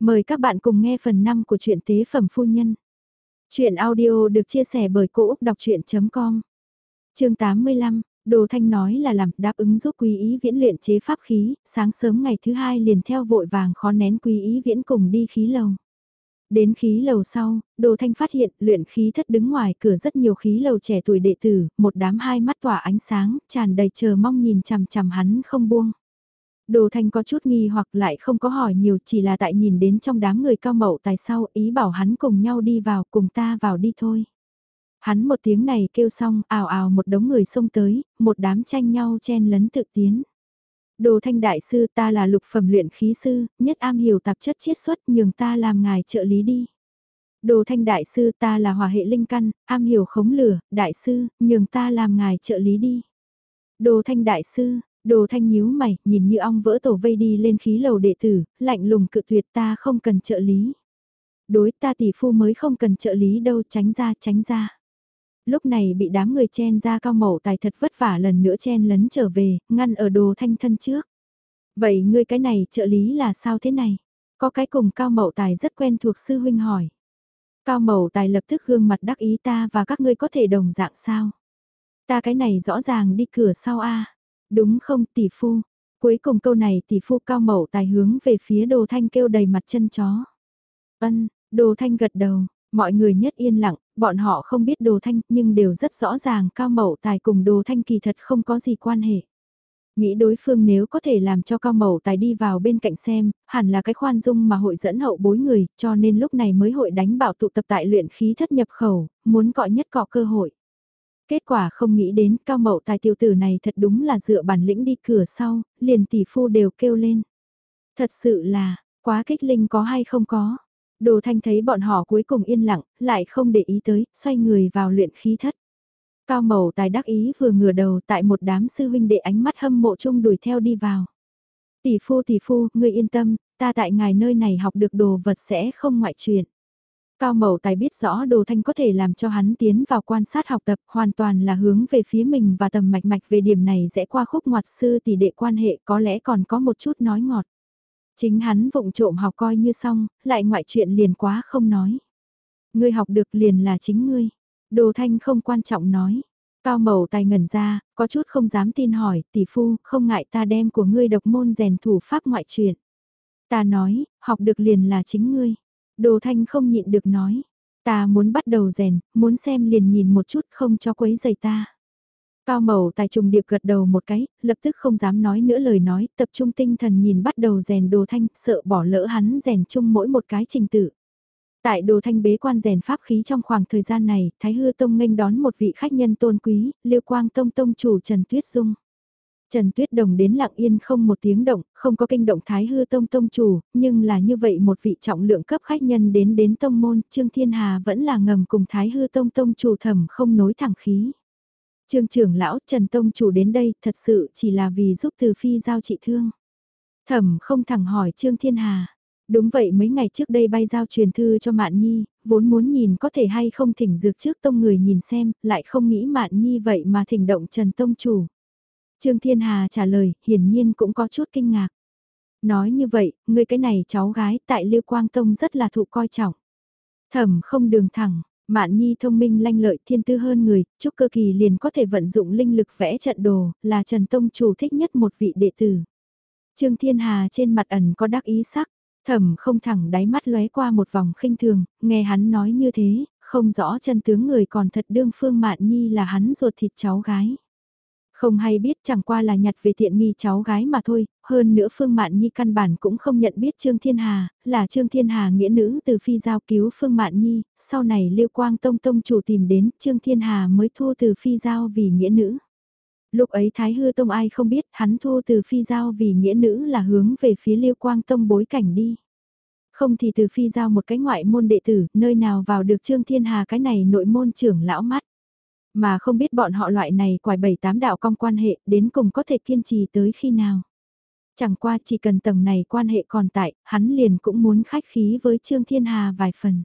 Mời các bạn cùng nghe phần 5 của truyện tế phẩm phu nhân. Chuyện audio được chia sẻ bởi Cô Úc Đọc Chuyện.com Chương 85, Đồ Thanh nói là làm đáp ứng giúp quý ý viễn luyện chế pháp khí, sáng sớm ngày thứ hai liền theo vội vàng khó nén quý ý viễn cùng đi khí lầu. Đến khí lầu sau, Đồ Thanh phát hiện luyện khí thất đứng ngoài cửa rất nhiều khí lầu trẻ tuổi đệ tử, một đám hai mắt tỏa ánh sáng, tràn đầy chờ mong nhìn chằm chằm hắn không buông. Đồ Thanh có chút nghi hoặc lại không có hỏi nhiều chỉ là tại nhìn đến trong đám người cao mậu tài sau ý bảo hắn cùng nhau đi vào cùng ta vào đi thôi. Hắn một tiếng này kêu xong ào ào một đống người xông tới, một đám tranh nhau chen lấn tự tiến. Đồ Thanh đại sư ta là lục phẩm luyện khí sư, nhất am hiểu tạp chất chiết xuất nhường ta làm ngài trợ lý đi. Đồ Thanh đại sư ta là hòa hệ linh căn, am hiểu khống lửa, đại sư, nhường ta làm ngài trợ lý đi. Đồ Thanh đại sư, Đồ thanh nhíu mày, nhìn như ong vỡ tổ vây đi lên khí lầu đệ tử, lạnh lùng cự tuyệt ta không cần trợ lý. Đối ta tỷ phu mới không cần trợ lý đâu tránh ra tránh ra. Lúc này bị đám người chen ra cao mẫu tài thật vất vả lần nữa chen lấn trở về, ngăn ở đồ thanh thân trước. Vậy ngươi cái này trợ lý là sao thế này? Có cái cùng cao mẫu tài rất quen thuộc sư huynh hỏi. Cao mẫu tài lập tức gương mặt đắc ý ta và các ngươi có thể đồng dạng sao? Ta cái này rõ ràng đi cửa sau a Đúng không tỷ phu? Cuối cùng câu này tỷ phu cao mẫu tài hướng về phía đồ thanh kêu đầy mặt chân chó. Ân, đồ thanh gật đầu, mọi người nhất yên lặng, bọn họ không biết đồ thanh nhưng đều rất rõ ràng cao mẫu tài cùng đồ thanh kỳ thật không có gì quan hệ. Nghĩ đối phương nếu có thể làm cho cao mẫu tài đi vào bên cạnh xem, hẳn là cái khoan dung mà hội dẫn hậu bối người, cho nên lúc này mới hội đánh bảo tụ tập tại luyện khí thất nhập khẩu, muốn cọ nhất cọ cơ hội. Kết quả không nghĩ đến cao mậu tài tiểu tử này thật đúng là dựa bản lĩnh đi cửa sau, liền tỷ phu đều kêu lên. Thật sự là, quá kích linh có hay không có. Đồ thanh thấy bọn họ cuối cùng yên lặng, lại không để ý tới, xoay người vào luyện khí thất. Cao mậu tài đắc ý vừa ngửa đầu tại một đám sư huynh đệ ánh mắt hâm mộ chung đuổi theo đi vào. Tỷ phu tỷ phu, ngươi yên tâm, ta tại ngài nơi này học được đồ vật sẽ không ngoại truyền. Cao Mậu Tài biết rõ Đồ Thanh có thể làm cho hắn tiến vào quan sát học tập hoàn toàn là hướng về phía mình và tầm mạch mạch về điểm này sẽ qua khúc ngoặt sư tỷ đệ quan hệ có lẽ còn có một chút nói ngọt. Chính hắn vụng trộm học coi như xong, lại ngoại chuyện liền quá không nói. Ngươi học được liền là chính ngươi. Đồ Thanh không quan trọng nói. Cao Mậu Tài ngẩn ra, có chút không dám tin hỏi, tỷ phu, không ngại ta đem của ngươi độc môn rèn thủ pháp ngoại truyện. Ta nói, học được liền là chính ngươi. Đồ thanh không nhịn được nói. Ta muốn bắt đầu rèn, muốn xem liền nhìn một chút không cho quấy giày ta. Cao Mậu tài trùng điệp gật đầu một cái, lập tức không dám nói nữa lời nói, tập trung tinh thần nhìn bắt đầu rèn đồ thanh, sợ bỏ lỡ hắn rèn chung mỗi một cái trình tự. Tại đồ thanh bế quan rèn pháp khí trong khoảng thời gian này, Thái Hư Tông nghênh đón một vị khách nhân tôn quý, Liêu Quang Tông Tông chủ Trần Tuyết Dung. Trần Tuyết Đồng đến lặng yên không một tiếng động, không có kinh động Thái Hư Tông Tông chủ, nhưng là như vậy một vị trọng lượng cấp khách nhân đến đến Tông Môn, Trương Thiên Hà vẫn là ngầm cùng Thái Hư Tông Tông chủ thẩm không nối thẳng khí. Trương trưởng lão Trần Tông chủ đến đây thật sự chỉ là vì giúp từ phi giao trị thương. Thẩm không thẳng hỏi Trương Thiên Hà. Đúng vậy mấy ngày trước đây bay giao truyền thư cho Mạn Nhi, vốn muốn nhìn có thể hay không thỉnh dược trước tông người nhìn xem, lại không nghĩ Mạn Nhi vậy mà thỉnh động Trần Tông chủ. Trương Thiên Hà trả lời, hiển nhiên cũng có chút kinh ngạc. Nói như vậy, người cái này cháu gái tại Liêu Quang Tông rất là thụ coi trọng. Thẩm không đường thẳng, Mạn Nhi thông minh lanh lợi thiên tư hơn người, chúc cơ kỳ liền có thể vận dụng linh lực vẽ trận đồ, là Trần Tông chủ thích nhất một vị đệ tử. Trương Thiên Hà trên mặt ẩn có đắc ý sắc, thẩm không thẳng đáy mắt lóe qua một vòng khinh thường, nghe hắn nói như thế, không rõ chân tướng người còn thật đương phương Mạn Nhi là hắn ruột thịt cháu gái. Không hay biết chẳng qua là nhặt về tiện nghi cháu gái mà thôi, hơn nữa Phương Mạn Nhi căn bản cũng không nhận biết Trương Thiên Hà, là Trương Thiên Hà nghĩa nữ từ phi giao cứu Phương Mạn Nhi, sau này Liêu Quang Tông Tông chủ tìm đến Trương Thiên Hà mới thu từ phi giao vì nghĩa nữ. Lúc ấy Thái Hư Tông ai không biết hắn thu từ phi giao vì nghĩa nữ là hướng về phía Liêu Quang Tông bối cảnh đi. Không thì từ phi giao một cái ngoại môn đệ tử, nơi nào vào được Trương Thiên Hà cái này nội môn trưởng lão mắt. Mà không biết bọn họ loại này quài bảy tám đạo cong quan hệ đến cùng có thể kiên trì tới khi nào. Chẳng qua chỉ cần tầng này quan hệ còn tại, hắn liền cũng muốn khách khí với Trương Thiên Hà vài phần.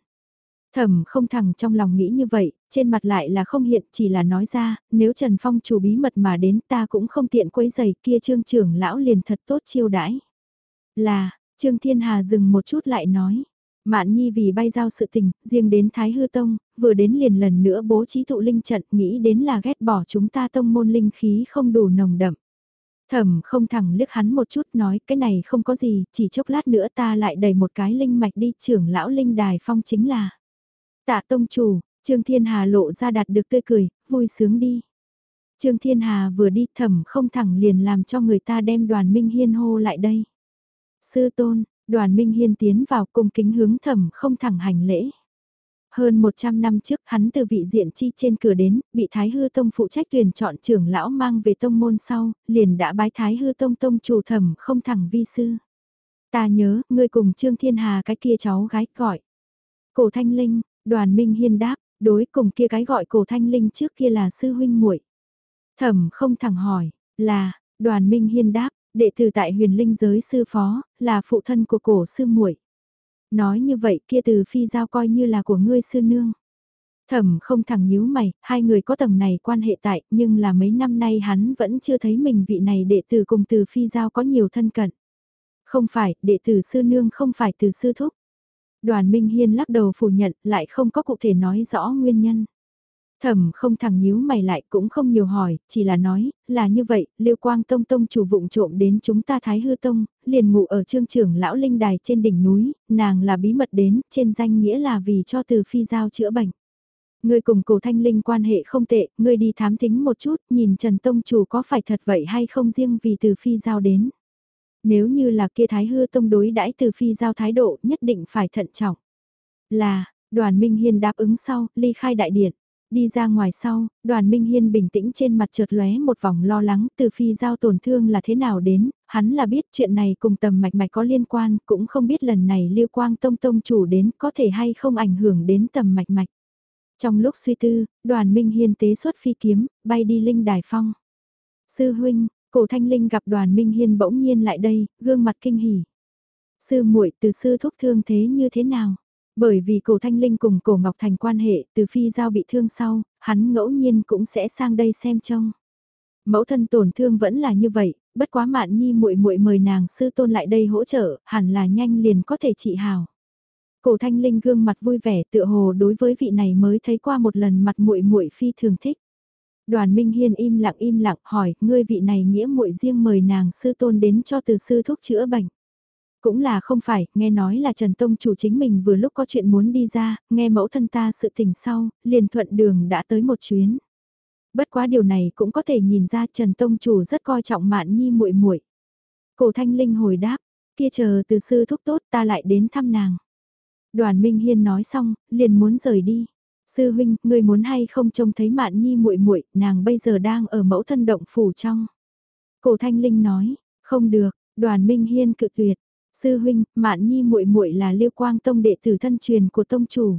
Thẩm không thẳng trong lòng nghĩ như vậy, trên mặt lại là không hiện chỉ là nói ra, nếu Trần Phong chủ bí mật mà đến ta cũng không tiện quấy giày kia trương trưởng lão liền thật tốt chiêu đãi. Là, Trương Thiên Hà dừng một chút lại nói. Mạn Nhi vì bay giao sự tình, riêng đến Thái Hư Tông, vừa đến liền lần nữa bố trí tụ linh trận, nghĩ đến là ghét bỏ chúng ta tông môn linh khí không đủ nồng đậm. Thẩm không thẳng liếc hắn một chút nói cái này không có gì, chỉ chốc lát nữa ta lại đẩy một cái linh mạch đi trưởng lão linh đài phong chính là. Tạ tông chủ, Trương Thiên Hà lộ ra đạt được tươi cười, vui sướng đi. Trương Thiên Hà vừa đi thẩm không thẳng liền làm cho người ta đem đoàn Minh Hiên hô lại đây. Sư tôn, đoàn Minh Hiên tiến vào cung kính hướng thẩm không thẳng hành lễ. Hơn 100 năm trước hắn từ vị diện chi trên cửa đến, bị Thái Hư Tông phụ trách tuyển chọn trưởng lão mang về tông môn sau, liền đã bái Thái Hư Tông tông chủ thẩm không thẳng vi sư. Ta nhớ, ngươi cùng Trương Thiên Hà cái kia cháu gái gọi. Cổ Thanh Linh, đoàn Minh Hiên đáp, đối cùng kia cái gọi cổ Thanh Linh trước kia là sư huynh muội Thẩm không thẳng hỏi, là, đoàn Minh Hiên đáp, đệ tử tại huyền linh giới sư phó, là phụ thân của cổ sư muội Nói như vậy kia từ phi giao coi như là của ngươi sư nương. Thẩm không thẳng nhíu mày, hai người có tầng này quan hệ tại, nhưng là mấy năm nay hắn vẫn chưa thấy mình vị này đệ tử cùng từ phi giao có nhiều thân cận. Không phải, đệ tử sư nương không phải từ sư thúc. Đoàn Minh Hiên lắc đầu phủ nhận, lại không có cụ thể nói rõ nguyên nhân. Thẩm không thằng nhíu mày lại cũng không nhiều hỏi, chỉ là nói, là như vậy, Liêu Quang Tông Tông chủ vụng trộm đến chúng ta Thái Hư Tông, liền ngủ ở trương trưởng lão linh đài trên đỉnh núi, nàng là bí mật đến, trên danh nghĩa là vì cho từ phi giao chữa bệnh. Ngươi cùng cổ thanh linh quan hệ không tệ, ngươi đi thám tính một chút, nhìn Trần Tông chủ có phải thật vậy hay không riêng vì từ phi giao đến. Nếu như là kia Thái Hư Tông đối đãi từ phi giao thái độ nhất định phải thận trọng. Là, đoàn Minh Hiên đáp ứng sau, ly khai đại điện. Đi ra ngoài sau, đoàn Minh Hiên bình tĩnh trên mặt chợt lóe một vòng lo lắng từ phi giao tổn thương là thế nào đến, hắn là biết chuyện này cùng tầm mạch mạch có liên quan, cũng không biết lần này liêu quang tông tông chủ đến có thể hay không ảnh hưởng đến tầm mạch mạch. Trong lúc suy tư, đoàn Minh Hiên tế xuất phi kiếm, bay đi linh đài phong. Sư huynh, cổ thanh linh gặp đoàn Minh Hiên bỗng nhiên lại đây, gương mặt kinh hỉ. Sư muội từ sư thúc thương thế như thế nào? Bởi vì cổ Thanh Linh cùng cổ Ngọc Thành quan hệ từ phi giao bị thương sau, hắn ngẫu nhiên cũng sẽ sang đây xem trông. Mẫu thân tổn thương vẫn là như vậy, bất quá mạn nhi muội muội mời nàng sư tôn lại đây hỗ trợ, hẳn là nhanh liền có thể trị hào. Cổ Thanh Linh gương mặt vui vẻ tựa hồ đối với vị này mới thấy qua một lần mặt muội muội phi thường thích. Đoàn Minh Hiên im lặng im lặng hỏi, ngươi vị này nghĩa muội riêng mời nàng sư tôn đến cho từ sư thuốc chữa bệnh. Cũng là không phải, nghe nói là Trần Tông chủ chính mình vừa lúc có chuyện muốn đi ra, nghe mẫu thân ta sự tình sau, liền thuận đường đã tới một chuyến. Bất quá điều này cũng có thể nhìn ra Trần Tông chủ rất coi trọng Mạn Nhi muội muội. Cổ Thanh Linh hồi đáp, kia chờ từ sư thúc tốt ta lại đến thăm nàng. Đoàn Minh Hiên nói xong, liền muốn rời đi. Sư huynh, người muốn hay không trông thấy Mạn Nhi muội muội, nàng bây giờ đang ở mẫu thân động phủ trong. Cổ Thanh Linh nói, không được, Đoàn Minh Hiên cự tuyệt, Sư huynh, Mạn Nhi muội muội là Liêu Quang Tông đệ tử thân truyền của tông chủ.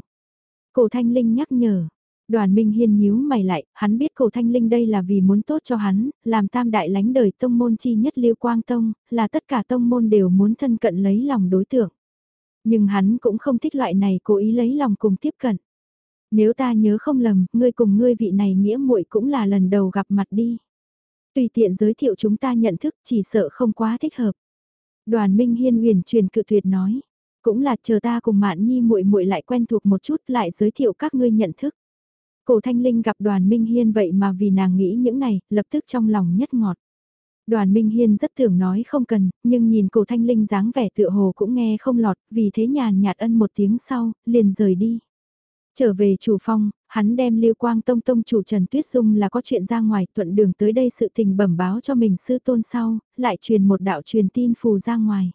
Cổ Thanh Linh nhắc nhở. Đoàn Minh Hiên nhíu mày lại, hắn biết Cổ Thanh Linh đây là vì muốn tốt cho hắn, làm tam đại lánh đời tông môn chi nhất Liêu Quang Tông, là tất cả tông môn đều muốn thân cận lấy lòng đối tượng. Nhưng hắn cũng không thích loại này cố ý lấy lòng cùng tiếp cận. Nếu ta nhớ không lầm, ngươi cùng ngươi vị này nghĩa muội cũng là lần đầu gặp mặt đi. Tùy tiện giới thiệu chúng ta nhận thức chỉ sợ không quá thích hợp. Đoàn Minh Hiên huyền truyền cự tuyệt nói, cũng là chờ ta cùng Mạn Nhi muội muội lại quen thuộc một chút lại giới thiệu các ngươi nhận thức. Cổ Thanh Linh gặp Đoàn Minh Hiên vậy mà vì nàng nghĩ những này, lập tức trong lòng nhất ngọt. Đoàn Minh Hiên rất thường nói không cần, nhưng nhìn cổ Thanh Linh dáng vẻ tựa hồ cũng nghe không lọt, vì thế nhàn nhạt ân một tiếng sau, liền rời đi. Trở về chủ phong, hắn đem Lưu Quang Tông Tông chủ Trần Tuyết Dung là có chuyện ra ngoài thuận đường tới đây sự tình bẩm báo cho mình sư tôn sau, lại truyền một đạo truyền tin phù ra ngoài.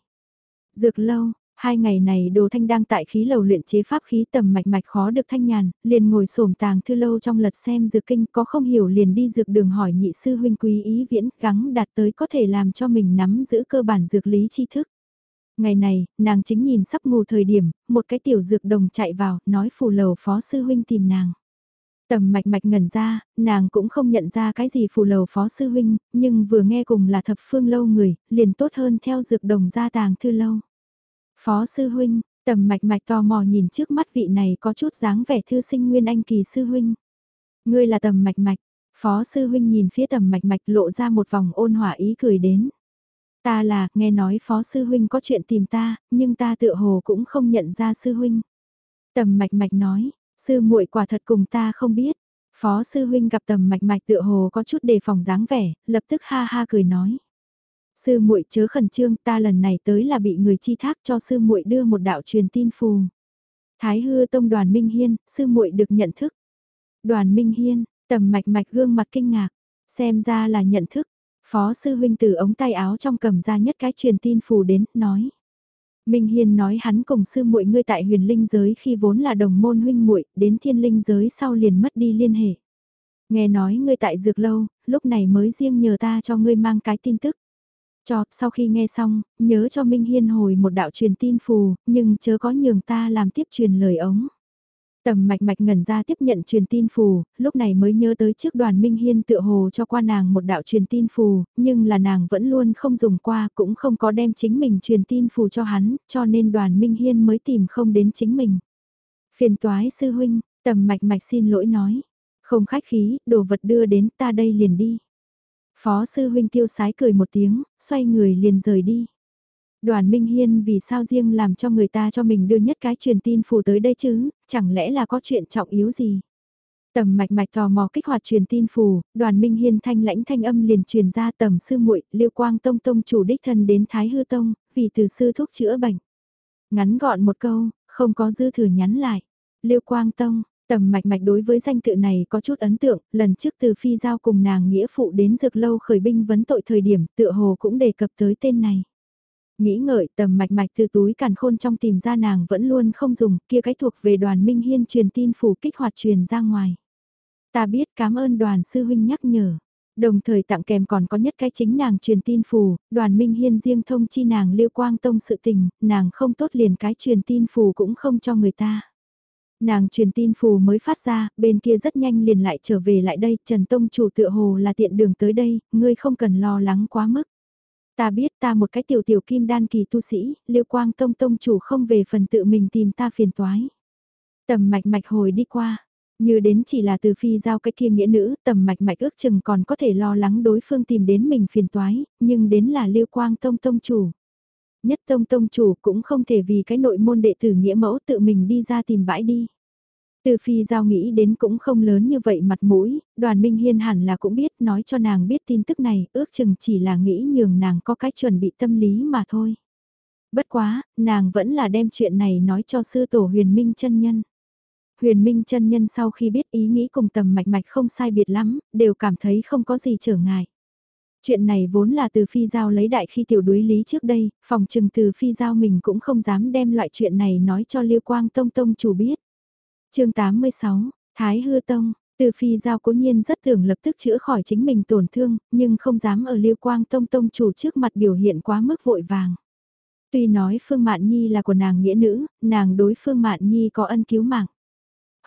Dược lâu, hai ngày này đồ thanh đang tại khí lầu luyện chế pháp khí tầm mạch mạch khó được thanh nhàn, liền ngồi sổm tàng thư lâu trong lật xem dược kinh có không hiểu liền đi dược đường hỏi nhị sư huynh quý ý viễn gắng đạt tới có thể làm cho mình nắm giữ cơ bản dược lý tri thức. Ngày này, nàng chính nhìn sắp ngủ thời điểm, một cái tiểu dược đồng chạy vào, nói phù lầu phó sư huynh tìm nàng. Tầm mạch mạch ngẩn ra, nàng cũng không nhận ra cái gì phù lầu phó sư huynh, nhưng vừa nghe cùng là thập phương lâu người, liền tốt hơn theo dược đồng ra tàng thư lâu. Phó sư huynh, tầm mạch mạch tò mò nhìn trước mắt vị này có chút dáng vẻ thư sinh nguyên anh kỳ sư huynh. Ngươi là tầm mạch mạch, phó sư huynh nhìn phía tầm mạch mạch lộ ra một vòng ôn hỏa ý cười đến. Ta là, nghe nói phó sư huynh có chuyện tìm ta, nhưng ta tựa hồ cũng không nhận ra sư huynh. Tầm mạch mạch nói, sư muội quả thật cùng ta không biết. Phó sư huynh gặp tầm mạch mạch tựa hồ có chút đề phòng dáng vẻ, lập tức ha ha cười nói. Sư muội chớ khẩn trương, ta lần này tới là bị người chi thác cho sư muội đưa một đạo truyền tin phù. Thái hư tông đoàn Minh Hiên, sư muội được nhận thức. Đoàn Minh Hiên, tầm mạch mạch gương mặt kinh ngạc, xem ra là nhận thức. Phó sư huynh từ ống tay áo trong cầm ra nhất cái truyền tin phù đến, nói. Minh Hiên nói hắn cùng sư muội ngươi tại huyền linh giới khi vốn là đồng môn huynh muội đến thiên linh giới sau liền mất đi liên hệ. Nghe nói ngươi tại dược lâu, lúc này mới riêng nhờ ta cho ngươi mang cái tin tức. Cho, sau khi nghe xong, nhớ cho Minh Hiên hồi một đạo truyền tin phù, nhưng chớ có nhường ta làm tiếp truyền lời ống. Tầm mạch mạch ngẩn ra tiếp nhận truyền tin phù, lúc này mới nhớ tới trước đoàn Minh Hiên tựa hồ cho qua nàng một đạo truyền tin phù, nhưng là nàng vẫn luôn không dùng qua cũng không có đem chính mình truyền tin phù cho hắn, cho nên đoàn Minh Hiên mới tìm không đến chính mình. Phiền toái sư huynh, tầm mạch mạch xin lỗi nói, không khách khí, đồ vật đưa đến ta đây liền đi. Phó sư huynh tiêu sái cười một tiếng, xoay người liền rời đi. Đoàn Minh Hiên vì sao riêng làm cho người ta cho mình đưa nhất cái truyền tin phù tới đây chứ, chẳng lẽ là có chuyện trọng yếu gì? Tầm mạch mạch tò mò kích hoạt truyền tin phù, đoàn Minh Hiên thanh lãnh thanh âm liền truyền ra tầm sư muội liêu quang tông tông chủ đích thân đến Thái Hư Tông, vì từ sư thuốc chữa bệnh. Ngắn gọn một câu, không có dư thừa nhắn lại. liêu quang tông, tầm mạch mạch đối với danh tự này có chút ấn tượng, lần trước từ phi giao cùng nàng nghĩa phụ đến dược lâu khởi binh vấn tội thời điểm tựa hồ cũng đề cập tới tên này. Nghĩ ngợi tầm mạch mạch từ túi càn khôn trong tìm ra nàng vẫn luôn không dùng, kia cái thuộc về đoàn Minh Hiên truyền tin phủ kích hoạt truyền ra ngoài. Ta biết cảm ơn đoàn sư huynh nhắc nhở. Đồng thời tặng kèm còn có nhất cái chính nàng truyền tin phù, đoàn Minh Hiên riêng thông chi nàng liêu quang tông sự tình, nàng không tốt liền cái truyền tin phù cũng không cho người ta. Nàng truyền tin phù mới phát ra, bên kia rất nhanh liền lại trở về lại đây, Trần Tông chủ tựa hồ là tiện đường tới đây, ngươi không cần lo lắng quá mức. Ta biết ta một cái tiểu tiểu kim đan kỳ tu sĩ, liêu quang tông tông chủ không về phần tự mình tìm ta phiền toái. Tầm mạch mạch hồi đi qua, như đến chỉ là từ phi giao cái kia nghĩa nữ, tầm mạch mạch ước chừng còn có thể lo lắng đối phương tìm đến mình phiền toái, nhưng đến là liêu quang tông tông chủ. Nhất tông tông chủ cũng không thể vì cái nội môn đệ tử nghĩa mẫu tự mình đi ra tìm bãi đi. Từ phi giao nghĩ đến cũng không lớn như vậy mặt mũi, đoàn Minh Hiên hẳn là cũng biết nói cho nàng biết tin tức này, ước chừng chỉ là nghĩ nhường nàng có cái chuẩn bị tâm lý mà thôi. Bất quá, nàng vẫn là đem chuyện này nói cho sư tổ huyền minh chân nhân. Huyền minh chân nhân sau khi biết ý nghĩ cùng tầm mạch mạch không sai biệt lắm, đều cảm thấy không có gì trở ngại. Chuyện này vốn là từ phi giao lấy đại khi tiểu đuối lý trước đây, phòng trừng từ phi giao mình cũng không dám đem loại chuyện này nói cho liêu quang tông tông chủ biết chương 86, Thái Hư Tông, từ phi giao cố nhiên rất tưởng lập tức chữa khỏi chính mình tổn thương, nhưng không dám ở liêu quang tông tông chủ trước mặt biểu hiện quá mức vội vàng. Tuy nói Phương Mạn Nhi là của nàng nghĩa nữ, nàng đối Phương Mạn Nhi có ân cứu mạng.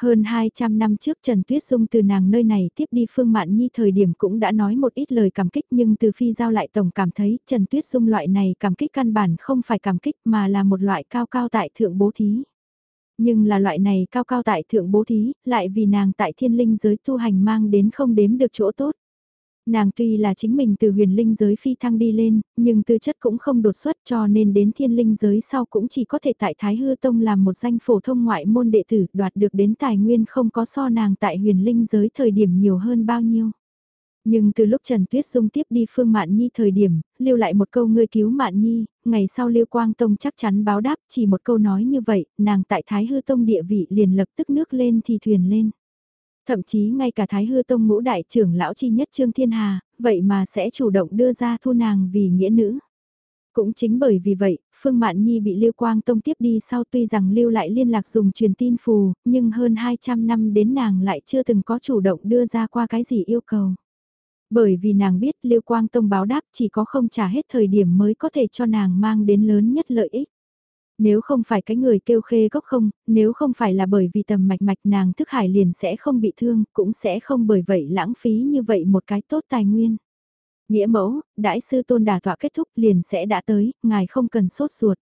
Hơn 200 năm trước Trần Tuyết Dung từ nàng nơi này tiếp đi Phương Mạn Nhi thời điểm cũng đã nói một ít lời cảm kích nhưng từ phi giao lại tổng cảm thấy Trần Tuyết Dung loại này cảm kích căn bản không phải cảm kích mà là một loại cao cao tại thượng bố thí. Nhưng là loại này cao cao tại thượng bố thí, lại vì nàng tại thiên linh giới tu hành mang đến không đếm được chỗ tốt. Nàng tuy là chính mình từ huyền linh giới phi thăng đi lên, nhưng tư chất cũng không đột xuất cho nên đến thiên linh giới sau cũng chỉ có thể tại Thái Hư Tông làm một danh phổ thông ngoại môn đệ tử đoạt được đến tài nguyên không có so nàng tại huyền linh giới thời điểm nhiều hơn bao nhiêu. Nhưng từ lúc Trần Tuyết Dung tiếp đi Phương Mạn Nhi thời điểm, lưu lại một câu ngươi cứu Mạn Nhi, ngày sau Liêu Quang Tông chắc chắn báo đáp chỉ một câu nói như vậy, nàng tại Thái Hư Tông địa vị liền lập tức nước lên thì thuyền lên. Thậm chí ngay cả Thái Hư Tông ngũ đại trưởng lão chi nhất Trương Thiên Hà, vậy mà sẽ chủ động đưa ra thu nàng vì nghĩa nữ. Cũng chính bởi vì vậy, Phương Mạn Nhi bị Lưu Quang Tông tiếp đi sau tuy rằng lưu lại liên lạc dùng truyền tin phù, nhưng hơn 200 năm đến nàng lại chưa từng có chủ động đưa ra qua cái gì yêu cầu. Bởi vì nàng biết Lưu Quang Tông báo đáp chỉ có không trả hết thời điểm mới có thể cho nàng mang đến lớn nhất lợi ích. Nếu không phải cái người kêu khê gốc không, nếu không phải là bởi vì tầm mạch mạch nàng thức hải liền sẽ không bị thương, cũng sẽ không bởi vậy lãng phí như vậy một cái tốt tài nguyên. Nghĩa mẫu, đại sư tôn đà tọa kết thúc liền sẽ đã tới, ngài không cần sốt ruột.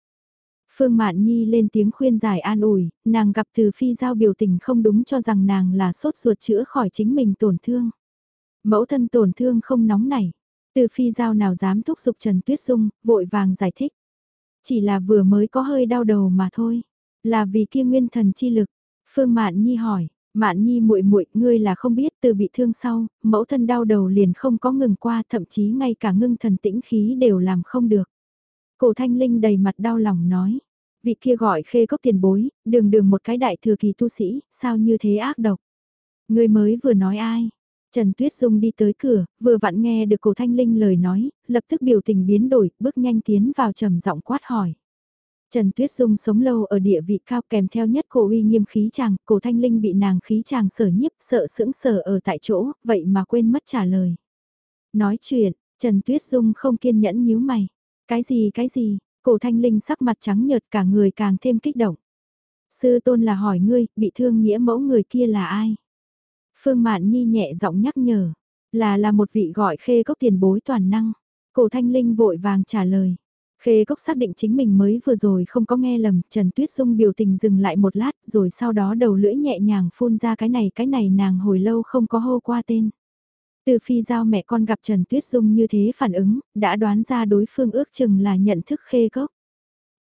Phương Mạn Nhi lên tiếng khuyên giải an ủi, nàng gặp từ phi giao biểu tình không đúng cho rằng nàng là sốt ruột chữa khỏi chính mình tổn thương. Mẫu thân tổn thương không nóng nảy. Từ phi giao nào dám thúc giục Trần Tuyết Dung, vội vàng giải thích. Chỉ là vừa mới có hơi đau đầu mà thôi. Là vì kia nguyên thần chi lực. Phương Mạn Nhi hỏi, Mạn Nhi muội muội, ngươi là không biết từ bị thương sau, mẫu thân đau đầu liền không có ngừng qua, thậm chí ngay cả ngưng thần tĩnh khí đều làm không được. Cổ Thanh Linh đầy mặt đau lòng nói, vị kia gọi khê cốc tiền bối, đường đường một cái đại thừa kỳ tu sĩ, sao như thế ác độc. Ngươi mới vừa nói ai? Trần Tuyết Dung đi tới cửa, vừa vặn nghe được cổ Thanh Linh lời nói, lập tức biểu tình biến đổi, bước nhanh tiến vào trầm giọng quát hỏi. Trần Tuyết Dung sống lâu ở địa vị cao kèm theo nhất cổ uy nghiêm khí chàng, cổ thanh linh bị nàng khí chàng sở nhiếp, sợ sững sờ ở tại chỗ, vậy mà quên mất trả lời. Nói chuyện, Trần Tuyết Dung không kiên nhẫn nhíu mày. Cái gì cái gì, cổ thanh linh sắc mặt trắng nhợt cả người càng thêm kích động. Sư tôn là hỏi ngươi, bị thương nghĩa mẫu người kia là ai? Phương Mạn Nhi nhẹ giọng nhắc nhở, là là một vị gọi khê cốc tiền bối toàn năng. Cổ thanh linh vội vàng trả lời. Khê Cốc xác định chính mình mới vừa rồi không có nghe lầm, Trần Tuyết Dung biểu tình dừng lại một lát rồi sau đó đầu lưỡi nhẹ nhàng phun ra cái này cái này nàng hồi lâu không có hô qua tên. Từ phi giao mẹ con gặp Trần Tuyết Dung như thế phản ứng, đã đoán ra đối phương ước chừng là nhận thức Khê Cốc.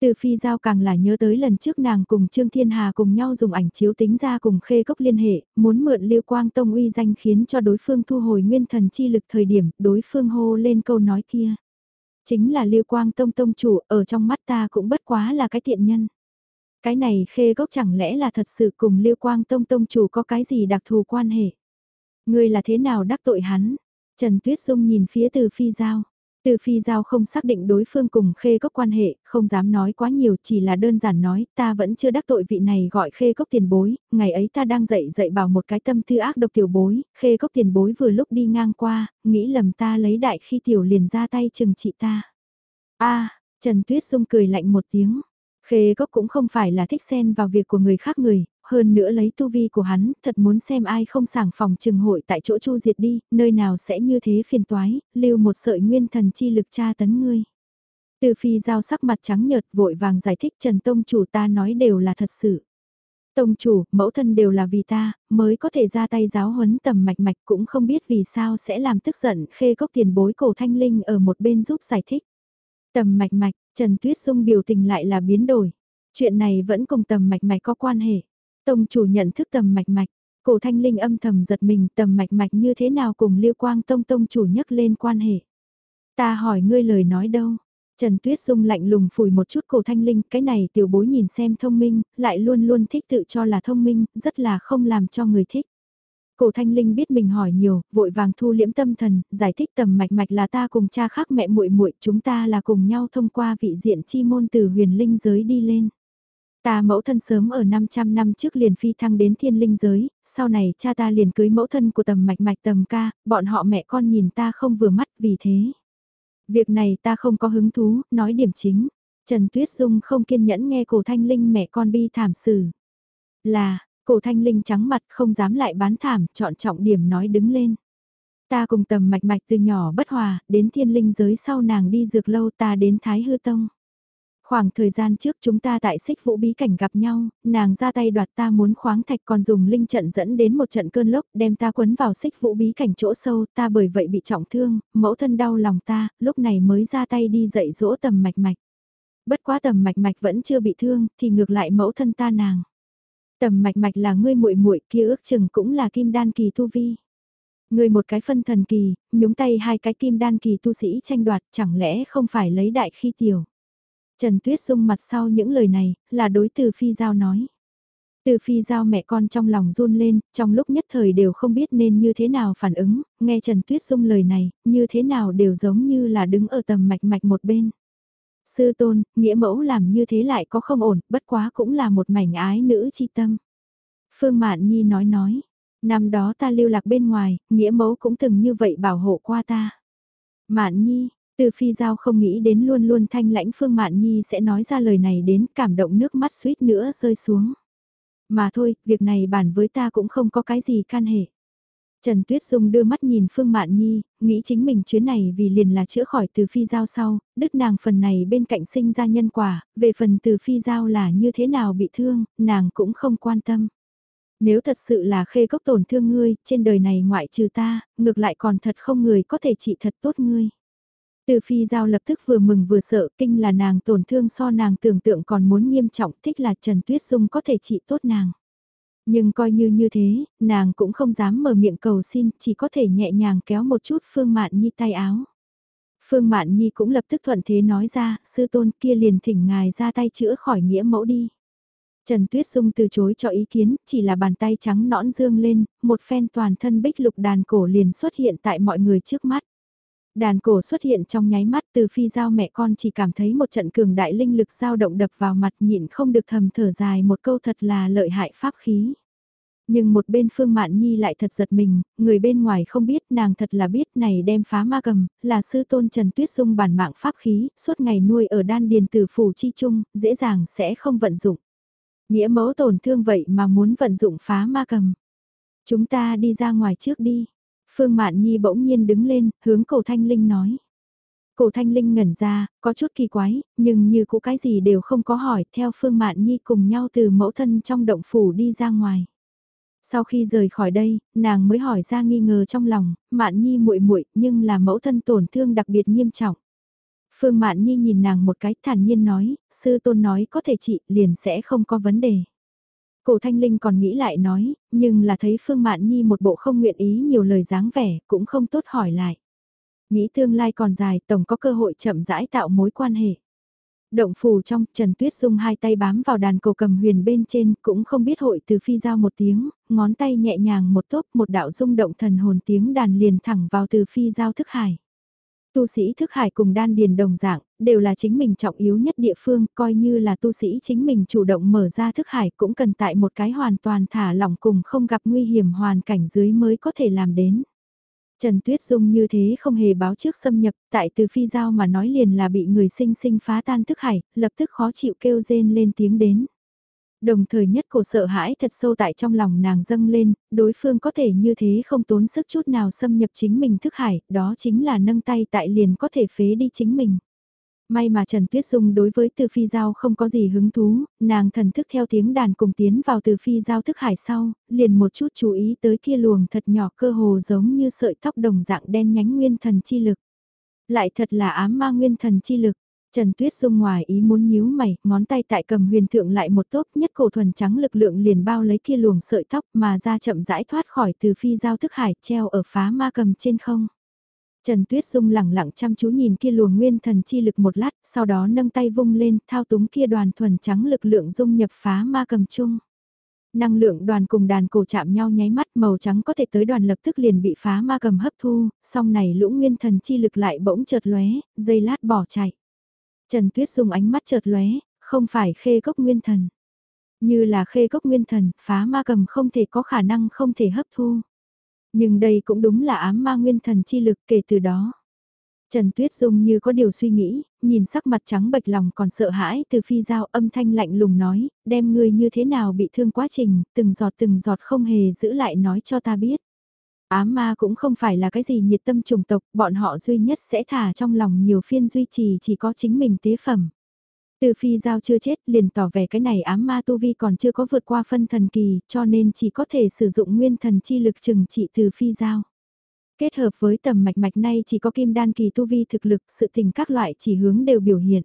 Từ phi giao càng là nhớ tới lần trước nàng cùng Trương Thiên Hà cùng nhau dùng ảnh chiếu tính ra cùng khê cốc liên hệ, muốn mượn liêu quang tông uy danh khiến cho đối phương thu hồi nguyên thần chi lực thời điểm đối phương hô lên câu nói kia. Chính là liêu Quang Tông Tông chủ, ở trong mắt ta cũng bất quá là cái tiện nhân. Cái này khê gốc chẳng lẽ là thật sự cùng liêu Quang Tông Tông chủ có cái gì đặc thù quan hệ? Ngươi là thế nào đắc tội hắn? Trần Tuyết Dung nhìn phía từ phi giao. Từ phi giao không xác định đối phương cùng khê cốc quan hệ, không dám nói quá nhiều chỉ là đơn giản nói, ta vẫn chưa đắc tội vị này gọi khê cốc tiền bối, ngày ấy ta đang dậy dậy bảo một cái tâm tư ác độc tiểu bối, khê cốc tiền bối vừa lúc đi ngang qua, nghĩ lầm ta lấy đại khi tiểu liền ra tay chừng trị ta. a Trần Tuyết Dung cười lạnh một tiếng. Khê cốc cũng không phải là thích xen vào việc của người khác người, hơn nữa lấy tu vi của hắn, thật muốn xem ai không sảng phòng trừng hội tại chỗ chu diệt đi, nơi nào sẽ như thế phiền toái, lưu một sợi nguyên thần chi lực tra tấn ngươi. Từ phi giao sắc mặt trắng nhợt vội vàng giải thích Trần Tông chủ ta nói đều là thật sự. Tông chủ, mẫu thân đều là vì ta, mới có thể ra tay giáo huấn tầm mạch mạch cũng không biết vì sao sẽ làm tức giận khê cốc tiền bối cổ thanh linh ở một bên giúp giải thích. Tầm mạch mạch, Trần Tuyết Dung biểu tình lại là biến đổi. Chuyện này vẫn cùng tầm mạch mạch có quan hệ. Tông chủ nhận thức tầm mạch mạch, cổ thanh linh âm thầm giật mình tầm mạch mạch như thế nào cùng liêu quang tông tông chủ nhắc lên quan hệ. Ta hỏi ngươi lời nói đâu? Trần Tuyết Dung lạnh lùng phủi một chút cổ thanh linh, cái này tiểu bối nhìn xem thông minh, lại luôn luôn thích tự cho là thông minh, rất là không làm cho người thích. Cổ thanh linh biết mình hỏi nhiều, vội vàng thu liễm tâm thần, giải thích tầm mạch mạch là ta cùng cha khác mẹ muội muội chúng ta là cùng nhau thông qua vị diện chi môn từ huyền linh giới đi lên. Ta mẫu thân sớm ở 500 năm trước liền phi thăng đến thiên linh giới, sau này cha ta liền cưới mẫu thân của tầm mạch mạch tầm ca, bọn họ mẹ con nhìn ta không vừa mắt vì thế. Việc này ta không có hứng thú, nói điểm chính. Trần Tuyết Dung không kiên nhẫn nghe cổ thanh linh mẹ con bi thảm xử. Là, cổ thanh linh trắng mặt không dám lại bán thảm, chọn trọng điểm nói đứng lên. Ta cùng tầm mạch mạch từ nhỏ bất hòa, đến thiên linh giới sau nàng đi dược lâu ta đến Thái Hư Tông. Khoảng thời gian trước chúng ta tại xích vũ bí cảnh gặp nhau, nàng ra tay đoạt ta muốn khoáng thạch còn dùng linh trận dẫn đến một trận cơn lốc đem ta quấn vào xích vũ bí cảnh chỗ sâu ta bởi vậy bị trọng thương, mẫu thân đau lòng ta, lúc này mới ra tay đi dạy dỗ tầm mạch mạch. Bất quá tầm mạch mạch vẫn chưa bị thương thì ngược lại mẫu thân ta nàng. Tầm mạch mạch là ngươi muội muội kia ước chừng cũng là kim đan kỳ tu vi. Ngươi một cái phân thần kỳ, nhúng tay hai cái kim đan kỳ tu sĩ tranh đoạt chẳng lẽ không phải lấy đại khi tiểu. Trần Tuyết Dung mặt sau những lời này, là đối từ Phi Giao nói. Từ Phi Giao mẹ con trong lòng run lên, trong lúc nhất thời đều không biết nên như thế nào phản ứng, nghe Trần Tuyết Dung lời này, như thế nào đều giống như là đứng ở tầm mạch mạch một bên. Sư tôn, nghĩa mẫu làm như thế lại có không ổn, bất quá cũng là một mảnh ái nữ chi tâm. Phương Mạn Nhi nói nói, năm đó ta lưu lạc bên ngoài, nghĩa mẫu cũng từng như vậy bảo hộ qua ta. Mạn Nhi, từ phi giao không nghĩ đến luôn luôn thanh lãnh Phương Mạn Nhi sẽ nói ra lời này đến cảm động nước mắt suýt nữa rơi xuống. Mà thôi, việc này bản với ta cũng không có cái gì can hệ. Trần Tuyết Dung đưa mắt nhìn Phương Mạn Nhi, nghĩ chính mình chuyến này vì liền là chữa khỏi từ phi giao sau, đức nàng phần này bên cạnh sinh ra nhân quả, về phần từ phi giao là như thế nào bị thương, nàng cũng không quan tâm. Nếu thật sự là khê cốc tổn thương ngươi, trên đời này ngoại trừ ta, ngược lại còn thật không người có thể trị thật tốt ngươi. Từ phi giao lập tức vừa mừng vừa sợ, kinh là nàng tổn thương so nàng tưởng tượng còn muốn nghiêm trọng, thích là Trần Tuyết Dung có thể trị tốt nàng. Nhưng coi như như thế, nàng cũng không dám mở miệng cầu xin, chỉ có thể nhẹ nhàng kéo một chút Phương Mạn Nhi tay áo. Phương Mạn Nhi cũng lập tức thuận thế nói ra, sư tôn kia liền thỉnh ngài ra tay chữa khỏi nghĩa mẫu đi. Trần Tuyết Dung từ chối cho ý kiến, chỉ là bàn tay trắng nõn dương lên, một phen toàn thân bích lục đàn cổ liền xuất hiện tại mọi người trước mắt. Đàn cổ xuất hiện trong nháy mắt từ phi giao mẹ con chỉ cảm thấy một trận cường đại linh lực dao động đập vào mặt nhịn không được thầm thở dài một câu thật là lợi hại pháp khí. Nhưng một bên Phương Mạn Nhi lại thật giật mình, người bên ngoài không biết nàng thật là biết này đem phá ma cầm, là sư tôn Trần Tuyết Dung bản mạng pháp khí, suốt ngày nuôi ở đan điền tử phủ chi trung, dễ dàng sẽ không vận dụng. Nghĩa mẫu tổn thương vậy mà muốn vận dụng phá ma cầm. Chúng ta đi ra ngoài trước đi. Phương Mạn Nhi bỗng nhiên đứng lên, hướng cổ Thanh Linh nói. Cổ Thanh Linh ngẩn ra, có chút kỳ quái, nhưng như cũ cái gì đều không có hỏi, theo Phương Mạn Nhi cùng nhau từ mẫu thân trong động phủ đi ra ngoài. Sau khi rời khỏi đây, nàng mới hỏi ra nghi ngờ trong lòng, Mạn Nhi muội muội, nhưng là mẫu thân tổn thương đặc biệt nghiêm trọng. Phương Mạn Nhi nhìn nàng một cái thản nhiên nói, sư tôn nói có thể trị, liền sẽ không có vấn đề. Cổ Thanh Linh còn nghĩ lại nói, nhưng là thấy Phương Mạn Nhi một bộ không nguyện ý nhiều lời dáng vẻ, cũng không tốt hỏi lại. Nghĩ tương lai còn dài, tổng có cơ hội chậm rãi tạo mối quan hệ. Động phủ trong, Trần Tuyết Dung hai tay bám vào đàn cổ cầm huyền bên trên, cũng không biết hội từ phi giao một tiếng, ngón tay nhẹ nhàng một tốp một đạo rung động thần hồn tiếng đàn liền thẳng vào từ phi giao thức hải. Tu sĩ thức hải cùng đan điền đồng dạng, đều là chính mình trọng yếu nhất địa phương, coi như là tu sĩ chính mình chủ động mở ra thức hải cũng cần tại một cái hoàn toàn thả lỏng cùng không gặp nguy hiểm hoàn cảnh dưới mới có thể làm đến. Trần Tuyết Dung như thế không hề báo trước xâm nhập, tại từ phi giao mà nói liền là bị người sinh sinh phá tan thức hải, lập tức khó chịu kêu rên lên tiếng đến. Đồng thời nhất cổ sợ hãi thật sâu tại trong lòng nàng dâng lên, đối phương có thể như thế không tốn sức chút nào xâm nhập chính mình thức hải, đó chính là nâng tay tại liền có thể phế đi chính mình. May mà Trần Tuyết Dung đối với Từ Phi Giao không có gì hứng thú, nàng thần thức theo tiếng đàn cùng tiến vào Từ Phi Giao thức hải sau, liền một chút chú ý tới kia luồng thật nhỏ cơ hồ giống như sợi tóc đồng dạng đen nhánh nguyên thần chi lực. Lại thật là ám ma nguyên thần chi lực, Trần Tuyết Dung ngoài ý muốn nhíu mày, ngón tay tại cầm huyền thượng lại một tốp nhất cổ thuần trắng lực lượng liền bao lấy kia luồng sợi tóc mà ra chậm rãi thoát khỏi từ phi giao thức hải treo ở phá ma cầm trên không. Trần Tuyết Dung lẳng lặng chăm chú nhìn kia luồng nguyên thần chi lực một lát, sau đó nâng tay vung lên, thao túng kia đoàn thuần trắng lực lượng dung nhập phá ma cầm chung. Năng lượng đoàn cùng đàn cổ chạm nhau nháy mắt màu trắng có thể tới đoàn lập tức liền bị phá ma cầm hấp thu, song này lũ nguyên thần chi lực lại bỗng chợt lóe, dây lát bỏ chạy. Trần Tuyết Dung ánh mắt chợt lóe, không phải khê cốc nguyên thần. Như là khê cốc nguyên thần, phá ma cầm không thể có khả năng không thể hấp thu. Nhưng đây cũng đúng là ám ma nguyên thần chi lực kể từ đó. Trần Tuyết Dung như có điều suy nghĩ, nhìn sắc mặt trắng bệch lòng còn sợ hãi từ phi giao âm thanh lạnh lùng nói, đem ngươi như thế nào bị thương quá trình, từng giọt từng giọt không hề giữ lại nói cho ta biết. Ám ma cũng không phải là cái gì nhiệt tâm trùng tộc, bọn họ duy nhất sẽ thả trong lòng nhiều phiên duy trì chỉ có chính mình tế phẩm. Từ phi giao chưa chết liền tỏ vẻ cái này ám ma tu vi còn chưa có vượt qua phân thần kỳ cho nên chỉ có thể sử dụng nguyên thần chi lực trừng trị từ phi giao. Kết hợp với tầm mạch mạch nay chỉ có kim đan kỳ tu vi thực lực sự tình các loại chỉ hướng đều biểu hiện.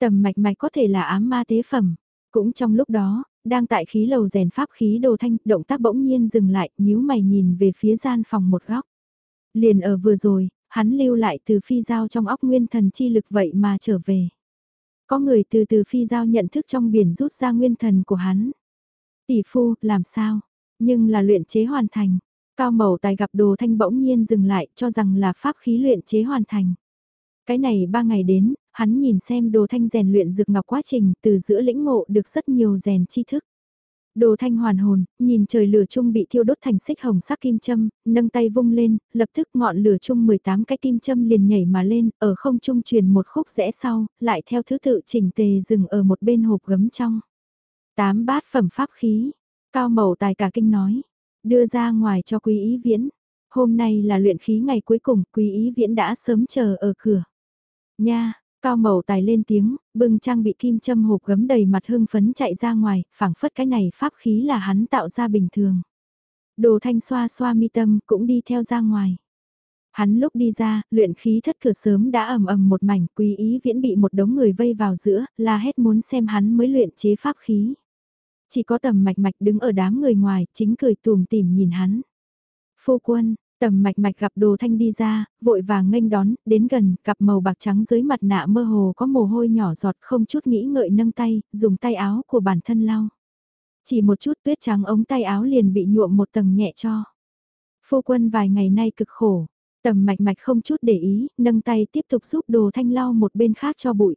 Tầm mạch mạch có thể là ám ma tế phẩm. Cũng trong lúc đó, đang tại khí lầu rèn pháp khí đồ thanh, động tác bỗng nhiên dừng lại, nhíu mày nhìn về phía gian phòng một góc. Liền ở vừa rồi, hắn lưu lại từ phi giao trong óc nguyên thần chi lực vậy mà trở về. Có người từ từ phi giao nhận thức trong biển rút ra nguyên thần của hắn. Tỷ phu, làm sao? Nhưng là luyện chế hoàn thành. Cao mẫu tài gặp đồ thanh bỗng nhiên dừng lại cho rằng là pháp khí luyện chế hoàn thành. Cái này ba ngày đến, hắn nhìn xem đồ thanh rèn luyện dược ngọc quá trình từ giữa lĩnh ngộ được rất nhiều rèn tri thức. Đồ thanh hoàn hồn, nhìn trời lửa chung bị thiêu đốt thành xích hồng sắc kim châm, nâng tay vung lên, lập tức ngọn lửa chung 18 cái kim châm liền nhảy mà lên, ở không trung truyền một khúc rẽ sau, lại theo thứ tự chỉnh tề dừng ở một bên hộp gấm trong. Tám bát phẩm pháp khí, cao mẫu tài cả kinh nói, đưa ra ngoài cho quý ý viễn. Hôm nay là luyện khí ngày cuối cùng, quý ý viễn đã sớm chờ ở cửa. Nha, cao mậu tài lên tiếng, bưng trang bị kim châm hộp gấm đầy mặt hưng phấn chạy ra ngoài, phảng phất cái này pháp khí là hắn tạo ra bình thường. Đồ thanh xoa xoa mi tâm cũng đi theo ra ngoài. Hắn lúc đi ra, luyện khí thất cửa sớm đã ầm ầm một mảnh, quý ý viễn bị một đống người vây vào giữa, la hét muốn xem hắn mới luyện chế pháp khí. Chỉ có tầm mạch mạch đứng ở đám người ngoài, chính cười tùm tìm nhìn hắn. Phu quân, tầm mạch mạch gặp đồ thanh đi ra, vội vàng nghênh đón, đến gần, cặp màu bạc trắng dưới mặt nạ mơ hồ có mồ hôi nhỏ giọt không chút nghĩ ngợi nâng tay, dùng tay áo của bản thân lau. Chỉ một chút tuyết trắng ống tay áo liền bị nhuộm một tầng nhẹ cho. Phu quân vài ngày nay cực khổ, tầm mạch mạch không chút để ý, nâng tay tiếp tục giúp đồ thanh lau một bên khác cho bụi.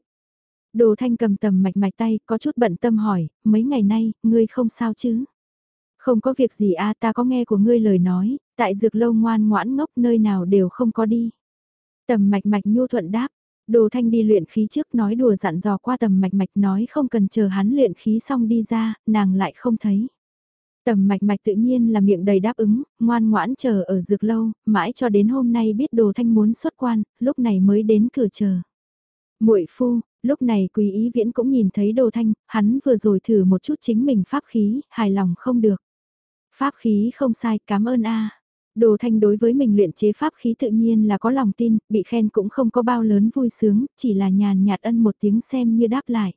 Đồ thanh cầm tầm mạch mạch tay, có chút bận tâm hỏi, mấy ngày nay, ngươi không sao chứ? Không có việc gì a ta có nghe của ngươi lời nói, tại dược lâu ngoan ngoãn ngốc nơi nào đều không có đi. Tầm mạch mạch nhu thuận đáp, đồ thanh đi luyện khí trước nói đùa dặn dò qua tầm mạch mạch nói không cần chờ hắn luyện khí xong đi ra, nàng lại không thấy. Tầm mạch mạch tự nhiên là miệng đầy đáp ứng, ngoan ngoãn chờ ở dược lâu, mãi cho đến hôm nay biết đồ thanh muốn xuất quan, lúc này mới đến cửa chờ. muội phu, lúc này quý ý viễn cũng nhìn thấy đồ thanh, hắn vừa rồi thử một chút chính mình pháp khí, hài lòng không được. Pháp khí không sai, cảm ơn a. Đồ thanh đối với mình luyện chế pháp khí tự nhiên là có lòng tin, bị khen cũng không có bao lớn vui sướng, chỉ là nhàn nhạt ân một tiếng xem như đáp lại.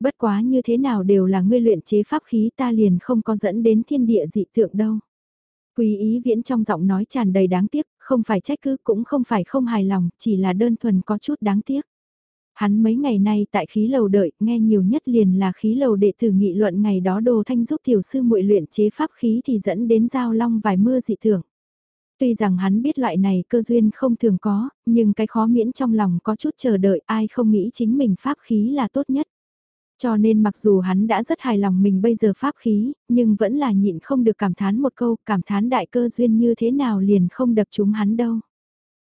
Bất quá như thế nào đều là ngươi luyện chế pháp khí ta liền không có dẫn đến thiên địa dị tượng đâu. Quý ý viễn trong giọng nói tràn đầy đáng tiếc, không phải trách cứ cũng không phải không hài lòng, chỉ là đơn thuần có chút đáng tiếc. Hắn mấy ngày nay tại khí lầu đợi, nghe nhiều nhất liền là khí lầu đệ tử nghị luận ngày đó đồ thanh giúp tiểu sư muội luyện chế pháp khí thì dẫn đến giao long vài mưa dị thường. Tuy rằng hắn biết loại này cơ duyên không thường có, nhưng cái khó miễn trong lòng có chút chờ đợi ai không nghĩ chính mình pháp khí là tốt nhất. Cho nên mặc dù hắn đã rất hài lòng mình bây giờ pháp khí, nhưng vẫn là nhịn không được cảm thán một câu, cảm thán đại cơ duyên như thế nào liền không đập chúng hắn đâu.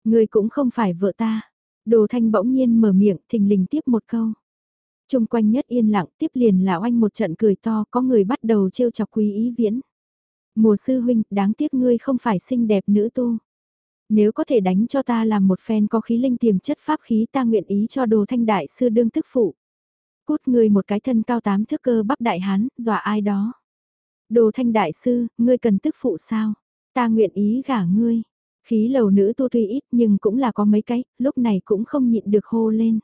Người cũng không phải vợ ta. Đồ thanh bỗng nhiên mở miệng thình lình tiếp một câu. Trung quanh nhất yên lặng tiếp liền là oanh một trận cười to có người bắt đầu trêu chọc quý ý viễn. Mùa sư huynh, đáng tiếc ngươi không phải xinh đẹp nữ tu. Nếu có thể đánh cho ta làm một phen có khí linh tiềm chất pháp khí ta nguyện ý cho đồ thanh đại sư đương tức phụ. Cút ngươi một cái thân cao tám thước cơ bắp đại hán, dọa ai đó. Đồ thanh đại sư, ngươi cần tức phụ sao? Ta nguyện ý gả ngươi. Khí lầu nữ tu tuy ít nhưng cũng là có mấy cái, lúc này cũng không nhịn được hô lên.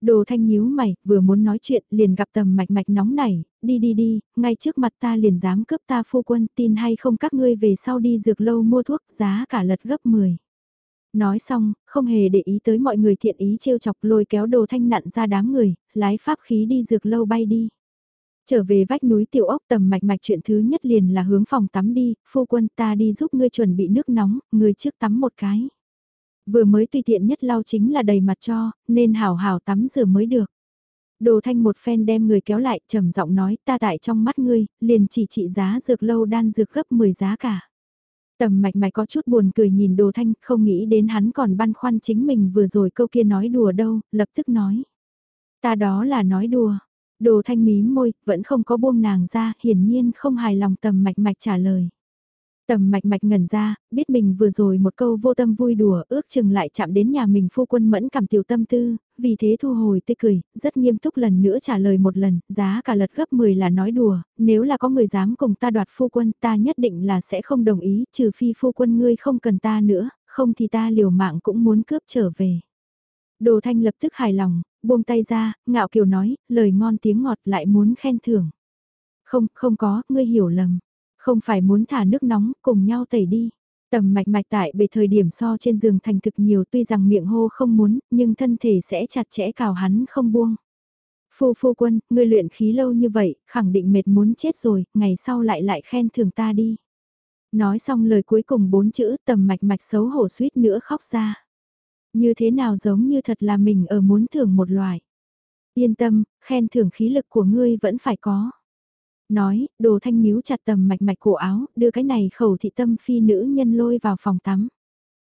Đồ thanh nhíu mày, vừa muốn nói chuyện, liền gặp tầm mạch mạch nóng nảy, đi đi đi, ngay trước mặt ta liền dám cướp ta phu quân, tin hay không các ngươi về sau đi dược lâu mua thuốc, giá cả lật gấp 10. Nói xong, không hề để ý tới mọi người thiện ý trêu chọc lôi kéo đồ thanh nặn ra đám người, lái pháp khí đi dược lâu bay đi. Trở về vách núi tiểu ốc tầm mạch mạch chuyện thứ nhất liền là hướng phòng tắm đi, phu quân ta đi giúp ngươi chuẩn bị nước nóng, ngươi trước tắm một cái. Vừa mới tùy tiện nhất lau chính là đầy mặt cho, nên hảo hảo tắm rửa mới được. Đồ thanh một phen đem người kéo lại, trầm giọng nói ta tại trong mắt ngươi, liền chỉ trị giá dược lâu đan dược gấp 10 giá cả. Tầm mạch mạch có chút buồn cười nhìn đồ thanh, không nghĩ đến hắn còn băn khoăn chính mình vừa rồi câu kia nói đùa đâu, lập tức nói. Ta đó là nói đùa. Đồ thanh mí môi, vẫn không có buông nàng ra, hiển nhiên không hài lòng tầm mạch mạch trả lời. Tầm mạch mạch ngẩn ra, biết mình vừa rồi một câu vô tâm vui đùa ước chừng lại chạm đến nhà mình phu quân mẫn cảm tiểu tâm tư, vì thế thu hồi tươi cười, rất nghiêm túc lần nữa trả lời một lần, giá cả lật gấp 10 là nói đùa, nếu là có người dám cùng ta đoạt phu quân ta nhất định là sẽ không đồng ý, trừ phi phu quân ngươi không cần ta nữa, không thì ta liều mạng cũng muốn cướp trở về. Đồ thanh lập tức hài lòng, buông tay ra, ngạo kiều nói, lời ngon tiếng ngọt lại muốn khen thưởng. Không, không có, ngươi hiểu lầm. Không phải muốn thả nước nóng, cùng nhau tẩy đi. Tầm mạch mạch tại bề thời điểm so trên giường thành thực nhiều tuy rằng miệng hô không muốn, nhưng thân thể sẽ chặt chẽ cào hắn không buông. Phu phu quân, ngươi luyện khí lâu như vậy, khẳng định mệt muốn chết rồi, ngày sau lại lại khen thưởng ta đi. Nói xong lời cuối cùng bốn chữ tầm mạch mạch xấu hổ suýt nữa khóc ra. Như thế nào giống như thật là mình ở muốn thưởng một loài. Yên tâm, khen thưởng khí lực của ngươi vẫn phải có. Nói, đồ thanh níu chặt tầm mạch mạch cổ áo, đưa cái này khẩu thị tâm phi nữ nhân lôi vào phòng tắm.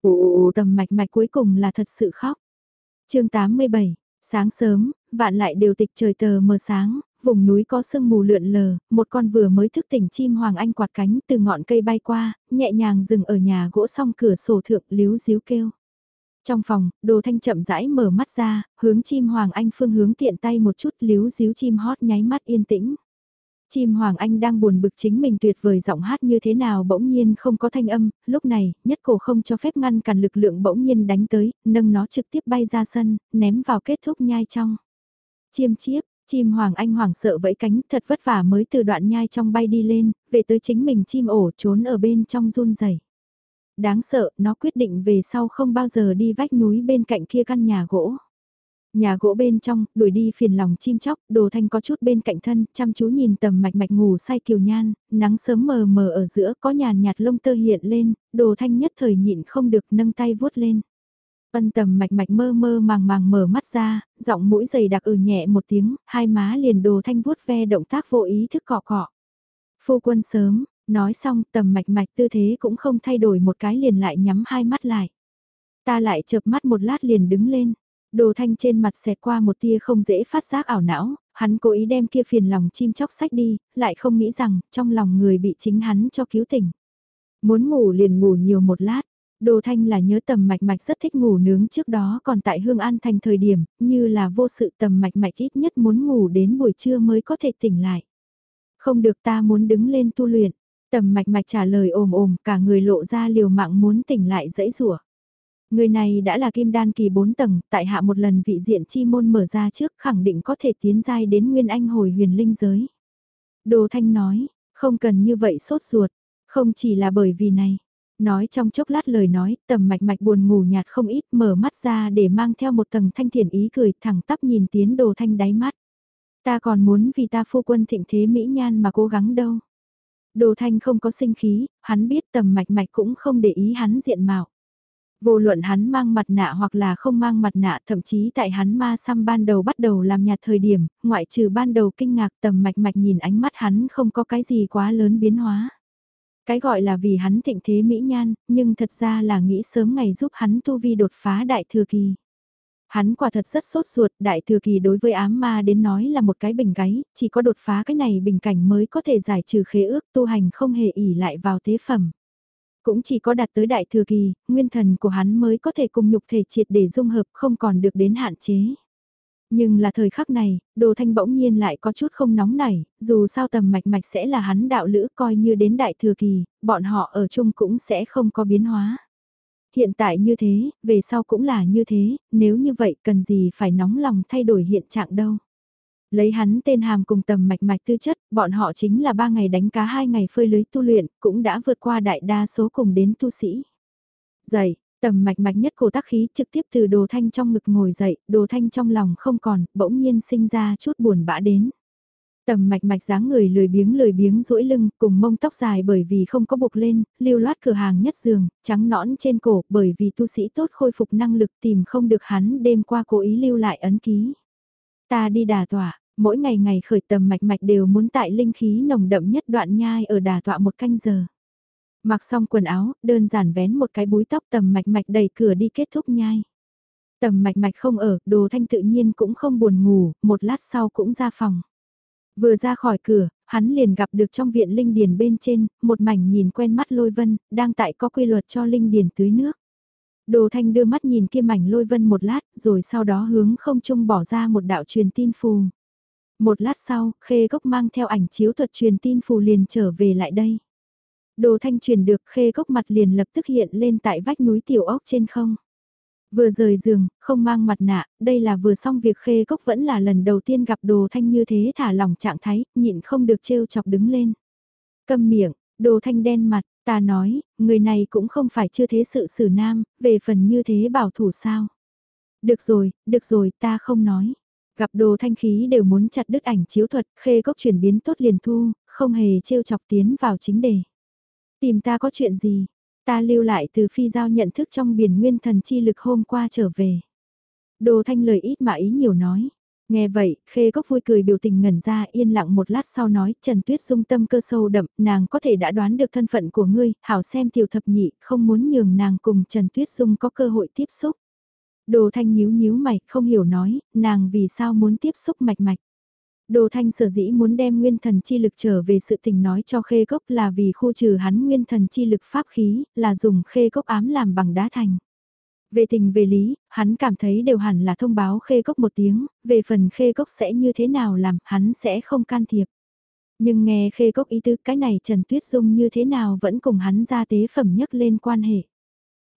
Ồ, tầm mạch mạch cuối cùng là thật sự khóc. chương 87, sáng sớm, vạn lại đều tịch trời tờ mờ sáng, vùng núi có sương mù lượn lờ, một con vừa mới thức tỉnh chim hoàng anh quạt cánh từ ngọn cây bay qua, nhẹ nhàng dừng ở nhà gỗ song cửa sổ thượng líu díu kêu. Trong phòng, đồ thanh chậm rãi mở mắt ra, hướng chim hoàng anh phương hướng tiện tay một chút líu díu chim hót nháy mắt yên tĩnh. Chim Hoàng Anh đang buồn bực chính mình tuyệt vời giọng hát như thế nào bỗng nhiên không có thanh âm, lúc này, nhất cổ không cho phép ngăn cản lực lượng bỗng nhiên đánh tới, nâng nó trực tiếp bay ra sân, ném vào kết thúc nhai trong. Chiêm chiếp, chim Hoàng Anh hoảng sợ vẫy cánh thật vất vả mới từ đoạn nhai trong bay đi lên, về tới chính mình chim ổ trốn ở bên trong run rẩy Đáng sợ, nó quyết định về sau không bao giờ đi vách núi bên cạnh kia căn nhà gỗ. Nhà gỗ bên trong, đuổi đi phiền lòng chim chóc, đồ thanh có chút bên cạnh thân, chăm chú nhìn tầm mạch mạch ngủ say kiều nhan, nắng sớm mờ mờ ở giữa có nhàn nhạt lông tơ hiện lên, đồ thanh nhất thời nhịn không được nâng tay vuốt lên. Ân tầm mạch mạch mơ mơ màng màng mở mắt ra, giọng mũi dày đặc ừ nhẹ một tiếng, hai má liền đồ thanh vuốt ve động tác vô ý thức cọ cọ. Phu quân sớm, nói xong tầm mạch mạch tư thế cũng không thay đổi một cái liền lại nhắm hai mắt lại. Ta lại chợp mắt một lát liền đứng lên, Đồ thanh trên mặt xẹt qua một tia không dễ phát giác ảo não, hắn cố ý đem kia phiền lòng chim chóc sách đi, lại không nghĩ rằng trong lòng người bị chính hắn cho cứu tỉnh. Muốn ngủ liền ngủ nhiều một lát, Đồ Thanh là nhớ tầm mạch mạch rất thích ngủ nướng trước đó còn tại Hương An thành thời điểm, như là vô sự tầm mạch mạch ít nhất muốn ngủ đến buổi trưa mới có thể tỉnh lại. Không được ta muốn đứng lên tu luyện, tầm mạch mạch trả lời ồm ồm cả người lộ ra liều mạng muốn tỉnh lại dãy rủa Người này đã là kim đan kỳ 4 tầng, tại hạ một lần vị diện chi môn mở ra trước khẳng định có thể tiến giai đến nguyên anh hồi huyền linh giới. Đồ Thanh nói, không cần như vậy sốt ruột, không chỉ là bởi vì này. Nói trong chốc lát lời nói, tầm mạch mạch buồn ngủ nhạt không ít mở mắt ra để mang theo một tầng thanh thiền ý cười thẳng tắp nhìn tiến đồ thanh đáy mắt. Ta còn muốn vì ta phu quân thịnh thế mỹ nhan mà cố gắng đâu. Đồ thanh không có sinh khí, hắn biết tầm mạch mạch cũng không để ý hắn diện mạo. Vô luận hắn mang mặt nạ hoặc là không mang mặt nạ thậm chí tại hắn ma xăm ban đầu bắt đầu làm nhạt thời điểm, ngoại trừ ban đầu kinh ngạc tầm mạch mạch nhìn ánh mắt hắn không có cái gì quá lớn biến hóa. Cái gọi là vì hắn thịnh thế mỹ nhan, nhưng thật ra là nghĩ sớm ngày giúp hắn tu vi đột phá đại thừa kỳ. Hắn quả thật rất sốt ruột, đại thừa kỳ đối với ám ma đến nói là một cái bình gáy, chỉ có đột phá cái này bình cảnh mới có thể giải trừ khế ước tu hành không hề ỉ lại vào tế phẩm. Cũng chỉ có đạt tới đại thừa kỳ, nguyên thần của hắn mới có thể cùng nhục thể triệt để dung hợp không còn được đến hạn chế. Nhưng là thời khắc này, đồ thanh bỗng nhiên lại có chút không nóng nảy, dù sao tầm mạch mạch sẽ là hắn đạo lữ coi như đến đại thừa kỳ, bọn họ ở chung cũng sẽ không có biến hóa. Hiện tại như thế, về sau cũng là như thế, nếu như vậy cần gì phải nóng lòng thay đổi hiện trạng đâu. Lấy hắn tên hàm cùng tầm mạch mạch tư chất, bọn họ chính là ba ngày đánh cá hai ngày phơi lưới tu luyện, cũng đã vượt qua đại đa số cùng đến tu sĩ. Dậy, tầm mạch mạch nhất cổ tác khí trực tiếp từ đồ thanh trong ngực ngồi dậy, đồ thanh trong lòng không còn, bỗng nhiên sinh ra chút buồn bã đến. Tầm mạch mạch dáng người lười biếng lười biếng duỗi lưng, cùng mông tóc dài bởi vì không có buộc lên, lưu loát cửa hàng nhất giường, trắng nõn trên cổ bởi vì tu sĩ tốt khôi phục năng lực tìm không được hắn đêm qua cố ý lưu lại ấn ký. Ta đi đà tỏa, mỗi ngày ngày khởi tầm mạch mạch đều muốn tại linh khí nồng đậm nhất đoạn nhai ở đà tọa một canh giờ. Mặc xong quần áo, đơn giản vén một cái búi tóc tầm mạch mạch đẩy cửa đi kết thúc nhai. Tầm mạch mạch không ở, đồ thanh tự nhiên cũng không buồn ngủ, một lát sau cũng ra phòng. Vừa ra khỏi cửa, hắn liền gặp được trong viện linh điền bên trên, một mảnh nhìn quen mắt lôi vân, đang tại có quy luật cho linh điền tưới nước. Đồ Thanh đưa mắt nhìn kia mảnh lôi vân một lát, rồi sau đó hướng không trung bỏ ra một đạo truyền tin phù. Một lát sau, Khê gốc mang theo ảnh chiếu thuật truyền tin phù liền trở về lại đây. Đồ Thanh truyền được Khê gốc mặt liền lập tức hiện lên tại vách núi tiểu ốc trên không. Vừa rời giường, không mang mặt nạ, đây là vừa xong việc Khê Cốc vẫn là lần đầu tiên gặp Đồ Thanh như thế thả lỏng trạng thái, nhịn không được trêu chọc đứng lên. cầm miệng, Đồ Thanh đen mặt, Ta nói, người này cũng không phải chưa thế sự xử nam, về phần như thế bảo thủ sao. Được rồi, được rồi, ta không nói. Gặp đồ thanh khí đều muốn chặt đứt ảnh chiếu thuật, khê gốc chuyển biến tốt liền thu, không hề trêu chọc tiến vào chính đề. Tìm ta có chuyện gì? Ta lưu lại từ phi giao nhận thức trong biển nguyên thần chi lực hôm qua trở về. Đồ thanh lời ít mà ý nhiều nói. Nghe vậy, khê Cốc vui cười biểu tình ngẩn ra yên lặng một lát sau nói Trần Tuyết dung tâm cơ sâu đậm, nàng có thể đã đoán được thân phận của ngươi, hảo xem tiểu thập nhị, không muốn nhường nàng cùng Trần Tuyết dung có cơ hội tiếp xúc. Đồ thanh nhíu nhíu mày, không hiểu nói, nàng vì sao muốn tiếp xúc mạch mạch. Đồ thanh sở dĩ muốn đem nguyên thần chi lực trở về sự tình nói cho khê gốc là vì khu trừ hắn nguyên thần chi lực pháp khí, là dùng khê gốc ám làm bằng đá thành. Về tình về lý, hắn cảm thấy đều hẳn là thông báo khê cốc một tiếng, về phần khê cốc sẽ như thế nào làm, hắn sẽ không can thiệp. Nhưng nghe khê cốc ý tứ cái này Trần Tuyết Dung như thế nào vẫn cùng hắn ra tế phẩm nhất lên quan hệ.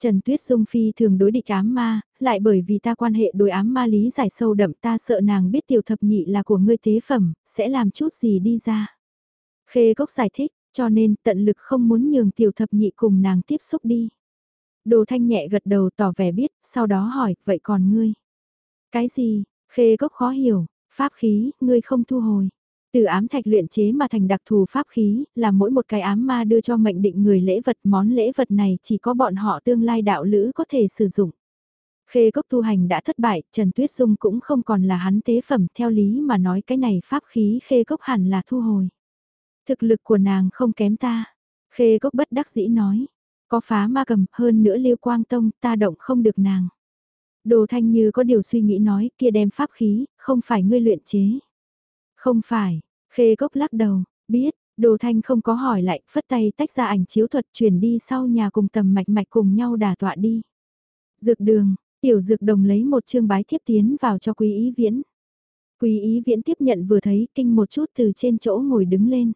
Trần Tuyết Dung phi thường đối địch ám ma, lại bởi vì ta quan hệ đối ám ma lý giải sâu đậm ta sợ nàng biết tiểu thập nhị là của ngươi tế phẩm, sẽ làm chút gì đi ra. Khê cốc giải thích, cho nên tận lực không muốn nhường tiểu thập nhị cùng nàng tiếp xúc đi. Đồ thanh nhẹ gật đầu tỏ vẻ biết, sau đó hỏi, vậy còn ngươi? Cái gì? Khê cốc khó hiểu, pháp khí, ngươi không thu hồi. Từ ám thạch luyện chế mà thành đặc thù pháp khí, là mỗi một cái ám ma đưa cho mệnh định người lễ vật món lễ vật này chỉ có bọn họ tương lai đạo lữ có thể sử dụng. Khê cốc tu hành đã thất bại, Trần Tuyết Dung cũng không còn là hắn tế phẩm theo lý mà nói cái này pháp khí khê cốc hẳn là thu hồi. Thực lực của nàng không kém ta. Khê cốc bất đắc dĩ nói. Có phá ma cầm hơn nữa liêu quang tông ta động không được nàng. Đồ thanh như có điều suy nghĩ nói kia đem pháp khí, không phải ngươi luyện chế. Không phải, khê gốc lắc đầu, biết, đồ thanh không có hỏi lại, phất tay tách ra ảnh chiếu thuật chuyển đi sau nhà cùng tầm mạch mạch cùng nhau đà tọa đi. Dược đường, tiểu dược đồng lấy một chương bái thiếp tiến vào cho quý ý viễn. Quý ý viễn tiếp nhận vừa thấy kinh một chút từ trên chỗ ngồi đứng lên.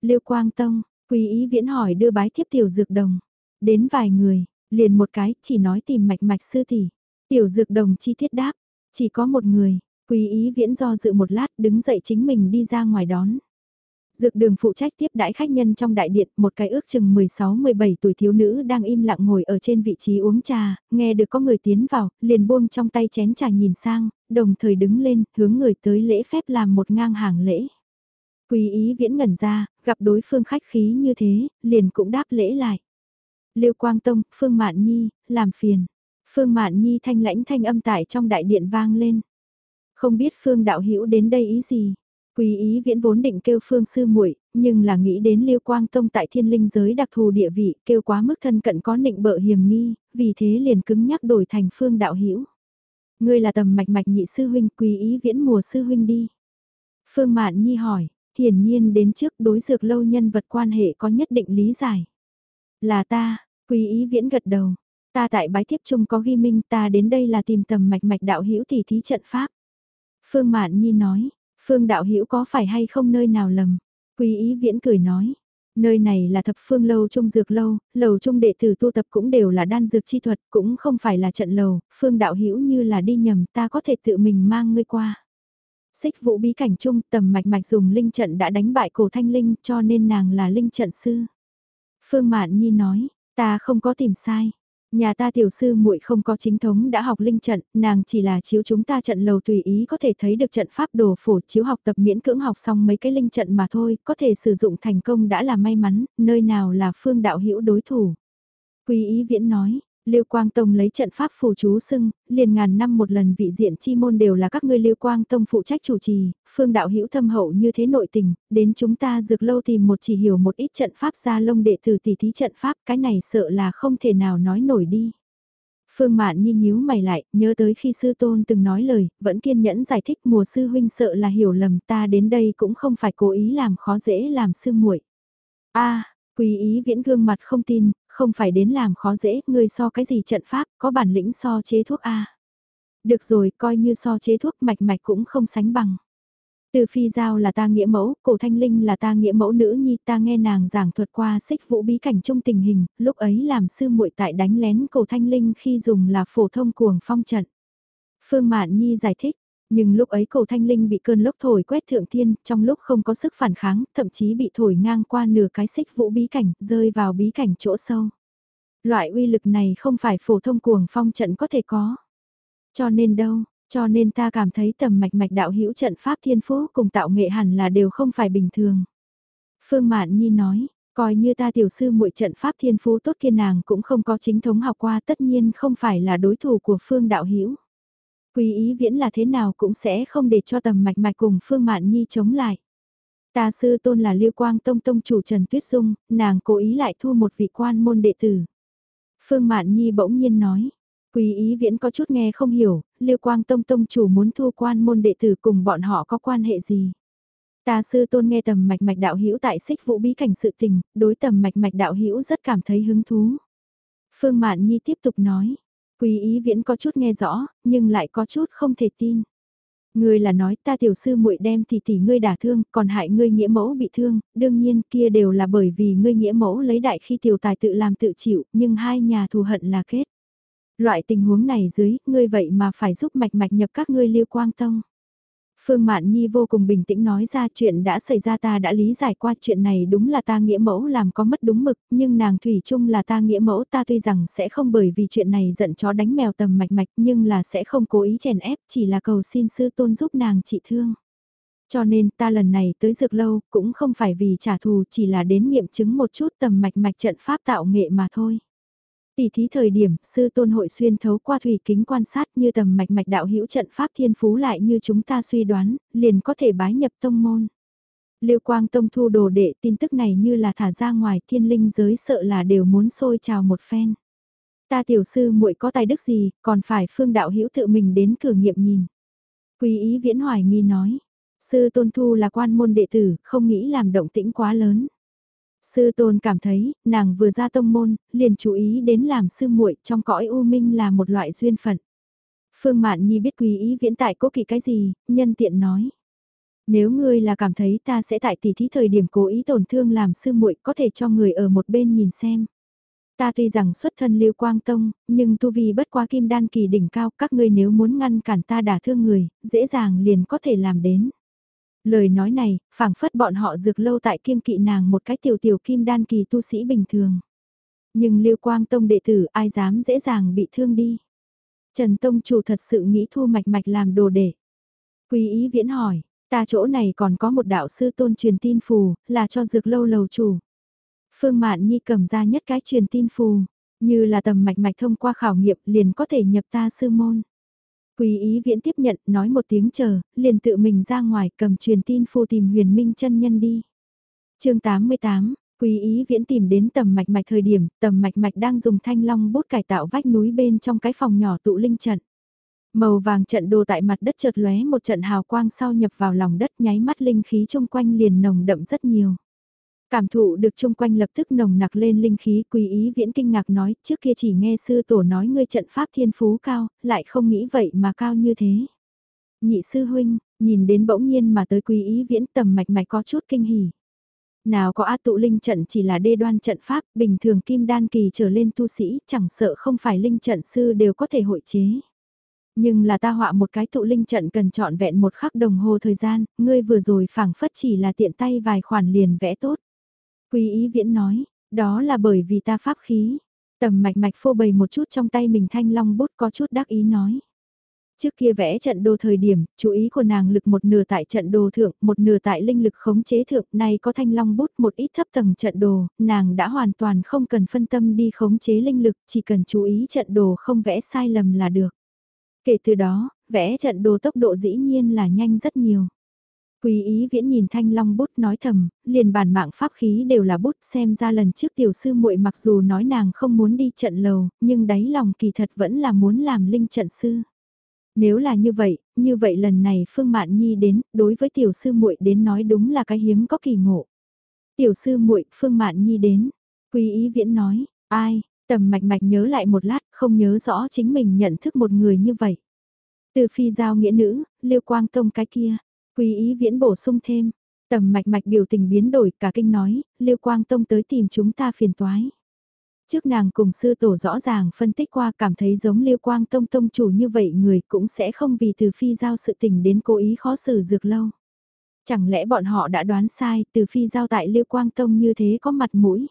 Liêu Quang Tông, quý ý viễn hỏi đưa bái thiếp tiểu dược đồng. Đến vài người, liền một cái, chỉ nói tìm mạch mạch sư tỷ. Tiểu dược đồng chi tiết đáp, chỉ có một người, quý ý viễn do dự một lát đứng dậy chính mình đi ra ngoài đón. Dược đường phụ trách tiếp đãi khách nhân trong đại điện, một cái ước chừng 16-17 tuổi thiếu nữ đang im lặng ngồi ở trên vị trí uống trà, nghe được có người tiến vào, liền buông trong tay chén trà nhìn sang, đồng thời đứng lên, hướng người tới lễ phép làm một ngang hàng lễ. Quý ý viễn ngẩn ra, gặp đối phương khách khí như thế, liền cũng đáp lễ lại. Liêu Quang Tông, Phương Mạn Nhi, làm phiền. Phương Mạn Nhi thanh lãnh thanh âm tại trong đại điện vang lên. Không biết Phương đạo hữu đến đây ý gì? Quý ý viễn vốn định kêu Phương sư muội, nhưng là nghĩ đến Liêu Quang Tông tại thiên linh giới đặc thù địa vị, kêu quá mức thân cận có nịnh bợ hiểm nghi, vì thế liền cứng nhắc đổi thành Phương đạo hữu. Ngươi là tầm mạch mạch nhị sư huynh, quý ý viễn mùa sư huynh đi. Phương Mạn Nhi hỏi, hiển nhiên đến trước đối dược lâu nhân vật quan hệ có nhất định lý giải. Là ta, quý ý viễn gật đầu. Ta tại bái thiếp chung có ghi minh ta đến đây là tìm tầm mạch mạch đạo hữu tỷ thí trận pháp. Phương Mạn Nhi nói, Phương đạo hữu có phải hay không nơi nào lầm? Quý ý viễn cười nói, nơi này là thập phương lâu trung dược lâu, lầu trung đệ tử tu tập cũng đều là đan dược chi thuật, cũng không phải là trận lầu, phương đạo hữu như là đi nhầm ta có thể tự mình mang ngươi qua. Xích vũ bí cảnh trung tầm mạch mạch dùng linh trận đã đánh bại cổ thanh linh cho nên nàng là linh trận sư. Phương Mạn Nhi nói, ta không có tìm sai. Nhà ta tiểu sư muội không có chính thống đã học linh trận, nàng chỉ là chiếu chúng ta trận lầu tùy ý có thể thấy được trận pháp đồ phổ chiếu học tập miễn cưỡng học xong mấy cái linh trận mà thôi, có thể sử dụng thành công đã là may mắn, nơi nào là phương đạo hữu đối thủ. quý ý viễn nói, Liêu Quang Tông lấy trận pháp phù chú xưng, liền ngàn năm một lần vị diện chi môn đều là các ngươi Liêu Quang Tông phụ trách chủ trì, phương đạo hữu thâm hậu như thế nội tình, đến chúng ta dược lâu tìm một chỉ hiểu một ít trận pháp ra lông đệ tử tỷ thí trận pháp, cái này sợ là không thể nào nói nổi đi. Phương Mạn Nhi nhíu mày lại, nhớ tới khi sư tôn từng nói lời, vẫn kiên nhẫn giải thích mùa sư huynh sợ là hiểu lầm ta đến đây cũng không phải cố ý làm khó dễ làm sư muội. A, Quý ý viễn gương mặt không tin, không phải đến làm khó dễ, ngươi so cái gì trận pháp, có bản lĩnh so chế thuốc A. Được rồi, coi như so chế thuốc mạch mạch cũng không sánh bằng. Từ phi giao là ta nghĩa mẫu, cổ thanh linh là ta nghĩa mẫu nữ nhi ta nghe nàng giảng thuật qua xích vũ bí cảnh trong tình hình, lúc ấy làm sư muội tại đánh lén cổ thanh linh khi dùng là phổ thông cuồng phong trận. Phương Mạn Nhi giải thích, nhưng lúc ấy cổ thanh linh bị cơn lốc thổi quét thượng thiên, trong lúc không có sức phản kháng, thậm chí bị thổi ngang qua nửa cái xích vũ bí cảnh, rơi vào bí cảnh chỗ sâu. Loại uy lực này không phải phổ thông cuồng phong trận có thể có. Cho nên đâu, cho nên ta cảm thấy tầm mạch mạch đạo hữu trận pháp thiên phú cùng tạo nghệ hẳn là đều không phải bình thường. Phương Mạn Nhi nói, coi như ta tiểu sư muội trận pháp thiên phú tốt kia nàng cũng không có chính thống học qua tất nhiên không phải là đối thủ của Phương đạo hữu Quý ý viễn là thế nào cũng sẽ không để cho tầm mạch mạch cùng Phương Mạn Nhi chống lại. Ta sư tôn là Liêu Quang Tông Tông chủ Trần Tuyết Dung, nàng cố ý lại thu một vị quan môn đệ tử. Phương Mạn Nhi bỗng nhiên nói, Quý ý viễn có chút nghe không hiểu, Liêu Quang Tông Tông chủ muốn thu quan môn đệ tử cùng bọn họ có quan hệ gì. Ta sư tôn nghe tầm mạch mạch đạo hữu tại xích vũ bí cảnh sự tình, đối tầm mạch mạch đạo hữu rất cảm thấy hứng thú. Phương Mạn Nhi tiếp tục nói, Quý ý viễn có chút nghe rõ, nhưng lại có chút không thể tin. Ngươi là nói ta tiểu sư muội đem thì tỷ ngươi đả thương, còn hại ngươi nghĩa mẫu bị thương, đương nhiên kia đều là bởi vì ngươi nghĩa mẫu lấy đại khi tiểu tài tự làm tự chịu, nhưng hai nhà thù hận là kết. Loại tình huống này dưới, ngươi vậy mà phải giúp mạch mạch nhập các ngươi liêu quang tông. Phương Mạn Nhi vô cùng bình tĩnh nói ra chuyện đã xảy ra ta đã lý giải qua chuyện này đúng là ta nghĩa mẫu làm có mất đúng mực, nhưng nàng Thủy chung là ta nghĩa mẫu ta tuy rằng sẽ không bởi vì chuyện này giận chó đánh mèo tầm mạch mạch nhưng là sẽ không cố ý chèn ép chỉ là cầu xin sư tôn giúp nàng trị thương. Cho nên ta lần này tới dược lâu cũng không phải vì trả thù chỉ là đến nghiệm chứng một chút tầm mạch mạch trận pháp tạo nghệ mà thôi. Tỷ thí thời điểm, sư tôn hội xuyên thấu qua thủy kính quan sát như tầm mạch mạch đạo hữu trận pháp thiên phú lại như chúng ta suy đoán, liền có thể bái nhập tông môn. Lưu Quang Tông thu đồ đệ tin tức này như là thả ra ngoài thiên linh giới sợ là đều muốn sôi trào một phen. Ta tiểu sư muội có tài đức gì, còn phải phương đạo hữu tự mình đến cửa nghiệm nhìn. Quý ý viễn hoài nghi nói, sư tôn thu là quan môn đệ tử, không nghĩ làm động tĩnh quá lớn. Sư tôn cảm thấy, nàng vừa ra tông môn, liền chú ý đến làm sư muội trong cõi u minh là một loại duyên phận. Phương Mạn Nhi biết quý ý viễn tại cố kỵ cái gì, nhân tiện nói. Nếu ngươi là cảm thấy ta sẽ tại tỷ thí thời điểm cố ý tổn thương làm sư muội có thể cho người ở một bên nhìn xem. Ta tuy rằng xuất thân lưu quang tông, nhưng tu vi bất quá kim đan kỳ đỉnh cao các ngươi nếu muốn ngăn cản ta đả thương người, dễ dàng liền có thể làm đến. Lời nói này, phảng phất bọn họ dược lâu tại kiêng kỵ nàng một cái tiểu tiểu kim đan kỳ tu sĩ bình thường. Nhưng Liêu Quang Tông đệ tử ai dám dễ dàng bị thương đi. Trần Tông chủ thật sự nghĩ thu mạch mạch làm đồ để. Quý ý viễn hỏi, ta chỗ này còn có một đạo sư tôn truyền tin phù, là cho dược lâu lầu chủ. Phương Mạn Nhi cầm ra nhất cái truyền tin phù, như là tầm mạch mạch thông qua khảo nghiệm liền có thể nhập ta sư môn. Quý ý viễn tiếp nhận, nói một tiếng chờ, liền tự mình ra ngoài cầm truyền tin phu tìm huyền minh chân nhân đi. chương 88, Quý ý viễn tìm đến tầm mạch mạch thời điểm, tầm mạch mạch đang dùng thanh long bút cải tạo vách núi bên trong cái phòng nhỏ tụ linh trận. Màu vàng trận đồ tại mặt đất chợt lóe một trận hào quang sau nhập vào lòng đất nháy mắt linh khí chung quanh liền nồng đậm rất nhiều. Cảm thụ được chung quanh lập tức nồng nặc lên linh khí quý ý viễn kinh ngạc nói trước kia chỉ nghe sư tổ nói ngươi trận pháp thiên phú cao, lại không nghĩ vậy mà cao như thế. Nhị sư huynh, nhìn đến bỗng nhiên mà tới quý ý viễn tầm mạch mạch có chút kinh hỉ. Nào có át tụ linh trận chỉ là đê đoan trận pháp, bình thường kim đan kỳ trở lên tu sĩ, chẳng sợ không phải linh trận sư đều có thể hội chế. Nhưng là ta họa một cái tụ linh trận cần chọn vẹn một khắc đồng hồ thời gian, ngươi vừa rồi phảng phất chỉ là tiện tay vài khoản liền vẽ tốt. Quý ý viễn nói, đó là bởi vì ta pháp khí. Tầm mạch mạch phô bày một chút trong tay mình thanh long bút có chút đắc ý nói. Trước kia vẽ trận đồ thời điểm, chú ý của nàng lực một nửa tại trận đồ thượng, một nửa tại linh lực khống chế thượng, nay có thanh long bút một ít thấp tầng trận đồ, nàng đã hoàn toàn không cần phân tâm đi khống chế linh lực, chỉ cần chú ý trận đồ không vẽ sai lầm là được. Kể từ đó, vẽ trận đồ tốc độ dĩ nhiên là nhanh rất nhiều. Quý ý viễn nhìn thanh long bút nói thầm, liền bản mạng pháp khí đều là bút xem ra lần trước tiểu sư muội mặc dù nói nàng không muốn đi trận lầu, nhưng đáy lòng kỳ thật vẫn là muốn làm linh trận sư. Nếu là như vậy, như vậy lần này Phương Mạn Nhi đến, đối với tiểu sư muội đến nói đúng là cái hiếm có kỳ ngộ. Tiểu sư muội Phương Mạn Nhi đến, Quý ý viễn nói, ai, tầm mạch mạch nhớ lại một lát, không nhớ rõ chính mình nhận thức một người như vậy. Từ phi giao nghĩa nữ, liêu quang tông cái kia, Quý ý viễn bổ sung thêm, tầm mạch mạch biểu tình biến đổi cả kinh nói, Liêu Quang Tông tới tìm chúng ta phiền toái. Trước nàng cùng sư tổ rõ ràng phân tích qua cảm thấy giống Liêu Quang Tông Tông chủ như vậy người cũng sẽ không vì từ phi giao sự tình đến cố ý khó xử dược lâu. Chẳng lẽ bọn họ đã đoán sai từ phi giao tại Liêu Quang Tông như thế có mặt mũi.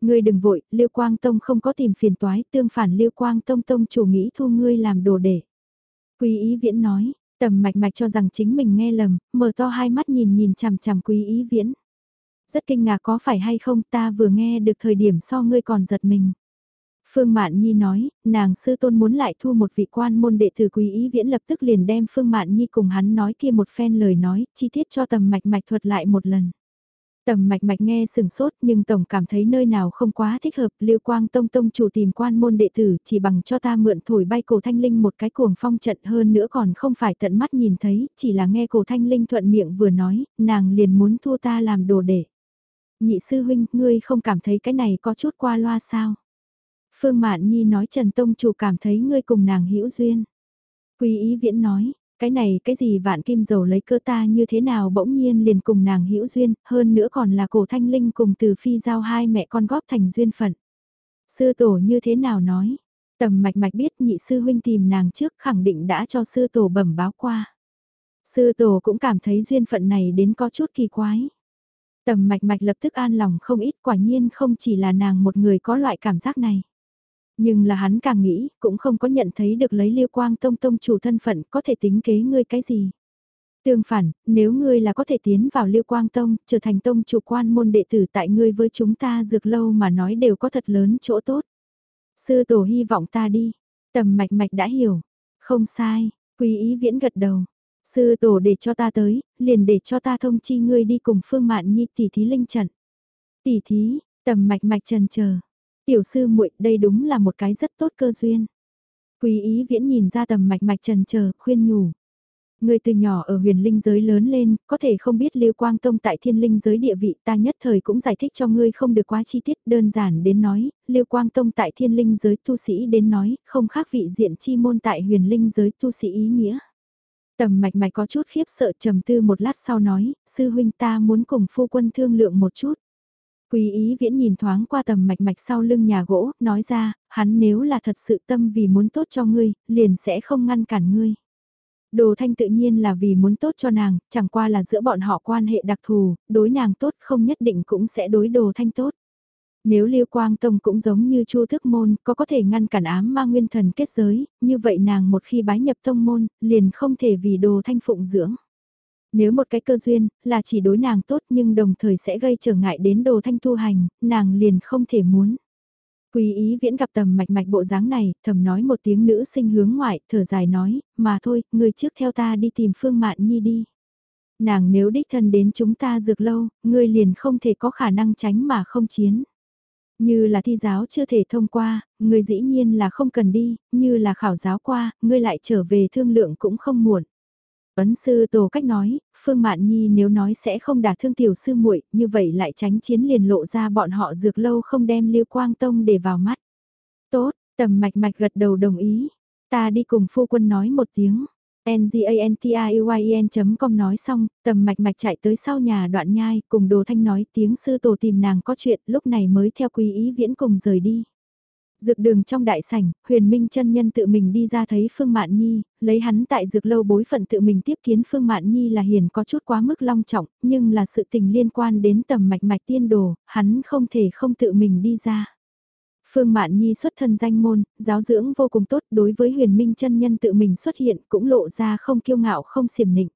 Ngươi đừng vội, Liêu Quang Tông không có tìm phiền toái, tương phản Liêu Quang Tông Tông chủ nghĩ thu ngươi làm đồ để. Quý ý viễn nói, Tầm mạch mạch cho rằng chính mình nghe lầm, mở to hai mắt nhìn nhìn chằm chằm quý ý viễn. Rất kinh ngạc có phải hay không ta vừa nghe được thời điểm so ngươi còn giật mình. Phương Mạn Nhi nói, nàng sư tôn muốn lại thu một vị quan môn đệ tử quý ý viễn lập tức liền đem Phương Mạn Nhi cùng hắn nói kia một phen lời nói, chi tiết cho tầm mạch mạch thuật lại một lần. Tầm mạch mạch nghe sừng sốt nhưng tổng cảm thấy nơi nào không quá thích hợp, Lưu Quang Tông Tông chủ tìm quan môn đệ tử chỉ bằng cho ta mượn thổi bay cổ thanh linh một cái cuồng phong trận hơn nữa còn không phải tận mắt nhìn thấy, chỉ là nghe cổ thanh linh thuận miệng vừa nói, nàng liền muốn thua ta làm đồ đệ. Nhị sư huynh, ngươi không cảm thấy cái này có chút qua loa sao? Phương Mạn Nhi nói Trần Tông chủ cảm thấy ngươi cùng nàng hữu duyên. Quý ý viễn nói, cái này cái gì vạn kim dầu lấy cơ ta như thế nào bỗng nhiên liền cùng nàng hữu duyên, hơn nữa còn là cổ thanh linh cùng từ phi giao hai mẹ con góp thành duyên phận. Sư tổ như thế nào nói, tầm mạch mạch biết nhị sư huynh tìm nàng trước khẳng định đã cho sư tổ bẩm báo qua. Sư tổ cũng cảm thấy duyên phận này đến có chút kỳ quái. Tầm mạch mạch lập tức an lòng không ít quả nhiên không chỉ là nàng một người có loại cảm giác này. Nhưng là hắn càng nghĩ, cũng không có nhận thấy được lấy liêu quang tông tông chủ thân phận có thể tính kế ngươi cái gì. Tương phản, nếu ngươi là có thể tiến vào liêu quang tông, trở thành tông chủ quan môn đệ tử tại ngươi với chúng ta dược lâu mà nói đều có thật lớn chỗ tốt. Sư tổ hy vọng ta đi, tầm mạch mạch đã hiểu, không sai, quý ý viễn gật đầu. Sư tổ để cho ta tới, liền để cho ta thông chi ngươi đi cùng phương mạn nhi tỷ thí linh trận. Tỷ thí, tầm mạch mạch trần chờ Tiểu sư muội đây đúng là một cái rất tốt cơ duyên. Quý ý viễn nhìn ra tầm mạch mạch trần chờ khuyên nhủ. Người từ nhỏ ở huyền linh giới lớn lên, có thể không biết Lưu Quang Tông tại thiên linh giới địa vị ta nhất thời cũng giải thích cho ngươi không được quá chi tiết đơn giản đến nói, Lưu Quang Tông tại thiên linh giới tu sĩ đến nói, không khác vị diện chi môn tại huyền linh giới tu sĩ ý nghĩa. Tầm mạch mạch có chút khiếp sợ trầm tư một lát sau nói, sư huynh ta muốn cùng phu quân thương lượng một chút. Quý ý viễn nhìn thoáng qua tầm mạch mạch sau lưng nhà gỗ, nói ra, hắn nếu là thật sự tâm vì muốn tốt cho ngươi, liền sẽ không ngăn cản ngươi. Đồ thanh tự nhiên là vì muốn tốt cho nàng, chẳng qua là giữa bọn họ quan hệ đặc thù, đối nàng tốt không nhất định cũng sẽ đối đồ thanh tốt. Nếu Liêu Quang Tông cũng giống như Chu Thức Môn, có có thể ngăn cản ám ma nguyên thần kết giới, như vậy nàng một khi bái nhập tông môn, liền không thể vì đồ thanh phụng dưỡng. Nếu một cái cơ duyên, là chỉ đối nàng tốt nhưng đồng thời sẽ gây trở ngại đến đồ thanh thu hành, nàng liền không thể muốn. Quý ý viễn gặp tầm mạch mạch bộ dáng này, thầm nói một tiếng nữ sinh hướng ngoại, thở dài nói, mà thôi, người trước theo ta đi tìm Phương Mạn Nhi đi. Nàng nếu đích thân đến chúng ta dược lâu, ngươi liền không thể có khả năng tránh mà không chiến. Như là thi giáo chưa thể thông qua, ngươi dĩ nhiên là không cần đi, như là khảo giáo qua, ngươi lại trở về thương lượng cũng không muộn. Ấn sư tổ cách nói, Phương Mạn Nhi nếu nói sẽ không đả thương tiểu sư muội, như vậy lại tránh chiến liền lộ ra bọn họ dược lâu không đem Liêu Quang Tông để vào mắt. Tốt, tầm mạch mạch gật đầu đồng ý. Ta đi cùng phu quân nói một tiếng. ngantien.com nói xong, tầm mạch mạch chạy tới sau nhà đoạn nhai, cùng đồ thanh nói tiếng sư tổ tìm nàng có chuyện, lúc này mới theo quý ý viễn cùng rời đi. Dược đường trong đại sảnh, huyền minh chân nhân tự mình đi ra thấy Phương Mạn Nhi, lấy hắn tại dược lâu bối phận tự mình tiếp kiến Phương Mạn Nhi là hiền có chút quá mức long trọng, nhưng là sự tình liên quan đến tầm mạch mạch tiên đồ, hắn không thể không tự mình đi ra. Phương Mạn Nhi xuất thân danh môn, giáo dưỡng vô cùng tốt đối với huyền minh chân nhân tự mình xuất hiện cũng lộ ra không kiêu ngạo không xiểm nịnh.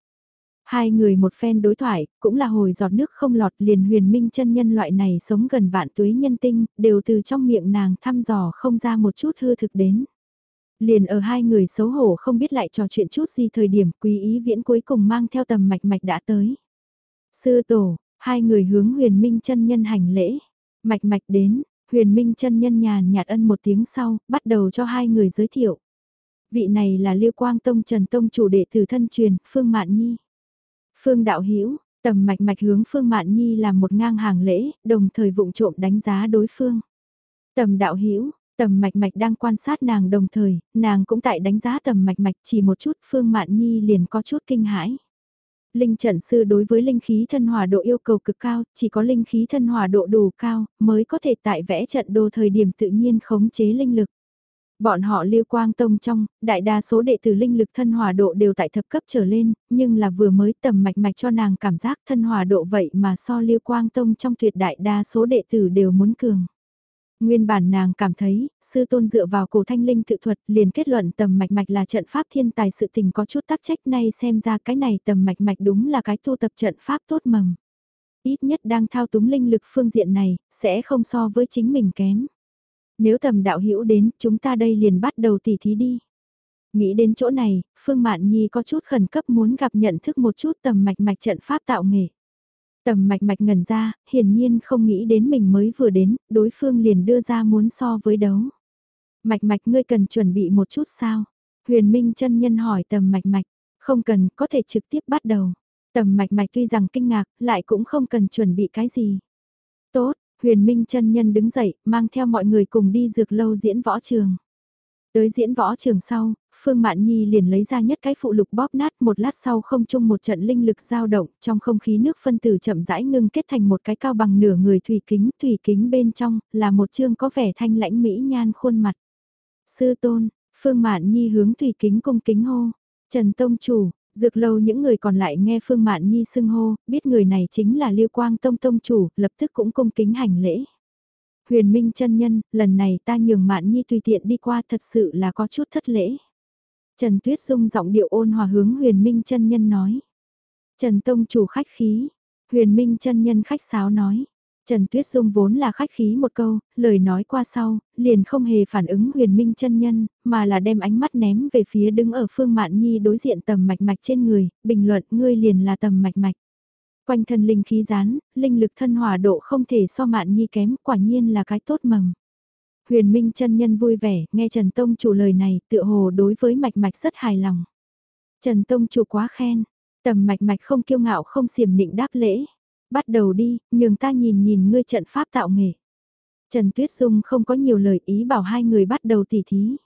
Hai người một phen đối thoại, cũng là hồi giọt nước không lọt liền huyền minh chân nhân loại này sống gần vạn tuế nhân tinh, đều từ trong miệng nàng thăm dò không ra một chút hư thực đến. Liền ở hai người xấu hổ không biết lại trò chuyện chút gì thời điểm quý ý viễn cuối cùng mang theo tầm mạch mạch đã tới. Sư tổ, hai người hướng huyền minh chân nhân hành lễ, mạch mạch đến, huyền minh chân nhân nhàn nhạt ân một tiếng sau, bắt đầu cho hai người giới thiệu. Vị này là Liêu Quang Tông Trần Tông chủ đệ tử thân truyền, Phương Mạn Nhi. Phương đạo hữu tầm mạch mạch hướng Phương Mạn Nhi làm một ngang hàng lễ, đồng thời vụng trộm đánh giá đối phương. Tầm đạo hữu tầm mạch mạch đang quan sát nàng đồng thời, nàng cũng tại đánh giá tầm mạch mạch chỉ một chút Phương Mạn Nhi liền có chút kinh hãi. Linh trận sư đối với linh khí thân hòa độ yêu cầu cực cao, chỉ có linh khí thân hòa độ đủ cao, mới có thể tại vẽ trận đồ thời điểm tự nhiên khống chế linh lực. Bọn họ lưu quang tông trong, đại đa số đệ tử linh lực thân hòa độ đều tại thập cấp trở lên, nhưng là vừa mới tầm mạch mạch cho nàng cảm giác thân hòa độ vậy mà so lưu quang tông trong tuyệt đại đa số đệ tử đều muốn cường. Nguyên bản nàng cảm thấy, sư tôn dựa vào cổ thanh linh tự thuật liền kết luận tầm mạch mạch là trận pháp thiên tài sự tình có chút tác trách nay xem ra cái này tầm mạch mạch đúng là cái tu tập trận pháp tốt mầm. Ít nhất đang thao túng linh lực phương diện này, sẽ không so với chính mình kém. Nếu tầm đạo hữu đến, chúng ta đây liền bắt đầu tỉ thí đi. Nghĩ đến chỗ này, Phương Mạn Nhi có chút khẩn cấp muốn gặp nhận thức một chút tầm mạch mạch trận pháp tạo nghệ. Tầm mạch mạch ngẩn ra, hiển nhiên không nghĩ đến mình mới vừa đến, đối phương liền đưa ra muốn so với đấu. Mạch mạch ngươi cần chuẩn bị một chút sao? Huyền Minh chân nhân hỏi tầm mạch mạch, không cần, có thể trực tiếp bắt đầu. Tầm mạch mạch tuy rằng kinh ngạc, lại cũng không cần chuẩn bị cái gì. Tốt, Huyền Minh chân nhân đứng dậy, mang theo mọi người cùng đi dược lâu diễn võ trường. Tới diễn võ trường sau, Phương Mạn Nhi liền lấy ra nhất cái phụ lục bóp nát một lát sau không chung một trận linh lực dao động, trong không khí nước phân tử chậm rãi ngưng kết thành một cái cao bằng nửa người thủy kính, thủy kính bên trong là một chương có vẻ thanh lãnh mỹ nhan khuôn mặt. Sư tôn, Phương Mạn Nhi hướng thủy kính cung kính hô, Trần Tông Chủ, Dược lâu những người còn lại nghe Phương Mạn Nhi xưng hô, biết người này chính là Liêu Quang Tông Tông Chủ, lập tức cũng cung kính hành lễ. Huyền Minh chân nhân, lần này ta nhường Mạn Nhi tùy tiện đi qua thật sự là có chút thất lễ. Trần Tuyết Dung giọng điệu ôn hòa hướng Huyền Minh chân nhân nói. Trần Tông chủ khách khí, Huyền Minh chân nhân khách sáo nói. Trần Tuyết Dung vốn là khách khí một câu, lời nói qua sau, liền không hề phản ứng huyền minh chân nhân, mà là đem ánh mắt ném về phía đứng ở phương mạn nhi đối diện tầm mạch mạch trên người, bình luận ngươi liền là tầm mạch mạch. Quanh thân linh khí rán, linh lực thân hòa độ không thể so mạn nhi kém, quả nhiên là cái tốt mầm. Huyền Minh chân nhân vui vẻ, nghe Trần Tông chủ lời này, tựa hồ đối với mạch mạch rất hài lòng. Trần Tông chủ quá khen, tầm mạch mạch không kiêu ngạo không xiểm nịnh đáp lễ. Bắt đầu đi, nhường ta nhìn nhìn ngươi trận pháp tạo nghề. Trần Tuyết Dung không có nhiều lời ý bảo hai người bắt đầu tỉ thí.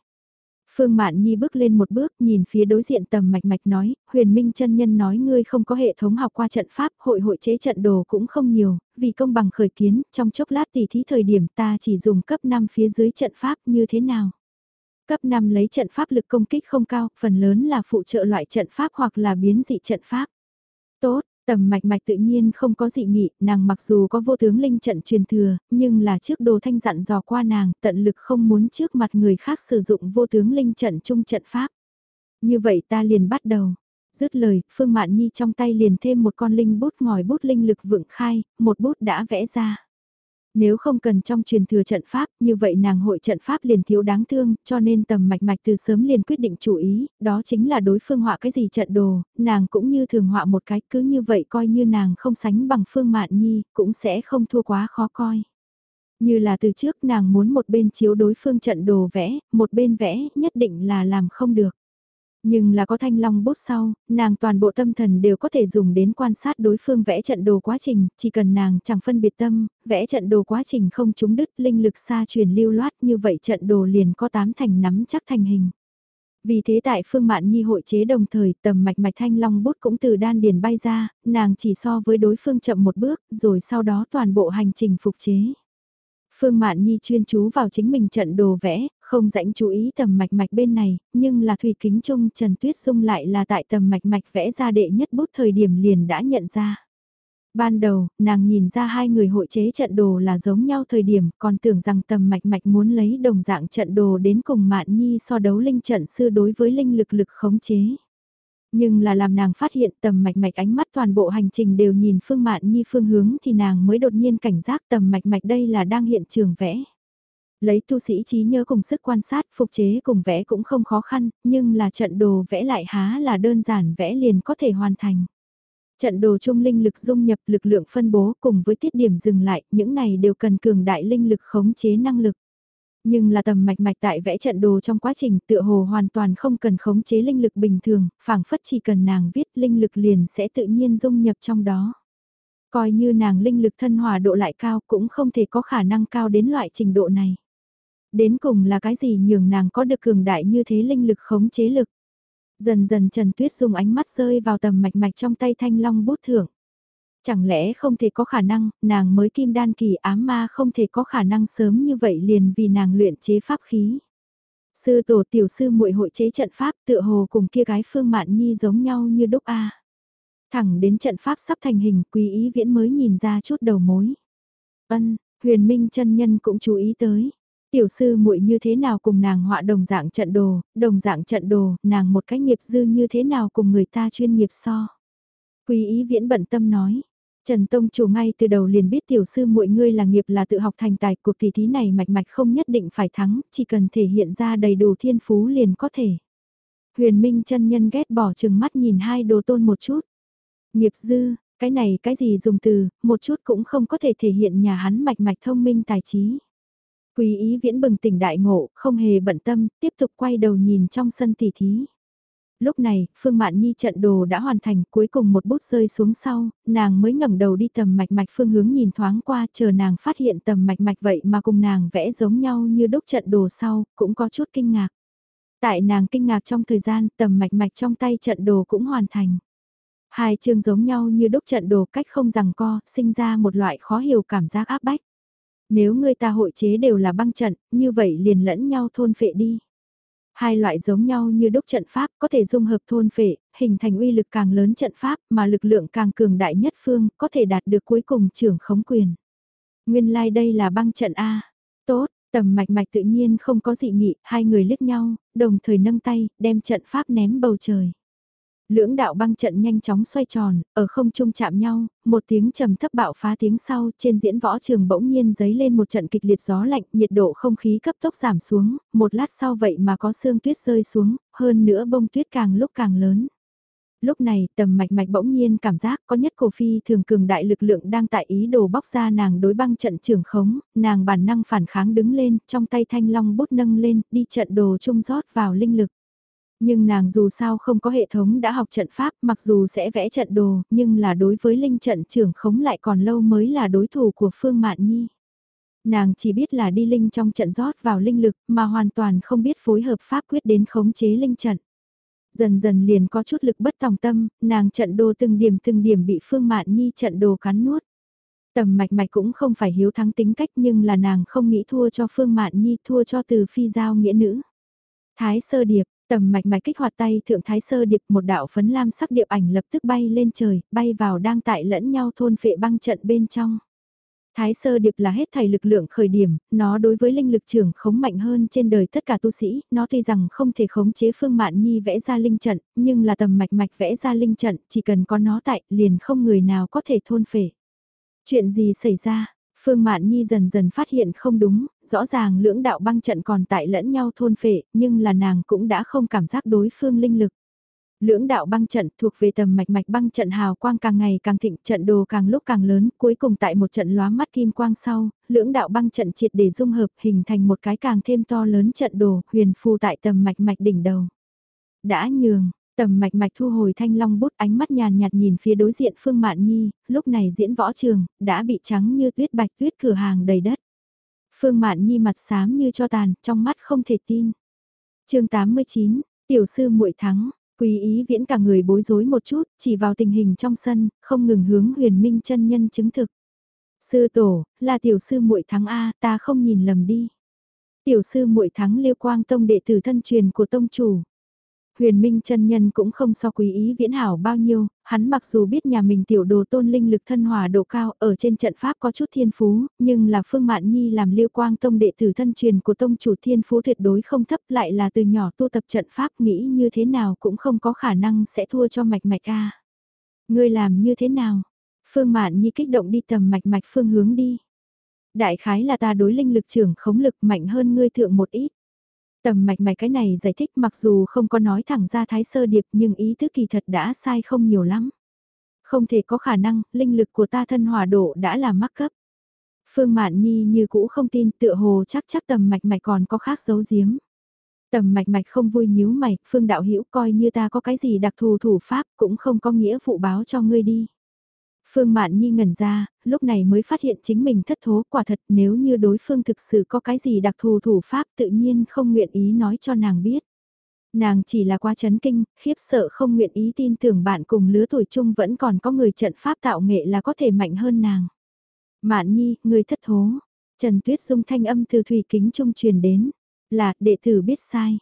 Phương Mạn Nhi bước lên một bước nhìn phía đối diện tầm mạch mạch nói, huyền minh chân nhân nói ngươi không có hệ thống học qua trận pháp, hội hội chế trận đồ cũng không nhiều, vì công bằng khởi kiến, trong chốc lát tỉ thí thời điểm ta chỉ dùng cấp 5 phía dưới trận pháp như thế nào. Cấp 5 lấy trận pháp lực công kích không cao, phần lớn là phụ trợ loại trận pháp hoặc là biến dị trận pháp. Tốt, Tầm mạch mạch tự nhiên không có dị nghị, nàng mặc dù có vô tướng linh trận truyền thừa, nhưng là trước đồ thanh dặn dò qua nàng, tận lực không muốn trước mặt người khác sử dụng vô tướng linh trận chung trận pháp. Như vậy ta liền bắt đầu. Dứt lời, Phương Mạn Nhi trong tay liền thêm một con linh bút ngòi bút linh lực vượng khai, một bút đã vẽ ra. Nếu không cần trong truyền thừa trận pháp, như vậy nàng hội trận pháp liền thiếu đáng thương, cho nên tầm mạch mạch từ sớm liền quyết định chủ ý, đó chính là đối phương họa cái gì trận đồ, nàng cũng như thường họa một cái, cứ như vậy coi như nàng không sánh bằng phương mạn nhi, cũng sẽ không thua quá khó coi. Như là từ trước nàng muốn một bên chiếu đối phương trận đồ vẽ, một bên vẽ, nhất định là làm không được. Nhưng là có thanh long bút sau, nàng toàn bộ tâm thần đều có thể dùng đến quan sát đối phương vẽ trận đồ quá trình, chỉ cần nàng chẳng phân biệt tâm, vẽ trận đồ quá trình không trúng đứt, linh lực xa truyền lưu loát như vậy trận đồ liền có tám thành nắm chắc thành hình. Vì thế tại phương mạn nhi hội chế đồng thời tầm mạch mạch thanh long bút cũng từ đan điền bay ra, nàng chỉ so với đối phương chậm một bước, rồi sau đó toàn bộ hành trình phục chế. Phương Mạn Nhi chuyên chú vào chính mình trận đồ vẽ, không rãnh chú ý tầm mạch mạch bên này, nhưng là Thủy Kính Trung Trần Tuyết Dung lại là tại tầm mạch mạch vẽ ra đệ nhất bút thời điểm liền đã nhận ra. Ban đầu, nàng nhìn ra hai người hội chế trận đồ là giống nhau thời điểm, còn tưởng rằng tầm mạch mạch muốn lấy đồng dạng trận đồ đến cùng Mạn Nhi so đấu linh trận sư đối với linh lực lực khống chế. Nhưng là làm nàng phát hiện tầm mạch mạch ánh mắt toàn bộ hành trình đều nhìn phương mạn nhi phương hướng thì nàng mới đột nhiên cảnh giác tầm mạch mạch đây là đang hiện trường vẽ. Lấy tu sĩ trí nhớ cùng sức quan sát phục chế cùng vẽ cũng không khó khăn, nhưng là trận đồ vẽ lại há là đơn giản vẽ liền có thể hoàn thành. Trận đồ trung linh lực dung nhập lực lượng phân bố cùng với tiết điểm dừng lại, những này đều cần cường đại linh lực khống chế năng lực. Nhưng là tầm mạch mạch tại vẽ trận đồ trong quá trình tựa hồ hoàn toàn không cần khống chế linh lực bình thường, phảng phất chỉ cần nàng viết linh lực liền sẽ tự nhiên dung nhập trong đó. Coi như nàng linh lực thân hòa độ lại cao cũng không thể có khả năng cao đến loại trình độ này. Đến cùng là cái gì nhường nàng có được cường đại như thế linh lực khống chế lực. Dần dần Trần Tuyết dùng ánh mắt rơi vào tầm mạch mạch trong tay thanh long bút thưởng. Chẳng lẽ không thể có khả năng, nàng mới kim đan kỳ ám ma không thể có khả năng sớm như vậy liền vì nàng luyện chế pháp khí. Sư tổ tiểu sư muội hội chế trận pháp tựa hồ cùng kia gái phương mạn nhi giống nhau như đúc A. Thẳng đến trận pháp sắp thành hình quý ý viễn mới nhìn ra chút đầu mối. Ân, huyền minh chân nhân cũng chú ý tới. Tiểu sư muội như thế nào cùng nàng họa đồng dạng trận đồ, đồng dạng trận đồ, nàng một cái nghiệp dư như thế nào cùng người ta chuyên nghiệp so. Quý ý viễn bận tâm nói, Trần Tông chủ ngay từ đầu liền biết tiểu sư muội ngươi là nghiệp là tự học thành tài, cuộc tỷ thí này mạch mạch không nhất định phải thắng, chỉ cần thể hiện ra đầy đủ thiên phú liền có thể. Huyền Minh chân nhân ghét bỏ chừng mắt nhìn hai đồ tôn một chút. Nghiệp dư, cái này cái gì dùng từ, một chút cũng không có thể thể hiện nhà hắn mạch mạch thông minh tài trí. Quý ý viễn bừng tỉnh đại ngộ, không hề bận tâm, tiếp tục quay đầu nhìn trong sân tỷ thí lúc này, Phương Mạn Nhi trận đồ đã hoàn thành, cuối cùng một bút rơi xuống sau, nàng mới ngẩng đầu đi tầm mạch mạch phương hướng nhìn thoáng qua, chờ nàng phát hiện tầm mạch mạch vậy mà cùng nàng vẽ giống nhau như đúc trận đồ sau, cũng có chút kinh ngạc. Tại nàng kinh ngạc trong thời gian tầm mạch mạch trong tay trận đồ cũng hoàn thành. Hai chương giống nhau như đúc trận đồ cách không rằng co, sinh ra một loại khó hiểu cảm giác áp bách. Nếu người ta hội chế đều là băng trận, như vậy liền lẫn nhau thôn phệ đi. Hai loại giống nhau như đúc trận pháp có thể dung hợp thôn phệ, hình thành uy lực càng lớn trận pháp mà lực lượng càng cường đại nhất phương có thể đạt được cuối cùng trưởng khống quyền. Nguyên lai like đây là băng trận A. Tốt, tầm mạch mạch tự nhiên không có dị nghị, hai người liếc nhau, đồng thời nâng tay, đem trận pháp ném bầu trời. Lưỡng đạo băng trận nhanh chóng xoay tròn, ở không trung chạm nhau, một tiếng trầm thấp bạo phá tiếng sau, trên diễn võ trường bỗng nhiên giấy lên một trận kịch liệt gió lạnh, nhiệt độ không khí cấp tốc giảm xuống, một lát sau vậy mà có sương tuyết rơi xuống, hơn nữa bông tuyết càng lúc càng lớn. Lúc này, tầm mạch mạch bỗng nhiên cảm giác có nhất cổ phi thường cường đại lực lượng đang tại ý đồ bóc ra nàng đối băng trận trường khống, nàng bản năng phản kháng đứng lên, trong tay thanh long bút nâng lên, đi trận đồ trung rót vào linh lực. Nhưng nàng dù sao không có hệ thống đã học trận pháp mặc dù sẽ vẽ trận đồ nhưng là đối với linh trận trưởng khống lại còn lâu mới là đối thủ của Phương Mạn Nhi. Nàng chỉ biết là đi linh trong trận rót vào linh lực mà hoàn toàn không biết phối hợp pháp quyết đến khống chế linh trận. Dần dần liền có chút lực bất tòng tâm, nàng trận đồ từng điểm từng điểm bị Phương Mạn Nhi trận đồ cắn nuốt. Tầm mạch mạch cũng không phải hiếu thắng tính cách nhưng là nàng không nghĩ thua cho Phương Mạn Nhi thua cho từ phi giao nghĩa nữ. Thái sơ điệp, Tầm mạch mạch kích hoạt tay thượng thái sơ điệp một đạo phấn lam sắc điệp ảnh lập tức bay lên trời, bay vào đang tại lẫn nhau thôn phệ băng trận bên trong. Thái sơ điệp là hết thảy lực lượng khởi điểm, nó đối với linh lực trưởng khống mạnh hơn trên đời tất cả tu sĩ, nó tuy rằng không thể khống chế phương mạn nhi vẽ ra linh trận, nhưng là tầm mạch mạch vẽ ra linh trận, chỉ cần có nó tại, liền không người nào có thể thôn phệ. Chuyện gì xảy ra, Phương Mạn Nhi dần dần phát hiện không đúng, rõ ràng lưỡng đạo băng trận còn tại lẫn nhau thôn phệ, nhưng là nàng cũng đã không cảm giác đối phương linh lực. Lưỡng đạo băng trận thuộc về tầm mạch mạch băng trận hào quang càng ngày càng thịnh, trận đồ càng lúc càng lớn, cuối cùng tại một trận lóa mắt kim quang sau, lưỡng đạo băng trận triệt để dung hợp hình thành một cái càng thêm to lớn trận đồ, huyền phù tại tầm mạch mạch đỉnh đầu. Đã nhường, Tầm mạch mạch thu hồi thanh long bút ánh mắt nhàn nhạt nhìn phía đối diện Phương Mạn Nhi, lúc này diễn võ trường, đã bị trắng như tuyết bạch tuyết cửa hàng đầy đất. Phương Mạn Nhi mặt xám như cho tàn, trong mắt không thể tin. chương 89, tiểu sư muội thắng, quý ý viễn cả người bối rối một chút, chỉ vào tình hình trong sân, không ngừng hướng huyền minh chân nhân chứng thực. Sư tổ, là tiểu sư muội thắng A, ta không nhìn lầm đi. Tiểu sư muội thắng liêu quang tông đệ tử thân truyền của tông chủ. Huyền Minh chân nhân cũng không so quý ý viễn hảo bao nhiêu, hắn mặc dù biết nhà mình tiểu đồ tôn linh lực thân hòa độ cao ở trên trận pháp có chút thiên phú, nhưng là Phương Mạn Nhi làm liêu quang tông đệ tử thân truyền của tông chủ thiên phú tuyệt đối không thấp lại là từ nhỏ tu tập trận pháp nghĩ như thế nào cũng không có khả năng sẽ thua cho mạch mạch a. Ngươi làm như thế nào? Phương Mạn Nhi kích động đi tầm mạch mạch phương hướng đi. Đại khái là ta đối linh lực trưởng khống lực mạnh hơn ngươi thượng một ít. Tầm mạch mạch cái này giải thích mặc dù không có nói thẳng ra thái sơ điệp nhưng ý thức kỳ thật đã sai không nhiều lắm. Không thể có khả năng, linh lực của ta thân hòa độ đã là mắc cấp. Phương Mạn Nhi như cũ không tin tựa hồ chắc chắc tầm mạch mạch còn có khác giấu giếm. Tầm mạch mạch không vui nhíu mày, Phương Đạo Hữu coi như ta có cái gì đặc thù thủ pháp cũng không có nghĩa phụ báo cho ngươi đi. Phương Mạn Nhi ngẩn ra, lúc này mới phát hiện chính mình thất thố quả thật nếu như đối phương thực sự có cái gì đặc thù thủ pháp tự nhiên không nguyện ý nói cho nàng biết. Nàng chỉ là quá chấn kinh, khiếp sợ không nguyện ý tin tưởng bạn cùng lứa tuổi chung vẫn còn có người trận pháp tạo nghệ là có thể mạnh hơn nàng. Mạn Nhi, người thất thố. Trần Tuyết Dung thanh âm từ thủy kính trung truyền đến. Là, đệ tử biết sai.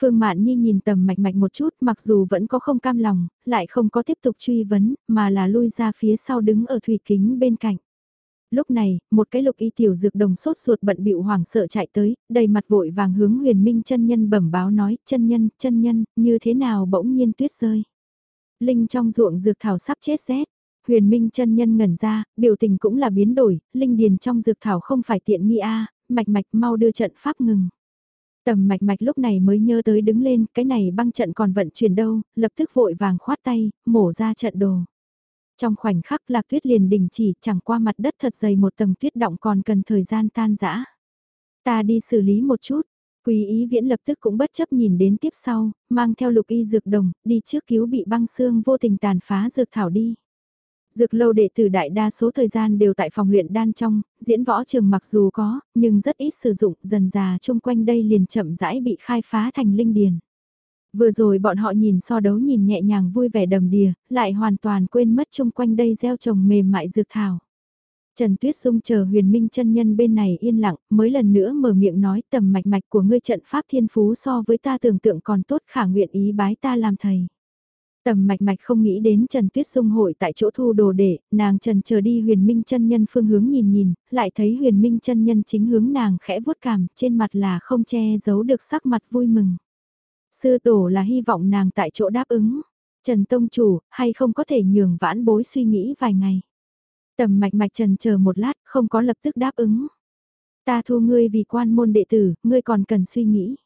Phương Mạn Nhi nhìn tầm mạch mạch một chút mặc dù vẫn có không cam lòng, lại không có tiếp tục truy vấn, mà là lui ra phía sau đứng ở thủy kính bên cạnh. Lúc này, một cái lục y tiểu dược đồng sốt ruột bận bịu hoảng sợ chạy tới, đầy mặt vội vàng hướng huyền minh chân nhân bẩm báo nói, chân nhân, chân nhân, như thế nào bỗng nhiên tuyết rơi. Linh trong ruộng dược thảo sắp chết rét, huyền minh chân nhân ngẩn ra, biểu tình cũng là biến đổi, linh điền trong dược thảo không phải tiện nghi a mạch mạch mau đưa trận pháp ngừng. Tầm mạch mạch lúc này mới nhớ tới đứng lên, cái này băng trận còn vận chuyển đâu, lập tức vội vàng khoát tay, mổ ra trận đồ. Trong khoảnh khắc lạc tuyết liền đình chỉ chẳng qua mặt đất thật dày một tầng tuyết động còn cần thời gian tan rã. Ta đi xử lý một chút, quý ý viễn lập tức cũng bất chấp nhìn đến tiếp sau, mang theo lục y dược đồng, đi trước cứu bị băng xương vô tình tàn phá dược thảo đi. Dược lâu đệ tử đại đa số thời gian đều tại phòng luyện đan trong, diễn võ trường mặc dù có, nhưng rất ít sử dụng, dần già chung quanh đây liền chậm rãi bị khai phá thành linh điền. Vừa rồi bọn họ nhìn so đấu nhìn nhẹ nhàng vui vẻ đầm đìa, lại hoàn toàn quên mất chung quanh đây gieo trồng mềm mại dược thảo. Trần Tuyết Dung chờ huyền minh chân nhân bên này yên lặng, mới lần nữa mở miệng nói tầm mạch mạch của ngươi trận pháp thiên phú so với ta tưởng tượng còn tốt khả nguyện ý bái ta làm thầy. Tầm mạch mạch không nghĩ đến Trần Tuyết Dung hội tại chỗ thu đồ để, nàng trần chờ đi huyền minh chân nhân phương hướng nhìn nhìn, lại thấy huyền minh chân nhân chính hướng nàng khẽ vuốt cảm, trên mặt là không che giấu được sắc mặt vui mừng. Sư tổ là hy vọng nàng tại chỗ đáp ứng, Trần Tông Chủ, hay không có thể nhường vãn bối suy nghĩ vài ngày. Tầm mạch mạch trần chờ một lát, không có lập tức đáp ứng. Ta thu ngươi vì quan môn đệ tử, ngươi còn cần suy nghĩ.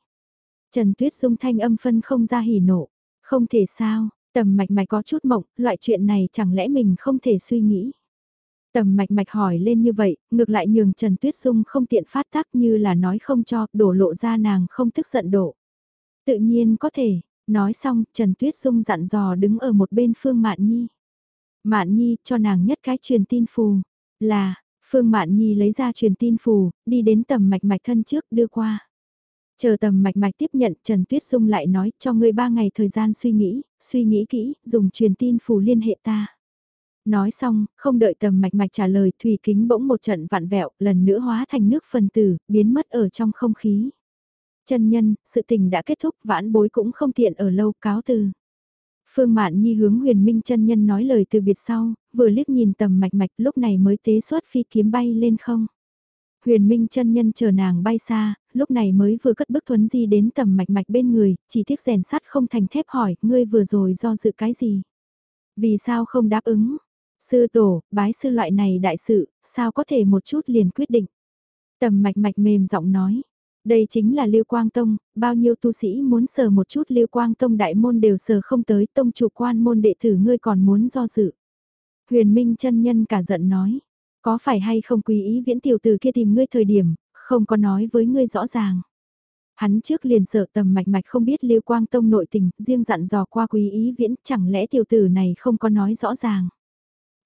Trần Tuyết Dung thanh âm phân không ra hỉ nộ. Không thể sao, tầm mạch mạch có chút mộng, loại chuyện này chẳng lẽ mình không thể suy nghĩ. Tầm mạch mạch hỏi lên như vậy, ngược lại nhường Trần Tuyết Dung không tiện phát tác như là nói không cho, đổ lộ ra nàng không tức giận độ. Tự nhiên có thể, nói xong, Trần Tuyết Dung dặn dò đứng ở một bên Phương Mạn Nhi. Mạn Nhi cho nàng nhất cái truyền tin phù, là, Phương Mạn Nhi lấy ra truyền tin phù, đi đến tầm mạch mạch thân trước đưa qua. Chờ tầm mạch mạch tiếp nhận Trần Tuyết Dung lại nói cho ngươi ba ngày thời gian suy nghĩ, suy nghĩ kỹ, dùng truyền tin phù liên hệ ta. Nói xong, không đợi tầm mạch mạch trả lời thủy kính bỗng một trận vạn vẹo, lần nữa hóa thành nước phân tử, biến mất ở trong không khí. Chân nhân, sự tình đã kết thúc vãn bối cũng không tiện ở lâu cáo từ. Phương Mạn Nhi hướng huyền minh chân nhân nói lời từ biệt sau, vừa liếc nhìn tầm mạch mạch lúc này mới tế xuất phi kiếm bay lên không. Huyền minh chân nhân chờ nàng bay xa, lúc này mới vừa cất bước thuấn di đến tầm mạch mạch bên người, chỉ tiếc rèn sắt không thành thép hỏi, ngươi vừa rồi do dự cái gì? Vì sao không đáp ứng? Sư tổ, bái sư loại này đại sự, sao có thể một chút liền quyết định? Tầm mạch mạch mềm giọng nói, đây chính là Lưu Quang Tông, bao nhiêu tu sĩ muốn sờ một chút Lưu Quang Tông đại môn đều sờ không tới tông chủ quan môn đệ tử ngươi còn muốn do dự. Huyền Minh chân nhân cả giận nói, có phải hay không quý ý viễn tiểu tử kia tìm ngươi thời điểm, không có nói với ngươi rõ ràng. Hắn trước liền sợ tầm mạch mạch không biết Lưu Quang Tông nội tình, riêng dặn dò qua quý ý viễn, chẳng lẽ tiểu tử này không có nói rõ ràng.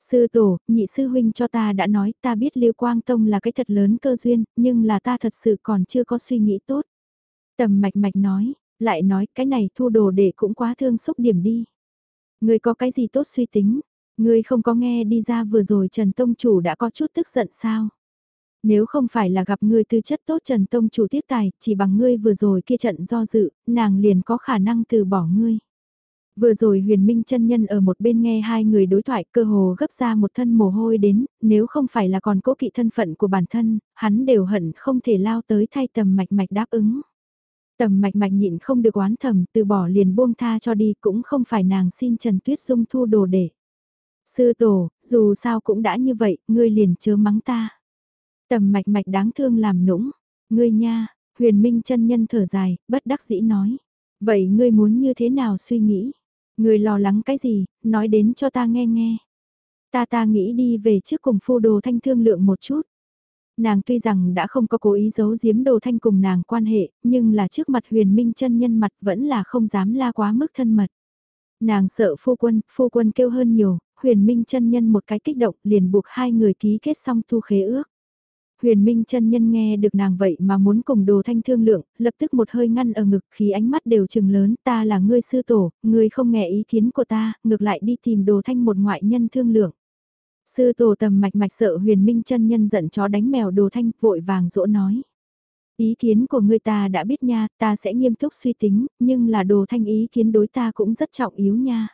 Sư tổ, nhị sư huynh cho ta đã nói ta biết Lưu Quang Tông là cái thật lớn cơ duyên, nhưng là ta thật sự còn chưa có suy nghĩ tốt. Tầm mạch mạch nói, lại nói cái này thu đồ để cũng quá thương xúc điểm đi. Người có cái gì tốt suy tính, ngươi không có nghe đi ra vừa rồi Trần Tông Chủ đã có chút tức giận sao. Nếu không phải là gặp ngươi tư chất tốt Trần Tông Chủ tiếc tài, chỉ bằng ngươi vừa rồi kia trận do dự, nàng liền có khả năng từ bỏ ngươi. Vừa rồi huyền minh chân nhân ở một bên nghe hai người đối thoại cơ hồ gấp ra một thân mồ hôi đến, nếu không phải là còn cố kỵ thân phận của bản thân, hắn đều hận không thể lao tới thay tầm mạch mạch đáp ứng. Tầm mạch mạch nhịn không được oán thầm từ bỏ liền buông tha cho đi cũng không phải nàng xin Trần Tuyết Dung thu đồ để. Sư tổ, dù sao cũng đã như vậy, ngươi liền chớ mắng ta. Tầm mạch mạch đáng thương làm nũng, ngươi nha, huyền minh chân nhân thở dài, bất đắc dĩ nói. Vậy ngươi muốn như thế nào suy nghĩ? ngươi lo lắng cái gì, nói đến cho ta nghe nghe. Ta ta nghĩ đi về trước cùng phu đồ thanh thương lượng một chút. Nàng tuy rằng đã không có cố ý giấu giếm đồ thanh cùng nàng quan hệ, nhưng là trước mặt huyền minh chân nhân mặt vẫn là không dám la quá mức thân mật. Nàng sợ phu quân, phu quân kêu hơn nhiều, huyền minh chân nhân một cái kích động liền buộc hai người ký kết xong thu khế ước. Huyền Minh chân nhân nghe được nàng vậy mà muốn cùng đồ thanh thương lượng, lập tức một hơi ngăn ở ngực khí ánh mắt đều trừng lớn, ta là ngươi sư tổ, ngươi không nghe ý kiến của ta, ngược lại đi tìm đồ thanh một ngoại nhân thương lượng. Sư tổ tầm mạch mạch sợ huyền minh chân nhân giận chó đánh mèo đồ thanh vội vàng dỗ nói. Ý kiến của ngươi ta đã biết nha, ta sẽ nghiêm túc suy tính, nhưng là đồ thanh ý kiến đối ta cũng rất trọng yếu nha.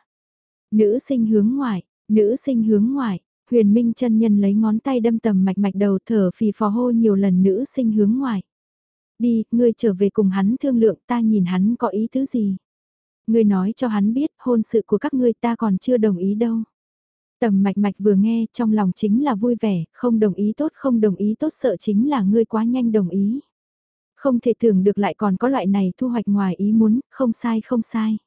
Nữ sinh hướng ngoại, nữ sinh hướng ngoại, Huyền Minh chân nhân lấy ngón tay đâm tầm mạch mạch đầu thở phì phò hô nhiều lần nữ sinh hướng ngoại Đi, ngươi trở về cùng hắn thương lượng ta nhìn hắn có ý thứ gì. Ngươi nói cho hắn biết hôn sự của các ngươi ta còn chưa đồng ý đâu. Tầm mạch mạch vừa nghe trong lòng chính là vui vẻ, không đồng ý tốt không đồng ý tốt sợ chính là ngươi quá nhanh đồng ý. Không thể tưởng được lại còn có loại này thu hoạch ngoài ý muốn, không sai không sai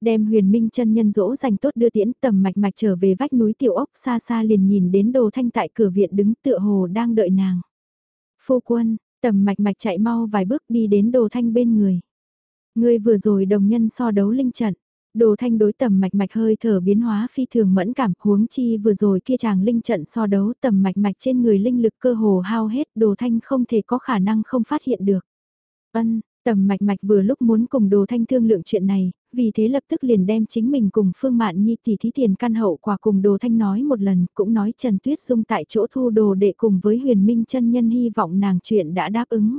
đem huyền minh chân nhân dỗ dành tốt đưa tiễn tầm mạch mạch trở về vách núi tiểu ốc xa xa liền nhìn đến đồ thanh tại cửa viện đứng tựa hồ đang đợi nàng. Phu quân, tầm mạch mạch chạy mau vài bước đi đến đồ thanh bên người. Ngươi vừa rồi đồng nhân so đấu linh trận, Đồ thanh đối tầm mạch mạch hơi thở biến hóa phi thường mẫn cảm huống chi vừa rồi kia chàng linh trận so đấu tầm mạch mạch trên người linh lực cơ hồ hao hết đồ thanh không thể có khả năng không phát hiện được. Ân, tầm mạch mạch vừa lúc muốn cùng đồ thanh thương lượng chuyện này, vì thế lập tức liền đem chính mình cùng Phương Mạn Nhi tỷ thí tiền căn hậu quả cùng đồ thanh nói một lần, cũng nói Trần Tuyết Dung tại chỗ thu đồ đệ cùng với huyền minh chân nhân hy vọng nàng chuyện đã đáp ứng.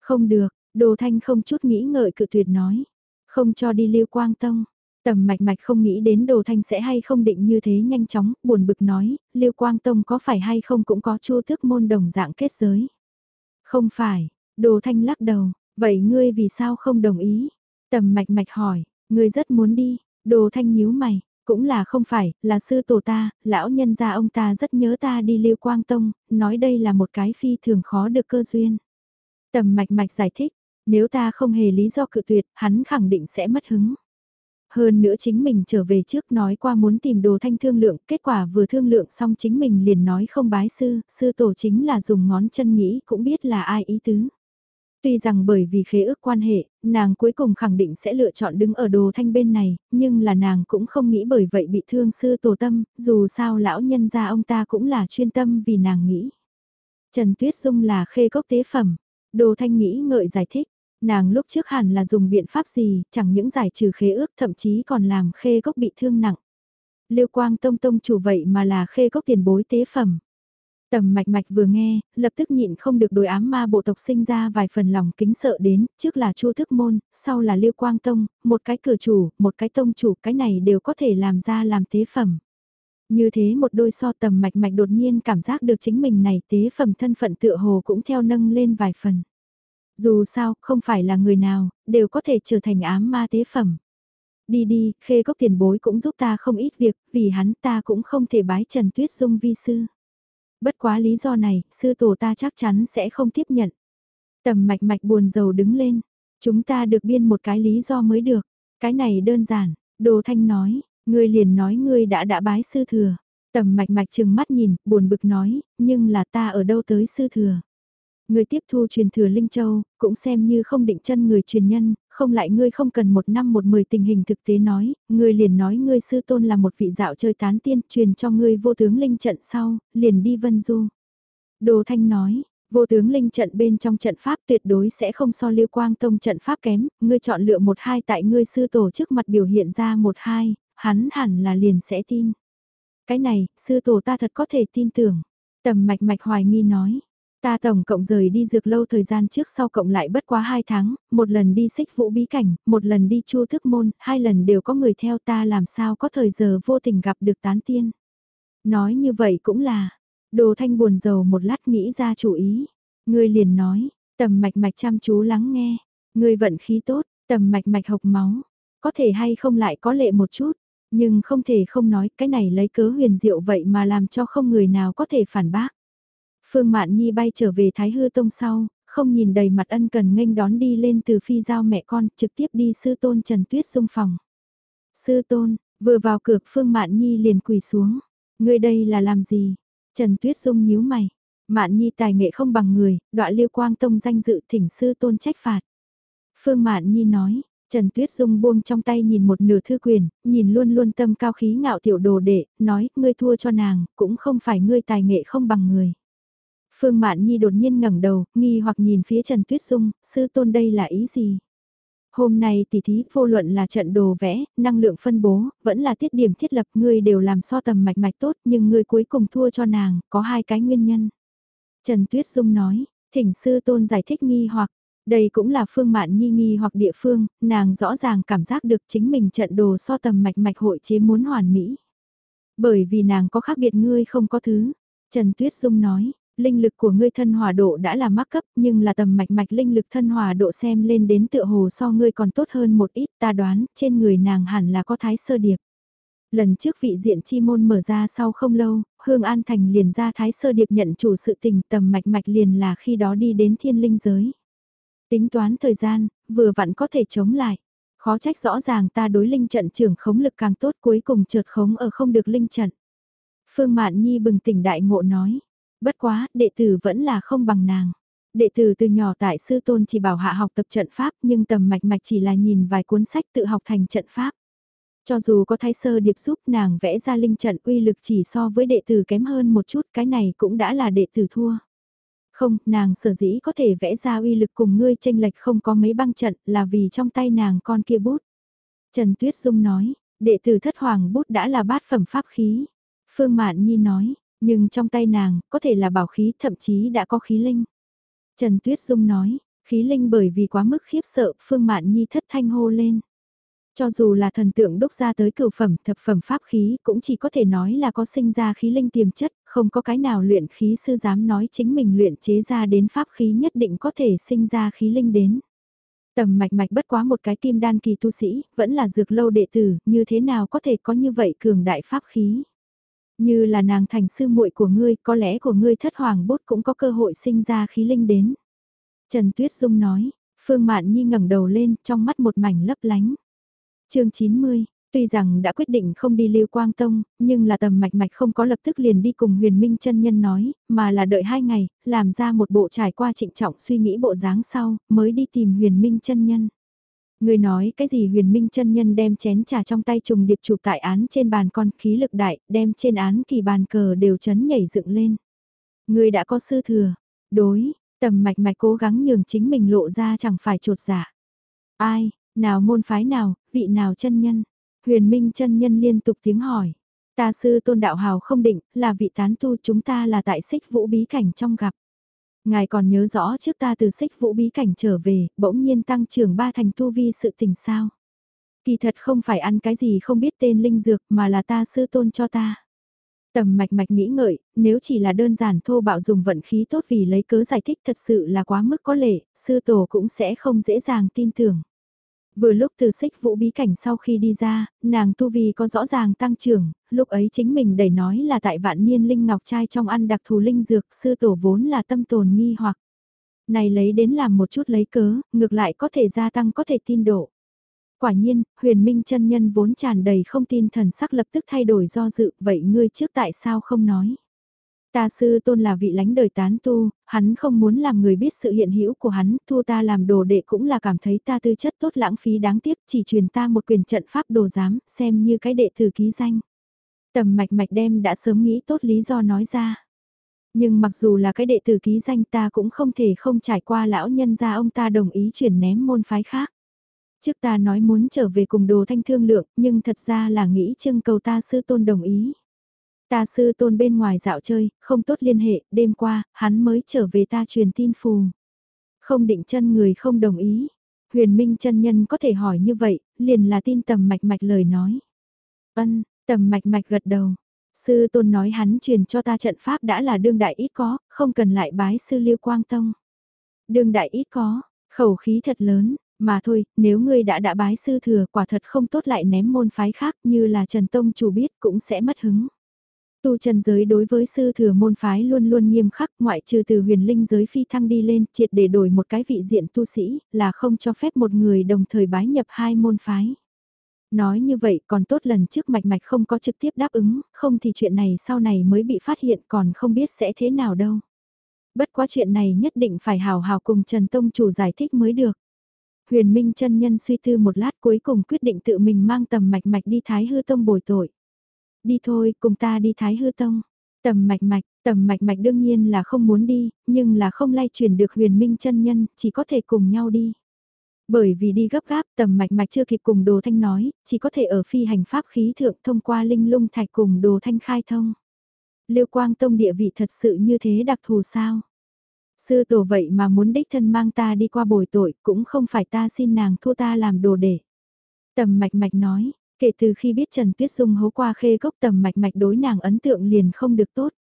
Không được, đồ thanh không chút nghĩ ngợi cự tuyệt nói, không cho đi lưu quang tông. Tầm mạch mạch không nghĩ đến đồ thanh sẽ hay không định như thế nhanh chóng, buồn bực nói, Lưu Quang Tông có phải hay không cũng có chu thức môn đồng dạng kết giới. Không phải, đồ thanh lắc đầu, vậy ngươi vì sao không đồng ý? Tầm mạch mạch hỏi, ngươi rất muốn đi, đồ thanh nhíu mày, cũng là không phải, là sư tổ ta, lão nhân gia ông ta rất nhớ ta đi Lưu Quang Tông, nói đây là một cái phi thường khó được cơ duyên. Tầm mạch mạch giải thích, nếu ta không hề lý do cự tuyệt, hắn khẳng định sẽ mất hứng. Hơn nữa chính mình trở về trước nói qua muốn tìm đồ thanh thương lượng, kết quả vừa thương lượng xong chính mình liền nói không bái sư, sư tổ chính là dùng ngón chân nghĩ cũng biết là ai ý tứ. Tuy rằng bởi vì khế ước quan hệ, nàng cuối cùng khẳng định sẽ lựa chọn đứng ở đồ thanh bên này, nhưng là nàng cũng không nghĩ bởi vậy bị thương sư tổ tâm, dù sao lão nhân gia ông ta cũng là chuyên tâm vì nàng nghĩ. Trần Tuyết Dung là khê cốc tế phẩm, đồ thanh nghĩ ngợi giải thích, nàng lúc trước hẳn là dùng biện pháp gì, chẳng những giải trừ khế ước thậm chí còn làm khê cốc bị thương nặng. Liêu quang tông tông chủ vậy mà là khê cốc tiền bối tế phẩm. Tầm mạch mạch vừa nghe, lập tức nhịn không được đối ám ma bộ tộc sinh ra vài phần lòng kính sợ đến, trước là chu thức môn, sau là liêu quang tông, một cái cửa chủ, một cái tông chủ, cái này đều có thể làm ra làm tế phẩm. Như thế một đôi so tầm mạch mạch đột nhiên cảm giác được chính mình này tế phẩm thân phận tựa hồ cũng theo nâng lên vài phần. Dù sao, không phải là người nào, đều có thể trở thành ám ma tế phẩm. Đi đi, khê cốc tiền bối cũng giúp ta không ít việc, vì hắn ta cũng không thể bái Trần Tuyết Dung vi sư. Bất quá lý do này, sư tổ ta chắc chắn sẽ không tiếp nhận. Tầm mạch mạch buồn rầu đứng lên. Chúng ta được biên một cái lý do mới được. Cái này đơn giản, Đồ Thanh nói, ngươi liền nói ngươi đã đã bái sư thừa. Tầm mạch mạch chừng mắt nhìn, buồn bực nói, nhưng là ta ở đâu tới sư thừa. Người tiếp thu truyền thừa Linh Châu, cũng xem như không định chân người truyền nhân, không lại ngươi không cần một năm một mười tình hình thực tế nói, ngươi liền nói ngươi sư tôn là một vị dạo chơi tán tiên, truyền cho ngươi vô tướng linh trận sau, liền đi vân du. Đồ Thanh nói, vô tướng linh trận bên trong trận pháp tuyệt đối sẽ không so liêu quang tông trận pháp kém, ngươi chọn lựa một hai tại ngươi sư tổ trước mặt biểu hiện ra một hai, hắn hẳn là liền sẽ tin. Cái này, sư tổ ta thật có thể tin tưởng. Tầm mạch mạch hoài nghi nói, Ta tổng cộng rời đi dược lâu thời gian trước sau cộng lại bất quá 2 tháng, một lần đi xích vũ bí cảnh, một lần đi chu thức môn, hai lần đều có người theo ta làm sao có thời giờ vô tình gặp được tán tiên. Nói như vậy cũng là, đồ thanh buồn rầu một lát nghĩ ra chủ ý. Người liền nói, tầm mạch mạch chăm chú lắng nghe, người vận khí tốt, tầm mạch mạch hộc máu, có thể hay không lại có lệ một chút, nhưng không thể không nói cái này lấy cớ huyền diệu vậy mà làm cho không người nào có thể phản bác. Phương Mạn Nhi bay trở về Thái Hư Tông sau, không nhìn đầy mặt ân cần nghênh đón đi lên từ phi giao mẹ con, trực tiếp đi sư tôn Trần Tuyết Dung phòng. Sư tôn, vừa vào cửa Phương Mạn Nhi liền quỳ xuống. Người đây là làm gì? Trần Tuyết Dung nhíu mày. Mạn Nhi tài nghệ không bằng người, đọa liêu quang tông danh dự thỉnh sư tôn trách phạt. Phương Mạn Nhi nói, Trần Tuyết Dung buông trong tay nhìn một nửa thư quyền, nhìn luôn luôn tâm cao khí ngạo tiểu đồ đệ, nói, ngươi thua cho nàng, cũng không phải ngươi tài nghệ không bằng người. Phương Mạn Nhi đột nhiên ngẩng đầu, nghi hoặc nhìn phía Trần Tuyết Dung, sư tôn đây là ý gì? Hôm nay tỷ thí vô luận là trận đồ vẽ, năng lượng phân bố, vẫn là tiết điểm thiết lập ngươi đều làm so tầm mạch mạch tốt nhưng ngươi cuối cùng thua cho nàng, có hai cái nguyên nhân. Trần Tuyết Dung nói, thỉnh sư tôn giải thích nghi hoặc, đây cũng là phương mạn nhi nghi hoặc địa phương, nàng rõ ràng cảm giác được chính mình trận đồ so tầm mạch mạch hội chế muốn hoàn mỹ. Bởi vì nàng có khác biệt ngươi không có thứ. Trần Tuyết Dung nói, linh lực của ngươi thân hòa độ đã là mắc cấp nhưng là tầm mạch mạch linh lực thân hòa độ xem lên đến tựa hồ so ngươi còn tốt hơn một ít ta đoán trên người nàng hẳn là có thái sơ điệp. Lần trước vị diện chi môn mở ra sau không lâu, Hương An Thành liền ra thái sơ điệp nhận chủ sự tình tầm mạch mạch liền là khi đó đi đến thiên linh giới. Tính toán thời gian, vừa vặn có thể chống lại. Khó trách rõ ràng ta đối linh trận trưởng khống lực càng tốt cuối cùng trượt khống ở không được linh trận. Phương Mạn Nhi bừng tỉnh đại ngộ nói, Bất quá, đệ tử vẫn là không bằng nàng. Đệ tử từ nhỏ tại sư tôn chỉ bảo hạ học tập trận pháp nhưng tầm mạch mạch chỉ là nhìn vài cuốn sách tự học thành trận pháp. Cho dù có thái sơ điệp giúp nàng vẽ ra linh trận uy lực chỉ so với đệ tử kém hơn một chút cái này cũng đã là đệ tử thua. Không, nàng sở dĩ có thể vẽ ra uy lực cùng ngươi tranh lệch không có mấy băng trận là vì trong tay nàng con kia bút. Trần Tuyết Dung nói, đệ tử thất hoàng bút đã là bát phẩm pháp khí. Phương Mạn Nhi nói, nhưng trong tay nàng có thể là bảo khí thậm chí đã có khí linh. Trần Tuyết Dung nói, khí linh bởi vì quá mức khiếp sợ Phương Mạn Nhi thất thanh hô lên. Cho dù là thần tượng đúc ra tới cửu phẩm thập phẩm pháp khí cũng chỉ có thể nói là có sinh ra khí linh tiềm chất, không có cái nào luyện khí sư dám nói chính mình luyện chế ra đến pháp khí nhất định có thể sinh ra khí linh đến. Tầm mạch mạch bất quá một cái kim đan kỳ tu sĩ, vẫn là dược lâu đệ tử, như thế nào có thể có như vậy cường đại pháp khí. Như là nàng thành sư muội của ngươi, có lẽ của ngươi thất hoàng bốt cũng có cơ hội sinh ra khí linh đến. Trần Tuyết Dung nói, Phương Mạn Nhi ngẩng đầu lên, trong mắt một mảnh lấp lánh chương 90, tuy rằng đã quyết định không đi Lưu Quang Tông, nhưng là tầm mạch mạch không có lập tức liền đi cùng huyền minh chân nhân nói, mà là đợi hai ngày, làm ra một bộ trải qua trịnh trọng suy nghĩ bộ dáng sau, mới đi tìm huyền minh chân nhân. Người nói cái gì huyền minh chân nhân đem chén trà trong tay trùng điệp chụp tại án trên bàn con khí lực đại, đem trên án kỳ bàn cờ đều chấn nhảy dựng lên. Người đã có sư thừa, đối, tầm mạch mạch cố gắng nhường chính mình lộ ra chẳng phải trột giả. Ai, nào môn phái nào, vị nào chân nhân? Huyền Minh chân nhân liên tục tiếng hỏi. Ta sư tôn đạo hào không định, là vị tán tu chúng ta là tại xích vũ bí cảnh trong gặp. Ngài còn nhớ rõ trước ta từ xích vũ bí cảnh trở về, bỗng nhiên tăng trưởng ba thành tu vi sự tình sao. Kỳ thật không phải ăn cái gì không biết tên linh dược mà là ta sư tôn cho ta. Tầm mạch mạch nghĩ ngợi, nếu chỉ là đơn giản thô bạo dùng vận khí tốt vì lấy cớ giải thích thật sự là quá mức có lệ, sư tổ cũng sẽ không dễ dàng tin tưởng. Vừa lúc từ xích vũ bí cảnh sau khi đi ra, nàng tu vi có rõ ràng tăng trưởng, lúc ấy chính mình đẩy nói là tại vạn niên linh ngọc trai trong ăn đặc thù linh dược sư tổ vốn là tâm tồn nghi hoặc. Này lấy đến làm một chút lấy cớ, ngược lại có thể gia tăng có thể tin độ. Quả nhiên, huyền minh chân nhân vốn tràn đầy không tin thần sắc lập tức thay đổi do dự, vậy ngươi trước tại sao không nói? Ta sư tôn là vị lãnh đời tán tu, hắn không muốn làm người biết sự hiện hữu của hắn, thu ta làm đồ đệ cũng là cảm thấy ta tư chất tốt lãng phí đáng tiếc, chỉ truyền ta một quyền trận pháp đồ giám, xem như cái đệ tử ký danh. Tầm mạch mạch đem đã sớm nghĩ tốt lý do nói ra. Nhưng mặc dù là cái đệ tử ký danh ta cũng không thể không trải qua lão nhân gia ông ta đồng ý chuyển ném môn phái khác. Trước ta nói muốn trở về cùng đồ thanh thương lượng, nhưng thật ra là nghĩ trưng cầu ta sư tôn đồng ý. Ta sư tôn bên ngoài dạo chơi, không tốt liên hệ, đêm qua, hắn mới trở về ta truyền tin phù. Không định chân người không đồng ý. Huyền Minh chân nhân có thể hỏi như vậy, liền là tin tầm mạch mạch lời nói. Ân, tầm mạch mạch gật đầu. Sư tôn nói hắn truyền cho ta trận pháp đã là đương đại ít có, không cần lại bái sư liêu quang tông. Đương đại ít có, khẩu khí thật lớn, mà thôi, nếu ngươi đã đã bái sư thừa quả thật không tốt lại ném môn phái khác như là Trần Tông chủ biết cũng sẽ mất hứng. Tu chân giới đối với sư thừa môn phái luôn luôn nghiêm khắc ngoại trừ từ huyền linh giới phi thăng đi lên triệt để đổi một cái vị diện tu sĩ là không cho phép một người đồng thời bái nhập hai môn phái. Nói như vậy còn tốt lần trước mạch mạch không có trực tiếp đáp ứng, không thì chuyện này sau này mới bị phát hiện còn không biết sẽ thế nào đâu. Bất quá chuyện này nhất định phải hào hào cùng Trần Tông chủ giải thích mới được. Huyền Minh chân nhân suy tư một lát cuối cùng quyết định tự mình mang tầm mạch mạch đi Thái Hư Tông bồi tội đi thôi, cùng ta đi Thái Hư Tông. Tầm mạch mạch, tầm mạch mạch đương nhiên là không muốn đi, nhưng là không lay chuyển được huyền minh chân nhân, chỉ có thể cùng nhau đi. Bởi vì đi gấp gáp, tầm mạch mạch chưa kịp cùng đồ thanh nói, chỉ có thể ở phi hành pháp khí thượng thông qua linh lung thạch cùng đồ thanh khai thông. Liêu quang tông địa vị thật sự như thế đặc thù sao? Sư tổ vậy mà muốn đích thân mang ta đi qua bồi tội, cũng không phải ta xin nàng thua ta làm đồ để. Tầm mạch mạch nói, Kể từ khi biết Trần Tuyết Dung hố qua khê gốc tầm mạch mạch đối nàng ấn tượng liền không được tốt.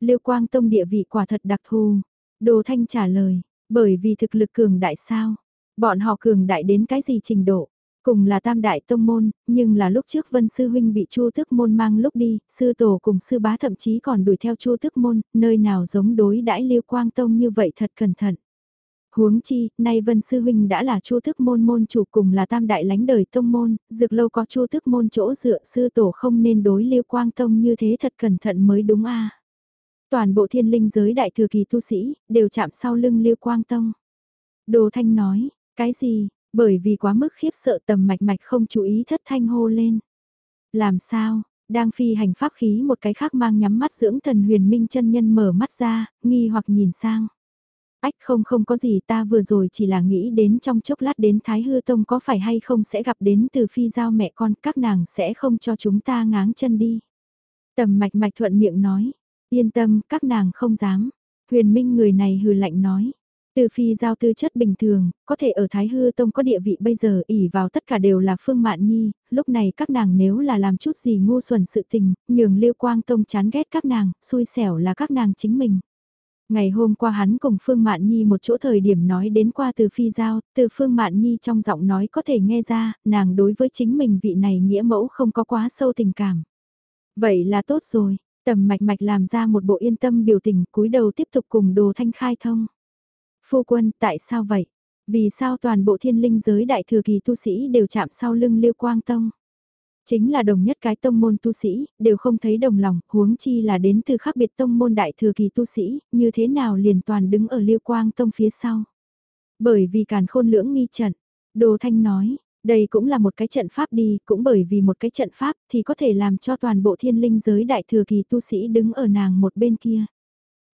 Liêu Quang Tông địa vị quả thật đặc thù. Đồ Thanh trả lời, bởi vì thực lực cường đại sao? Bọn họ cường đại đến cái gì trình độ? Cùng là tam đại tông môn, nhưng là lúc trước Vân Sư Huynh bị Chu Tức Môn mang lúc đi, Sư Tổ cùng Sư Bá thậm chí còn đuổi theo Chu Tức Môn, nơi nào giống đối đãi Liêu Quang Tông như vậy thật cẩn thận. Huống chi, nay Vân Sư Huynh đã là chu thức môn môn chủ cùng là tam đại lánh đời tông môn, dược lâu có chu thức môn chỗ dựa sư tổ không nên đối liêu quang tông như thế thật cẩn thận mới đúng a Toàn bộ thiên linh giới đại thừa kỳ tu sĩ, đều chạm sau lưng liêu quang tông. Đồ Thanh nói, cái gì, bởi vì quá mức khiếp sợ tầm mạch mạch không chú ý thất thanh hô lên. Làm sao, đang phi hành pháp khí một cái khác mang nhắm mắt dưỡng thần huyền minh chân nhân mở mắt ra, nghi hoặc nhìn sang. Ách không không có gì ta vừa rồi chỉ là nghĩ đến trong chốc lát đến Thái Hư Tông có phải hay không sẽ gặp đến từ phi giao mẹ con các nàng sẽ không cho chúng ta ngáng chân đi. Tầm mạch mạch thuận miệng nói, yên tâm các nàng không dám. Huyền Minh người này hừ lạnh nói. Từ phi giao tư chất bình thường, có thể ở Thái Hư Tông có địa vị bây giờ ỉ vào tất cả đều là Phương Mạn Nhi, lúc này các nàng nếu là làm chút gì ngu xuẩn sự tình, nhường Liêu Quang Tông chán ghét các nàng, xui xẻo là các nàng chính mình. Ngày hôm qua hắn cùng Phương Mạn Nhi một chỗ thời điểm nói đến qua từ phi giao, từ Phương Mạn Nhi trong giọng nói có thể nghe ra, nàng đối với chính mình vị này nghĩa mẫu không có quá sâu tình cảm. Vậy là tốt rồi, tầm mạch mạch làm ra một bộ yên tâm biểu tình cúi đầu tiếp tục cùng đồ thanh khai thông. Phu quân, tại sao vậy? Vì sao toàn bộ thiên linh giới đại thừa kỳ tu sĩ đều chạm sau lưng liêu quang tông? Chính là đồng nhất cái tông môn tu sĩ, đều không thấy đồng lòng, huống chi là đến từ khác biệt tông môn đại thừa kỳ tu sĩ, như thế nào liền toàn đứng ở liêu quang tông phía sau. Bởi vì càn khôn lưỡng nghi trận, Đồ Thanh nói, đây cũng là một cái trận pháp đi, cũng bởi vì một cái trận pháp thì có thể làm cho toàn bộ thiên linh giới đại thừa kỳ tu sĩ đứng ở nàng một bên kia.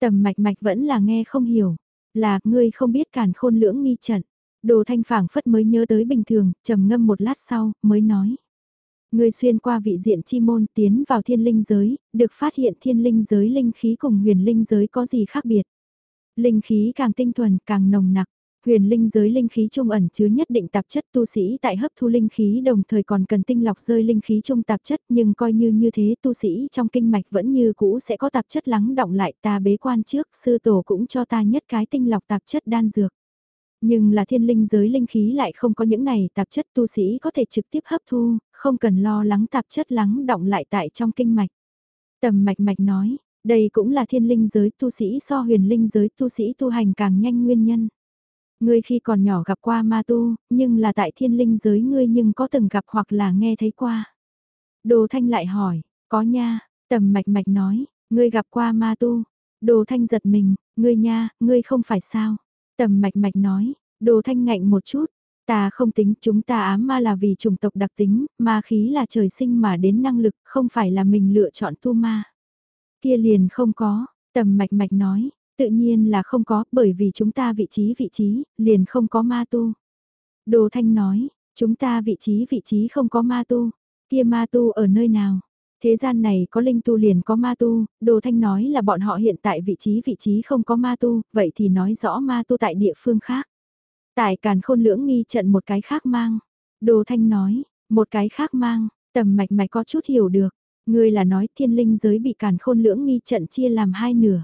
Tầm mạch mạch vẫn là nghe không hiểu, là ngươi không biết càn khôn lưỡng nghi trận. Đồ Thanh phảng phất mới nhớ tới bình thường, trầm ngâm một lát sau, mới nói. Ngươi xuyên qua vị diện chi môn tiến vào thiên linh giới, được phát hiện thiên linh giới linh khí cùng huyền linh giới có gì khác biệt. Linh khí càng tinh thuần, càng nồng nặc. Huyền linh giới linh khí trung ẩn chứa nhất định tạp chất tu sĩ tại hấp thu linh khí đồng thời còn cần tinh lọc rơi linh khí trung tạp chất nhưng coi như như thế tu sĩ trong kinh mạch vẫn như cũ sẽ có tạp chất lắng động lại ta bế quan trước sư tổ cũng cho ta nhất cái tinh lọc tạp chất đan dược. Nhưng là thiên linh giới linh khí lại không có những này tạp chất tu sĩ có thể trực tiếp hấp thu, không cần lo lắng tạp chất lắng động lại tại trong kinh mạch. Tầm mạch mạch nói, đây cũng là thiên linh giới tu sĩ so huyền linh giới tu sĩ tu hành càng nhanh nguyên nhân. Ngươi khi còn nhỏ gặp qua ma tu, nhưng là tại thiên linh giới ngươi nhưng có từng gặp hoặc là nghe thấy qua. Đồ Thanh lại hỏi, có nha, tầm mạch mạch nói, ngươi gặp qua ma tu. Đồ Thanh giật mình, ngươi nha, ngươi không phải sao. Tầm mạch mạch nói, đồ thanh ngạnh một chút, ta không tính chúng ta ám ma là vì chủng tộc đặc tính, ma khí là trời sinh mà đến năng lực, không phải là mình lựa chọn tu ma. Kia liền không có, tầm mạch mạch nói, tự nhiên là không có, bởi vì chúng ta vị trí vị trí, liền không có ma tu. Đồ thanh nói, chúng ta vị trí vị trí không có ma tu, kia ma tu ở nơi nào? Thế gian này có linh tu liền có ma tu, Đồ Thanh nói là bọn họ hiện tại vị trí vị trí không có ma tu, vậy thì nói rõ ma tu tại địa phương khác. Tại càn khôn lưỡng nghi trận một cái khác mang. Đồ Thanh nói, một cái khác mang, tầm mạch mạch có chút hiểu được. Người là nói thiên linh giới bị càn khôn lưỡng nghi trận chia làm hai nửa.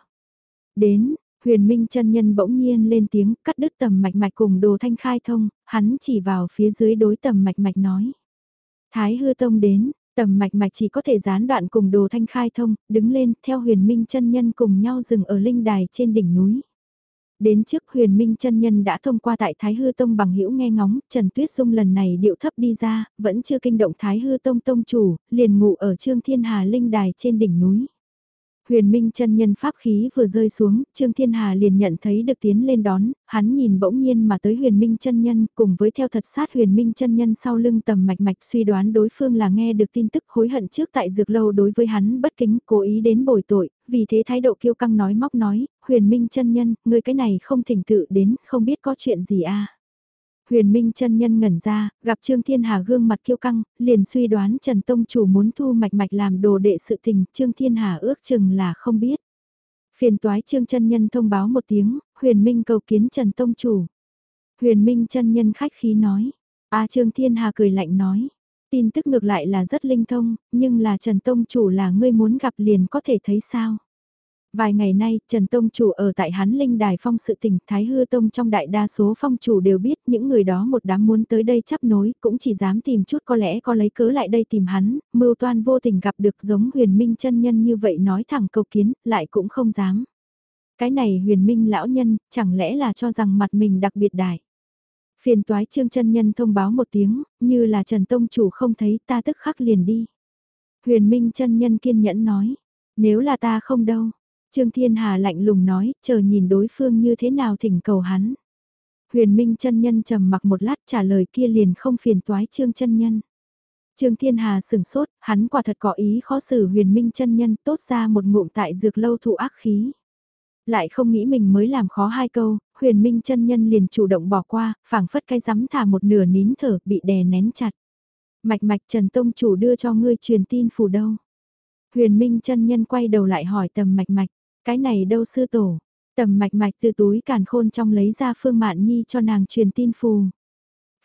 Đến, huyền minh chân nhân bỗng nhiên lên tiếng cắt đứt tầm mạch mạch cùng đồ thanh khai thông, hắn chỉ vào phía dưới đối tầm mạch mạch nói. Thái hư tông đến, Tầm mạch mạch chỉ có thể gián đoạn cùng đồ thanh khai thông, đứng lên theo huyền minh chân nhân cùng nhau dừng ở linh đài trên đỉnh núi. Đến trước huyền minh chân nhân đã thông qua tại Thái Hư Tông bằng hữu nghe ngóng, Trần Tuyết Dung lần này điệu thấp đi ra, vẫn chưa kinh động Thái Hư Tông Tông chủ, liền ngủ ở Trương Thiên Hà Linh Đài trên đỉnh núi. Huyền Minh chân nhân pháp khí vừa rơi xuống, Trương Thiên Hà liền nhận thấy được tiến lên đón, hắn nhìn bỗng nhiên mà tới Huyền Minh chân nhân, cùng với theo thật sát Huyền Minh chân nhân sau lưng tầm mạch mạch suy đoán đối phương là nghe được tin tức hối hận trước tại dược lâu đối với hắn bất kính, cố ý đến bồi tội, vì thế thái độ kiêu căng nói móc nói, Huyền Minh chân nhân, người cái này không thỉnh tự đến, không biết có chuyện gì a. À. Huyền Minh chân nhân ngẩn ra, gặp Trương Thiên Hà gương mặt kiêu căng, liền suy đoán Trần Tông Chủ muốn thu mạch mạch làm đồ đệ sự tình, Trương Thiên Hà ước chừng là không biết. Phiền toái Trương chân nhân thông báo một tiếng, Huyền Minh cầu kiến Trần Tông Chủ. Huyền Minh chân nhân khách khí nói, a Trương Thiên Hà cười lạnh nói, tin tức ngược lại là rất linh thông, nhưng là Trần Tông Chủ là ngươi muốn gặp liền có thể thấy sao. Vài ngày nay, Trần Tông chủ ở tại hán linh đài phong sự tình Thái Hư Tông trong đại đa số phong chủ đều biết những người đó một đám muốn tới đây chấp nối, cũng chỉ dám tìm chút có lẽ có lấy cớ lại đây tìm hắn, mưu toan vô tình gặp được giống huyền minh chân nhân như vậy nói thẳng cầu kiến, lại cũng không dám. Cái này huyền minh lão nhân, chẳng lẽ là cho rằng mặt mình đặc biệt đại. Phiền toái trương chân nhân thông báo một tiếng, như là Trần Tông chủ không thấy ta tức khắc liền đi. Huyền minh chân nhân kiên nhẫn nói, nếu là ta không đâu, Trương Thiên Hà lạnh lùng nói, chờ nhìn đối phương như thế nào thỉnh cầu hắn. Huyền Minh chân nhân trầm mặc một lát trả lời kia liền không phiền toái Trương chân nhân. Trương Thiên Hà sừng sốt, hắn quả thật có ý khó xử huyền minh chân nhân tốt ra một ngụm tại dược lâu thụ ác khí. Lại không nghĩ mình mới làm khó hai câu, huyền minh chân nhân liền chủ động bỏ qua, phảng phất cái rắm thả một nửa nín thở bị đè nén chặt. Mạch mạch Trần Tông chủ đưa cho ngươi truyền tin phù đâu. Huyền minh chân nhân quay đầu lại hỏi tầm mạch mạch, cái này đâu sư tổ. Tầm mạch mạch từ túi càn khôn trong lấy ra phương mạn nhi cho nàng truyền tin phù.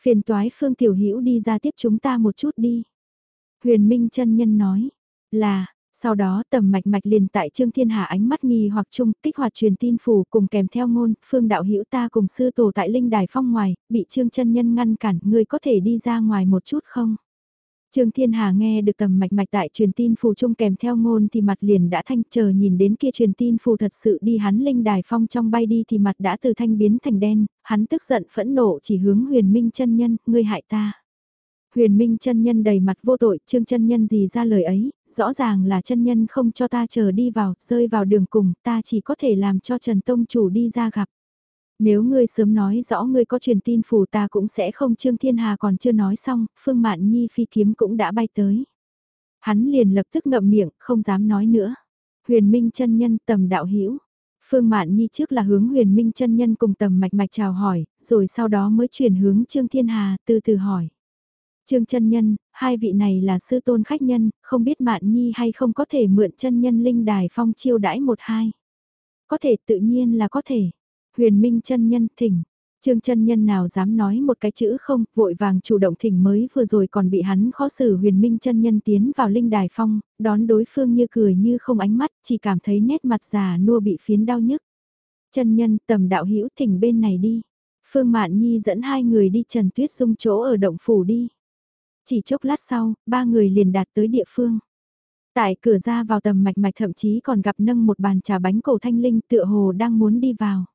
Phiền toái Phương Tiểu Hữu đi ra tiếp chúng ta một chút đi. Huyền Minh chân nhân nói, là, sau đó tầm mạch mạch liền tại Trương Thiên Hà ánh mắt nghi hoặc chung kích hoạt truyền tin phù cùng kèm theo ngôn, Phương Đạo Hữu ta cùng sư tổ tại Linh Đài Phong ngoài, bị Trương chân nhân ngăn cản, người có thể đi ra ngoài một chút không? Trương Thiên Hà nghe được tầm mạch mạch tại truyền tin phù chung kèm theo ngôn thì mặt liền đã thanh chờ nhìn đến kia truyền tin phù thật sự đi hắn linh đài phong trong bay đi thì mặt đã từ thanh biến thành đen, hắn tức giận phẫn nộ chỉ hướng huyền minh chân nhân, ngươi hại ta. Huyền minh chân nhân đầy mặt vô tội, trương chân nhân gì ra lời ấy, rõ ràng là chân nhân không cho ta chờ đi vào, rơi vào đường cùng, ta chỉ có thể làm cho Trần Tông Chủ đi ra gặp. Nếu ngươi sớm nói rõ ngươi có truyền tin phù ta cũng sẽ không Trương Thiên Hà còn chưa nói xong, Phương Mạn Nhi phi kiếm cũng đã bay tới. Hắn liền lập tức ngậm miệng, không dám nói nữa. Huyền Minh chân nhân tầm đạo hữu Phương Mạn Nhi trước là hướng Huyền Minh chân nhân cùng tầm mạch mạch chào hỏi, rồi sau đó mới chuyển hướng Trương Thiên Hà từ từ hỏi. Trương chân nhân, hai vị này là sư tôn khách nhân, không biết Mạn Nhi hay không có thể mượn chân nhân linh đài phong chiêu đãi một hai. Có thể tự nhiên là có thể. Huyền Minh chân nhân thỉnh. Trương chân nhân nào dám nói một cái chữ không, vội vàng chủ động thỉnh mới vừa rồi còn bị hắn khó xử huyền minh chân nhân tiến vào linh đài phong, đón đối phương như cười như không ánh mắt, chỉ cảm thấy nét mặt già nua bị phiến đau nhức. Chân nhân tầm đạo hữu thỉnh bên này đi. Phương Mạn Nhi dẫn hai người đi Trần Tuyết Dung chỗ ở động phủ đi. Chỉ chốc lát sau, ba người liền đạt tới địa phương. Tại cửa ra vào tầm mạch mạch thậm chí còn gặp nâng một bàn trà bánh cổ thanh linh tựa hồ đang muốn đi vào.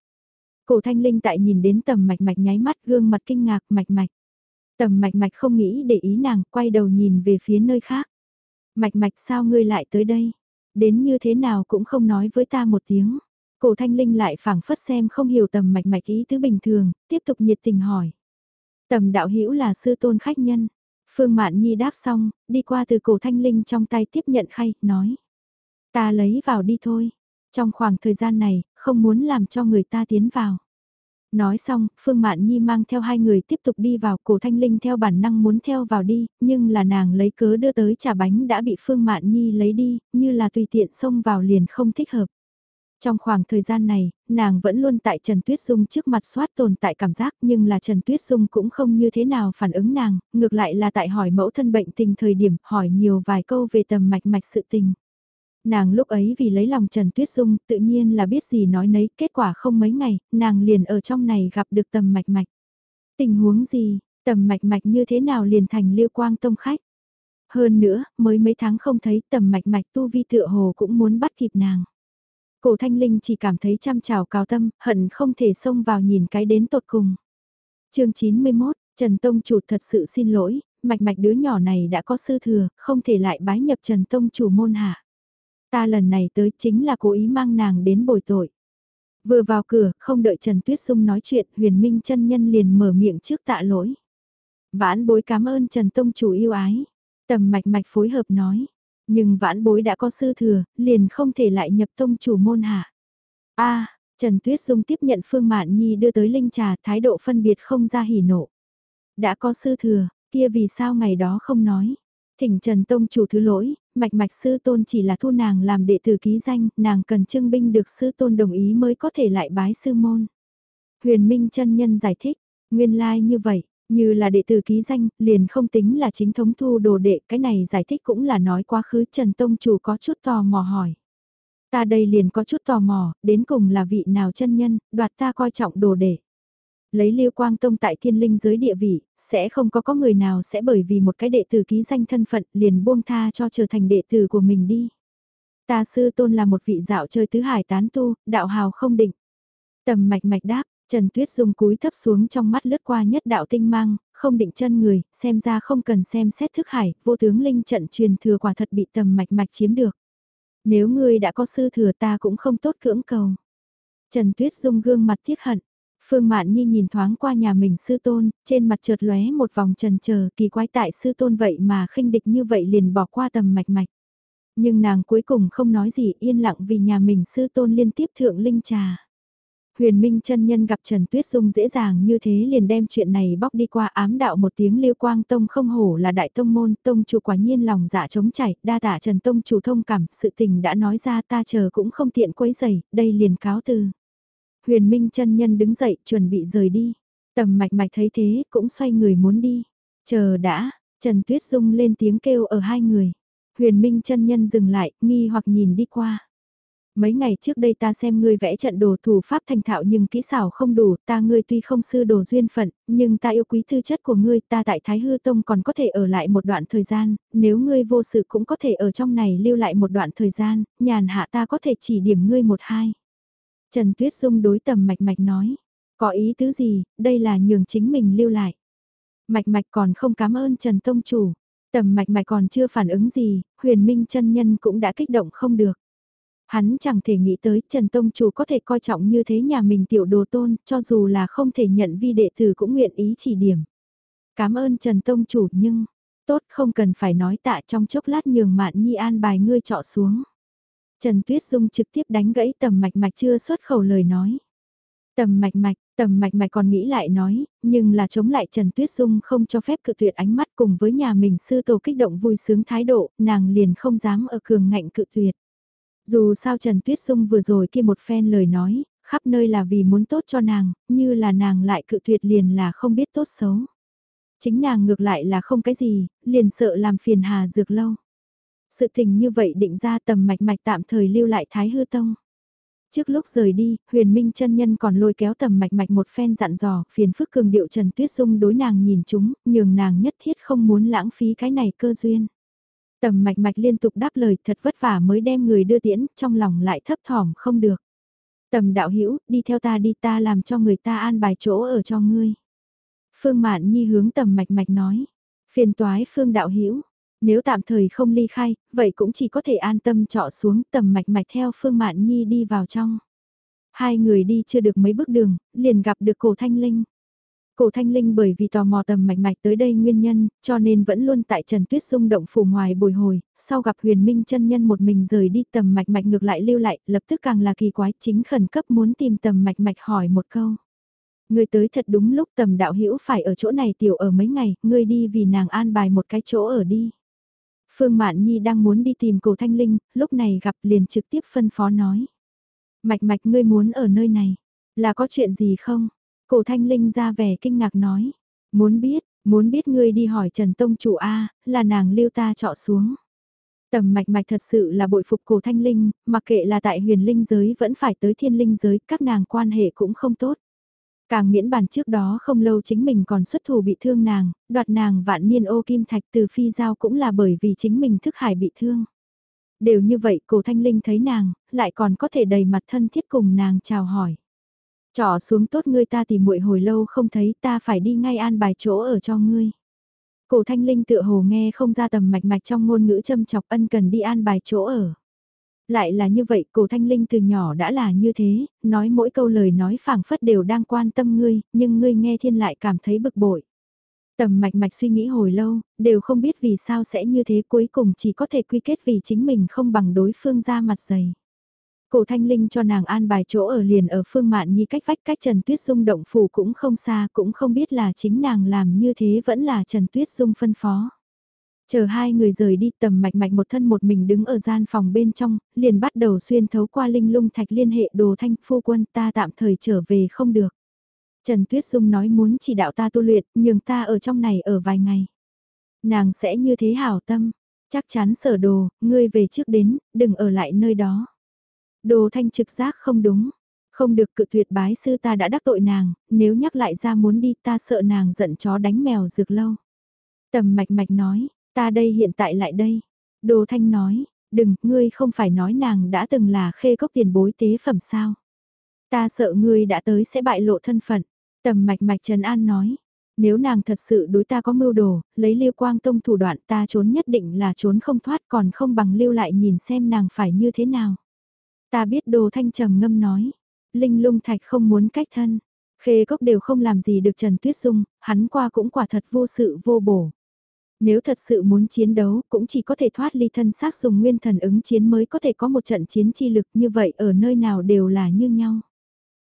Cổ thanh linh tại nhìn đến tầm mạch mạch nháy mắt gương mặt kinh ngạc mạch mạch. Tầm mạch mạch không nghĩ để ý nàng, quay đầu nhìn về phía nơi khác. Mạch mạch sao ngươi lại tới đây? Đến như thế nào cũng không nói với ta một tiếng. Cổ thanh linh lại phảng phất xem không hiểu tầm mạch mạch ý tứ bình thường, tiếp tục nhiệt tình hỏi. Tầm đạo hữu là sư tôn khách nhân. Phương Mạn Nhi đáp xong, đi qua từ cổ thanh linh trong tay tiếp nhận khay, nói. Ta lấy vào đi thôi. Trong khoảng thời gian này, không muốn làm cho người ta tiến vào. Nói xong, Phương Mạn Nhi mang theo hai người tiếp tục đi vào, cổ thanh linh theo bản năng muốn theo vào đi, nhưng là nàng lấy cớ đưa tới trà bánh đã bị Phương Mạn Nhi lấy đi, như là tùy tiện xông vào liền không thích hợp. Trong khoảng thời gian này, nàng vẫn luôn tại Trần Tuyết Dung trước mặt soát tồn tại cảm giác nhưng là Trần Tuyết Dung cũng không như thế nào phản ứng nàng, ngược lại là tại hỏi mẫu thân bệnh tình thời điểm hỏi nhiều vài câu về tầm mạch mạch sự tình. Nàng lúc ấy vì lấy lòng Trần Tuyết Dung tự nhiên là biết gì nói nấy, kết quả không mấy ngày, nàng liền ở trong này gặp được tầm mạch mạch. Tình huống gì, tầm mạch mạch như thế nào liền thành liêu quang tông khách. Hơn nữa, mới mấy tháng không thấy tầm mạch mạch tu vi tựa hồ cũng muốn bắt kịp nàng. Cổ thanh linh chỉ cảm thấy chăm chào cao tâm, hận không thể xông vào nhìn cái đến tột cùng. chương 91, Trần Tông chủ thật sự xin lỗi, mạch mạch đứa nhỏ này đã có sư thừa, không thể lại bái nhập Trần Tông chủ môn hạ. Ta lần này tới chính là cố ý mang nàng đến bồi tội. Vừa vào cửa, không đợi Trần Tuyết Sung nói chuyện, huyền minh chân nhân liền mở miệng trước tạ lỗi. Vãn bối cảm ơn Trần Tông chủ yêu ái. Tầm mạch mạch phối hợp nói. Nhưng vãn bối đã có sư thừa, liền không thể lại nhập tông chủ môn hạ. a Trần Tuyết Dung tiếp nhận Phương Mạn Nhi đưa tới linh trà thái độ phân biệt không ra hỉ nộ. Đã có sư thừa, kia vì sao ngày đó không nói. Thỉnh Trần Tông chủ thứ lỗi, mạch mạch sư tôn chỉ là thu nàng làm đệ tử ký danh, nàng cần trưng binh được sư tôn đồng ý mới có thể lại bái sư môn. Huyền Minh chân nhân giải thích, nguyên lai like như vậy, như là đệ tử ký danh, liền không tính là chính thống thu đồ đệ, cái này giải thích cũng là nói quá khứ Trần Tông chủ có chút tò mò hỏi. Ta đây liền có chút tò mò, đến cùng là vị nào chân nhân, đoạt ta coi trọng đồ đệ. Lấy Lưu Quang Tông tại thiên linh giới địa vị, sẽ không có có người nào sẽ bởi vì một cái đệ tử ký danh thân phận liền buông tha cho trở thành đệ tử của mình đi. Ta sư tôn là một vị dạo chơi tứ hải tán tu, đạo hào không định. Tầm mạch mạch đáp, Trần Tuyết Dung cúi thấp xuống trong mắt lướt qua nhất đạo tinh mang, không định chân người, xem ra không cần xem xét thức hải, vô tướng linh trận truyền thừa quả thật bị tầm mạch mạch chiếm được. Nếu ngươi đã có sư thừa ta cũng không tốt cưỡng cầu. Trần Tuyết Dung gương mặt tiếc hận, Phương Mạn Nhi nhìn thoáng qua nhà mình sư tôn, trên mặt chợt lóe một vòng trần chờ kỳ quái tại sư tôn vậy mà khinh địch như vậy liền bỏ qua tầm mạch mạch. Nhưng nàng cuối cùng không nói gì yên lặng vì nhà mình sư tôn liên tiếp thượng linh trà. Huyền Minh chân nhân gặp Trần Tuyết Dung dễ dàng như thế liền đem chuyện này bóc đi qua ám đạo một tiếng liêu quang tông không hổ là đại tông môn, tông chủ quả nhiên lòng dạ chống chảy, đa tạ Trần tông chủ thông cảm, sự tình đã nói ra ta chờ cũng không tiện quấy giày, đây liền cáo từ. Huyền Minh chân nhân đứng dậy chuẩn bị rời đi, tầm mạch mạch thấy thế cũng xoay người muốn đi, chờ đã, Trần Tuyết Dung lên tiếng kêu ở hai người. Huyền Minh chân nhân dừng lại, nghi hoặc nhìn đi qua. Mấy ngày trước đây ta xem ngươi vẽ trận đồ thủ pháp thành thạo nhưng kỹ xảo không đủ, ta ngươi tuy không sư đồ duyên phận, nhưng ta yêu quý tư chất của ngươi, ta tại Thái Hư Tông còn có thể ở lại một đoạn thời gian, nếu ngươi vô sự cũng có thể ở trong này lưu lại một đoạn thời gian, nhàn hạ ta có thể chỉ điểm ngươi một hai. Trần Tuyết Dung đối tầm mạch mạch nói, có ý tứ gì, đây là nhường chính mình lưu lại. Mạch mạch còn không cảm ơn Trần Tông Chủ. Tầm mạch mạch còn chưa phản ứng gì, huyền minh chân nhân cũng đã kích động không được. Hắn chẳng thể nghĩ tới Trần Tông Chủ có thể coi trọng như thế nhà mình tiểu đồ tôn, cho dù là không thể nhận vi đệ tử cũng nguyện ý chỉ điểm. Cảm ơn Trần Tông Chủ nhưng, tốt không cần phải nói tạ trong chốc lát nhường mạn nhi an bài ngươi trọ xuống. Trần Tuyết Dung trực tiếp đánh gãy tầm mạch mạch chưa xuất khẩu lời nói. Tầm mạch mạch, tầm mạch mạch còn nghĩ lại nói, nhưng là chống lại Trần Tuyết Dung không cho phép cự tuyệt ánh mắt cùng với nhà mình sư tổ kích động vui sướng thái độ, nàng liền không dám ở cường ngạnh cự tuyệt. Dù sao Trần Tuyết Dung vừa rồi kia một phen lời nói, khắp nơi là vì muốn tốt cho nàng, như là nàng lại cự tuyệt liền là không biết tốt xấu. Chính nàng ngược lại là không cái gì, liền sợ làm phiền hà dược lâu. Sự tình như vậy định ra tầm mạch mạch tạm thời lưu lại Thái Hư Tông. Trước lúc rời đi, huyền minh chân nhân còn lôi kéo tầm mạch mạch một phen dặn dò, phiền phức cường điệu Trần Tuyết Dung đối nàng nhìn chúng, nhường nàng nhất thiết không muốn lãng phí cái này cơ duyên. Tầm mạch mạch liên tục đáp lời thật vất vả mới đem người đưa tiễn, trong lòng lại thấp thỏm không được. Tầm đạo hữu đi theo ta đi ta làm cho người ta an bài chỗ ở cho ngươi. Phương Mạn Nhi hướng tầm mạch mạch nói, phiền toái Phương đạo hữu nếu tạm thời không ly khai, vậy cũng chỉ có thể an tâm trọ xuống tầm mạch mạch theo Phương Mạn Nhi đi vào trong. Hai người đi chưa được mấy bước đường, liền gặp được cổ thanh linh. Cổ Thanh Linh bởi vì tò mò tầm mạch mạch tới đây nguyên nhân, cho nên vẫn luôn tại Trần Tuyết Dung động phủ ngoài bồi hồi, sau gặp huyền minh chân nhân một mình rời đi tầm mạch mạch ngược lại lưu lại, lập tức càng là kỳ quái chính khẩn cấp muốn tìm tầm mạch mạch hỏi một câu. Người tới thật đúng lúc tầm đạo hữu phải ở chỗ này tiểu ở mấy ngày, ngươi đi vì nàng an bài một cái chỗ ở đi. Phương Mạn Nhi đang muốn đi tìm cổ Thanh Linh, lúc này gặp liền trực tiếp phân phó nói. Mạch mạch ngươi muốn ở nơi này, là có chuyện gì không? Cổ Thanh Linh ra vẻ kinh ngạc nói. Muốn biết, muốn biết ngươi đi hỏi Trần Tông chủ A, là nàng lưu ta trọ xuống. Tầm mạch mạch thật sự là bội phục cổ thanh linh, mặc kệ là tại huyền linh giới vẫn phải tới thiên linh giới, các nàng quan hệ cũng không tốt. Càng miễn bàn trước đó không lâu chính mình còn xuất thủ bị thương nàng, đoạt nàng vạn niên ô kim thạch từ phi giao cũng là bởi vì chính mình thức hải bị thương. Đều như vậy cổ thanh linh thấy nàng, lại còn có thể đầy mặt thân thiết cùng nàng chào hỏi. Trỏ xuống tốt ngươi ta tìm muội hồi lâu không thấy ta phải đi ngay an bài chỗ ở cho ngươi. Cổ thanh linh tựa hồ nghe không ra tầm mạch mạch trong ngôn ngữ châm chọc ân cần đi an bài chỗ ở. Lại là như vậy, cổ thanh linh từ nhỏ đã là như thế, nói mỗi câu lời nói phảng phất đều đang quan tâm ngươi, nhưng ngươi nghe thiên lại cảm thấy bực bội. Tầm mạch mạch suy nghĩ hồi lâu, đều không biết vì sao sẽ như thế cuối cùng chỉ có thể quy kết vì chính mình không bằng đối phương ra mặt dày. Cổ Thanh Linh cho nàng an bài chỗ ở liền ở phương mạn nhi cách vách cách Trần Tuyết Dung động phủ cũng không xa cũng không biết là chính nàng làm như thế vẫn là Trần Tuyết Dung phân phó. Chờ hai người rời đi tầm mạch mạch một thân một mình đứng ở gian phòng bên trong, liền bắt đầu xuyên thấu qua linh lung thạch liên hệ đồ thanh phu quân ta tạm thời trở về không được. Trần Tuyết Dung nói muốn chỉ đạo ta tu luyện, nhưng ta ở trong này ở vài ngày. Nàng sẽ như thế hảo tâm, chắc chắn sở đồ, ngươi về trước đến, đừng ở lại nơi đó. Đồ thanh trực giác không đúng, không được cự tuyệt bái sư ta đã đắc tội nàng, nếu nhắc lại ra muốn đi ta sợ nàng giận chó đánh mèo dược lâu. Tầm mạch mạch nói, ta đây hiện tại lại đây. Đồ thanh nói, đừng, ngươi không phải nói nàng đã từng là khê cốc tiền bối tế phẩm sao. Ta sợ ngươi đã tới sẽ bại lộ thân phận. Tầm mạch mạch Trần An nói, nếu nàng thật sự đối ta có mưu đồ, lấy liêu quang tông thủ đoạn ta trốn nhất định là trốn không thoát còn không bằng lưu lại nhìn xem nàng phải như thế nào. Ta biết đồ thanh trầm ngâm nói, linh lung thạch không muốn cách thân, Khê cốc đều không làm gì được Trần Tuyết Dung, hắn qua cũng quả thật vô sự vô bổ. Nếu thật sự muốn chiến đấu, cũng chỉ có thể thoát ly thân xác dùng nguyên thần ứng chiến mới có thể có một trận chiến chi lực như vậy ở nơi nào đều là như nhau.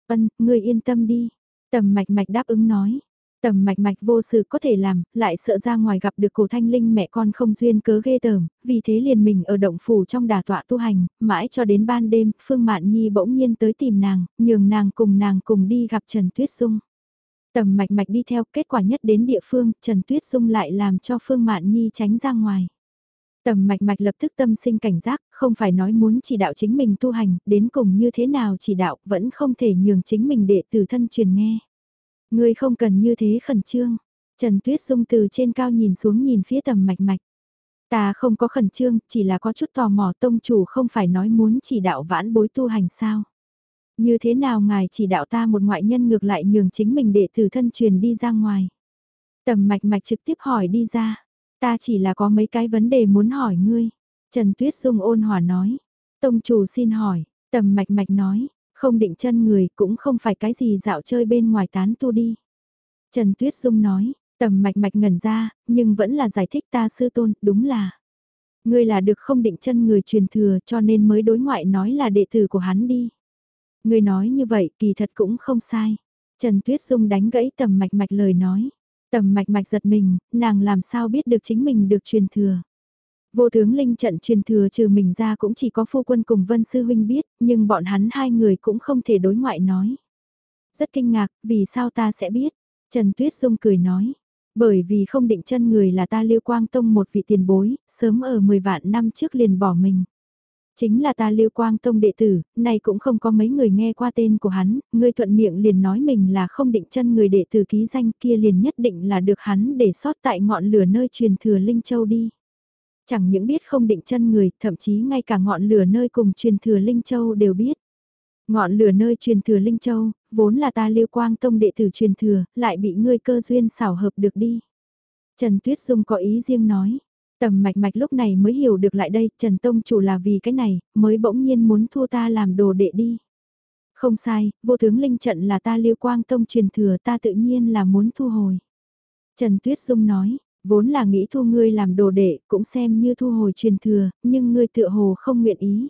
Ân, người yên tâm đi. Tầm mạch mạch đáp ứng nói. Tầm mạch mạch vô sự có thể làm, lại sợ ra ngoài gặp được cổ thanh linh mẹ con không duyên cớ ghê tởm, vì thế liền mình ở động phủ trong đà tọa tu hành, mãi cho đến ban đêm, Phương Mạn Nhi bỗng nhiên tới tìm nàng, nhường nàng cùng nàng cùng đi gặp Trần Tuyết Dung. Tầm mạch mạch đi theo kết quả nhất đến địa phương, Trần Tuyết Dung lại làm cho Phương Mạn Nhi tránh ra ngoài. Tầm mạch mạch lập tức tâm sinh cảnh giác, không phải nói muốn chỉ đạo chính mình tu hành, đến cùng như thế nào chỉ đạo vẫn không thể nhường chính mình đệ tử thân truyền nghe. Ngươi không cần như thế khẩn trương. Trần Tuyết Dung từ trên cao nhìn xuống nhìn phía tầm mạch mạch. Ta không có khẩn trương, chỉ là có chút tò mò tông chủ không phải nói muốn chỉ đạo vãn bối tu hành sao. Như thế nào ngài chỉ đạo ta một ngoại nhân ngược lại nhường chính mình để từ thân truyền đi ra ngoài. Tầm mạch mạch trực tiếp hỏi đi ra. Ta chỉ là có mấy cái vấn đề muốn hỏi ngươi. Trần Tuyết Dung ôn hòa nói. Tông chủ xin hỏi. Tầm mạch mạch nói. Không định chân người cũng không phải cái gì dạo chơi bên ngoài tán tu đi. Trần Tuyết Dung nói. Tầm mạch mạch ngẩn ra, nhưng vẫn là giải thích ta sư tôn, đúng là. Ngươi là được không định chân người truyền thừa cho nên mới đối ngoại nói là đệ tử của hắn đi. Ngươi nói như vậy kỳ thật cũng không sai. Trần Tuyết Dung đánh gãy tầm mạch mạch lời nói. Tầm mạch mạch giật mình, nàng làm sao biết được chính mình được truyền thừa. Vô tướng linh trận truyền thừa trừ mình ra cũng chỉ có phu quân cùng Vân Sư Huynh biết, nhưng bọn hắn hai người cũng không thể đối ngoại nói. Rất kinh ngạc, vì sao ta sẽ biết? Trần Tuyết Dung cười nói. Bởi vì không định chân người là ta Liêu Quang Tông một vị tiền bối, sớm ở 10 vạn năm trước liền bỏ mình. Chính là ta Liêu Quang Tông đệ tử, này cũng không có mấy người nghe qua tên của hắn, ngươi thuận miệng liền nói mình là không định chân người đệ tử ký danh kia liền nhất định là được hắn để sót tại ngọn lửa nơi truyền thừa Linh Châu đi. Chẳng những biết không định chân người, thậm chí ngay cả ngọn lửa nơi cùng truyền thừa Linh Châu đều biết. Ngọn lửa nơi truyền thừa Linh Châu, vốn là ta Liêu Quang Tông đệ tử truyền thừa, lại bị ngươi cơ duyên xảo hợp được đi. Trần Tuyết Dung có ý riêng nói, Tầm mạch mạch lúc này mới hiểu được lại đây, Trần Tông chủ là vì cái này, mới bỗng nhiên muốn thua ta làm đồ đệ đi. Không sai, vô tướng linh trận là ta liêu quang tông truyền thừa ta tự nhiên là muốn thu hồi. Trần Tuyết Dung nói, vốn là nghĩ thu ngươi làm đồ đệ, cũng xem như thu hồi truyền thừa, nhưng ngươi tựa hồ không nguyện ý.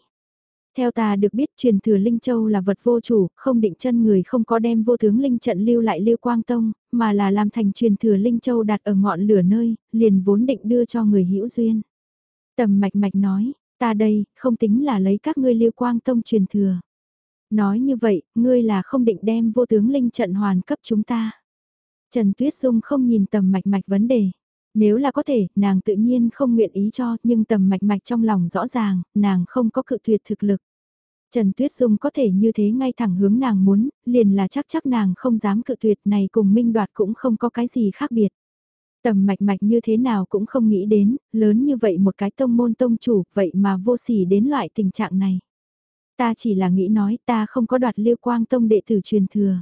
Theo ta được biết truyền thừa Linh Châu là vật vô chủ, không định chân người không có đem vô tướng Linh trận lưu lại lưu quang tông, mà là làm thành truyền thừa Linh Châu đặt ở ngọn lửa nơi, liền vốn định đưa cho người hữu duyên. Tầm mạch mạch nói, ta đây, không tính là lấy các ngươi lưu quang tông truyền thừa. Nói như vậy, ngươi là không định đem vô tướng Linh trận hoàn cấp chúng ta. Trần Tuyết Dung không nhìn tầm mạch mạch vấn đề. Nếu là có thể, nàng tự nhiên không nguyện ý cho, nhưng tầm mạch mạch trong lòng rõ ràng, nàng không có cự tuyệt thực lực. Trần Tuyết Dung có thể như thế ngay thẳng hướng nàng muốn, liền là chắc chắc nàng không dám cự tuyệt này cùng minh đoạt cũng không có cái gì khác biệt. Tầm mạch mạch như thế nào cũng không nghĩ đến, lớn như vậy một cái tông môn tông chủ, vậy mà vô sỉ đến loại tình trạng này. Ta chỉ là nghĩ nói ta không có đoạt liêu quang tông đệ tử truyền thừa.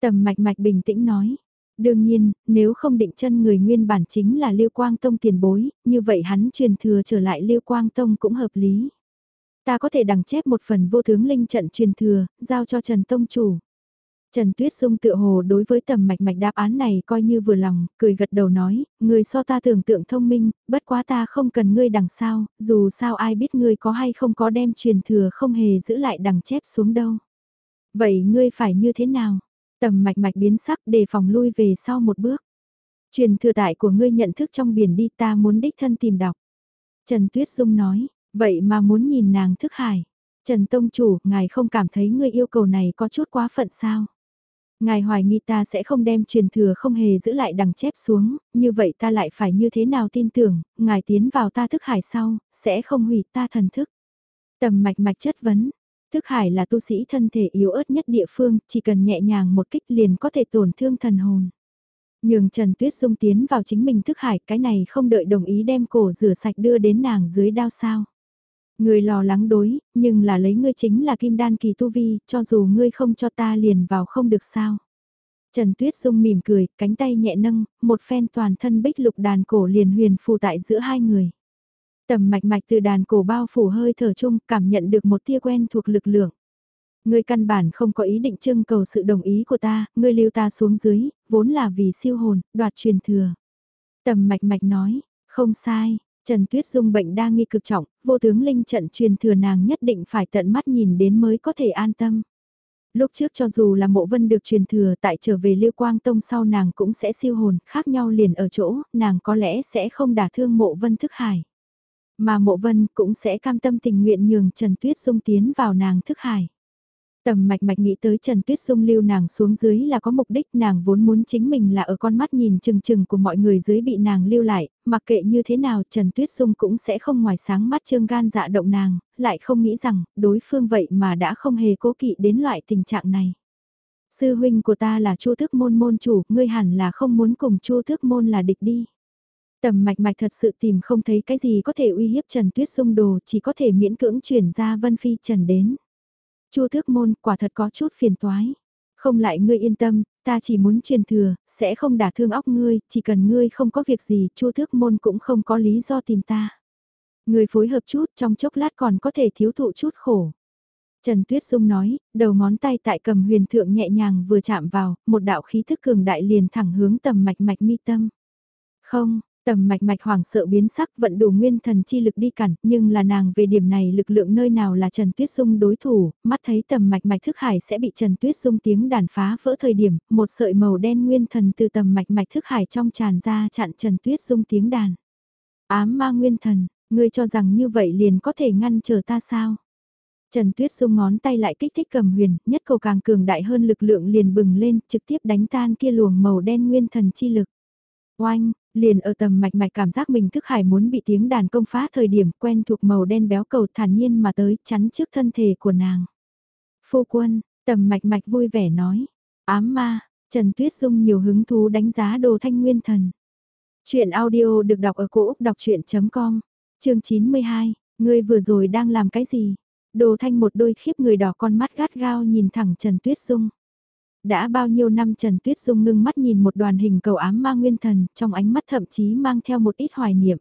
Tầm mạch mạch bình tĩnh nói, Đương nhiên, nếu không định chân người nguyên bản chính là Lưu Quang Tông tiền bối, như vậy hắn truyền thừa trở lại Lưu Quang Tông cũng hợp lý. Ta có thể đằng chép một phần vô tướng linh trận truyền thừa, giao cho Trần Tông chủ. Trần Tuyết Dung tự hồ đối với tầm mạch mạch đáp án này coi như vừa lòng, cười gật đầu nói, người so ta tưởng tượng thông minh, bất quá ta không cần ngươi đằng sau dù sao ai biết ngươi có hay không có đem truyền thừa không hề giữ lại đằng chép xuống đâu. Vậy ngươi phải như thế nào? Tầm mạch mạch biến sắc để phòng lui về sau một bước. Truyền thừa tại của ngươi nhận thức trong biển đi ta muốn đích thân tìm đọc. Trần Tuyết Dung nói, vậy mà muốn nhìn nàng thức hải. Trần Tông Chủ, ngài không cảm thấy ngươi yêu cầu này có chút quá phận sao? Ngài hoài nghi ta sẽ không đem truyền thừa không hề giữ lại đằng chép xuống, như vậy ta lại phải như thế nào tin tưởng, ngài tiến vào ta thức hải sau, sẽ không hủy ta thần thức. Tầm mạch mạch chất vấn, Thức hải là tu sĩ thân thể yếu ớt nhất địa phương, chỉ cần nhẹ nhàng một kích liền có thể tổn thương thần hồn. Nhường Trần Tuyết Dung tiến vào chính mình thức hải, cái này không đợi đồng ý đem cổ rửa sạch đưa đến nàng dưới đao sao. Người lo lắng đối, nhưng là lấy ngươi chính là kim đan kỳ tu vi, cho dù ngươi không cho ta liền vào không được sao. Trần Tuyết Dung mỉm cười, cánh tay nhẹ nâng, một phen toàn thân bích lục đàn cổ liền huyền phù tại giữa hai người. Tầm mạch mạch từ đàn cổ bao phủ hơi thở chung cảm nhận được một tia quen thuộc lực lượng. Ngươi căn bản không có ý định trưng cầu sự đồng ý của ta, ngươi lưu ta xuống dưới, vốn là vì siêu hồn, đoạt truyền thừa. Tầm mạch mạch nói, không sai, Trần Tuyết Dung bệnh đa nghi cực trọng, vô tướng linh trận truyền thừa nàng nhất định phải tận mắt nhìn đến mới có thể an tâm. Lúc trước cho dù là mộ vân được truyền thừa tại trở về Liêu Quang Tông sau nàng cũng sẽ siêu hồn, khác nhau liền ở chỗ, nàng có lẽ sẽ không đả thương mộ vân thức hải. Mà mộ vân cũng sẽ cam tâm tình nguyện nhường Trần Tuyết Dung tiến vào nàng thức hải. Tầm mạch mạch nghĩ tới Trần Tuyết Dung lưu nàng xuống dưới là có mục đích nàng vốn muốn chính mình là ở con mắt nhìn chừng chừng của mọi người dưới bị nàng lưu lại, mặc kệ như thế nào Trần Tuyết Dung cũng sẽ không ngoài sáng mắt trương gan dạ động nàng, lại không nghĩ rằng đối phương vậy mà đã không hề cố kỵ đến loại tình trạng này. Sư huynh của ta là Chu Thức Môn môn chủ, ngươi hẳn là không muốn cùng Chu Thức Môn là địch đi. Tầm mạch mạch thật sự tìm không thấy cái gì có thể uy hiếp Trần Tuyết Dung đồ, chỉ có thể miễn cưỡng chuyển ra Vân Phi Trần đến. Chu thước môn quả thật có chút phiền toái. Không lại ngươi yên tâm, ta chỉ muốn truyền thừa, sẽ không đả thương óc ngươi, chỉ cần ngươi không có việc gì, chu thước môn cũng không có lý do tìm ta. Ngươi phối hợp chút trong chốc lát còn có thể thiếu thụ chút khổ. Trần Tuyết Dung nói, đầu ngón tay tại cầm huyền thượng nhẹ nhàng vừa chạm vào, một đạo khí thức cường đại liền thẳng hướng tầm mạch mạch mi tâm. Không, Tầm mạch mạch hoảng sợ biến sắc vận đủ nguyên thần chi lực đi cản, nhưng là nàng về điểm này lực lượng nơi nào là Trần Tuyết Dung đối thủ, mắt thấy tầm mạch mạch thức hải sẽ bị Trần Tuyết Dung tiếng đàn phá vỡ thời điểm, một sợi màu đen nguyên thần từ tầm mạch mạch thức hải trong tràn ra chặn Trần Tuyết Dung tiếng đàn. Ám ma nguyên thần, ngươi cho rằng như vậy liền có thể ngăn trở ta sao? Trần Tuyết Dung ngón tay lại kích thích cầm huyền, nhất cầu càng cường đại hơn lực lượng liền bừng lên, trực tiếp đánh tan kia luồng màu đen nguyên thần chi lực. Oanh, liền ở tầm mạch mạch cảm giác mình thức hải muốn bị tiếng đàn công phá thời điểm quen thuộc màu đen béo cầu thản nhiên mà tới chắn trước thân thể của nàng. Phu quân, tầm mạch mạch vui vẻ nói, ám ma, Trần Tuyết Dung nhiều hứng thú đánh giá đồ thanh nguyên thần. Chuyện audio được đọc ở cổ Úc đọc chuyện.com, chương 92, ngươi vừa rồi đang làm cái gì? Đồ thanh một đôi khiếp người đỏ con mắt gắt gao nhìn thẳng Trần Tuyết Dung. Đã bao nhiêu năm Trần Tuyết Dung ngưng mắt nhìn một đoàn hình cầu ám ma nguyên thần, trong ánh mắt thậm chí mang theo một ít hoài niệm.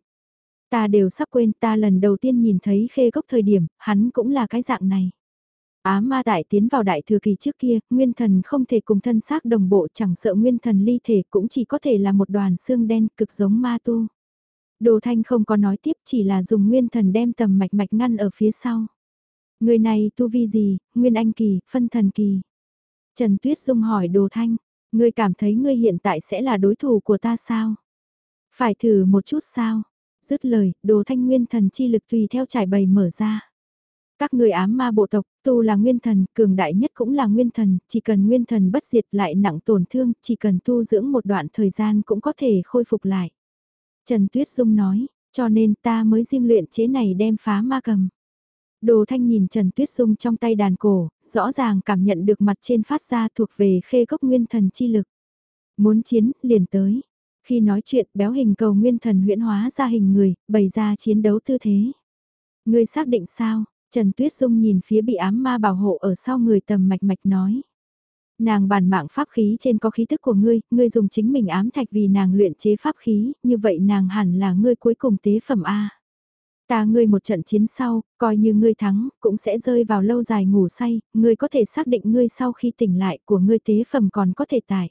Ta đều sắp quên ta lần đầu tiên nhìn thấy khê gốc thời điểm, hắn cũng là cái dạng này. Ám ma tại tiến vào đại thừa kỳ trước kia, nguyên thần không thể cùng thân xác đồng bộ chẳng sợ nguyên thần ly thể cũng chỉ có thể là một đoàn xương đen cực giống ma tu. Đồ thanh không có nói tiếp chỉ là dùng nguyên thần đem tầm mạch mạch ngăn ở phía sau. Người này tu vi gì, nguyên anh kỳ, phân thần kỳ. Trần Tuyết Dung hỏi Đồ Thanh, ngươi cảm thấy ngươi hiện tại sẽ là đối thủ của ta sao? Phải thử một chút sao? Dứt lời, Đồ Thanh nguyên thần chi lực tùy theo trải bày mở ra. Các người ám ma bộ tộc, tu là nguyên thần, cường đại nhất cũng là nguyên thần, chỉ cần nguyên thần bất diệt lại nặng tổn thương, chỉ cần tu dưỡng một đoạn thời gian cũng có thể khôi phục lại. Trần Tuyết Dung nói, cho nên ta mới riêng luyện chế này đem phá ma cầm. Đồ thanh nhìn Trần Tuyết Dung trong tay đàn cổ, rõ ràng cảm nhận được mặt trên phát ra thuộc về khê gốc nguyên thần chi lực. Muốn chiến, liền tới. Khi nói chuyện béo hình cầu nguyên thần huyễn hóa ra hình người, bày ra chiến đấu tư thế. Ngươi xác định sao? Trần Tuyết Dung nhìn phía bị ám ma bảo hộ ở sau người tầm mạch mạch nói. Nàng bản mạng pháp khí trên có khí tức của ngươi, ngươi dùng chính mình ám thạch vì nàng luyện chế pháp khí, như vậy nàng hẳn là ngươi cuối cùng tế phẩm A. Ta ngươi một trận chiến sau, coi như ngươi thắng, cũng sẽ rơi vào lâu dài ngủ say, ngươi có thể xác định ngươi sau khi tỉnh lại của ngươi tế phẩm còn có thể tải.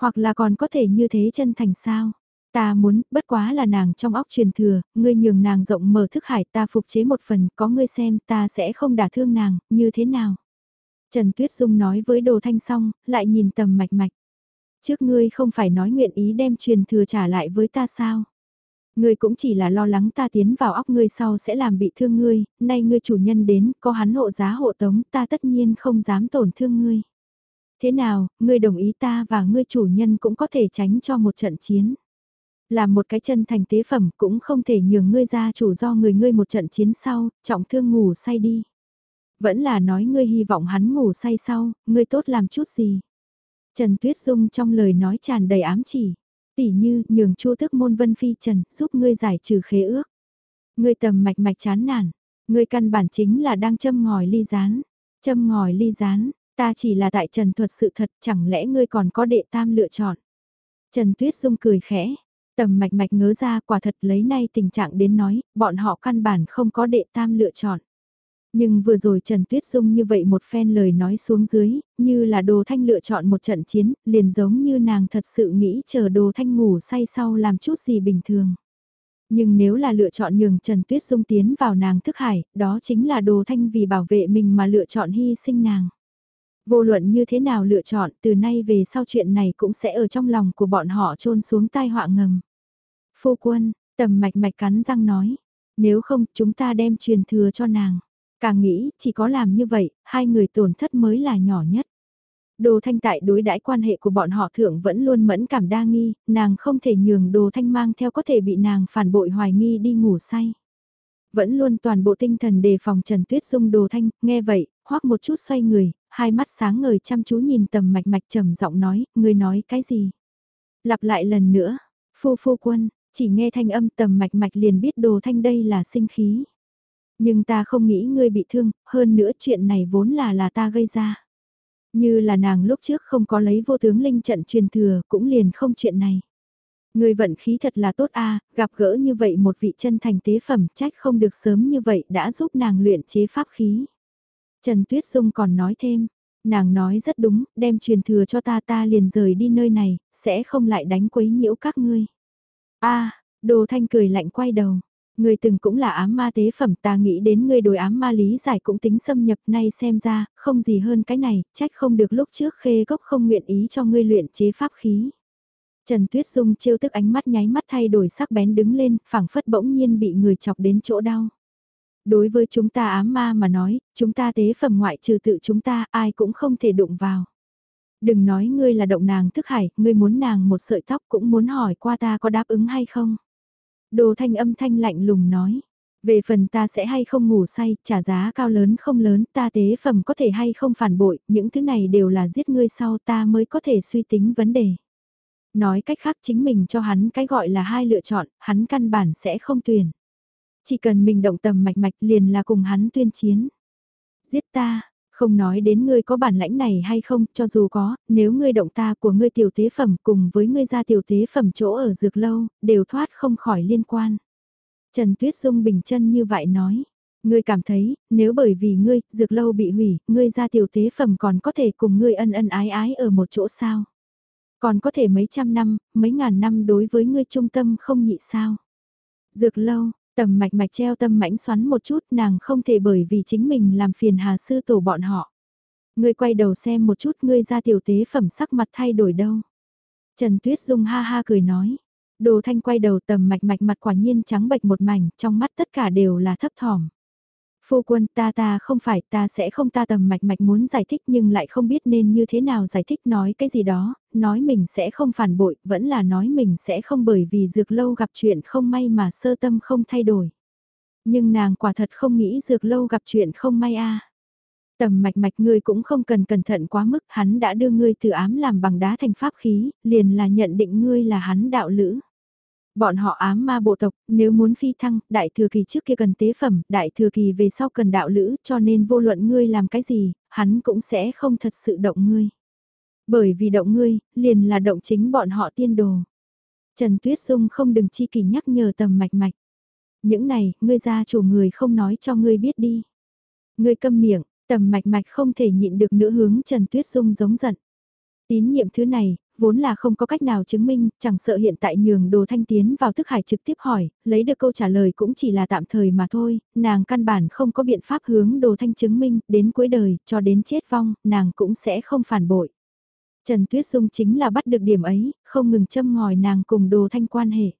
Hoặc là còn có thể như thế chân thành sao. Ta muốn, bất quá là nàng trong óc truyền thừa, ngươi nhường nàng rộng mở thức hải ta phục chế một phần, có ngươi xem ta sẽ không đả thương nàng, như thế nào. Trần Tuyết Dung nói với Đồ Thanh xong, lại nhìn tầm mạch mạch. Trước ngươi không phải nói nguyện ý đem truyền thừa trả lại với ta sao? Ngươi cũng chỉ là lo lắng ta tiến vào óc ngươi sau sẽ làm bị thương ngươi, nay ngươi chủ nhân đến, có hắn hộ giá hộ tống, ta tất nhiên không dám tổn thương ngươi. Thế nào, ngươi đồng ý ta và ngươi chủ nhân cũng có thể tránh cho một trận chiến. Làm một cái chân thành tế phẩm cũng không thể nhường ngươi ra chủ do người ngươi một trận chiến sau, trọng thương ngủ say đi. Vẫn là nói ngươi hy vọng hắn ngủ say sau, ngươi tốt làm chút gì. Trần Tuyết Dung trong lời nói tràn đầy ám chỉ. Tỷ như, nhường chu tước môn vân phi trần, giúp ngươi giải trừ khế ước. Ngươi tầm mạch mạch chán nản, ngươi căn bản chính là đang châm ngòi ly rán. Châm ngòi ly rán, ta chỉ là tại trần thuật sự thật, chẳng lẽ ngươi còn có đệ tam lựa chọn. Trần Tuyết Dung cười khẽ, tầm mạch mạch ngớ ra quả thật lấy nay tình trạng đến nói, bọn họ căn bản không có đệ tam lựa chọn. Nhưng vừa rồi Trần Tuyết Dung như vậy một phen lời nói xuống dưới, như là đồ thanh lựa chọn một trận chiến, liền giống như nàng thật sự nghĩ chờ đồ thanh ngủ say sau làm chút gì bình thường. Nhưng nếu là lựa chọn nhường Trần Tuyết Dung tiến vào nàng thức hải, đó chính là đồ thanh vì bảo vệ mình mà lựa chọn hy sinh nàng. Vô luận như thế nào lựa chọn từ nay về sau chuyện này cũng sẽ ở trong lòng của bọn họ trôn xuống tai họa ngầm. Phu quân, tầm mạch mạch cắn răng nói, nếu không chúng ta đem truyền thừa cho nàng. Càng nghĩ, chỉ có làm như vậy, hai người tổn thất mới là nhỏ nhất. Đồ thanh tại đối đãi quan hệ của bọn họ thượng vẫn luôn mẫn cảm đa nghi, nàng không thể nhường đồ thanh mang theo có thể bị nàng phản bội hoài nghi đi ngủ say. Vẫn luôn toàn bộ tinh thần đề phòng Trần Tuyết Dung đồ thanh, nghe vậy, hoắc một chút xoay người, hai mắt sáng ngời chăm chú nhìn tầm mạch mạch trầm giọng nói, người nói cái gì? Lặp lại lần nữa, phu phu quân, chỉ nghe thanh âm tầm mạch mạch liền biết đồ thanh đây là sinh khí. Nhưng ta không nghĩ ngươi bị thương, hơn nữa chuyện này vốn là là ta gây ra. Như là nàng lúc trước không có lấy vô tướng linh trận truyền thừa, cũng liền không chuyện này. Ngươi vận khí thật là tốt a, à, gặp gỡ như vậy một vị chân thành tế phẩm trách không được sớm như vậy đã giúp nàng luyện chế pháp khí. Trần Tuyết Dung còn nói thêm, nàng nói rất đúng, đem truyền thừa cho ta ta liền rời đi nơi này, sẽ không lại đánh quấy nhiễu các ngươi. a Đồ Thanh cười lạnh quay đầu, Người từng cũng là ám ma tế phẩm ta nghĩ đến người đối ám ma lý giải cũng tính xâm nhập nay xem ra, không gì hơn cái này, trách không được lúc trước khê gốc không nguyện ý cho ngươi luyện chế pháp khí. Trần Tuyết Dung trêu tức ánh mắt nháy mắt thay đổi sắc bén đứng lên, phảng phất bỗng nhiên bị người chọc đến chỗ đau. Đối với chúng ta ám ma mà nói, chúng ta tế phẩm ngoại trừ tự chúng ta ai cũng không thể đụng vào. Đừng nói ngươi là động nàng thức hải, ngươi muốn nàng một sợi tóc cũng muốn hỏi qua ta có đáp ứng hay không. Đồ thanh âm thanh lạnh lùng nói. Về phần ta sẽ hay không ngủ say, trả giá cao lớn không lớn, ta tế phẩm có thể hay không phản bội, những thứ này đều là giết ngươi sau ta mới có thể suy tính vấn đề. Nói cách khác chính mình cho hắn cái gọi là hai lựa chọn, hắn căn bản sẽ không tuyển. Chỉ cần mình động tầm mạch mạch liền là cùng hắn tuyên chiến. Giết ta, không nói đến ngươi có bản lãnh này hay không, cho dù có, nếu ngươi động ta của ngươi tiểu tế phẩm cùng với ngươi ra tiểu tế phẩm chỗ ở dược lâu, đều thoát không khỏi liên quan. Trần Tuyết Dung bình chân như vậy nói. Ngươi cảm thấy, nếu bởi vì ngươi, dược lâu bị hủy, ngươi ra tiểu tế phẩm còn có thể cùng ngươi ân ân ái ái ở một chỗ sao? Còn có thể mấy trăm năm, mấy ngàn năm đối với ngươi trung tâm không nhị sao? Dược lâu, Tầm mạch mạch treo tâm mãnh xoắn một chút nàng không thể bởi vì chính mình làm phiền hà sư tổ bọn họ. Ngươi quay đầu xem một chút ngươi ra tiểu tế phẩm sắc mặt thay đổi đâu. Trần Tuyết Dung ha ha cười nói. Đồ thanh quay đầu tầm mạch mạch mặt quả nhiên trắng bệch một mảnh, trong mắt tất cả đều là thấp thỏm. Phu quân ta ta không phải ta sẽ không ta tầm mạch mạch muốn giải thích nhưng lại không biết nên như thế nào giải thích nói cái gì đó, nói mình sẽ không phản bội, vẫn là nói mình sẽ không bởi vì dược lâu gặp chuyện không may mà sơ tâm không thay đổi. Nhưng nàng quả thật không nghĩ dược lâu gặp chuyện không may a Tầm mạch mạch ngươi cũng không cần cẩn thận quá mức, hắn đã đưa ngươi từ ám làm bằng đá thành pháp khí, liền là nhận định ngươi là hắn đạo lữ. Bọn họ ám ma bộ tộc, nếu muốn phi thăng, đại thừa kỳ trước kia cần tế phẩm, đại thừa kỳ về sau cần đạo lữ, cho nên vô luận ngươi làm cái gì, hắn cũng sẽ không thật sự động ngươi. Bởi vì động ngươi, liền là động chính bọn họ tiên đồ. Trần Tuyết Dung không đừng chi kỳ nhắc nhở tầm mạch mạch. Những này, ngươi gia chủ người không nói cho ngươi biết đi. Ngươi câm miệng, tầm mạch mạch không thể nhịn được nữa hướng Trần Tuyết Dung giống giận. Tín nhiệm thứ này, vốn là không có cách nào chứng minh, chẳng sợ hiện tại nhường đồ thanh tiến vào thức hải trực tiếp hỏi, lấy được câu trả lời cũng chỉ là tạm thời mà thôi, nàng căn bản không có biện pháp hướng đồ thanh chứng minh, đến cuối đời, cho đến chết vong, nàng cũng sẽ không phản bội. Trần Tuyết Dung chính là bắt được điểm ấy, không ngừng châm ngòi nàng cùng đồ thanh quan hệ.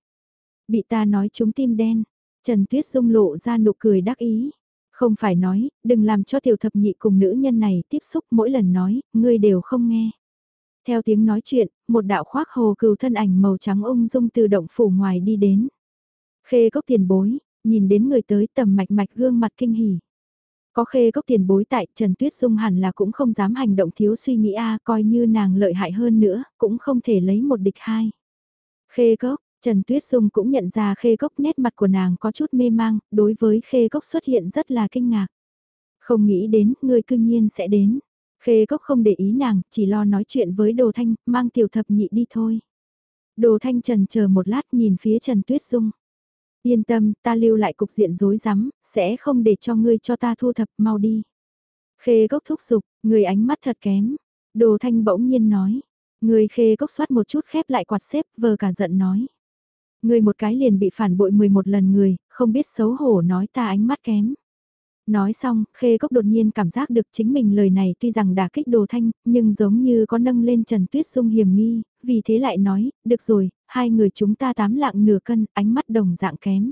Bị ta nói chúng tim đen, Trần Tuyết Dung lộ ra nụ cười đắc ý. Không phải nói, đừng làm cho tiểu thập nhị cùng nữ nhân này tiếp xúc mỗi lần nói, ngươi đều không nghe. Theo tiếng nói chuyện, một đạo khoác hồ cừu thân ảnh màu trắng ung dung từ động phủ ngoài đi đến. Khê cốc tiền bối, nhìn đến người tới tầm mạch mạch gương mặt kinh hỉ. Có khê cốc tiền bối tại Trần Tuyết Dung hẳn là cũng không dám hành động thiếu suy nghĩ a coi như nàng lợi hại hơn nữa, cũng không thể lấy một địch hai. Khê cốc, Trần Tuyết Dung cũng nhận ra khê cốc nét mặt của nàng có chút mê mang, đối với khê cốc xuất hiện rất là kinh ngạc. Không nghĩ đến, người cương nhiên sẽ đến. Khê cốc không để ý nàng, chỉ lo nói chuyện với Đồ Thanh, mang tiểu thập nhị đi thôi. Đồ Thanh trần chờ một lát nhìn phía Trần Tuyết Dung. Yên tâm, ta lưu lại cục diện rối rắm, sẽ không để cho ngươi cho ta thu thập, mau đi. Khê gốc thúc giục, người ánh mắt thật kém. Đồ thanh bỗng nhiên nói. Người khê gốc xoát một chút khép lại quạt xếp, vờ cả giận nói. Người một cái liền bị phản bội 11 lần người, không biết xấu hổ nói ta ánh mắt kém. Nói xong, khê cốc đột nhiên cảm giác được chính mình lời này tuy rằng đã kích đồ thanh, nhưng giống như có nâng lên Trần Tuyết Dung hiểm nghi, vì thế lại nói, được rồi, hai người chúng ta tám lạng nửa cân, ánh mắt đồng dạng kém.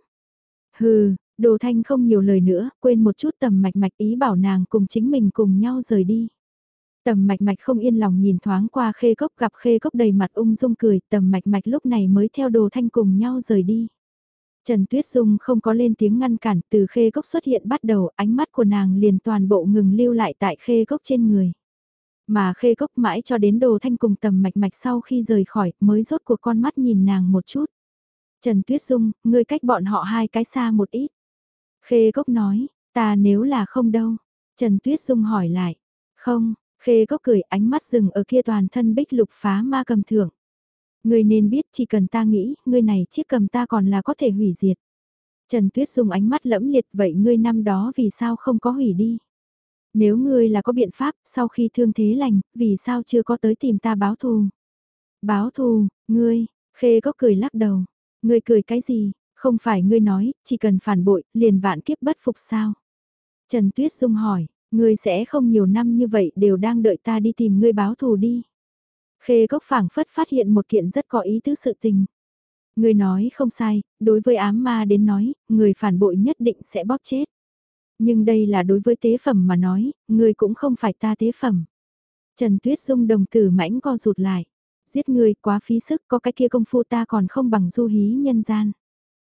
Hừ, đồ thanh không nhiều lời nữa, quên một chút tầm mạch mạch ý bảo nàng cùng chính mình cùng nhau rời đi. Tầm mạch mạch không yên lòng nhìn thoáng qua khê cốc gặp khê cốc đầy mặt ung dung cười, tầm mạch mạch lúc này mới theo đồ thanh cùng nhau rời đi. Trần Tuyết Dung không có lên tiếng ngăn cản từ khê cốc xuất hiện bắt đầu ánh mắt của nàng liền toàn bộ ngừng lưu lại tại khê cốc trên người. Mà khê cốc mãi cho đến đồ thanh cùng tầm mạch mạch sau khi rời khỏi mới rốt cuộc con mắt nhìn nàng một chút. Trần Tuyết Dung, ngươi cách bọn họ hai cái xa một ít. Khê cốc nói, ta nếu là không đâu. Trần Tuyết Dung hỏi lại, không, khê cốc cười ánh mắt dừng ở kia toàn thân bích lục phá ma cầm thưởng. Ngươi nên biết chỉ cần ta nghĩ, ngươi này chiếc cầm ta còn là có thể hủy diệt. Trần Tuyết dùng ánh mắt lẫm liệt vậy ngươi năm đó vì sao không có hủy đi? Nếu ngươi là có biện pháp, sau khi thương thế lành, vì sao chưa có tới tìm ta báo thù? Báo thù, ngươi, khê có cười lắc đầu. Ngươi cười cái gì, không phải ngươi nói, chỉ cần phản bội, liền vạn kiếp bất phục sao? Trần Tuyết Dung hỏi, ngươi sẽ không nhiều năm như vậy đều đang đợi ta đi tìm ngươi báo thù đi. Khê gốc phảng phất phát hiện một kiện rất có ý tứ sự tình. Người nói không sai, đối với ám ma đến nói, người phản bội nhất định sẽ bóp chết. Nhưng đây là đối với tế phẩm mà nói, người cũng không phải ta tế phẩm. Trần Tuyết Dung đồng tử mãnh co rụt lại. Giết người quá phí sức có cái kia công phu ta còn không bằng du hí nhân gian.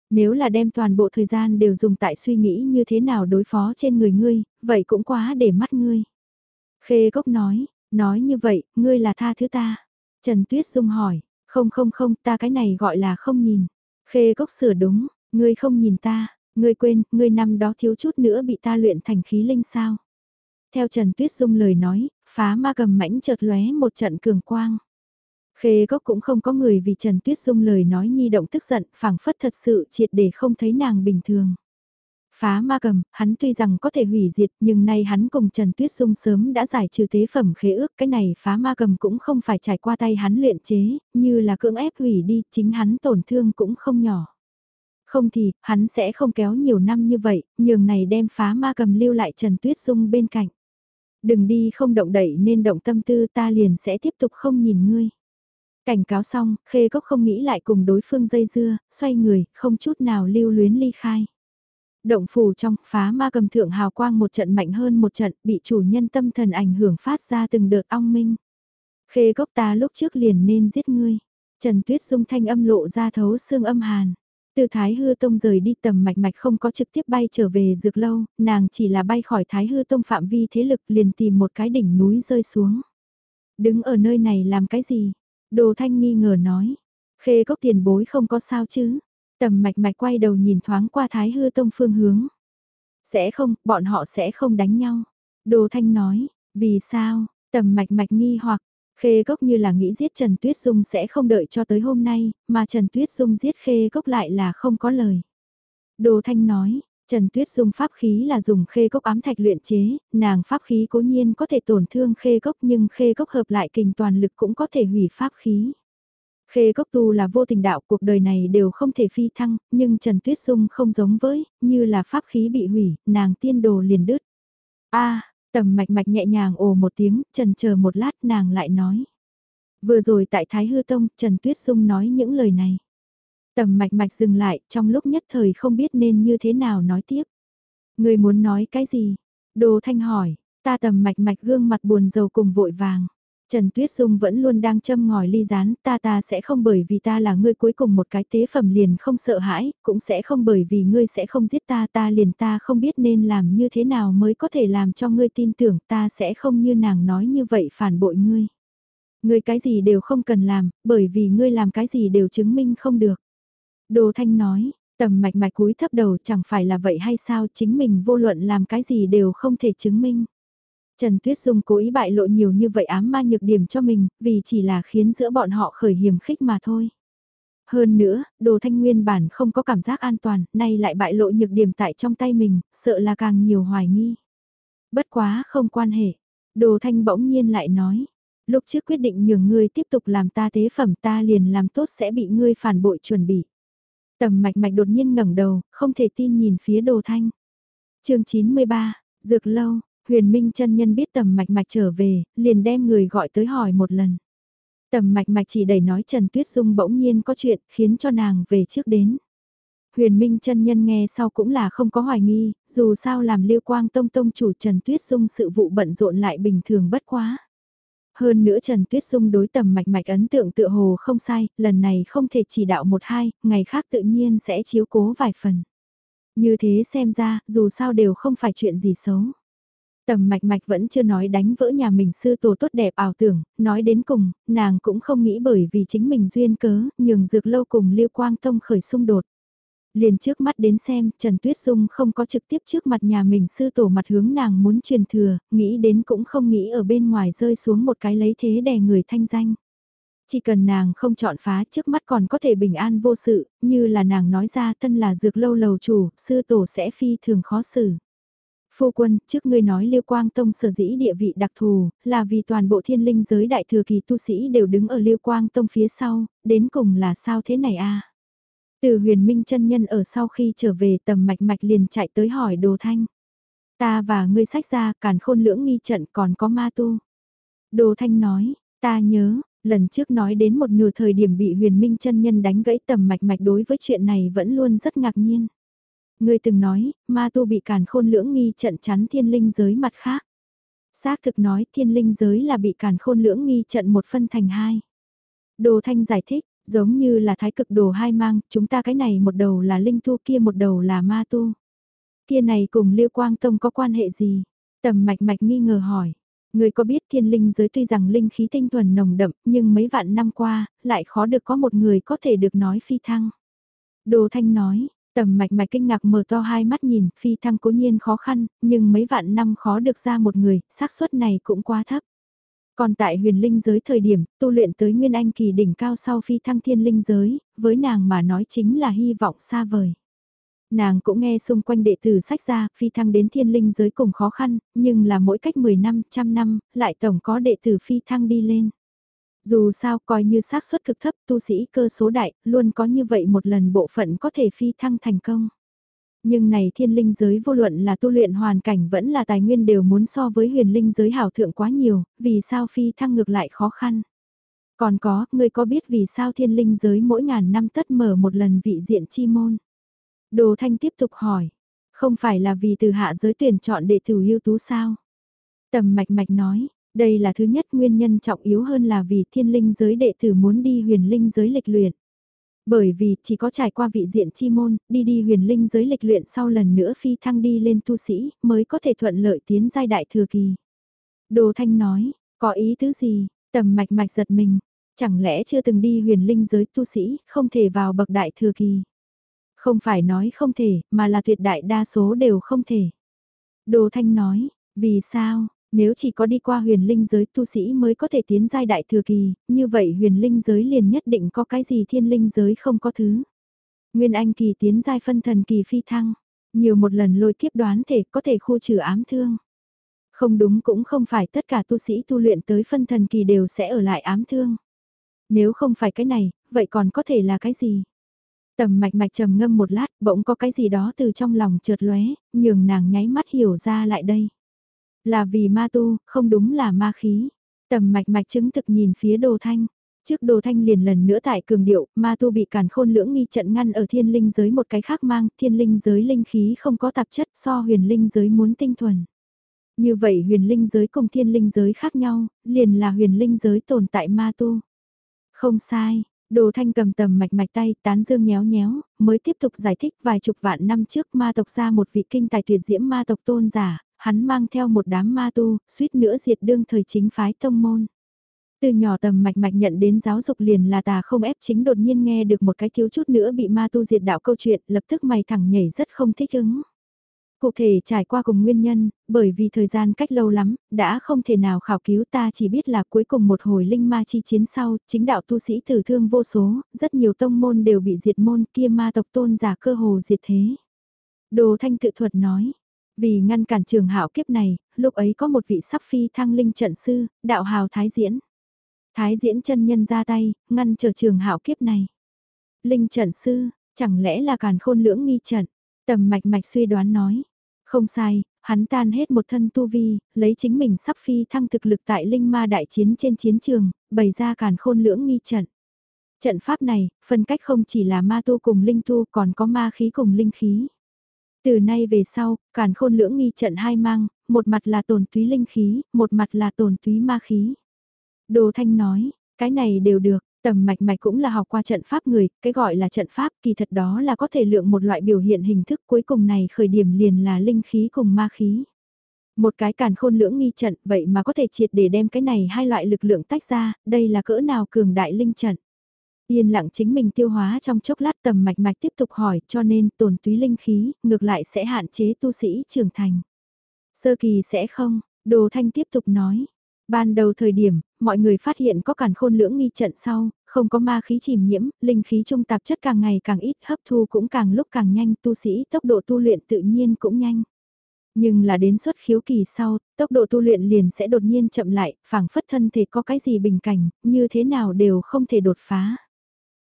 Nếu là đem toàn bộ thời gian đều dùng tại suy nghĩ như thế nào đối phó trên người ngươi, vậy cũng quá để mắt ngươi. Khê Cốc nói, Nói như vậy, ngươi là tha thứ ta. Trần Tuyết Dung hỏi, không không không, ta cái này gọi là không nhìn. Khê gốc sửa đúng, ngươi không nhìn ta, ngươi quên, ngươi năm đó thiếu chút nữa bị ta luyện thành khí linh sao. Theo Trần Tuyết Dung lời nói, phá ma cầm mãnh chợt lóe một trận cường quang. Khê gốc cũng không có người vì Trần Tuyết Dung lời nói nhi động tức giận, phảng phất thật sự triệt để không thấy nàng bình thường. Phá ma cầm, hắn tuy rằng có thể hủy diệt nhưng nay hắn cùng Trần Tuyết Dung sớm đã giải trừ tế phẩm khế ước cái này phá ma cầm cũng không phải trải qua tay hắn luyện chế, như là cưỡng ép hủy đi, chính hắn tổn thương cũng không nhỏ. Không thì, hắn sẽ không kéo nhiều năm như vậy, nhường này đem phá ma cầm lưu lại Trần Tuyết Dung bên cạnh. Đừng đi không động đậy nên động tâm tư ta liền sẽ tiếp tục không nhìn ngươi. Cảnh cáo xong, khê cốc không nghĩ lại cùng đối phương dây dưa, xoay người, không chút nào lưu luyến ly khai. Động phủ trong phá ma cầm thượng hào quang một trận mạnh hơn một trận bị chủ nhân tâm thần ảnh hưởng phát ra từng đợt ong minh. Khê gốc ta lúc trước liền nên giết ngươi. Trần Tuyết Dung thanh âm lộ ra thấu xương âm hàn. Từ Thái Hư Tông rời đi tầm mạch mạch không có trực tiếp bay trở về dược lâu, nàng chỉ là bay khỏi Thái Hư Tông phạm vi thế lực liền tìm một cái đỉnh núi rơi xuống. Đứng ở nơi này làm cái gì? Đồ Thanh nghi ngờ nói. Khê gốc tiền bối không có sao chứ? Tầm mạch mạch quay đầu nhìn thoáng qua Thái Hư Tông phương hướng. Sẽ không, bọn họ sẽ không đánh nhau. Đồ Thanh nói, vì sao, tầm mạch mạch nghi hoặc, Khê Cốc như là nghĩ giết Trần Tuyết Dung sẽ không đợi cho tới hôm nay, mà Trần Tuyết Dung giết Khê Cốc lại là không có lời. Đồ Thanh nói, Trần Tuyết Dung pháp khí là dùng Khê Cốc ám thạch luyện chế, nàng pháp khí cố nhiên có thể tổn thương Khê Cốc nhưng Khê Cốc hợp lại kình toàn lực cũng có thể hủy pháp khí. Khê Cốc Tu là vô tình đạo cuộc đời này đều không thể phi thăng, nhưng Trần Tuyết Dung không giống với, như là pháp khí bị hủy, nàng tiên đồ liền đứt. a tầm mạch mạch nhẹ nhàng ồ một tiếng, trần chờ một lát nàng lại nói. Vừa rồi tại Thái Hư Tông, Trần Tuyết Dung nói những lời này. Tầm mạch mạch dừng lại, trong lúc nhất thời không biết nên như thế nào nói tiếp. Người muốn nói cái gì? Đồ Thanh hỏi, ta tầm mạch mạch gương mặt buồn rầu cùng vội vàng. Trần Tuyết Dung vẫn luôn đang châm ngòi ly rán, ta ta sẽ không bởi vì ta là ngươi cuối cùng một cái tế phẩm liền không sợ hãi, cũng sẽ không bởi vì ngươi sẽ không giết ta ta liền ta không biết nên làm như thế nào mới có thể làm cho ngươi tin tưởng ta sẽ không như nàng nói như vậy phản bội ngươi. Ngươi cái gì đều không cần làm, bởi vì ngươi làm cái gì đều chứng minh không được. Đồ Thanh nói, tầm mạch mạch cúi thấp đầu chẳng phải là vậy hay sao chính mình vô luận làm cái gì đều không thể chứng minh. Trần Tuyết Dung cố ý bại lộ nhiều như vậy ám ma nhược điểm cho mình, vì chỉ là khiến giữa bọn họ khởi hiểm khích mà thôi. Hơn nữa, đồ thanh nguyên bản không có cảm giác an toàn, nay lại bại lộ nhược điểm tại trong tay mình, sợ là càng nhiều hoài nghi. Bất quá không quan hệ, đồ thanh bỗng nhiên lại nói, lúc trước quyết định nhường ngươi tiếp tục làm ta tế phẩm ta liền làm tốt sẽ bị ngươi phản bội chuẩn bị. Tầm mạch mạch đột nhiên ngẩng đầu, không thể tin nhìn phía đồ thanh. chương 93, Dược Lâu, huyền minh chân nhân biết tầm mạch mạch trở về, liền đem người gọi tới hỏi một lần. Tầm mạch mạch chỉ đẩy nói Trần Tuyết Dung bỗng nhiên có chuyện khiến cho nàng về trước đến. Huyền Minh chân nhân nghe sau cũng là không có hoài nghi, dù sao làm liêu quang tông tông chủ Trần Tuyết Dung sự vụ bận rộn lại bình thường bất quá. Hơn nữa Trần Tuyết Dung đối tầm mạch mạch ấn tượng tựa hồ không sai, lần này không thể chỉ đạo một hai, ngày khác tự nhiên sẽ chiếu cố vài phần. Như thế xem ra, dù sao đều không phải chuyện gì xấu. Tầm mạch mạch vẫn chưa nói đánh vỡ nhà mình sư tổ tốt đẹp ảo tưởng, nói đến cùng, nàng cũng không nghĩ bởi vì chính mình duyên cớ, nhường dược lâu cùng Liêu Quang Tông khởi xung đột. Liền trước mắt đến xem, Trần Tuyết Dung không có trực tiếp trước mặt nhà mình sư tổ mặt hướng nàng muốn truyền thừa, nghĩ đến cũng không nghĩ ở bên ngoài rơi xuống một cái lấy thế đè người thanh danh. Chỉ cần nàng không chọn phá trước mắt còn có thể bình an vô sự, như là nàng nói ra tân là dược lâu lầu chủ, sư tổ sẽ phi thường khó xử. Phu quân, trước ngươi nói Liêu Quang Tông sở dĩ địa vị đặc thù, là vì toàn bộ thiên linh giới đại thừa kỳ tu sĩ đều đứng ở Liêu Quang Tông phía sau, đến cùng là sao thế này a? Từ huyền minh chân nhân ở sau khi trở về tầm mạch mạch liền chạy tới hỏi đồ thanh. Ta và ngươi sách ra càn khôn lưỡng nghi trận còn có ma tu. Đồ thanh nói, ta nhớ, lần trước nói đến một nửa thời điểm bị huyền minh chân nhân đánh gãy tầm mạch mạch đối với chuyện này vẫn luôn rất ngạc nhiên. Ngươi từng nói, ma tu bị càn khôn lưỡng nghi trận chắn thiên linh giới mặt khác. Xác thực nói thiên linh giới là bị càn khôn lưỡng nghi trận một phân thành hai. Đồ Thanh giải thích, giống như là thái cực đồ hai mang, chúng ta cái này một đầu là linh tu kia một đầu là ma tu. Kia này cùng Liêu Quang Tông có quan hệ gì? Tầm mạch mạch nghi ngờ hỏi. Người có biết thiên linh giới tuy rằng linh khí tinh thuần nồng đậm nhưng mấy vạn năm qua, lại khó được có một người có thể được nói phi thăng. Đồ Thanh nói, Tầm mạch mạch kinh ngạc mở to hai mắt nhìn, phi thăng cố nhiên khó khăn, nhưng mấy vạn năm khó được ra một người, xác suất này cũng quá thấp. Còn tại huyền linh giới thời điểm, tu luyện tới nguyên anh kỳ đỉnh cao sau phi thăng thiên linh giới, với nàng mà nói chính là hy vọng xa vời. Nàng cũng nghe xung quanh đệ tử sách ra, phi thăng đến thiên linh giới cùng khó khăn, nhưng là mỗi cách 10 năm, trăm năm, lại tổng có đệ tử phi thăng đi lên. Dù sao coi như xác suất cực thấp tu sĩ cơ số đại, luôn có như vậy một lần bộ phận có thể phi thăng thành công. Nhưng này thiên linh giới vô luận là tu luyện hoàn cảnh vẫn là tài nguyên đều muốn so với huyền linh giới hảo thượng quá nhiều, vì sao phi thăng ngược lại khó khăn. Còn có, người có biết vì sao thiên linh giới mỗi ngàn năm tất mở một lần vị diện chi môn? Đồ Thanh tiếp tục hỏi, không phải là vì từ hạ giới tuyển chọn đệ tử ưu tú sao? Tầm mạch mạch nói, đây là thứ nhất nguyên nhân trọng yếu hơn là vì thiên linh giới đệ tử muốn đi huyền linh giới lịch luyện. Bởi vì chỉ có trải qua vị diện chi môn, đi đi huyền linh giới lịch luyện sau lần nữa phi thăng đi lên tu sĩ, mới có thể thuận lợi tiến giai đại thừa kỳ. Đồ Thanh nói, có ý tứ gì, tầm mạch mạch giật mình, chẳng lẽ chưa từng đi huyền linh giới tu sĩ, không thể vào bậc đại thừa kỳ. Không phải nói không thể, mà là tuyệt đại đa số đều không thể. Đồ Thanh nói, vì sao, nếu chỉ có đi qua huyền linh giới tu sĩ mới có thể tiến giai đại thừa kỳ, như vậy huyền linh giới liền nhất định có cái gì thiên linh giới không có thứ. Nguyên Anh kỳ tiến giai phân thần kỳ phi thăng, nhiều một lần lôi kiếp đoán thể có thể khu trừ ám thương. Không đúng cũng không phải tất cả tu sĩ tu luyện tới phân thần kỳ đều sẽ ở lại ám thương. Nếu không phải cái này, vậy còn có thể là cái gì? Tầm mạch mạch trầm ngâm một lát, bỗng có cái gì đó từ trong lòng trượt lóe, nhường nàng nháy mắt hiểu ra lại đây. Là vì ma tu, không đúng là ma khí. Tầm mạch mạch chứng thực nhìn phía đồ thanh. Trước đồ thanh liền lần nữa tại cường điệu, ma tu bị cản khôn lưỡng nghi trận ngăn ở thiên linh giới một cái khác mang, thiên linh giới linh khí không có tạp chất so huyền linh giới muốn tinh thuần. Như vậy huyền linh giới cùng thiên linh giới khác nhau, liền là huyền linh giới tồn tại ma tu. Không sai, Đồ thanh cầm tầm mạch mạch tay, tán dương nhéo nhéo, mới tiếp tục giải thích vài chục vạn năm trước ma tộc ra một vị kinh tài tuyệt diễm ma tộc tôn giả, hắn mang theo một đám ma tu, suýt nữa diệt đương thời chính phái tông môn. Từ nhỏ tầm mạch mạch nhận đến giáo dục liền là tà không ép chính đột nhiên nghe được một cái thiếu chút nữa bị ma tu diệt đạo câu chuyện, lập tức mày thẳng nhảy rất không thích ứng. Cụ thể trải qua cùng nguyên nhân, bởi vì thời gian cách lâu lắm, đã không thể nào khảo cứu ta chỉ biết là cuối cùng một hồi linh ma chi chiến sau, chính đạo tu sĩ tử thương vô số, rất nhiều tông môn đều bị diệt môn kia ma tộc tôn giả cơ hồ diệt thế. Đồ Thanh tự thuật nói, vì ngăn cản trường hạo kiếp này, lúc ấy có một vị sắp phi thăng linh trận sư, đạo hào thái diễn. Thái diễn chân nhân ra tay, ngăn trở trường hạo kiếp này. Linh trận sư, chẳng lẽ là càn khôn lưỡng nghi trận? Tầm mạch mạch suy đoán nói. Không sai, hắn tan hết một thân tu vi, lấy chính mình sắp phi thăng thực lực tại linh ma đại chiến trên chiến trường, bày ra càn khôn lưỡng nghi trận. Trận pháp này, phân cách không chỉ là ma tu cùng linh tu còn có ma khí cùng linh khí. Từ nay về sau, càn khôn lưỡng nghi trận hai mang, một mặt là tồn túy linh khí, một mặt là tồn túy ma khí. Đồ Thanh nói, cái này đều được, tầm mạch mạch cũng là học qua trận pháp người, cái gọi là trận pháp kỳ thật đó là có thể lượng một loại biểu hiện hình thức cuối cùng này khởi điểm liền là linh khí cùng ma khí. Một cái càn khôn lưỡng nghi trận vậy mà có thể triệt để đem cái này hai loại lực lượng tách ra, đây là cỡ nào cường đại linh trận. Yên lặng chính mình tiêu hóa trong chốc lát tầm mạch mạch tiếp tục hỏi cho nên tồn túy linh khí, ngược lại sẽ hạn chế tu sĩ trưởng thành. Sơ kỳ sẽ không, Đồ Thanh tiếp tục nói. Ban đầu thời điểm, mọi người phát hiện có cản khôn lưỡng nghi trận sau, không có ma khí chìm nhiễm, linh khí trung tạp chất càng ngày càng ít, hấp thu cũng càng lúc càng nhanh, tu sĩ tốc độ tu luyện tự nhiên cũng nhanh. Nhưng là đến xuất khiếu kỳ sau, tốc độ tu luyện liền sẽ đột nhiên chậm lại, phảng phất thân thể có cái gì bình cảnh, như thế nào đều không thể đột phá.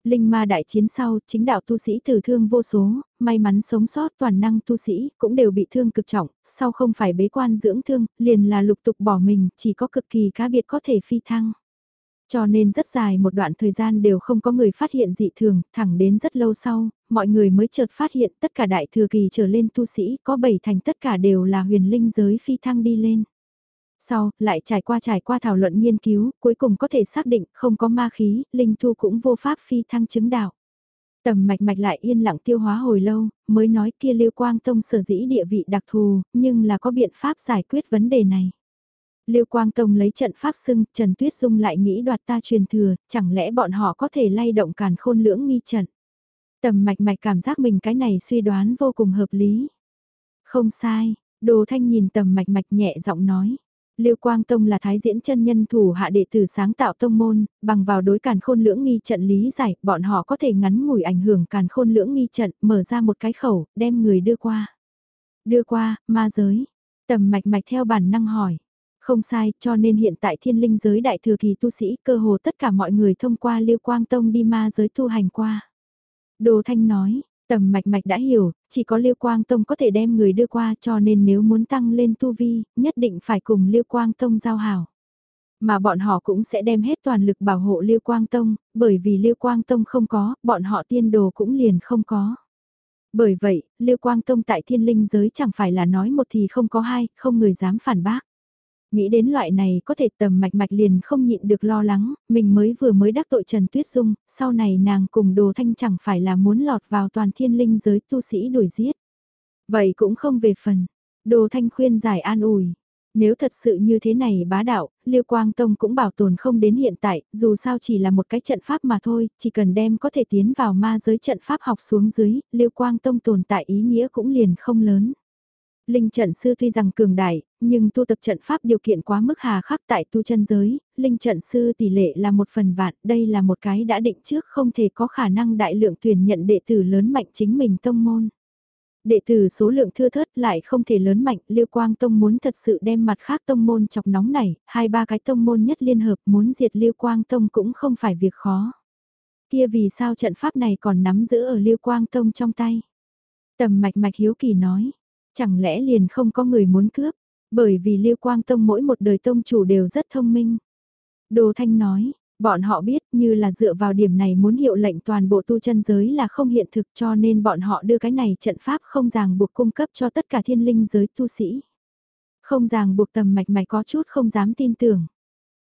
Linh ma đại chiến sau, chính đạo tu sĩ tử thương vô số, may mắn sống sót toàn năng tu sĩ cũng đều bị thương cực trọng, sau không phải bế quan dưỡng thương, liền là lục tục bỏ mình, chỉ có cực kỳ cá biệt có thể phi thăng. Cho nên rất dài một đoạn thời gian đều không có người phát hiện dị thường, thẳng đến rất lâu sau, mọi người mới chợt phát hiện tất cả đại thừa kỳ trở lên tu sĩ có bảy thành tất cả đều là huyền linh giới phi thăng đi lên. Sau, lại trải qua trải qua thảo luận nghiên cứu, cuối cùng có thể xác định không có ma khí, linh thu cũng vô pháp phi thăng chứng đạo. Tầm mạch mạch lại yên lặng tiêu hóa hồi lâu, mới nói kia liêu quang tông sở dĩ địa vị đặc thù, nhưng là có biện pháp giải quyết vấn đề này. Liêu Quang Tông lấy trận pháp xưng, Trần Tuyết Dung lại nghĩ đoạt ta truyền thừa, chẳng lẽ bọn họ có thể lay động càn khôn lưỡng nghi trận. Tầm mạch mạch cảm giác mình cái này suy đoán vô cùng hợp lý. Không sai, Đồ Thanh nhìn tầm mạch mạch nhẹ giọng nói. Lưu Quang Tông là thái diễn chân nhân thủ hạ đệ tử sáng tạo tông môn, bằng vào đối càn khôn lưỡng nghi trận lý giải, bọn họ có thể ngắn ngủi ảnh hưởng càn khôn lưỡng nghi trận, mở ra một cái khẩu, đem người đưa qua. Đưa qua, ma giới. Tầm mạch mạch theo bản năng hỏi. Không sai, cho nên hiện tại thiên linh giới đại thừa kỳ tu sĩ cơ hồ tất cả mọi người thông qua Lưu Quang Tông đi ma giới tu hành qua. Đồ Thanh nói, Tầm mạch mạch đã hiểu, chỉ có Liêu Quang Tông có thể đem người đưa qua cho nên nếu muốn tăng lên tu vi, nhất định phải cùng Liêu Quang Tông giao hảo. Mà bọn họ cũng sẽ đem hết toàn lực bảo hộ Liêu Quang Tông, bởi vì Liêu Quang Tông không có, bọn họ tiên đồ cũng liền không có. Bởi vậy, Liêu Quang Tông tại thiên linh giới chẳng phải là nói một thì không có hai, không người dám phản bác. Nghĩ đến loại này có thể tầm mạch mạch liền không nhịn được lo lắng, mình mới vừa mới đắc tội Trần Tuyết Dung, sau này nàng cùng đồ thanh chẳng phải là muốn lọt vào toàn thiên linh giới tu sĩ đuổi giết. Vậy cũng không về phần, đồ thanh khuyên giải an ủi. Nếu thật sự như thế này bá đạo, Liêu Quang Tông cũng bảo tồn không đến hiện tại, dù sao chỉ là một cái trận pháp mà thôi, chỉ cần đem có thể tiến vào ma giới trận pháp học xuống dưới, Liêu Quang Tông tồn tại ý nghĩa cũng liền không lớn. Linh trận sư tuy rằng cường đại, nhưng tu tập trận pháp điều kiện quá mức hà khắc tại tu chân giới, linh trận sư tỷ lệ là một phần vạn, đây là một cái đã định trước không thể có khả năng đại lượng tuyển nhận đệ tử lớn mạnh chính mình tông môn. Đệ tử số lượng thưa thớt lại không thể lớn mạnh, Liêu Quang Tông muốn thật sự đem mặt khác tông môn chọc nóng này, hai ba cái tông môn nhất liên hợp muốn diệt Liêu Quang Tông cũng không phải việc khó. Kia vì sao trận pháp này còn nắm giữ ở Liêu Quang Tông trong tay? Tầm mạch mạch hiếu kỳ nói, Chẳng lẽ liền không có người muốn cướp, bởi vì Lưu Quang Tông mỗi một đời tông chủ đều rất thông minh. Đồ Thanh nói, bọn họ biết như là dựa vào điểm này muốn hiệu lệnh toàn bộ tu chân giới là không hiện thực cho nên bọn họ đưa cái này trận pháp không ràng buộc cung cấp cho tất cả thiên linh giới tu sĩ. Không ràng buộc tầm mạch mạch có chút không dám tin tưởng.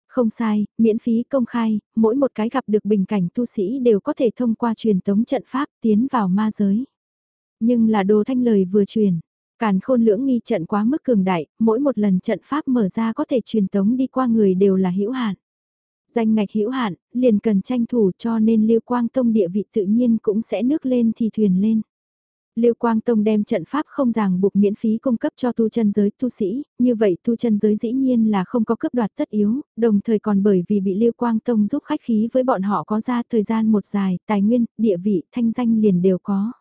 Không sai, miễn phí công khai, mỗi một cái gặp được bình cảnh tu sĩ đều có thể thông qua truyền tống trận pháp tiến vào ma giới. Nhưng là đồ thanh lời vừa truyền, Càn khôn lưỡng nghi trận quá mức cường đại, mỗi một lần trận pháp mở ra có thể truyền tống đi qua người đều là hữu hạn. Danh ngạch hữu hạn, liền cần tranh thủ cho nên Lưu Quang Tông địa vị tự nhiên cũng sẽ nước lên thì thuyền lên. Lưu Quang Tông đem trận pháp không ràng buộc miễn phí cung cấp cho tu chân giới tu sĩ, như vậy tu chân giới dĩ nhiên là không có cướp đoạt tất yếu, đồng thời còn bởi vì bị Lưu Quang Tông giúp khách khí với bọn họ có ra thời gian một dài, tài nguyên, địa vị, thanh danh liền đều có.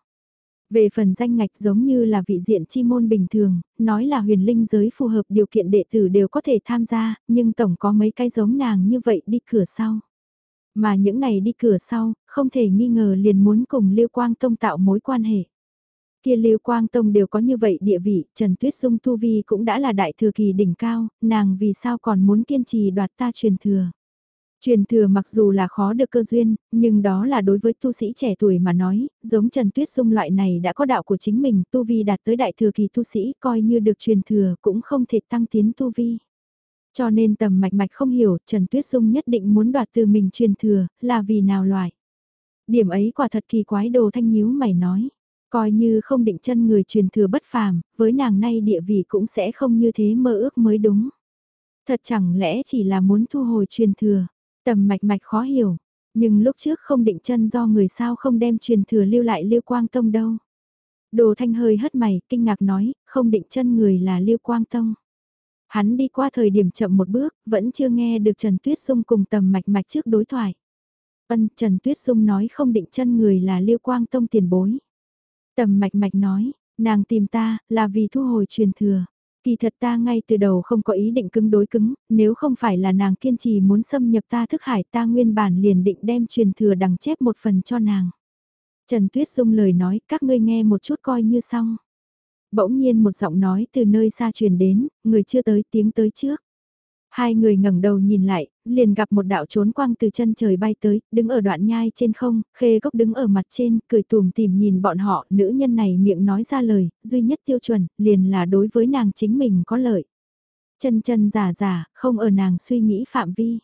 Về phần danh ngạch giống như là vị diện chi môn bình thường, nói là huyền linh giới phù hợp điều kiện đệ tử đều có thể tham gia, nhưng tổng có mấy cái giống nàng như vậy đi cửa sau. Mà những này đi cửa sau, không thể nghi ngờ liền muốn cùng liêu Quang Tông tạo mối quan hệ. Kia liêu Quang Tông đều có như vậy địa vị, Trần Tuyết Dung Tu Vi cũng đã là đại thừa kỳ đỉnh cao, nàng vì sao còn muốn kiên trì đoạt ta truyền thừa. Truyền thừa mặc dù là khó được cơ duyên, nhưng đó là đối với tu sĩ trẻ tuổi mà nói, giống Trần Tuyết Dung loại này đã có đạo của chính mình, tu vi đạt tới đại thừa kỳ tu sĩ coi như được truyền thừa cũng không thể tăng tiến tu vi. Cho nên tầm mạch mạch không hiểu Trần Tuyết Dung nhất định muốn đoạt từ mình truyền thừa, là vì nào loại. Điểm ấy quả thật kỳ quái đồ thanh nhíu mày nói. Coi như không định chân người truyền thừa bất phàm, với nàng nay địa vị cũng sẽ không như thế mơ ước mới đúng. Thật chẳng lẽ chỉ là muốn thu hồi truyền thừa, tầm mạch mạch khó hiểu. Nhưng lúc trước không định chân do người sao không đem truyền thừa lưu lại lưu quang tông đâu. Đồ thanh hơi hất mày, kinh ngạc nói, không định chân người là lưu quang tông. Hắn đi qua thời điểm chậm một bước, vẫn chưa nghe được Trần Tuyết Dung cùng tầm mạch mạch trước đối thoại. Ân Trần Tuyết Dung nói không định chân người là lưu Quang Tông tiền bối. Tầm mạch mạch nói, nàng tìm ta là vì thu hồi truyền thừa. Kỳ thật ta ngay từ đầu không có ý định cứng đối cứng, nếu không phải là nàng kiên trì muốn xâm nhập ta thức hải ta nguyên bản liền định đem truyền thừa đằng chép một phần cho nàng. Trần Tuyết Dung lời nói các ngươi nghe một chút coi như xong. Bỗng nhiên một giọng nói từ nơi xa truyền đến, người chưa tới tiếng tới trước. Hai người ngẩng đầu nhìn lại, liền gặp một đạo trốn quang từ chân trời bay tới, đứng ở đoạn nhai trên không, khê gốc đứng ở mặt trên, cười tùm tìm nhìn bọn họ, nữ nhân này miệng nói ra lời, duy nhất tiêu chuẩn, liền là đối với nàng chính mình có lợi. Chân chân giả giả, không ở nàng suy nghĩ phạm vi.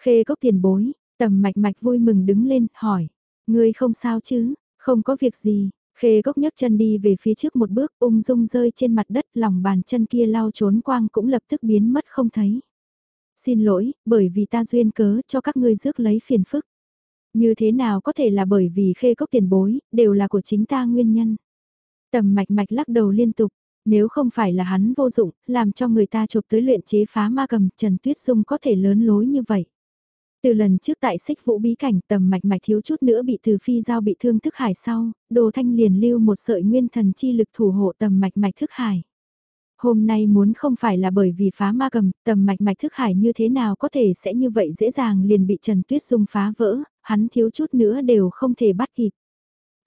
Khê gốc tiền bối, tầm mạch mạch vui mừng đứng lên, hỏi, ngươi không sao chứ, không có việc gì, Khê gốc nhấc chân đi về phía trước một bước ung dung rơi trên mặt đất lòng bàn chân kia lao trốn quang cũng lập tức biến mất không thấy. Xin lỗi, bởi vì ta duyên cớ cho các ngươi rước lấy phiền phức. Như thế nào có thể là bởi vì khê cốc tiền bối, đều là của chính ta nguyên nhân. Tầm mạch mạch lắc đầu liên tục, nếu không phải là hắn vô dụng, làm cho người ta chụp tới luyện chế phá ma cầm, Trần Tuyết Dung có thể lớn lối như vậy. Từ lần trước tại xích vũ bí cảnh tầm mạch mạch thiếu chút nữa bị từ phi giao bị thương thức hải sau, đồ thanh liền lưu một sợi nguyên thần chi lực thủ hộ tầm mạch mạch thức hải. Hôm nay muốn không phải là bởi vì phá ma cầm, tầm mạch mạch thức hải như thế nào có thể sẽ như vậy dễ dàng liền bị Trần Tuyết Dung phá vỡ, hắn thiếu chút nữa đều không thể bắt kịp.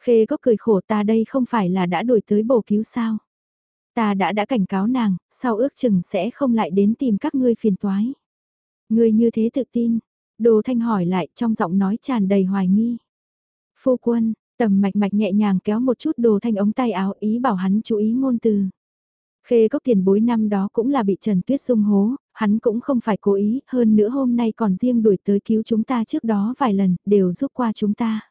Khê có cười khổ ta đây không phải là đã đổi tới bổ cứu sao. Ta đã đã cảnh cáo nàng, sau ước chừng sẽ không lại đến tìm các ngươi phiền toái. Ngươi như thế tự tin, Đồ Thanh hỏi lại trong giọng nói tràn đầy hoài nghi. Phu quân, tầm mạch mạch nhẹ nhàng kéo một chút Đồ Thanh ống tay áo ý bảo hắn chú ý ngôn từ. Khê cốc tiền bối năm đó cũng là bị Trần Tuyết Dung hố, hắn cũng không phải cố ý, hơn nữa hôm nay còn riêng đuổi tới cứu chúng ta trước đó vài lần, đều giúp qua chúng ta.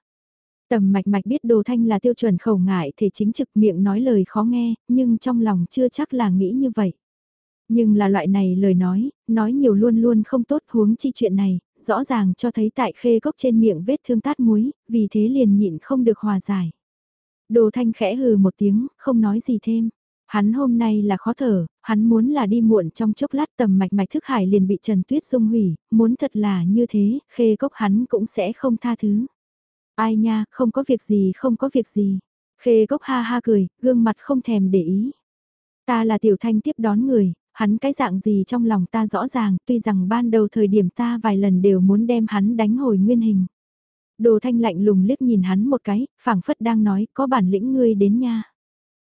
Tầm mạch mạch biết đồ thanh là tiêu chuẩn khẩu ngại thể chính trực miệng nói lời khó nghe, nhưng trong lòng chưa chắc là nghĩ như vậy. Nhưng là loại này lời nói, nói nhiều luôn luôn không tốt huống chi chuyện này, rõ ràng cho thấy tại khê gốc trên miệng vết thương tát muối, vì thế liền nhịn không được hòa giải. Đồ thanh khẽ hừ một tiếng, không nói gì thêm. Hắn hôm nay là khó thở, hắn muốn là đi muộn trong chốc lát tầm mạch mạch thức hải liền bị Trần Tuyết dung hủy, muốn thật là như thế, khê gốc hắn cũng sẽ không tha thứ. Ai nha, không có việc gì không có việc gì. Khê gốc ha ha cười, gương mặt không thèm để ý. Ta là tiểu thanh tiếp đón người, hắn cái dạng gì trong lòng ta rõ ràng, tuy rằng ban đầu thời điểm ta vài lần đều muốn đem hắn đánh hồi nguyên hình. Đồ thanh lạnh lùng liếc nhìn hắn một cái, phảng phất đang nói, có bản lĩnh ngươi đến nha.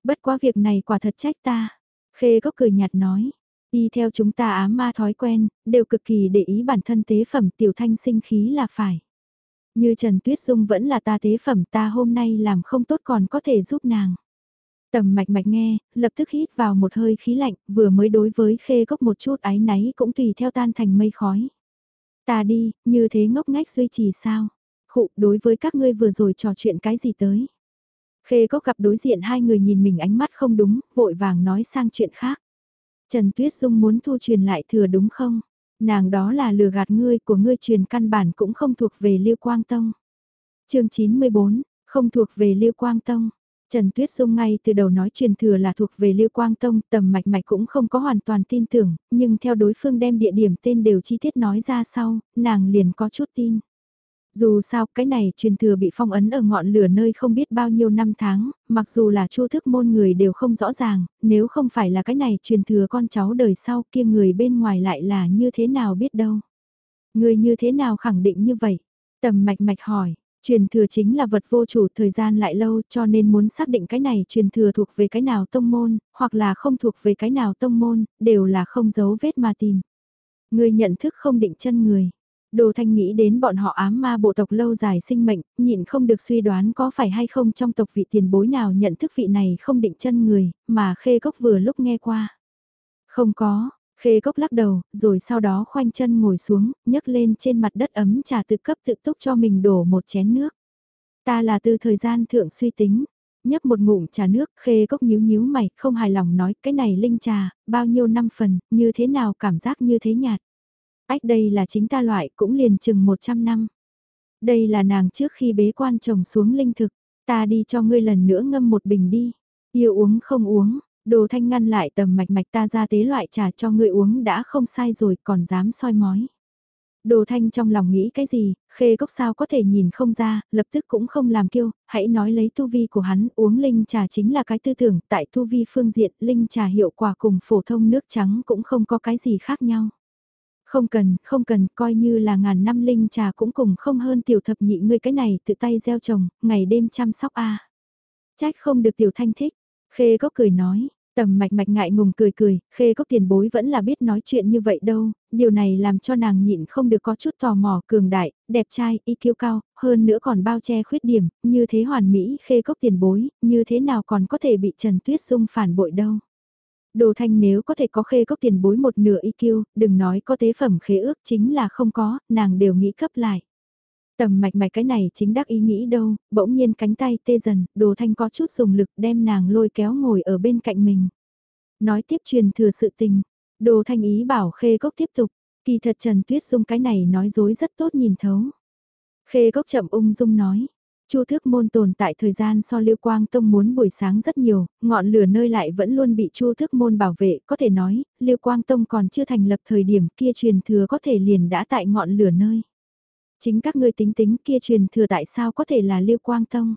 Bất quá việc này quả thật trách ta. Khê gốc cười nhạt nói, y theo chúng ta ám ma thói quen, đều cực kỳ để ý bản thân tế phẩm tiểu thanh sinh khí là phải. Như Trần Tuyết Dung vẫn là ta tế phẩm ta hôm nay làm không tốt còn có thể giúp nàng. Tầm mạch mạch nghe, lập tức hít vào một hơi khí lạnh, vừa mới đối với khê gốc một chút ái náy cũng tùy theo tan thành mây khói. Ta đi, như thế ngốc ngách duy trì sao? Khụ, đối với các ngươi vừa rồi trò chuyện cái gì tới? Khê Cốc gặp đối diện hai người nhìn mình ánh mắt không đúng, vội vàng nói sang chuyện khác. Trần Tuyết Dung muốn thu truyền lại thừa đúng không? Nàng đó là lừa gạt ngươi của ngươi truyền căn bản cũng không thuộc về liêu Quang Tông. chương 94, không thuộc về liêu Quang Tông. Trần Tuyết Dung ngay từ đầu nói truyền thừa là thuộc về liêu Quang Tông, tầm mạch mạch cũng không có hoàn toàn tin tưởng, nhưng theo đối phương đem địa điểm tên đều chi tiết nói ra sau, nàng liền có chút tin. Dù sao, cái này truyền thừa bị phong ấn ở ngọn lửa nơi không biết bao nhiêu năm tháng, mặc dù là chu thức môn người đều không rõ ràng, nếu không phải là cái này truyền thừa con cháu đời sau kia người bên ngoài lại là như thế nào biết đâu. Người như thế nào khẳng định như vậy? Tầm mạch mạch hỏi, truyền thừa chính là vật vô chủ thời gian lại lâu cho nên muốn xác định cái này truyền thừa thuộc về cái nào tông môn, hoặc là không thuộc về cái nào tông môn, đều là không giấu vết mà tìm. Người nhận thức không định chân người Đồ Thanh nghĩ đến bọn họ ám ma bộ tộc lâu dài sinh mệnh, nhịn không được suy đoán có phải hay không trong tộc vị tiền bối nào nhận thức vị này không định chân người, mà khê cốc vừa lúc nghe qua. Không có, khê cốc lắc đầu, rồi sau đó khoanh chân ngồi xuống, nhấc lên trên mặt đất ấm trà tự cấp tự túc cho mình đổ một chén nước. Ta là từ thời gian thượng suy tính, nhấp một ngụm trà nước, khê cốc nhíu nhíu mày, không hài lòng nói cái này linh trà, bao nhiêu năm phần, như thế nào cảm giác như thế nhạt. Ách đây là chính ta loại cũng liền chừng 100 năm. Đây là nàng trước khi bế quan chồng xuống linh thực, ta đi cho ngươi lần nữa ngâm một bình đi. Yêu uống không uống, đồ thanh ngăn lại tầm mạch mạch ta ra tế loại trà cho ngươi uống đã không sai rồi còn dám soi mói. Đồ thanh trong lòng nghĩ cái gì, khê gốc sao có thể nhìn không ra, lập tức cũng không làm kiêu, hãy nói lấy tu vi của hắn, uống linh trà chính là cái tư tưởng, tại tu vi phương diện, linh trà hiệu quả cùng phổ thông nước trắng cũng không có cái gì khác nhau. Không cần, không cần, coi như là ngàn năm linh trà cũng cùng không hơn tiểu thập nhị ngươi cái này tự tay gieo trồng, ngày đêm chăm sóc a. Trách không được tiểu thanh thích. Khê có cười nói, tầm mạch mạch ngại ngùng cười cười, khê cốc tiền bối vẫn là biết nói chuyện như vậy đâu, điều này làm cho nàng nhịn không được có chút tò mò cường đại, đẹp trai, y kiêu cao, hơn nữa còn bao che khuyết điểm, như thế hoàn mỹ khê cốc tiền bối, như thế nào còn có thể bị Trần Tuyết Dung phản bội đâu. Đồ thanh nếu có thể có khê cốc tiền bối một nửa IQ, đừng nói có tế phẩm khế ước chính là không có, nàng đều nghĩ cấp lại. Tầm mạch mạch cái này chính đắc ý nghĩ đâu, bỗng nhiên cánh tay tê dần, đồ thanh có chút dùng lực đem nàng lôi kéo ngồi ở bên cạnh mình. Nói tiếp truyền thừa sự tình, đồ thanh ý bảo khê cốc tiếp tục, kỳ thật Trần Tuyết Dung cái này nói dối rất tốt nhìn thấu. Khê cốc chậm ung dung nói, Chu Thước Môn tồn tại thời gian so Lưu Quang Tông muốn buổi sáng rất nhiều, ngọn lửa nơi lại vẫn luôn bị Chu Thước Môn bảo vệ, có thể nói, Lưu Quang Tông còn chưa thành lập thời điểm kia truyền thừa có thể liền đã tại ngọn lửa nơi. Chính các ngươi tính tính kia truyền thừa tại sao có thể là Lưu Quang Tông.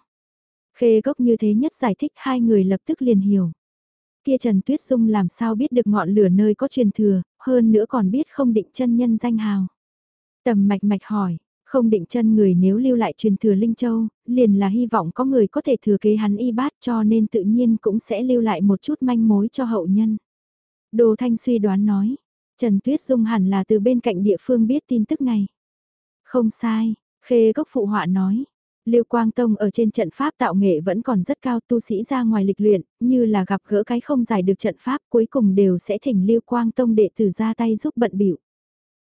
Khê gốc như thế nhất giải thích hai người lập tức liền hiểu. Kia Trần Tuyết Dung làm sao biết được ngọn lửa nơi có truyền thừa, hơn nữa còn biết không định chân nhân danh hào. Tầm mạch mạch hỏi, không định chân người nếu lưu lại truyền thừa Linh Châu, liền là hy vọng có người có thể thừa kế hắn y bát cho nên tự nhiên cũng sẽ lưu lại một chút manh mối cho hậu nhân. Đồ Thanh suy đoán nói, Trần Tuyết Dung hẳn là từ bên cạnh địa phương biết tin tức này. Không sai, khê gốc phụ họa nói. Lưu Quang Tông ở trên trận pháp tạo nghệ vẫn còn rất cao tu sĩ ra ngoài lịch luyện, như là gặp gỡ cái không giải được trận pháp cuối cùng đều sẽ thỉnh Lưu Quang Tông đệ tử ra tay giúp bận biểu.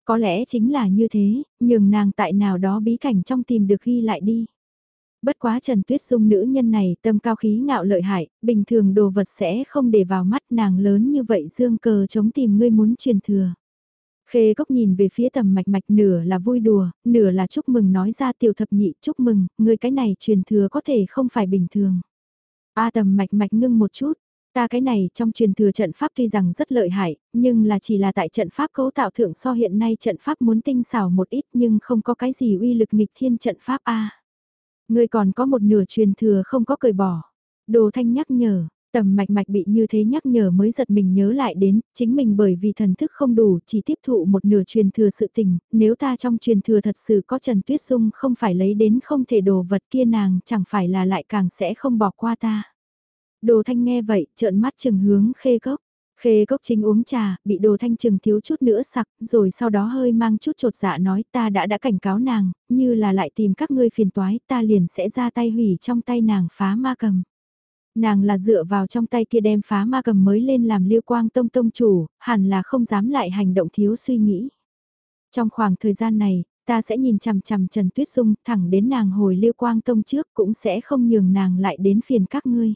Có lẽ chính là như thế, nhường nàng tại nào đó bí cảnh trong tìm được ghi lại đi. Bất quá Trần Tuyết Dung nữ nhân này tâm cao khí ngạo lợi hại, bình thường đồ vật sẽ không để vào mắt nàng lớn như vậy dương cờ chống tìm ngươi muốn truyền thừa. Khê gốc nhìn về phía tầm mạch mạch nửa là vui đùa, nửa là chúc mừng nói ra tiểu thập nhị chúc mừng, ngươi cái này truyền thừa có thể không phải bình thường. A tầm mạch mạch ngưng một chút, Ta cái này trong truyền thừa trận pháp tuy rằng rất lợi hại, nhưng là chỉ là tại trận pháp cấu tạo thượng so hiện nay trận pháp muốn tinh xảo một ít nhưng không có cái gì uy lực nghịch thiên trận pháp a. Người còn có một nửa truyền thừa không có cởi bỏ. Đồ thanh nhắc nhở, tầm mạch mạch bị như thế nhắc nhở mới giật mình nhớ lại đến, chính mình bởi vì thần thức không đủ chỉ tiếp thụ một nửa truyền thừa sự tình, nếu ta trong truyền thừa thật sự có Trần Tuyết Dung không phải lấy đến không thể đồ vật kia nàng chẳng phải là lại càng sẽ không bỏ qua ta. Đồ thanh nghe vậy, trợn mắt chừng hướng khê cốc. Khê cốc chính uống trà, bị đồ thanh chừng thiếu chút nữa sặc, rồi sau đó hơi mang chút trột dạ nói ta đã đã cảnh cáo nàng, như là lại tìm các ngươi phiền toái, ta liền sẽ ra tay hủy trong tay nàng phá ma cầm. Nàng là dựa vào trong tay kia đem phá ma cầm mới lên làm liêu quang tông tông chủ, hẳn là không dám lại hành động thiếu suy nghĩ. Trong khoảng thời gian này, ta sẽ nhìn chằm chằm Trần Tuyết Dung thẳng đến nàng hồi liêu quang tông trước cũng sẽ không nhường nàng lại đến phiền các ngươi.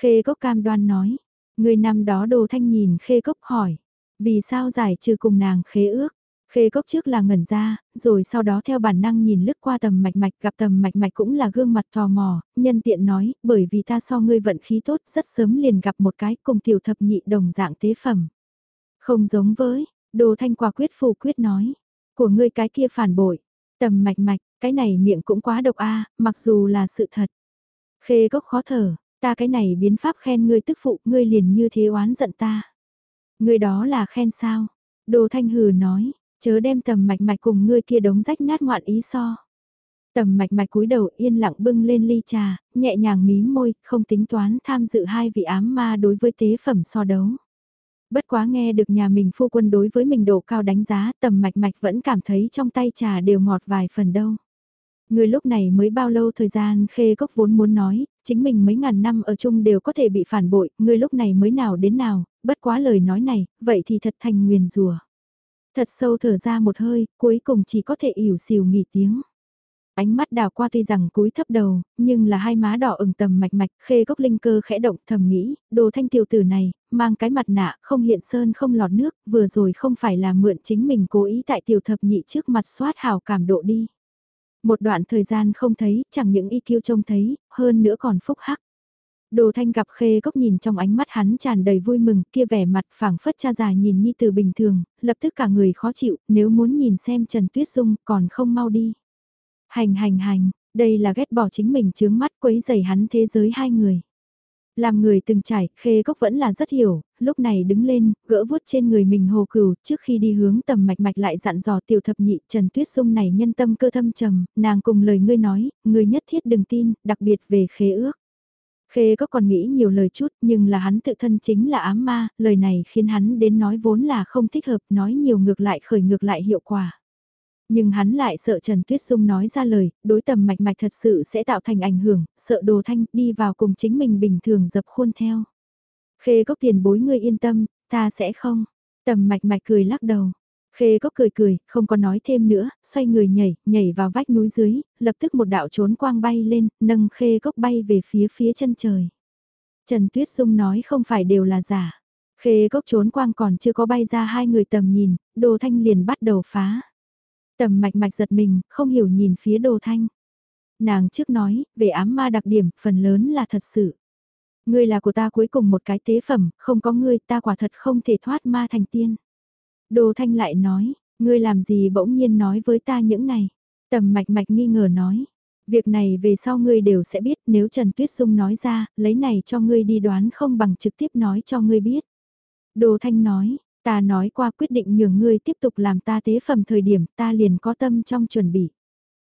Khê Cốc cam đoan nói. Người năm đó đồ thanh nhìn Khê Cốc hỏi. Vì sao giải trừ cùng nàng khế ước? Khê cốc trước là ngẩn ra, rồi sau đó theo bản năng nhìn lướt qua tầm mạch mạch gặp tầm mạch mạch cũng là gương mặt tò mò, nhân tiện nói, bởi vì ta so ngươi vận khí tốt rất sớm liền gặp một cái cùng tiểu thập nhị đồng dạng tế phẩm. Không giống với, đồ thanh quả quyết phù quyết nói, của ngươi cái kia phản bội, tầm mạch mạch, cái này miệng cũng quá độc a mặc dù là sự thật. Khê cốc khó thở, ta cái này biến pháp khen ngươi tức phụ, ngươi liền như thế oán giận ta. Ngươi đó là khen sao? Đồ thanh hừ nói, chớ đem tầm mạch mạch cùng ngươi kia đống rách nát ngoạn ý so. Tầm mạch mạch cúi đầu yên lặng bưng lên ly trà, nhẹ nhàng mí môi, không tính toán tham dự hai vị ám ma đối với tế phẩm so đấu. Bất quá nghe được nhà mình phu quân đối với mình độ cao đánh giá, tầm mạch mạch vẫn cảm thấy trong tay trà đều ngọt vài phần đâu. Người lúc này mới bao lâu thời gian khê cốc vốn muốn nói, chính mình mấy ngàn năm ở chung đều có thể bị phản bội, người lúc này mới nào đến nào, bất quá lời nói này, vậy thì thật thành nguyền rùa. Thật sâu thở ra một hơi, cuối cùng chỉ có thể ỉu xìu nghỉ tiếng. Ánh mắt đào qua tuy rằng cúi thấp đầu, nhưng là hai má đỏ ửng tầm mạch mạch, khê gốc linh cơ khẽ động thầm nghĩ, đồ thanh tiểu tử này, mang cái mặt nạ, không hiện sơn không lọt nước, vừa rồi không phải là mượn chính mình cố ý tại tiểu thập nhị trước mặt soát hào cảm độ đi. Một đoạn thời gian không thấy, chẳng những y kiêu trông thấy, hơn nữa còn phúc hắc. Đồ thanh gặp khê cốc nhìn trong ánh mắt hắn tràn đầy vui mừng, kia vẻ mặt phảng phất cha già nhìn như từ bình thường, lập tức cả người khó chịu, nếu muốn nhìn xem Trần Tuyết Dung còn không mau đi. Hành hành hành, đây là ghét bỏ chính mình chướng mắt quấy giày hắn thế giới hai người. Làm người từng trải, khê cốc vẫn là rất hiểu, lúc này đứng lên, gỡ vuốt trên người mình hồ cửu, trước khi đi hướng tầm mạch mạch lại dặn dò tiểu thập nhị, Trần Tuyết Dung này nhân tâm cơ thâm trầm, nàng cùng lời ngươi nói, ngươi nhất thiết đừng tin, đặc biệt về khế ước. Khê có còn nghĩ nhiều lời chút nhưng là hắn tự thân chính là ám ma, lời này khiến hắn đến nói vốn là không thích hợp nói nhiều ngược lại khởi ngược lại hiệu quả. Nhưng hắn lại sợ Trần Tuyết Dung nói ra lời, đối tầm mạch mạch thật sự sẽ tạo thành ảnh hưởng, sợ đồ thanh đi vào cùng chính mình bình thường dập khuôn theo. Khê cốc tiền bối ngươi yên tâm, ta sẽ không. Tầm mạch mạch cười lắc đầu. Khê cốc cười cười, không có nói thêm nữa, xoay người nhảy, nhảy vào vách núi dưới, lập tức một đạo trốn quang bay lên, nâng khê cốc bay về phía phía chân trời. Trần Tuyết Dung nói không phải đều là giả. Khê cốc trốn quang còn chưa có bay ra hai người tầm nhìn, đồ thanh liền bắt đầu phá. Tầm mạch mạch giật mình, không hiểu nhìn phía đồ thanh. Nàng trước nói, về ám ma đặc điểm, phần lớn là thật sự. Ngươi là của ta cuối cùng một cái tế phẩm, không có ngươi ta quả thật không thể thoát ma thành tiên. Đồ thanh lại nói, ngươi làm gì bỗng nhiên nói với ta những này. Tầm mạch mạch nghi ngờ nói, việc này về sau ngươi đều sẽ biết nếu Trần Tuyết Dung nói ra, lấy này cho ngươi đi đoán không bằng trực tiếp nói cho ngươi biết. Đồ thanh nói, ta nói qua quyết định nhường ngươi tiếp tục làm ta tế phẩm thời điểm ta liền có tâm trong chuẩn bị.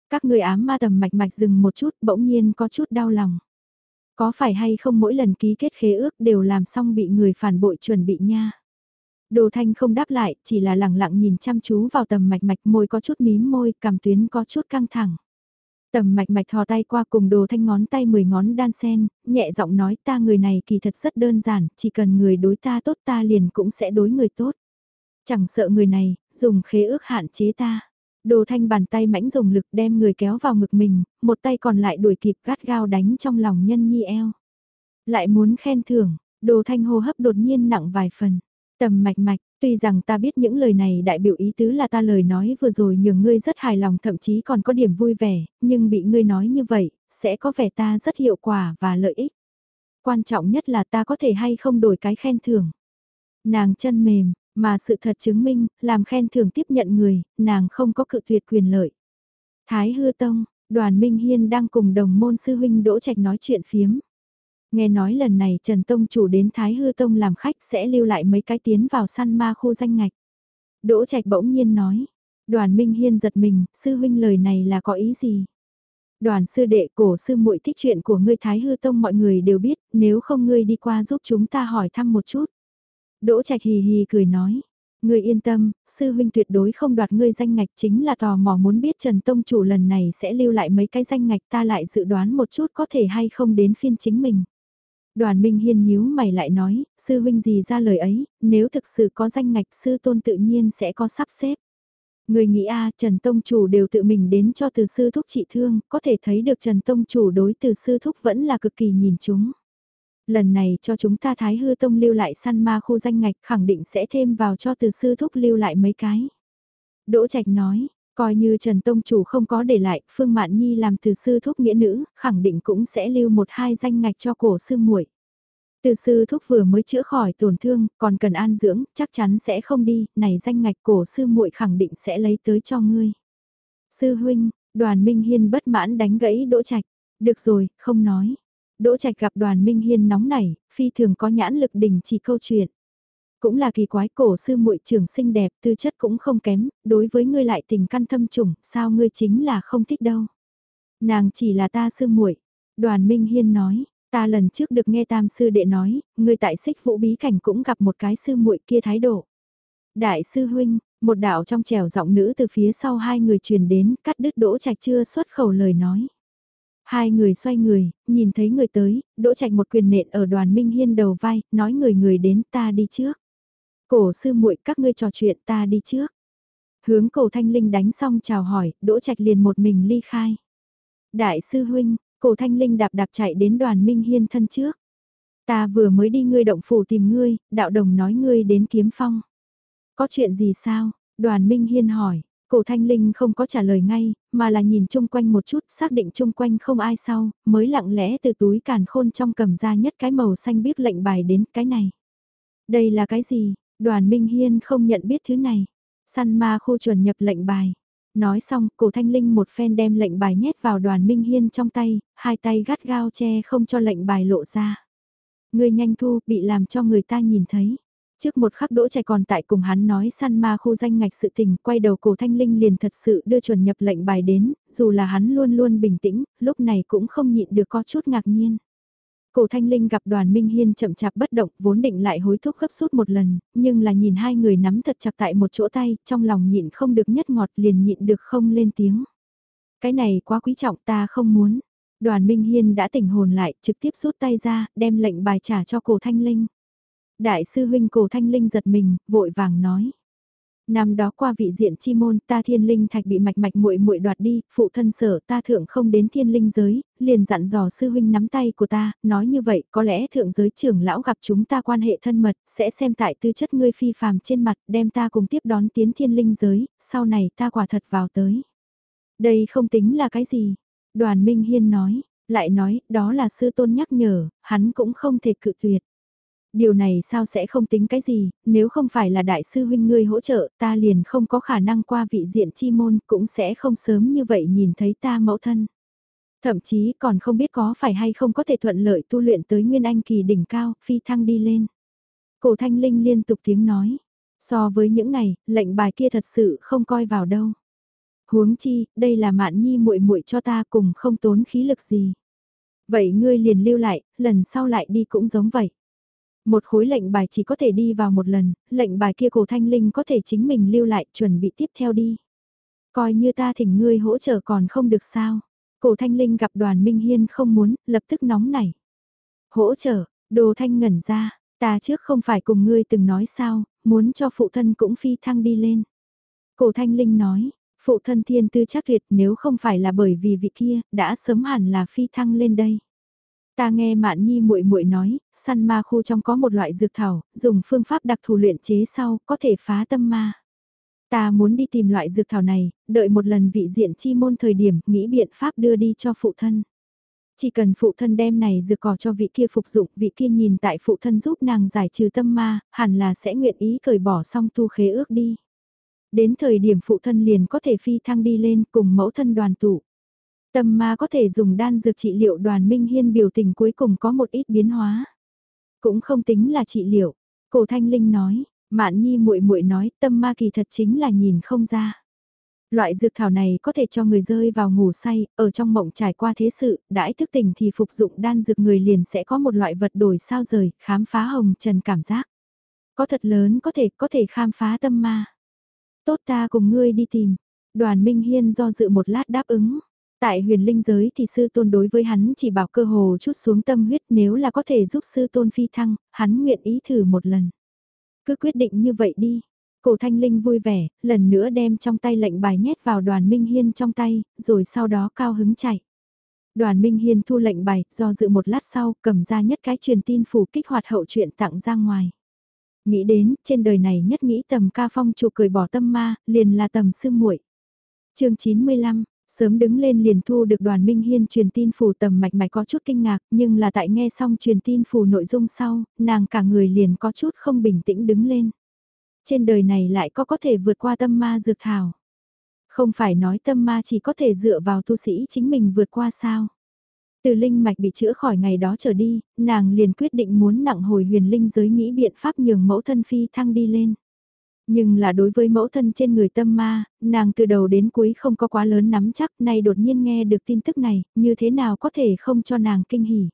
Các ngươi ám ma tầm mạch mạch dừng một chút bỗng nhiên có chút đau lòng. Có phải hay không mỗi lần ký kết khế ước đều làm xong bị người phản bội chuẩn bị nha. Đồ thanh không đáp lại, chỉ là lẳng lặng nhìn chăm chú vào tầm mạch mạch môi có chút mím môi, cảm tuyến có chút căng thẳng. Tầm mạch mạch thò tay qua cùng đồ thanh ngón tay mười ngón đan sen, nhẹ giọng nói ta người này kỳ thật rất đơn giản, chỉ cần người đối ta tốt ta liền cũng sẽ đối người tốt. Chẳng sợ người này, dùng khế ước hạn chế ta. Đồ thanh bàn tay mãnh dùng lực đem người kéo vào ngực mình, một tay còn lại đuổi kịp gắt gao đánh trong lòng nhân nhi eo. Lại muốn khen thưởng, đồ thanh hô hấp đột nhiên nặng vài phần. Tầm mạch mạch, tuy rằng ta biết những lời này đại biểu ý tứ là ta lời nói vừa rồi nhường ngươi rất hài lòng thậm chí còn có điểm vui vẻ, nhưng bị ngươi nói như vậy, sẽ có vẻ ta rất hiệu quả và lợi ích. Quan trọng nhất là ta có thể hay không đổi cái khen thưởng. Nàng chân mềm, mà sự thật chứng minh, làm khen thưởng tiếp nhận người, nàng không có cự tuyệt quyền lợi. Thái hư tông, đoàn Minh Hiên đang cùng đồng môn sư huynh Đỗ Trạch nói chuyện phiếm. Nghe nói lần này Trần Tông chủ đến Thái Hư Tông làm khách sẽ lưu lại mấy cái tiến vào săn ma khu danh ngạch. Đỗ Trạch bỗng nhiên nói. Đoàn Minh Hiên giật mình, sư huynh lời này là có ý gì? Đoàn sư đệ cổ sư muội thích chuyện của ngươi Thái Hư Tông mọi người đều biết, nếu không ngươi đi qua giúp chúng ta hỏi thăm một chút. Đỗ Trạch hì hì cười nói, ngươi yên tâm, sư huynh tuyệt đối không đoạt ngươi danh ngạch chính là tò mò muốn biết Trần Tông chủ lần này sẽ lưu lại mấy cái danh ngạch ta lại dự đoán một chút có thể hay không đến phiên chính mình. Đoàn Minh Hiên nhíu mày lại nói, sư huynh gì ra lời ấy, nếu thực sự có danh ngạch sư tôn tự nhiên sẽ có sắp xếp. Người nghĩ a Trần Tông Chủ đều tự mình đến cho từ sư thúc trị thương, có thể thấy được Trần Tông Chủ đối từ sư thúc vẫn là cực kỳ nhìn chúng. Lần này cho chúng ta Thái Hư Tông lưu lại săn ma khu danh ngạch khẳng định sẽ thêm vào cho từ sư thúc lưu lại mấy cái. Đỗ Trạch nói, coi như Trần Tông Chủ không có để lại, Phương Mạn Nhi làm từ sư thúc nghĩa nữ, khẳng định cũng sẽ lưu một hai danh ngạch cho cổ sư muội. Từ sư thúc vừa mới chữa khỏi tổn thương, còn cần an dưỡng, chắc chắn sẽ không đi, này danh ngạch cổ sư muội khẳng định sẽ lấy tới cho ngươi. Sư huynh, đoàn Minh Hiên bất mãn đánh gãy Đỗ Trạch, được rồi, không nói. Đỗ Trạch gặp đoàn Minh Hiên nóng nảy, phi thường có nhãn lực đình chỉ câu chuyện. Cũng là kỳ quái cổ sư muội trưởng xinh đẹp, tư chất cũng không kém, đối với ngươi lại tình căn thâm trùng, sao ngươi chính là không thích đâu. Nàng chỉ là ta sư muội. Đoàn Minh Hiên nói, ta lần trước được nghe tam sư đệ nói, ngươi tại xích vũ bí cảnh cũng gặp một cái sư muội kia thái độ. Đại sư huynh, một đạo trong trẻo giọng nữ từ phía sau hai người truyền đến, cắt đứt đỗ trạch chưa xuất khẩu lời nói. Hai người xoay người, nhìn thấy người tới, đỗ trạch một quyền nện ở đoàn Minh Hiên đầu vai, nói người người đến ta đi trước. Cổ sư muội các ngươi trò chuyện ta đi trước. Hướng cổ thanh linh đánh xong chào hỏi, đỗ trạch liền một mình ly khai. Đại sư huynh, cổ thanh linh đạp đạp chạy đến đoàn Minh Hiên thân trước. Ta vừa mới đi ngươi động phủ tìm ngươi, đạo đồng nói ngươi đến kiếm phong. Có chuyện gì sao? Đoàn Minh Hiên hỏi, cổ thanh linh không có trả lời ngay, mà là nhìn chung quanh một chút xác định chung quanh không ai sau, mới lặng lẽ từ túi càn khôn trong cầm ra nhất cái màu xanh biếc lệnh bài đến cái này. Đây là cái gì? Đoàn Minh Hiên không nhận biết thứ này. Săn ma khu chuẩn nhập lệnh bài. Nói xong, cổ thanh linh một phen đem lệnh bài nhét vào đoàn Minh Hiên trong tay, hai tay gắt gao che không cho lệnh bài lộ ra. Người nhanh thu, bị làm cho người ta nhìn thấy. Trước một khắc đỗ trẻ còn tại cùng hắn nói săn ma khu danh ngạch sự tình, quay đầu cổ thanh linh liền thật sự đưa chuẩn nhập lệnh bài đến, dù là hắn luôn luôn bình tĩnh, lúc này cũng không nhịn được có chút ngạc nhiên. Cổ Thanh Linh gặp đoàn Minh Hiên chậm chạp bất động vốn định lại hối thúc gấp rút một lần, nhưng là nhìn hai người nắm thật chặt tại một chỗ tay, trong lòng nhịn không được nhất ngọt liền nhịn được không lên tiếng. Cái này quá quý trọng ta không muốn. Đoàn Minh Hiên đã tỉnh hồn lại, trực tiếp rút tay ra, đem lệnh bài trả cho cổ Thanh Linh. Đại sư huynh cổ Thanh Linh giật mình, vội vàng nói. Năm đó qua vị diện chi môn, ta thiên linh thạch bị mạch mạch muội muội đoạt đi, phụ thân sở ta thượng không đến thiên linh giới, liền dặn dò sư huynh nắm tay của ta, nói như vậy, có lẽ thượng giới trưởng lão gặp chúng ta quan hệ thân mật, sẽ xem tại tư chất ngươi phi phàm trên mặt, đem ta cùng tiếp đón tiến thiên linh giới, sau này ta quả thật vào tới. Đây không tính là cái gì? Đoàn Minh Hiên nói, lại nói, đó là sư tôn nhắc nhở, hắn cũng không thể cự tuyệt. Điều này sao sẽ không tính cái gì, nếu không phải là đại sư huynh ngươi hỗ trợ, ta liền không có khả năng qua vị diện chi môn, cũng sẽ không sớm như vậy nhìn thấy ta mẫu thân. Thậm chí còn không biết có phải hay không có thể thuận lợi tu luyện tới nguyên anh kỳ đỉnh cao, phi thăng đi lên. Cổ thanh linh liên tục tiếng nói, so với những này, lệnh bài kia thật sự không coi vào đâu. Huống chi, đây là mạn nhi muội muội cho ta cùng không tốn khí lực gì. Vậy ngươi liền lưu lại, lần sau lại đi cũng giống vậy. Một khối lệnh bài chỉ có thể đi vào một lần, lệnh bài kia cổ thanh linh có thể chính mình lưu lại chuẩn bị tiếp theo đi. Coi như ta thỉnh ngươi hỗ trợ còn không được sao. Cổ thanh linh gặp đoàn Minh Hiên không muốn, lập tức nóng nảy. Hỗ trợ, đồ thanh ngẩn ra, ta trước không phải cùng ngươi từng nói sao, muốn cho phụ thân cũng phi thăng đi lên. Cổ thanh linh nói, phụ thân thiên tư chắc tuyệt nếu không phải là bởi vì vị kia, đã sớm hẳn là phi thăng lên đây. Ta nghe Mạn Nhi muội muội nói, săn ma khu trong có một loại dược thảo, dùng phương pháp đặc thù luyện chế sau, có thể phá tâm ma. Ta muốn đi tìm loại dược thảo này, đợi một lần vị diện chi môn thời điểm, nghĩ biện pháp đưa đi cho phụ thân. Chỉ cần phụ thân đem này dược cỏ cho vị kia phục dụng, vị kia nhìn tại phụ thân giúp nàng giải trừ tâm ma, hẳn là sẽ nguyện ý cởi bỏ xong tu khế ước đi. Đến thời điểm phụ thân liền có thể phi thăng đi lên cùng mẫu thân đoàn tụ. Tâm ma có thể dùng đan dược trị liệu đoàn Minh Hiên biểu tình cuối cùng có một ít biến hóa. Cũng không tính là trị liệu. Cổ Thanh Linh nói, Mạn Nhi muội muội nói tâm ma kỳ thật chính là nhìn không ra. Loại dược thảo này có thể cho người rơi vào ngủ say, ở trong mộng trải qua thế sự, đãi thức tỉnh thì phục dụng đan dược người liền sẽ có một loại vật đổi sao rời, khám phá hồng trần cảm giác. Có thật lớn có thể, có thể khám phá tâm ma. Tốt ta cùng ngươi đi tìm. Đoàn Minh Hiên do dự một lát đáp ứng. Tại huyền linh giới thì sư tôn đối với hắn chỉ bảo cơ hồ chút xuống tâm huyết nếu là có thể giúp sư tôn phi thăng, hắn nguyện ý thử một lần. Cứ quyết định như vậy đi. Cổ thanh linh vui vẻ, lần nữa đem trong tay lệnh bài nhét vào đoàn Minh Hiên trong tay, rồi sau đó cao hứng chạy. Đoàn Minh Hiên thu lệnh bài, do dự một lát sau, cầm ra nhất cái truyền tin phủ kích hoạt hậu chuyện tặng ra ngoài. Nghĩ đến, trên đời này nhất nghĩ tầm ca phong chủ cười bỏ tâm ma, liền là tầm sư muội. chương 95, Sớm đứng lên liền thu được đoàn Minh Hiên truyền tin phủ tầm mạch mạch có chút kinh ngạc, nhưng là tại nghe xong truyền tin phủ nội dung sau, nàng cả người liền có chút không bình tĩnh đứng lên. Trên đời này lại có có thể vượt qua tâm ma dược thảo. Không phải nói tâm ma chỉ có thể dựa vào tu sĩ chính mình vượt qua sao. Từ linh mạch bị chữa khỏi ngày đó trở đi, nàng liền quyết định muốn nặng hồi huyền linh giới nghĩ biện pháp nhường mẫu thân phi thăng đi lên. Nhưng là đối với mẫu thân trên người tâm ma, nàng từ đầu đến cuối không có quá lớn nắm chắc, nay đột nhiên nghe được tin tức này, như thế nào có thể không cho nàng kinh hỉ.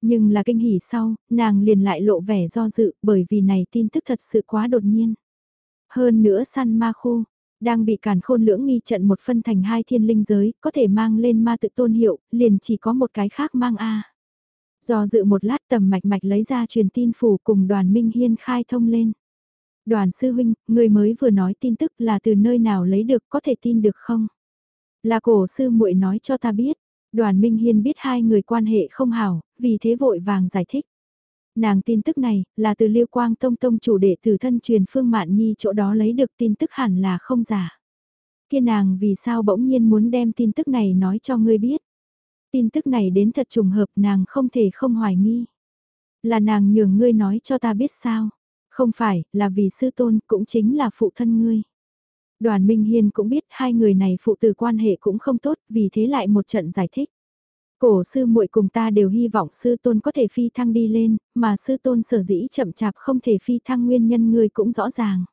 Nhưng là kinh hỉ sau, nàng liền lại lộ vẻ do dự, bởi vì này tin tức thật sự quá đột nhiên. Hơn nữa săn ma khu, đang bị cản khôn lưỡng nghi trận một phân thành hai thiên linh giới, có thể mang lên ma tự tôn hiệu, liền chỉ có một cái khác mang A. Do dự một lát tầm mạch mạch lấy ra truyền tin phủ cùng đoàn Minh Hiên khai thông lên. Đoàn sư huynh, người mới vừa nói tin tức là từ nơi nào lấy được có thể tin được không? Là cổ sư muội nói cho ta biết. Đoàn Minh Hiên biết hai người quan hệ không hảo, vì thế vội vàng giải thích. Nàng tin tức này là từ Liêu Quang Tông Tông chủ đệ tử thân truyền Phương Mạn Nhi chỗ đó lấy được tin tức hẳn là không giả. Kia nàng vì sao bỗng nhiên muốn đem tin tức này nói cho ngươi biết. Tin tức này đến thật trùng hợp nàng không thể không hoài nghi. Là nàng nhường ngươi nói cho ta biết sao. Không phải, là vì sư tôn cũng chính là phụ thân ngươi. Đoàn Minh Hiên cũng biết hai người này phụ tử quan hệ cũng không tốt, vì thế lại một trận giải thích. Cổ sư muội cùng ta đều hy vọng sư tôn có thể phi thăng đi lên, mà sư tôn sở dĩ chậm chạp không thể phi thăng nguyên nhân ngươi cũng rõ ràng.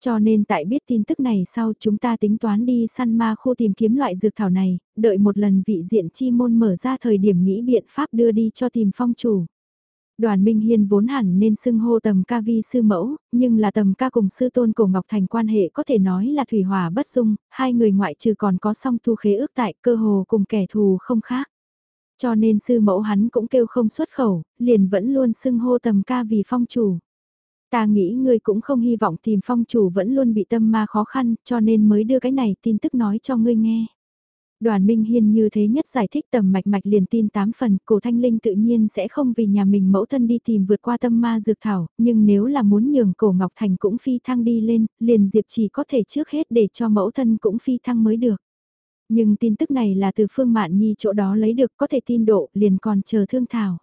Cho nên tại biết tin tức này sau chúng ta tính toán đi săn ma khu tìm kiếm loại dược thảo này, đợi một lần vị diện chi môn mở ra thời điểm nghĩ biện pháp đưa đi cho tìm phong chủ. Đoàn Minh Hiên vốn hẳn nên xưng hô tầm ca vi sư mẫu, nhưng là tầm ca cùng sư tôn cổ Ngọc Thành quan hệ có thể nói là thủy hòa bất dung, hai người ngoại trừ còn có song thu khế ước tại cơ hồ cùng kẻ thù không khác. Cho nên sư mẫu hắn cũng kêu không xuất khẩu, liền vẫn luôn xưng hô tầm ca vì phong chủ. Ta nghĩ ngươi cũng không hy vọng tìm phong chủ vẫn luôn bị tâm ma khó khăn, cho nên mới đưa cái này tin tức nói cho ngươi nghe. Đoàn Minh Hiên như thế nhất giải thích tầm mạch mạch liền tin tám phần, cổ thanh linh tự nhiên sẽ không vì nhà mình mẫu thân đi tìm vượt qua tâm ma dược thảo, nhưng nếu là muốn nhường cổ Ngọc Thành cũng phi thăng đi lên, liền Diệp chỉ có thể trước hết để cho mẫu thân cũng phi thăng mới được. Nhưng tin tức này là từ Phương Mạn Nhi chỗ đó lấy được có thể tin độ liền còn chờ thương thảo.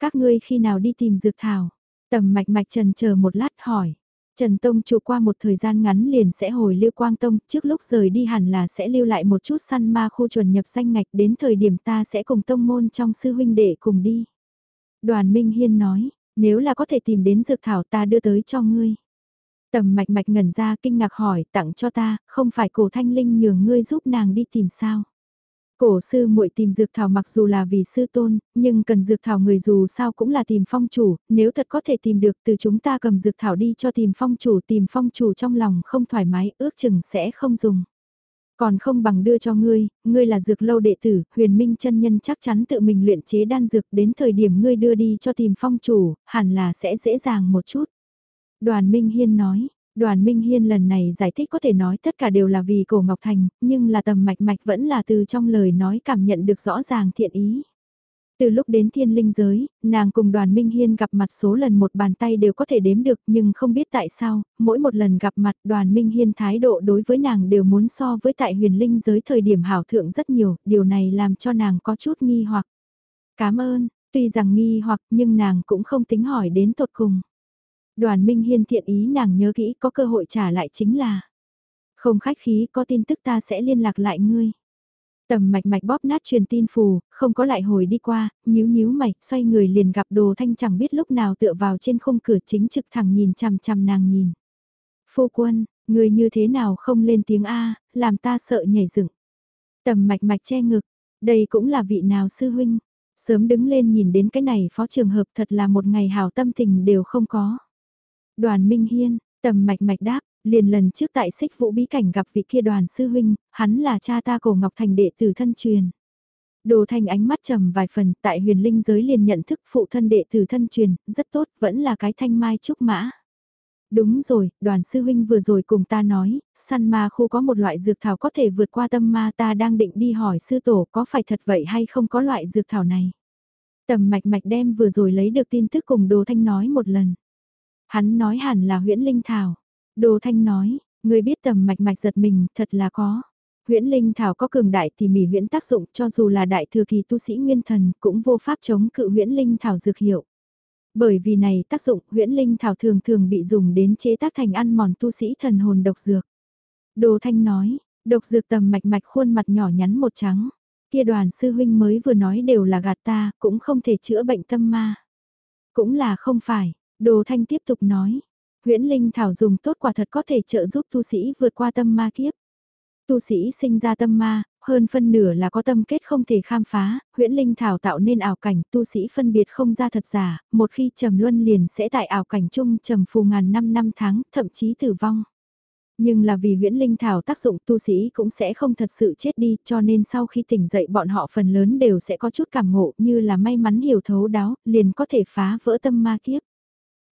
Các ngươi khi nào đi tìm dược thảo? Tầm mạch mạch trần chờ một lát hỏi. Trần Tông chủ qua một thời gian ngắn liền sẽ hồi Lưu Quang Tông, trước lúc rời đi hẳn là sẽ lưu lại một chút săn ma khu chuẩn nhập danh ngạch đến thời điểm ta sẽ cùng tông môn trong sư huynh đệ cùng đi. Đoàn Minh Hiên nói, nếu là có thể tìm đến dược thảo ta đưa tới cho ngươi. Tầm mạch mạch ngẩn ra kinh ngạc hỏi tặng cho ta, không phải cổ thanh linh nhường ngươi giúp nàng đi tìm sao. Cổ sư muội tìm dược thảo mặc dù là vì sư tôn, nhưng cần dược thảo người dù sao cũng là tìm phong chủ, nếu thật có thể tìm được từ chúng ta cầm dược thảo đi cho tìm phong chủ tìm phong chủ trong lòng không thoải mái ước chừng sẽ không dùng. Còn không bằng đưa cho ngươi, ngươi là dược lâu đệ tử, huyền minh chân nhân chắc chắn tự mình luyện chế đan dược đến thời điểm ngươi đưa đi cho tìm phong chủ, hẳn là sẽ dễ dàng một chút. Đoàn Minh Hiên nói, Đoàn Minh Hiên lần này giải thích có thể nói tất cả đều là vì cổ Ngọc Thành, nhưng là tầm mạch mạch vẫn là từ trong lời nói cảm nhận được rõ ràng thiện ý. Từ lúc đến thiên linh giới, nàng cùng đoàn Minh Hiên gặp mặt số lần một bàn tay đều có thể đếm được nhưng không biết tại sao, mỗi một lần gặp mặt đoàn Minh Hiên thái độ đối với nàng đều muốn so với tại huyền linh giới thời điểm hảo thượng rất nhiều, điều này làm cho nàng có chút nghi hoặc. Cảm ơn, tuy rằng nghi hoặc nhưng nàng cũng không tính hỏi đến tột cùng. Đoàn Minh Hiên thiện ý nàng nhớ kỹ có cơ hội trả lại chính là. Không khách khí có tin tức ta sẽ liên lạc lại ngươi. Tầm mạch mạch bóp nát truyền tin phù, không có lại hồi đi qua, nhíu nhíu mạch, xoay người liền gặp đồ thanh chẳng biết lúc nào tựa vào trên khung cửa chính trực thẳng nhìn chằm chằm nàng nhìn. Phu quân, người như thế nào không lên tiếng A, làm ta sợ nhảy dựng. Tầm mạch mạch che ngực, đây cũng là vị nào sư huynh. Sớm đứng lên nhìn đến cái này phó trường hợp thật là một ngày hào tâm tình đều không có. Đoàn Minh Hiên, tầm mạch mạch đáp, liền lần trước tại xích vũ bí cảnh gặp vị kia đoàn sư huynh, hắn là cha ta cổ Ngọc Thành đệ tử thân truyền. Đồ Thanh ánh mắt trầm vài phần, tại huyền linh giới liền nhận thức phụ thân đệ tử thân truyền, rất tốt, vẫn là cái thanh mai trúc mã. Đúng rồi, đoàn sư huynh vừa rồi cùng ta nói, săn ma khu có một loại dược thảo có thể vượt qua tâm ma ta đang định đi hỏi sư tổ có phải thật vậy hay không có loại dược thảo này. Tầm mạch mạch đem vừa rồi lấy được tin tức cùng đồ thanh nói một lần. Hắn nói hẳn là huyễn linh thảo. Đồ Thanh nói, người biết tầm mạch mạch giật mình, thật là có. Huyễn linh thảo có cường đại thì mỉ huyễn tác dụng cho dù là đại thừa kỳ tu sĩ nguyên thần cũng vô pháp chống cự huyễn linh thảo dược hiệu. Bởi vì này tác dụng huyễn linh thảo thường thường bị dùng đến chế tác thành ăn mòn tu sĩ thần hồn độc dược. Đồ Thanh nói, độc dược tầm mạch mạch khuôn mặt nhỏ nhắn một trắng. Kia đoàn sư huynh mới vừa nói đều là gạt ta, cũng không thể chữa bệnh tâm ma. Cũng là không phải, Đồ Thanh tiếp tục nói. Huyễn Linh Thảo dùng tốt quả thật có thể trợ giúp tu sĩ vượt qua tâm ma kiếp. Tu sĩ sinh ra tâm ma, hơn phân nửa là có tâm kết không thể khám phá, huyễn linh thảo tạo nên ảo cảnh tu sĩ phân biệt không ra thật giả, một khi trầm luân liền sẽ tại ảo cảnh chung trầm phù ngàn năm năm tháng, thậm chí tử vong. Nhưng là vì huyễn linh thảo tác dụng tu sĩ cũng sẽ không thật sự chết đi cho nên sau khi tỉnh dậy bọn họ phần lớn đều sẽ có chút cảm ngộ như là may mắn hiểu thấu đáo, liền có thể phá vỡ tâm ma kiếp.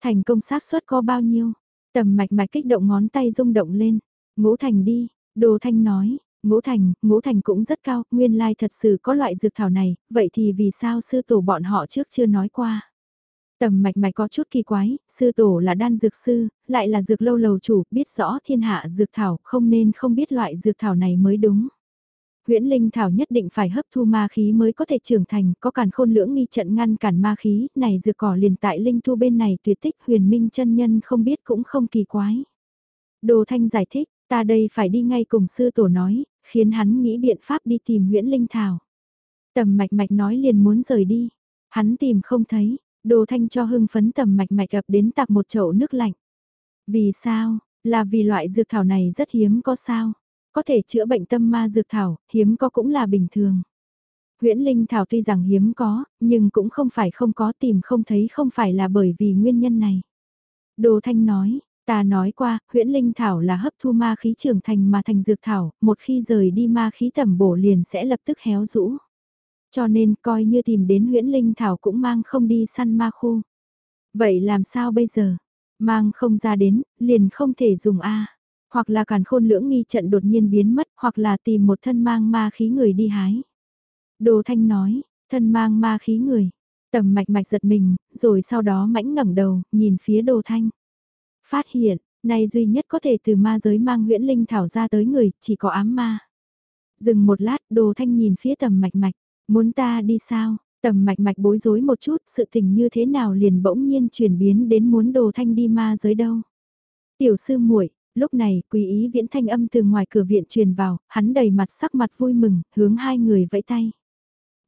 Thành công xác suất có bao nhiêu? Tầm mạch mạch kích động ngón tay rung động lên. Ngũ thành đi, đồ thanh nói, ngũ thành, ngũ thành cũng rất cao, nguyên lai thật sự có loại dược thảo này, vậy thì vì sao sư tổ bọn họ trước chưa nói qua? Tầm mạch mạch có chút kỳ quái, sư tổ là đan dược sư, lại là dược lâu lầu chủ, biết rõ thiên hạ dược thảo, không nên không biết loại dược thảo này mới đúng. Huyễn Linh Thảo nhất định phải hấp thu ma khí mới có thể trưởng thành, có càn khôn lưỡng nghi trận ngăn cản ma khí, này dược cỏ liền tại Linh Thu bên này tuyệt tích huyền minh chân nhân không biết cũng không kỳ quái. Đồ Thanh giải thích, ta đây phải đi ngay cùng sư tổ nói, khiến hắn nghĩ biện pháp đi tìm Huyễn Linh Thảo. Tầm mạch mạch nói liền muốn rời đi, hắn tìm không thấy, Đồ Thanh cho hưng phấn tầm mạch mạch gặp đến tạc một chậu nước lạnh. Vì sao, là vì loại dược thảo này rất hiếm có sao? Có thể chữa bệnh tâm ma dược thảo, hiếm có cũng là bình thường. Huyễn Linh Thảo tuy rằng hiếm có, nhưng cũng không phải không có tìm không thấy không phải là bởi vì nguyên nhân này. Đồ Thanh nói, ta nói qua, huyễn Linh Thảo là hấp thu ma khí trưởng thành mà thành dược thảo, một khi rời đi ma khí tẩm bổ liền sẽ lập tức héo rũ. Cho nên coi như tìm đến huyễn Linh Thảo cũng mang không đi săn ma khu. Vậy làm sao bây giờ? Mang không ra đến, liền không thể dùng A. Hoặc là càn khôn lưỡng nghi trận đột nhiên biến mất, hoặc là tìm một thân mang ma khí người đi hái. Đồ Thanh nói, thân mang ma khí người. Tầm mạch mạch giật mình, rồi sau đó mãnh ngẩng đầu, nhìn phía Đồ Thanh. Phát hiện, này duy nhất có thể từ ma giới mang huyễn linh thảo ra tới người, chỉ có ám ma. Dừng một lát, Đồ Thanh nhìn phía tầm mạch mạch, muốn ta đi sao? Tầm mạch mạch bối rối một chút, sự tình như thế nào liền bỗng nhiên chuyển biến đến muốn Đồ Thanh đi ma giới đâu. Tiểu sư muội lúc này quý ý viễn thanh âm từ ngoài cửa viện truyền vào, hắn đầy mặt sắc mặt vui mừng, hướng hai người vẫy tay.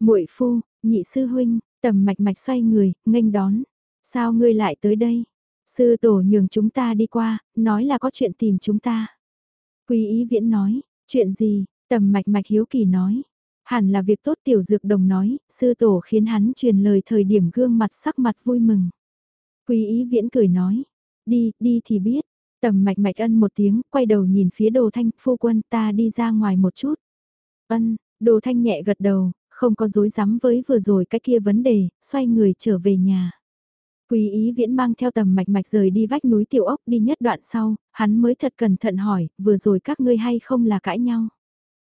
muội phu, nhị sư huynh, tầm mạch mạch xoay người, nghênh đón. Sao ngươi lại tới đây? Sư tổ nhường chúng ta đi qua, nói là có chuyện tìm chúng ta. Quý ý viễn nói, chuyện gì? Tầm mạch mạch hiếu kỳ nói. Hẳn là việc tốt tiểu dược đồng nói, sư tổ khiến hắn truyền lời thời điểm gương mặt sắc mặt vui mừng. Quý ý viễn cười nói, đi, đi thì biết, Tầm mạch mạch ân một tiếng, quay đầu nhìn phía đồ thanh, phu quân ta đi ra ngoài một chút. Ân, đồ thanh nhẹ gật đầu, không có dối rắm với vừa rồi cái kia vấn đề, xoay người trở về nhà. Quý ý viễn mang theo tầm mạch mạch rời đi vách núi tiểu ốc đi nhất đoạn sau, hắn mới thật cẩn thận hỏi, vừa rồi các ngươi hay không là cãi nhau.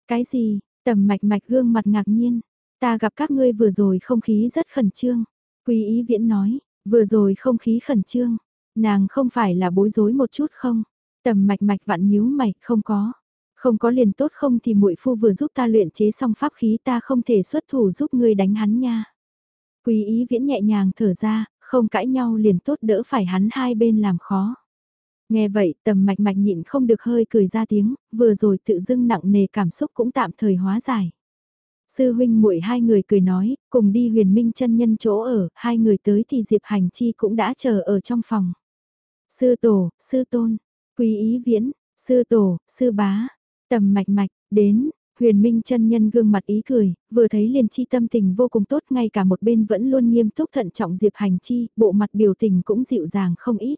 Cái gì, tầm mạch mạch gương mặt ngạc nhiên, ta gặp các ngươi vừa rồi không khí rất khẩn trương. Quý ý viễn nói, vừa rồi không khí khẩn trương, Nàng không phải là bối rối một chút không? Tầm mạch mạch vặn nhíu mày, không có. Không có liền tốt không thì muội phu vừa giúp ta luyện chế xong pháp khí ta không thể xuất thủ giúp ngươi đánh hắn nha. Quý ý viễn nhẹ nhàng thở ra, không cãi nhau liền tốt đỡ phải hắn hai bên làm khó. Nghe vậy tầm mạch mạch nhịn không được hơi cười ra tiếng, vừa rồi tự dưng nặng nề cảm xúc cũng tạm thời hóa giải. Sư huynh muội hai người cười nói, cùng đi huyền minh chân nhân chỗ ở, hai người tới thì Diệp Hành Chi cũng đã chờ ở trong phòng. Sư tổ, sư tôn, quý ý viễn, sư tổ, sư bá, tầm mạch mạch, đến, huyền minh chân nhân gương mặt ý cười, vừa thấy liền chi tâm tình vô cùng tốt ngay cả một bên vẫn luôn nghiêm túc thận trọng diệp hành chi, bộ mặt biểu tình cũng dịu dàng không ít.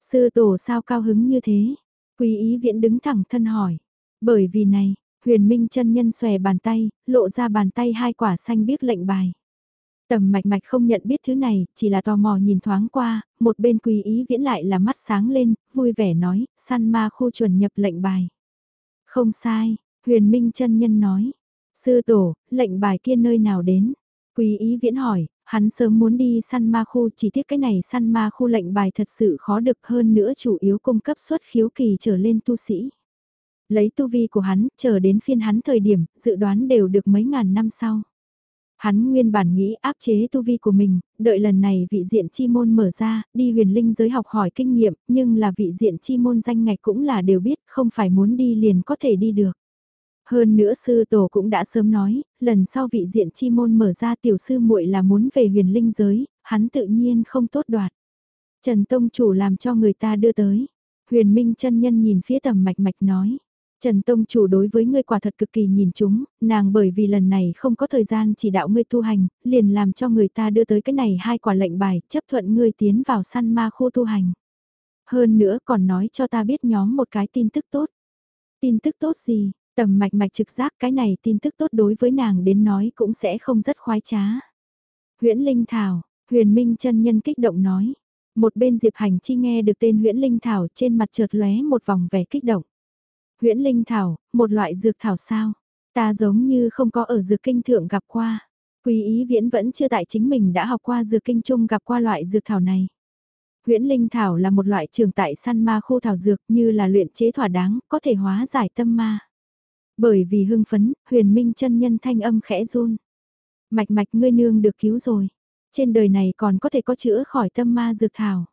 Sư tổ sao cao hứng như thế? Quý ý viễn đứng thẳng thân hỏi. Bởi vì này, huyền minh chân nhân xòe bàn tay, lộ ra bàn tay hai quả xanh biếc lệnh bài. Tầm mạch mạch không nhận biết thứ này, chỉ là tò mò nhìn thoáng qua, một bên quý ý viễn lại là mắt sáng lên, vui vẻ nói, săn ma khu chuẩn nhập lệnh bài. Không sai, huyền minh chân nhân nói. Sư tổ, lệnh bài kia nơi nào đến? Quý ý viễn hỏi, Hắn sớm muốn đi săn ma khu chỉ tiếc cái này săn ma khu lệnh bài thật sự khó được hơn nữa chủ yếu cung cấp xuất khiếu kỳ trở lên tu sĩ. Lấy tu vi của hắn, chờ đến phiên hắn thời điểm, dự đoán đều được mấy ngàn năm sau. Hắn nguyên bản nghĩ áp chế tu vi của mình, đợi lần này vị diện chi môn mở ra, đi huyền linh giới học hỏi kinh nghiệm, nhưng là vị diện chi môn danh ngạch cũng là đều biết, không phải muốn đi liền có thể đi được. Hơn nữa sư tổ cũng đã sớm nói, lần sau vị diện chi môn mở ra tiểu sư muội là muốn về huyền linh giới, hắn tự nhiên không tốt đoạt. Trần Tông chủ làm cho người ta đưa tới. Huyền Minh chân nhân nhìn phía tầm mạch mạch nói. Trần Tông chủ đối với ngươi quả thật cực kỳ nhìn chúng, nàng bởi vì lần này không có thời gian chỉ đạo ngươi tu hành, liền làm cho người ta đưa tới cái này hai quả lệnh bài, chấp thuận ngươi tiến vào săn ma khu tu hành. Hơn nữa còn nói cho ta biết nhóm một cái tin tức tốt. Tin tức tốt gì? Tầm mạch mạch trực giác cái này tin tức tốt đối với nàng đến nói cũng sẽ không rất khoái trá. Huyễn Linh Thảo, Huyền Minh chân nhân kích động nói. Một bên Diệp Hành Chi nghe được tên Huyễn Linh Thảo trên mặt chợt lóe một vòng vẻ kích động. Huyễn Linh Thảo, một loại dược thảo sao? Ta giống như không có ở dược kinh thượng gặp qua. Quý ý viễn vẫn chưa tại chính mình đã học qua dược kinh chung gặp qua loại dược thảo này. Huyễn Linh Thảo là một loại trường tại săn ma khô thảo dược như là luyện chế thỏa đáng, có thể hóa giải tâm ma. Bởi vì hưng phấn, huyền minh chân nhân thanh âm khẽ run. Mạch mạch ngươi nương được cứu rồi. Trên đời này còn có thể có chữa khỏi tâm ma dược thảo.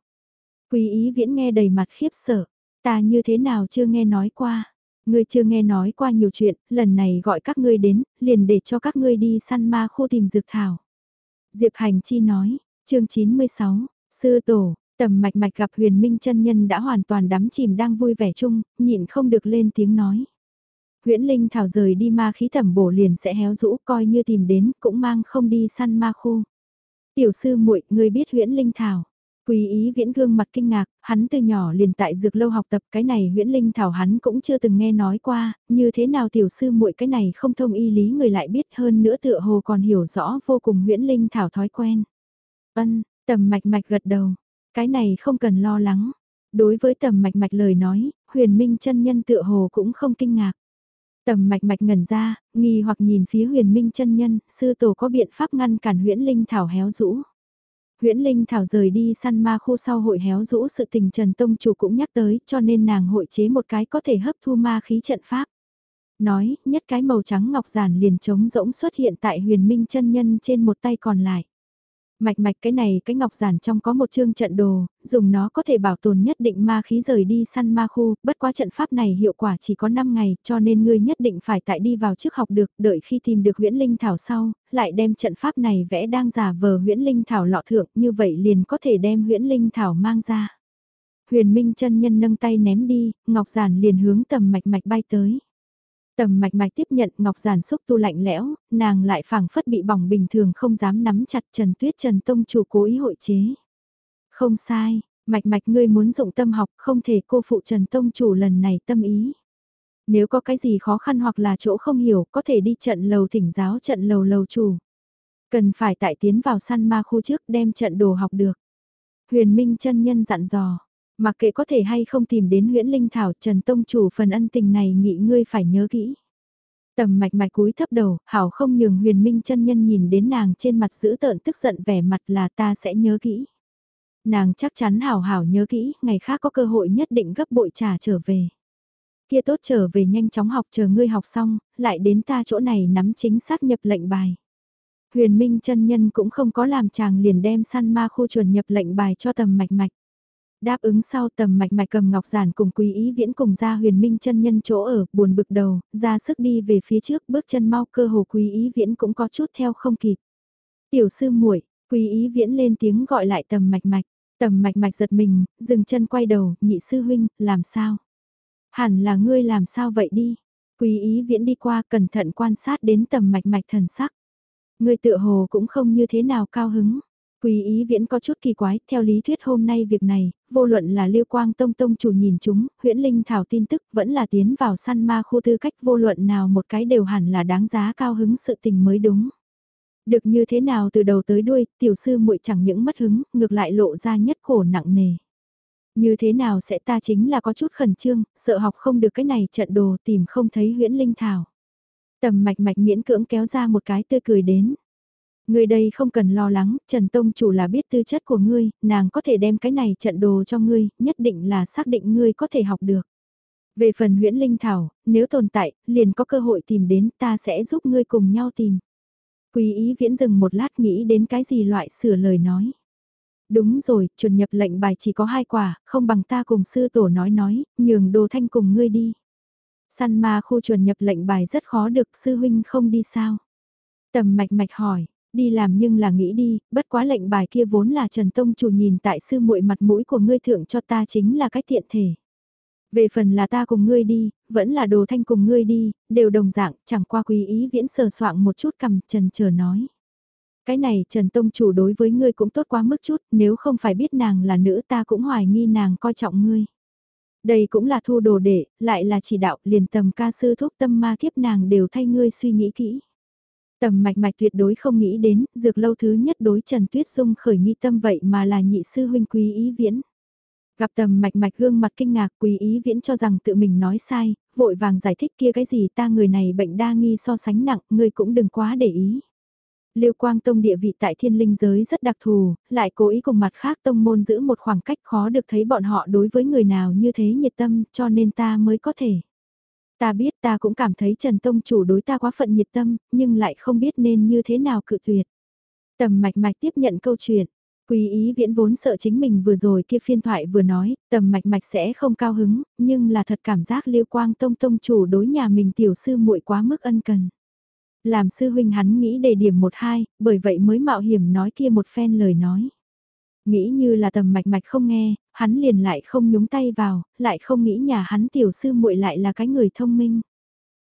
Quý ý viễn nghe đầy mặt khiếp sợ. Ta như thế nào chưa nghe nói qua. Ngươi chưa nghe nói qua nhiều chuyện, lần này gọi các ngươi đến, liền để cho các ngươi đi săn ma khu tìm dược thảo. Diệp Hành Chi nói, chương 96, Sư Tổ, tầm mạch mạch gặp huyền minh chân nhân đã hoàn toàn đắm chìm đang vui vẻ chung, nhịn không được lên tiếng nói. Huyễn Linh Thảo rời đi ma khí thẩm bổ liền sẽ héo rũ coi như tìm đến cũng mang không đi săn ma khu. Tiểu sư muội ngươi biết Huyễn Linh Thảo. Quý ý viễn gương mặt kinh ngạc, hắn từ nhỏ liền tại dược lâu học tập cái này huyễn linh thảo hắn cũng chưa từng nghe nói qua, như thế nào tiểu sư muội cái này không thông y lý người lại biết hơn nữa tựa hồ còn hiểu rõ vô cùng huyễn linh thảo thói quen. Ân, tầm mạch mạch gật đầu, cái này không cần lo lắng. Đối với tầm mạch mạch lời nói, huyền minh chân nhân tựa hồ cũng không kinh ngạc. Tầm mạch mạch ngẩn ra, nghi hoặc nhìn phía huyền minh chân nhân, sư tổ có biện pháp ngăn cản huyễn linh thảo héo rũ. Huyễn Linh Thảo rời đi săn ma khu sau hội héo rũ sự tình Trần Tông Chủ cũng nhắc tới cho nên nàng hội chế một cái có thể hấp thu ma khí trận pháp. Nói, nhất cái màu trắng ngọc giản liền trống rỗng xuất hiện tại huyền minh chân nhân trên một tay còn lại. Mạch mạch cái này cái ngọc giản trong có một chương trận đồ, dùng nó có thể bảo tồn nhất định ma khí rời đi săn ma khu, bất quá trận pháp này hiệu quả chỉ có 5 ngày, cho nên ngươi nhất định phải tại đi vào trước học được, đợi khi tìm được huyễn linh thảo sau, lại đem trận pháp này vẽ đang giả vờ huyễn linh thảo lọ thượng, như vậy liền có thể đem huyễn linh thảo mang ra. Huyền Minh chân nhân nâng tay ném đi, ngọc giản liền hướng tầm mạch mạch bay tới. Tầm mạch mạch tiếp nhận ngọc giản xúc tu lạnh lẽo, nàng lại phảng phất bị bỏng bình thường không dám nắm chặt Trần Tuyết Trần Tông chủ cố ý hội chế. Không sai, mạch mạch ngươi muốn dụng tâm học không thể cô phụ Trần Tông chủ lần này tâm ý. Nếu có cái gì khó khăn hoặc là chỗ không hiểu có thể đi trận lầu thỉnh giáo trận lầu lầu chủ. Cần phải tại tiến vào săn ma khu trước đem trận đồ học được. Huyền Minh chân nhân dặn dò. Mặc kệ có thể hay không tìm đến nguyễn linh thảo Trần Tông chủ phần ân tình này nghĩ ngươi phải nhớ kỹ. Tầm mạch mạch cúi thấp đầu, hảo không nhường huyền minh chân nhân nhìn đến nàng trên mặt giữ tợn tức giận vẻ mặt là ta sẽ nhớ kỹ. Nàng chắc chắn hảo hảo nhớ kỹ, ngày khác có cơ hội nhất định gấp bội trả trở về. Kia tốt trở về nhanh chóng học chờ ngươi học xong, lại đến ta chỗ này nắm chính xác nhập lệnh bài. Huyền Minh chân nhân cũng không có làm chàng liền đem săn ma khu chuẩn nhập lệnh bài cho tầm mạch mạch. Đáp ứng sau tầm mạch mạch cầm ngọc giản cùng quý ý viễn cùng ra huyền minh chân nhân chỗ ở, buồn bực đầu, ra sức đi về phía trước bước chân mau cơ hồ quý ý viễn cũng có chút theo không kịp. Tiểu sư muội quý ý viễn lên tiếng gọi lại tầm mạch mạch, tầm mạch mạch giật mình, dừng chân quay đầu, nhị sư huynh, làm sao? Hẳn là ngươi làm sao vậy đi? Quý ý viễn đi qua cẩn thận quan sát đến tầm mạch mạch thần sắc. Ngươi tự hồ cũng không như thế nào cao hứng. Quý ý viễn có chút kỳ quái, theo lý thuyết hôm nay việc này, vô luận là Lưu Quang Tông Tông chủ nhìn chúng, huyễn linh thảo tin tức vẫn là tiến vào săn ma khu tư cách vô luận nào một cái đều hẳn là đáng giá cao hứng sự tình mới đúng. Được như thế nào từ đầu tới đuôi, tiểu sư muội chẳng những mất hứng, ngược lại lộ ra nhất khổ nặng nề. Như thế nào sẽ ta chính là có chút khẩn trương, sợ học không được cái này trận đồ tìm không thấy huyễn linh thảo. Tầm mạch mạch miễn cưỡng kéo ra một cái tươi cười đến. Ngươi đây không cần lo lắng, Trần Tông chủ là biết tư chất của ngươi, nàng có thể đem cái này trận đồ cho ngươi, nhất định là xác định ngươi có thể học được. Về phần huyễn linh thảo, nếu tồn tại, liền có cơ hội tìm đến ta sẽ giúp ngươi cùng nhau tìm. Quý ý viễn dừng một lát nghĩ đến cái gì loại sửa lời nói. Đúng rồi, chuẩn nhập lệnh bài chỉ có hai quả, không bằng ta cùng sư tổ nói nói, nhường đồ thanh cùng ngươi đi. Săn ma khu chuẩn nhập lệnh bài rất khó được sư huynh không đi sao. Tầm mạch mạch hỏi, đi làm nhưng là nghĩ đi, bất quá lệnh bài kia vốn là Trần Tông chủ nhìn tại sư muội mặt mũi của ngươi thượng cho ta chính là cách tiện thể. Về phần là ta cùng ngươi đi, vẫn là đồ thanh cùng ngươi đi, đều đồng dạng, chẳng qua quý ý viễn sờ soạng một chút cầm trần chờ nói. Cái này Trần Tông chủ đối với ngươi cũng tốt quá mức chút, nếu không phải biết nàng là nữ ta cũng hoài nghi nàng coi trọng ngươi. Đây cũng là thu đồ đệ, lại là chỉ đạo liền tầm ca sư thúc tâm ma kiếp nàng đều thay ngươi suy nghĩ kỹ. Tầm mạch mạch tuyệt đối không nghĩ đến, dược lâu thứ nhất đối Trần Tuyết Dung khởi nghi tâm vậy mà là nhị sư huynh quý ý viễn. Gặp tầm mạch mạch gương mặt kinh ngạc quý ý viễn cho rằng tự mình nói sai, vội vàng giải thích kia cái gì ta người này bệnh đa nghi so sánh nặng, ngươi cũng đừng quá để ý. Liêu Quang Tông địa vị tại thiên linh giới rất đặc thù, lại cố ý cùng mặt khác tông môn giữ một khoảng cách khó được thấy bọn họ đối với người nào như thế nhiệt tâm cho nên ta mới có thể. Ta biết ta cũng cảm thấy Trần Tông chủ đối ta quá phận nhiệt tâm, nhưng lại không biết nên như thế nào cự tuyệt. Tầm mạch mạch tiếp nhận câu chuyện. Quý ý viễn vốn sợ chính mình vừa rồi kia phiên thoại vừa nói, tầm mạch mạch sẽ không cao hứng, nhưng là thật cảm giác liêu quang tông tông chủ đối nhà mình tiểu sư muội quá mức ân cần. Làm sư huynh hắn nghĩ đề điểm một hai, bởi vậy mới mạo hiểm nói kia một phen lời nói. Nghĩ như là tầm mạch mạch không nghe, hắn liền lại không nhúng tay vào, lại không nghĩ nhà hắn tiểu sư muội lại là cái người thông minh.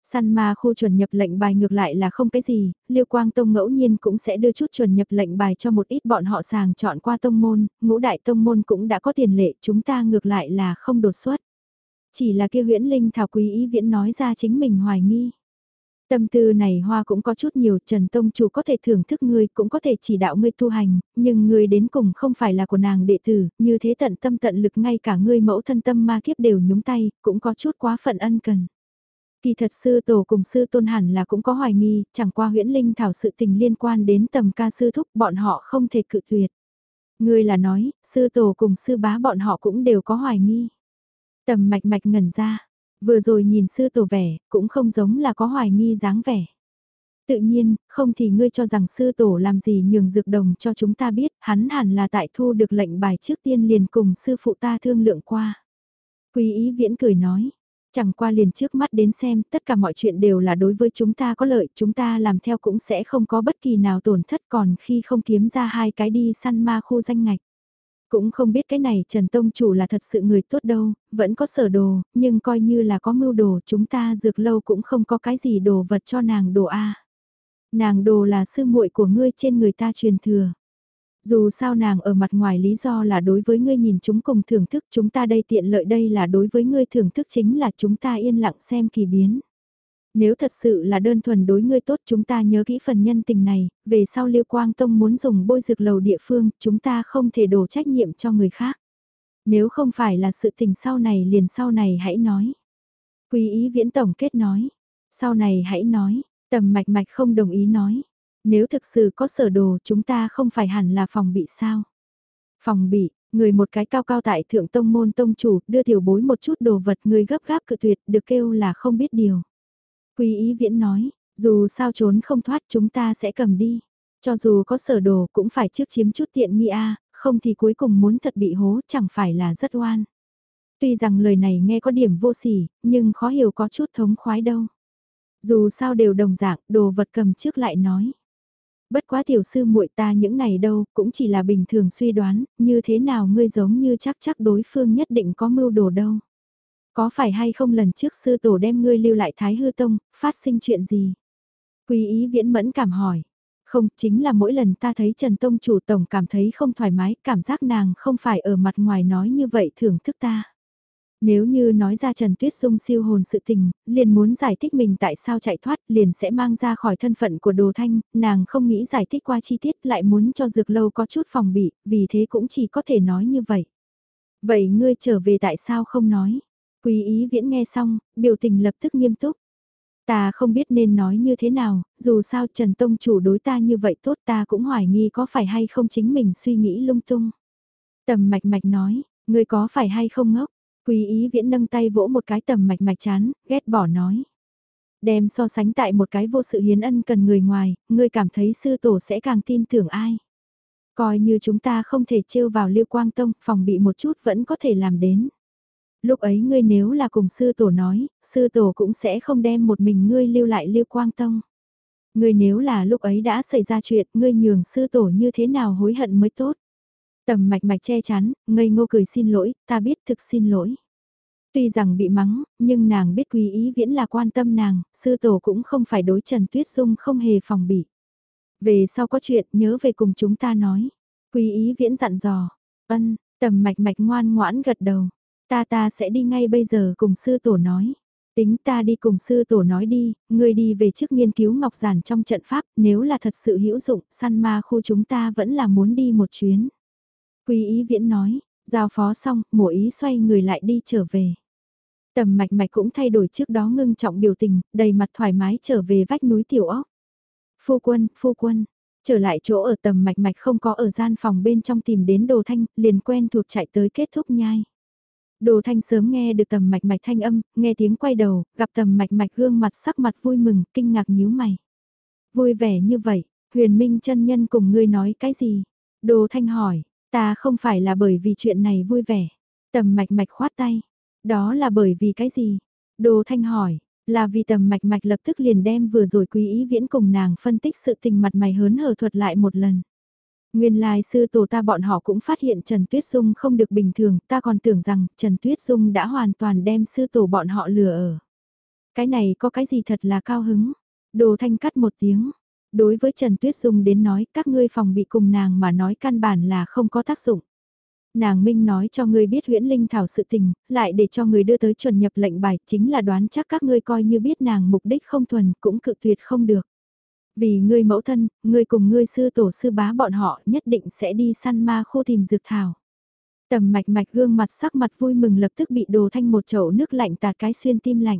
Săn ma khu chuẩn nhập lệnh bài ngược lại là không cái gì, Liêu Quang Tông ngẫu nhiên cũng sẽ đưa chút chuẩn nhập lệnh bài cho một ít bọn họ sàng chọn qua tông môn, ngũ đại tông môn cũng đã có tiền lệ, chúng ta ngược lại là không đột xuất. Chỉ là kia huyễn linh thảo quý ý viễn nói ra chính mình hoài nghi. Tâm tư này hoa cũng có chút nhiều, Trần Tông chủ có thể thưởng thức ngươi, cũng có thể chỉ đạo ngươi tu hành, nhưng ngươi đến cùng không phải là của nàng đệ tử, như thế tận tâm tận lực ngay cả ngươi mẫu thân tâm ma kiếp đều nhúng tay, cũng có chút quá phận ân cần. Kỳ thật sư tổ cùng sư tôn hẳn là cũng có hoài nghi, chẳng qua huyễn linh thảo sự tình liên quan đến tầm ca sư thúc bọn họ không thể cự tuyệt. Ngươi là nói, sư tổ cùng sư bá bọn họ cũng đều có hoài nghi. Tầm mạch mạch ngẩn ra, Vừa rồi nhìn sư tổ vẻ, cũng không giống là có hoài nghi dáng vẻ. Tự nhiên, không thì ngươi cho rằng sư tổ làm gì nhường dược đồng cho chúng ta biết, hắn hẳn là tại thu được lệnh bài trước tiên liền cùng sư phụ ta thương lượng qua. Quý ý viễn cười nói, chẳng qua liền trước mắt đến xem, tất cả mọi chuyện đều là đối với chúng ta có lợi, chúng ta làm theo cũng sẽ không có bất kỳ nào tổn thất còn khi không kiếm ra hai cái đi săn ma khu danh ngạch. Cũng không biết cái này Trần Tông Chủ là thật sự người tốt đâu, vẫn có sở đồ, nhưng coi như là có mưu đồ chúng ta dược lâu cũng không có cái gì đồ vật cho nàng đồ A. Nàng đồ là sư muội của ngươi trên người ta truyền thừa. Dù sao nàng ở mặt ngoài lý do là đối với ngươi nhìn chúng cùng thưởng thức chúng ta đây tiện lợi đây là đối với ngươi thưởng thức chính là chúng ta yên lặng xem kỳ biến. Nếu thật sự là đơn thuần đối ngươi tốt chúng ta nhớ kỹ phần nhân tình này, về sau Liêu Quang Tông muốn dùng bôi dược lầu địa phương, chúng ta không thể đổ trách nhiệm cho người khác. Nếu không phải là sự tình sau này liền sau này hãy nói. Quý ý viễn tổng kết nói. Sau này hãy nói, tầm mạch mạch không đồng ý nói. Nếu thực sự có sở đồ chúng ta không phải hẳn là phòng bị sao. Phòng bị, người một cái cao cao tại thượng tông môn tông chủ đưa tiểu bối một chút đồ vật người gấp gáp cự tuyệt được kêu là không biết điều. Quý ý viễn nói, dù sao trốn không thoát chúng ta sẽ cầm đi. Cho dù có sở đồ cũng phải trước chiếm chút tiện nghi a không thì cuối cùng muốn thật bị hố chẳng phải là rất oan. Tuy rằng lời này nghe có điểm vô sỉ, nhưng khó hiểu có chút thống khoái đâu. Dù sao đều đồng dạng, đồ vật cầm trước lại nói. Bất quá tiểu sư muội ta những này đâu, cũng chỉ là bình thường suy đoán, như thế nào ngươi giống như chắc chắc đối phương nhất định có mưu đồ đâu. Có phải hay không lần trước sư tổ đem ngươi lưu lại Thái Hư Tông, phát sinh chuyện gì? Quý ý viễn mẫn cảm hỏi. Không, chính là mỗi lần ta thấy Trần Tông chủ tổng cảm thấy không thoải mái, cảm giác nàng không phải ở mặt ngoài nói như vậy thưởng thức ta. Nếu như nói ra Trần Tuyết Dung siêu hồn sự tình, liền muốn giải thích mình tại sao chạy thoát, liền sẽ mang ra khỏi thân phận của Đồ Thanh, nàng không nghĩ giải thích qua chi tiết lại muốn cho Dược Lâu có chút phòng bị, vì thế cũng chỉ có thể nói như vậy. Vậy ngươi trở về tại sao không nói? Quý ý viễn nghe xong, biểu tình lập tức nghiêm túc. Ta không biết nên nói như thế nào, dù sao Trần Tông chủ đối ta như vậy tốt ta cũng hoài nghi có phải hay không chính mình suy nghĩ lung tung. Tầm mạch mạch nói, người có phải hay không ngốc, quý ý viễn nâng tay vỗ một cái tầm mạch mạch chán, ghét bỏ nói. Đem so sánh tại một cái vô sự hiến ân cần người ngoài, ngươi cảm thấy sư tổ sẽ càng tin tưởng ai. Coi như chúng ta không thể trêu vào liêu quang tông, phòng bị một chút vẫn có thể làm đến. Lúc ấy ngươi nếu là cùng sư tổ nói, sư tổ cũng sẽ không đem một mình ngươi lưu lại lưu quang tông. Ngươi nếu là lúc ấy đã xảy ra chuyện, ngươi nhường sư tổ như thế nào hối hận mới tốt. Tầm mạch mạch che chắn, ngây ngô cười xin lỗi, ta biết thực xin lỗi. Tuy rằng bị mắng, nhưng nàng biết quý ý viễn là quan tâm nàng, sư tổ cũng không phải đối Trần Tuyết Dung không hề phòng bị. Về sau có chuyện nhớ về cùng chúng ta nói. Quý ý viễn dặn dò, ân, tầm mạch mạch ngoan ngoãn gật đầu. Ta ta sẽ đi ngay bây giờ cùng sư tổ nói. Tính ta đi cùng sư tổ nói đi, người đi về trước nghiên cứu ngọc giản trong trận pháp, nếu là thật sự hữu dụng, săn ma khu chúng ta vẫn là muốn đi một chuyến. Quý ý viễn nói, giao phó xong, mùa ý xoay người lại đi trở về. Tầm mạch mạch cũng thay đổi trước đó ngưng trọng biểu tình, đầy mặt thoải mái trở về vách núi tiểu ốc. Phu quân, phu quân, trở lại chỗ ở tầm mạch mạch không có ở gian phòng bên trong tìm đến đồ thanh, liền quen thuộc chạy tới kết thúc nhai. Đồ thanh sớm nghe được tầm mạch mạch thanh âm, nghe tiếng quay đầu, gặp tầm mạch mạch gương mặt sắc mặt vui mừng, kinh ngạc nhíu mày. Vui vẻ như vậy, huyền minh chân nhân cùng ngươi nói cái gì? Đồ thanh hỏi, ta không phải là bởi vì chuyện này vui vẻ. Tầm mạch mạch khoát tay, đó là bởi vì cái gì? Đồ Thanh hỏi, là vì tầm mạch mạch lập tức liền đem vừa rồi quý ý viễn cùng nàng phân tích sự tình mặt mày hớn hở thuật lại một lần. Nguyên lai sư tổ ta bọn họ cũng phát hiện Trần Tuyết Dung không được bình thường, ta còn tưởng rằng Trần Tuyết Dung đã hoàn toàn đem sư tổ bọn họ lừa ở. Cái này có cái gì thật là cao hứng? Đồ Thanh cắt một tiếng. Đối với Trần Tuyết Dung đến nói các ngươi phòng bị cùng nàng mà nói căn bản là không có tác dụng. Nàng Minh nói cho ngươi biết huyễn linh thảo sự tình, lại để cho người đưa tới chuẩn nhập lệnh bài, chính là đoán chắc các ngươi coi như biết nàng mục đích không thuần, cũng cự tuyệt không được. Vì ngươi mẫu thân, ngươi cùng ngươi sư tổ sư bá bọn họ nhất định sẽ đi săn ma khô tìm dược thảo. Tầm mạch mạch gương mặt sắc mặt vui mừng lập tức bị đồ thanh một chậu nước lạnh tạt cái xuyên tim lạnh.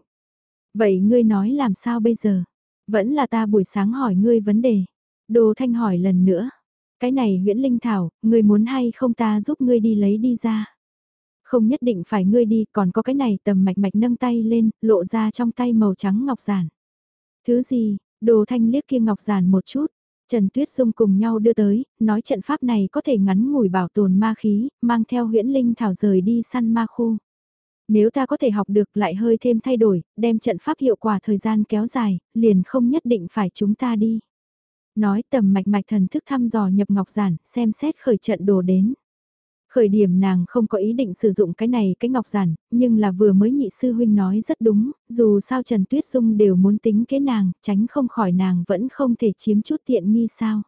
Vậy ngươi nói làm sao bây giờ? Vẫn là ta buổi sáng hỏi ngươi vấn đề. Đồ thanh hỏi lần nữa. Cái này huyễn linh thảo, ngươi muốn hay không ta giúp ngươi đi lấy đi ra. Không nhất định phải ngươi đi, còn có cái này tầm mạch mạch nâng tay lên, lộ ra trong tay màu trắng ngọc giản. Thứ gì, đồ thanh liếc kia ngọc giản một chút. Trần Tuyết Dung cùng nhau đưa tới, nói trận pháp này có thể ngắn ngủi bảo tồn ma khí, mang theo huyễn linh thảo rời đi săn ma khu. Nếu ta có thể học được lại hơi thêm thay đổi, đem trận pháp hiệu quả thời gian kéo dài, liền không nhất định phải chúng ta đi. Nói tầm mạch mạch thần thức thăm dò nhập ngọc giản, xem xét khởi trận đồ đến. Khởi điểm nàng không có ý định sử dụng cái này cái ngọc giản, nhưng là vừa mới nhị sư huynh nói rất đúng, dù sao Trần Tuyết Dung đều muốn tính kế nàng, tránh không khỏi nàng vẫn không thể chiếm chút tiện nghi sao.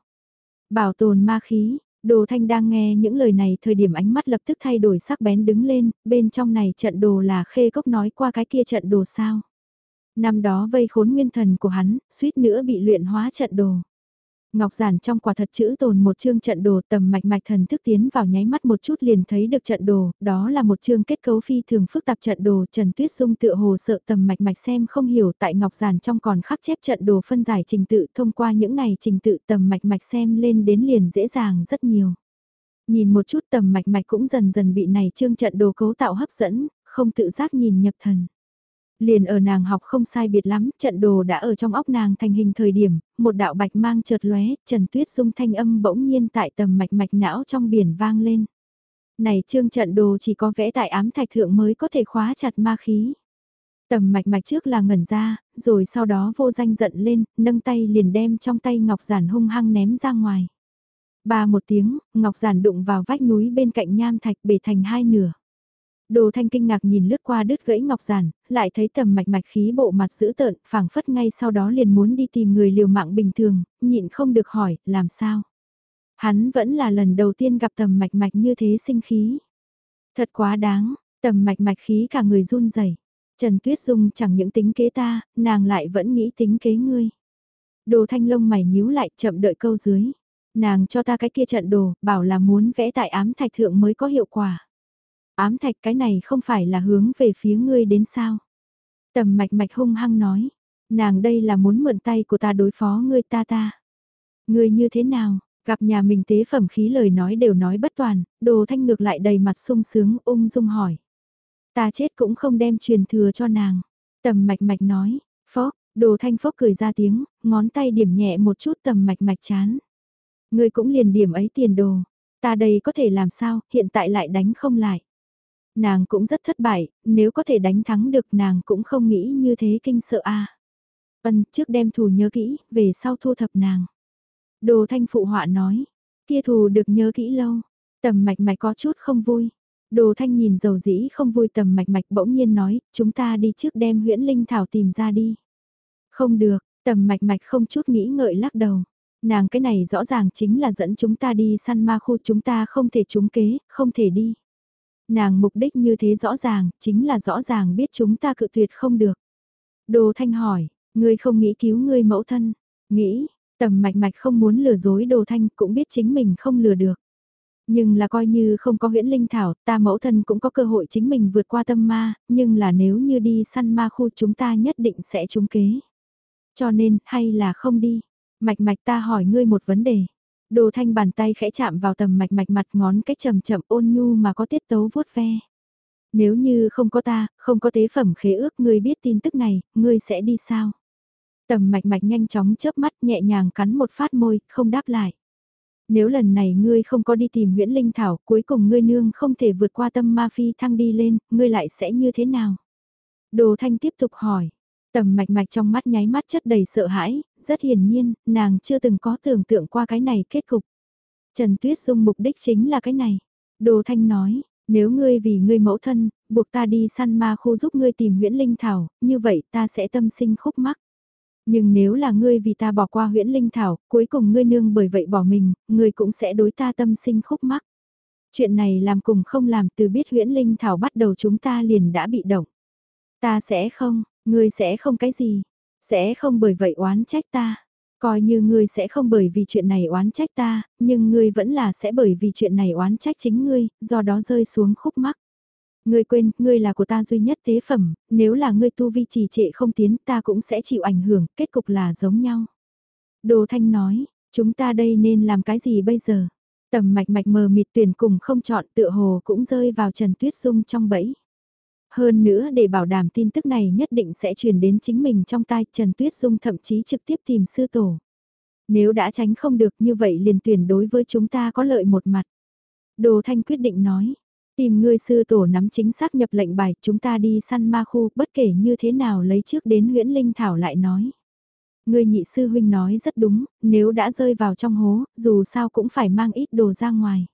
Bảo tồn ma khí, Đồ Thanh đang nghe những lời này thời điểm ánh mắt lập tức thay đổi sắc bén đứng lên, bên trong này trận đồ là khê cốc nói qua cái kia trận đồ sao. Năm đó vây khốn nguyên thần của hắn, suýt nữa bị luyện hóa trận đồ. Ngọc giản trong quả thật chữ tồn một chương trận đồ tầm mạch mạch thần thức tiến vào nháy mắt một chút liền thấy được trận đồ, đó là một chương kết cấu phi thường phức tạp trận đồ Trần Tuyết Dung tựa hồ sợ tầm mạch mạch xem không hiểu tại Ngọc giản trong còn khắc chép trận đồ phân giải trình tự thông qua những này trình tự tầm mạch mạch xem lên đến liền dễ dàng rất nhiều. Nhìn một chút tầm mạch mạch cũng dần dần bị này chương trận đồ cấu tạo hấp dẫn, không tự giác nhìn nhập thần. Liền ở nàng học không sai biệt lắm, trận đồ đã ở trong óc nàng thành hình thời điểm, một đạo bạch mang chợt lóe, Trần Tuyết Dung thanh âm bỗng nhiên tại tầm mạch mạch não trong biển vang lên. Này trương trận đồ chỉ có vẽ tại ám thạch thượng mới có thể khóa chặt ma khí. Tầm mạch mạch trước là ngẩn ra, rồi sau đó vô danh giận lên, nâng tay liền đem trong tay ngọc giản hung hăng ném ra ngoài. Ba một tiếng, ngọc giản đụng vào vách núi bên cạnh nham thạch bể thành hai nửa. Đồ thanh kinh ngạc nhìn lướt qua đứt gãy ngọc giản, lại thấy tầm mạch mạch khí bộ mặt dữ tợn, phảng phất ngay sau đó liền muốn đi tìm người liều mạng bình thường, nhịn không được hỏi, làm sao? Hắn vẫn là lần đầu tiên gặp tầm mạch mạch như thế sinh khí. Thật quá đáng, tầm mạch mạch khí cả người run rẩy. Trần Tuyết Dung chẳng những tính kế ta, nàng lại vẫn nghĩ tính kế ngươi. Đồ thanh lông mày nhíu lại chậm đợi câu dưới. Nàng cho ta cái kia trận đồ, bảo là muốn vẽ tại ám thạch thượng mới có hiệu quả. Ám thạch cái này không phải là hướng về phía ngươi đến sao. Tầm mạch mạch hung hăng nói. Nàng đây là muốn mượn tay của ta đối phó ngươi ta ta. Ngươi như thế nào, gặp nhà mình tế phẩm khí lời nói đều nói bất toàn, đồ thanh ngược lại đầy mặt sung sướng ung dung hỏi. Ta chết cũng không đem truyền thừa cho nàng. Tầm mạch mạch nói, phó, đồ thanh phốc cười ra tiếng, ngón tay điểm nhẹ một chút tầm mạch mạch chán. Ngươi cũng liền điểm ấy tiền đồ, ta đây có thể làm sao, hiện tại lại đánh không lại. Nàng cũng rất thất bại, nếu có thể đánh thắng được nàng cũng không nghĩ như thế kinh sợ a. Ân, trước đem thù nhớ kỹ, về sau thu thập nàng. Đồ thanh phụ họa nói, kia thù được nhớ kỹ lâu, tầm mạch mạch có chút không vui. Đồ thanh nhìn dầu dĩ không vui tầm mạch mạch bỗng nhiên nói, chúng ta đi trước đem huyễn linh thảo tìm ra đi. Không được, tầm mạch mạch không chút nghĩ ngợi lắc đầu. Nàng cái này rõ ràng chính là dẫn chúng ta đi săn ma khu chúng ta không thể trúng kế, không thể đi. Nàng mục đích như thế rõ ràng, chính là rõ ràng biết chúng ta cự tuyệt không được. Đồ thanh hỏi, ngươi không nghĩ cứu ngươi mẫu thân, nghĩ, tầm mạch mạch không muốn lừa dối đồ thanh cũng biết chính mình không lừa được. Nhưng là coi như không có huyễn linh thảo, ta mẫu thân cũng có cơ hội chính mình vượt qua tâm ma, nhưng là nếu như đi săn ma khu chúng ta nhất định sẽ trúng kế. Cho nên, hay là không đi? Mạch mạch ta hỏi ngươi một vấn đề. Đồ thanh bàn tay khẽ chạm vào tầm mạch mạch mặt ngón cách chậm chậm ôn nhu mà có tiết tấu vuốt ve. Nếu như không có ta, không có tế phẩm khế ước ngươi biết tin tức này, ngươi sẽ đi sao? Tầm mạch mạch nhanh chóng chớp mắt nhẹ nhàng cắn một phát môi, không đáp lại. Nếu lần này ngươi không có đi tìm Nguyễn linh thảo, cuối cùng ngươi nương không thể vượt qua tâm ma phi thăng đi lên, ngươi lại sẽ như thế nào? Đồ thanh tiếp tục hỏi. Tầm mạch mạch trong mắt nháy mắt chất đầy sợ hãi, rất hiển nhiên, nàng chưa từng có tưởng tượng qua cái này kết cục. Trần Tuyết Dung mục đích chính là cái này. Đồ Thanh nói, nếu ngươi vì ngươi mẫu thân, buộc ta đi săn ma khu giúp ngươi tìm huyễn linh thảo, như vậy ta sẽ tâm sinh khúc mắc. Nhưng nếu là ngươi vì ta bỏ qua huyễn linh thảo, cuối cùng ngươi nương bởi vậy bỏ mình, ngươi cũng sẽ đối ta tâm sinh khúc mắc. Chuyện này làm cùng không làm từ biết huyễn linh thảo bắt đầu chúng ta liền đã bị động. Ta sẽ không, ngươi sẽ không cái gì, sẽ không bởi vậy oán trách ta. Coi như ngươi sẽ không bởi vì chuyện này oán trách ta, nhưng ngươi vẫn là sẽ bởi vì chuyện này oán trách chính ngươi, do đó rơi xuống khúc mắc. Ngươi quên, ngươi là của ta duy nhất tế phẩm, nếu là ngươi tu vi trì trệ không tiến ta cũng sẽ chịu ảnh hưởng, kết cục là giống nhau. Đồ Thanh nói, chúng ta đây nên làm cái gì bây giờ? Tầm mạch mạch mờ mịt tuyển cùng không chọn tựa hồ cũng rơi vào Trần Tuyết Dung trong bẫy. Hơn nữa để bảo đảm tin tức này nhất định sẽ truyền đến chính mình trong tai Trần Tuyết Dung thậm chí trực tiếp tìm sư tổ. Nếu đã tránh không được như vậy liền tuyển đối với chúng ta có lợi một mặt. Đồ Thanh quyết định nói, tìm ngươi sư tổ nắm chính xác nhập lệnh bài chúng ta đi săn ma khu bất kể như thế nào lấy trước đến huyễn linh thảo lại nói. Ngươi nhị sư huynh nói rất đúng, nếu đã rơi vào trong hố, dù sao cũng phải mang ít đồ ra ngoài.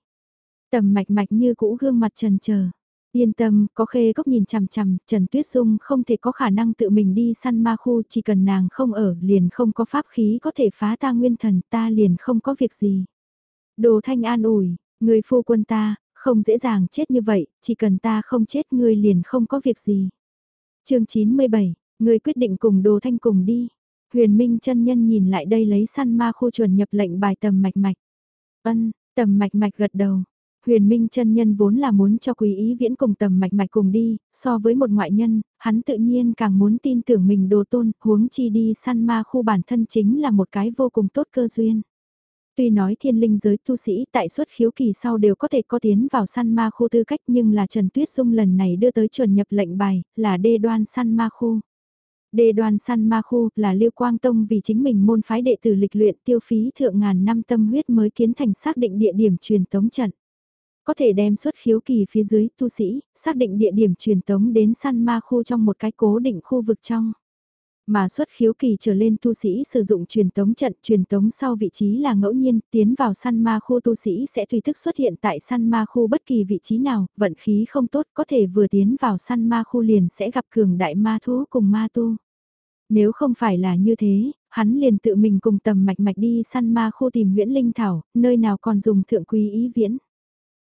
Tầm mạch mạch như cũ gương mặt trần chờ Yên tâm, có khê gốc nhìn chằm chằm, Trần Tuyết Dung không thể có khả năng tự mình đi săn ma khu, chỉ cần nàng không ở, liền không có pháp khí có thể phá ta nguyên thần, ta liền không có việc gì. Đồ thanh an ủi, người phu quân ta, không dễ dàng chết như vậy, chỉ cần ta không chết ngươi liền không có việc gì. chương 97, người quyết định cùng đồ thanh cùng đi. Huyền Minh chân nhân nhìn lại đây lấy săn ma khu chuẩn nhập lệnh bài tầm mạch mạch. Ân, tầm mạch mạch gật đầu, Huyền Minh chân nhân vốn là muốn cho quý ý viễn cùng tầm mạch mạch cùng đi, so với một ngoại nhân, hắn tự nhiên càng muốn tin tưởng mình đồ tôn, huống chi đi săn ma khu bản thân chính là một cái vô cùng tốt cơ duyên. Tuy nói thiên linh giới tu sĩ tại suất khiếu kỳ sau đều có thể có tiến vào săn ma khu tư cách nhưng là Trần Tuyết Dung lần này đưa tới chuẩn nhập lệnh bài, là đê đoan săn ma khu. Đê đoan săn ma khu là Liêu Quang Tông vì chính mình môn phái đệ tử lịch luyện tiêu phí thượng ngàn năm tâm huyết mới kiến thành xác định địa điểm truyền tống trận có thể đem xuất khiếu kỳ phía dưới tu sĩ, xác định địa điểm truyền tống đến săn ma khu trong một cái cố định khu vực trong. Mà xuất khiếu kỳ trở lên tu sĩ sử dụng truyền tống trận truyền tống sau vị trí là ngẫu nhiên, tiến vào săn ma khu tu sĩ sẽ tùy thức xuất hiện tại săn ma khu bất kỳ vị trí nào, vận khí không tốt có thể vừa tiến vào săn ma khu liền sẽ gặp cường đại ma thú cùng ma tu. Nếu không phải là như thế, hắn liền tự mình cùng tầm mạch mạch đi săn ma khu tìm huyễn linh thảo, nơi nào còn dùng thượng quý ý viễn.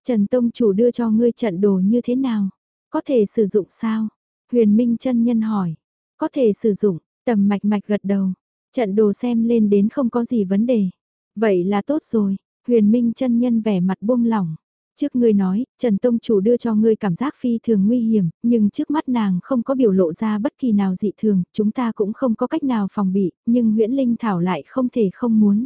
Trần Tông chủ đưa cho ngươi trận đồ như thế nào? Có thể sử dụng sao? Huyền Minh chân nhân hỏi. Có thể sử dụng, tầm mạch mạch gật đầu. Trận đồ xem lên đến không có gì vấn đề. Vậy là tốt rồi. Huyền Minh chân nhân vẻ mặt buông lỏng. Trước ngươi nói, Trần Tông chủ đưa cho ngươi cảm giác phi thường nguy hiểm, nhưng trước mắt nàng không có biểu lộ ra bất kỳ nào dị thường, chúng ta cũng không có cách nào phòng bị, nhưng Nguyễn Linh Thảo lại không thể không muốn.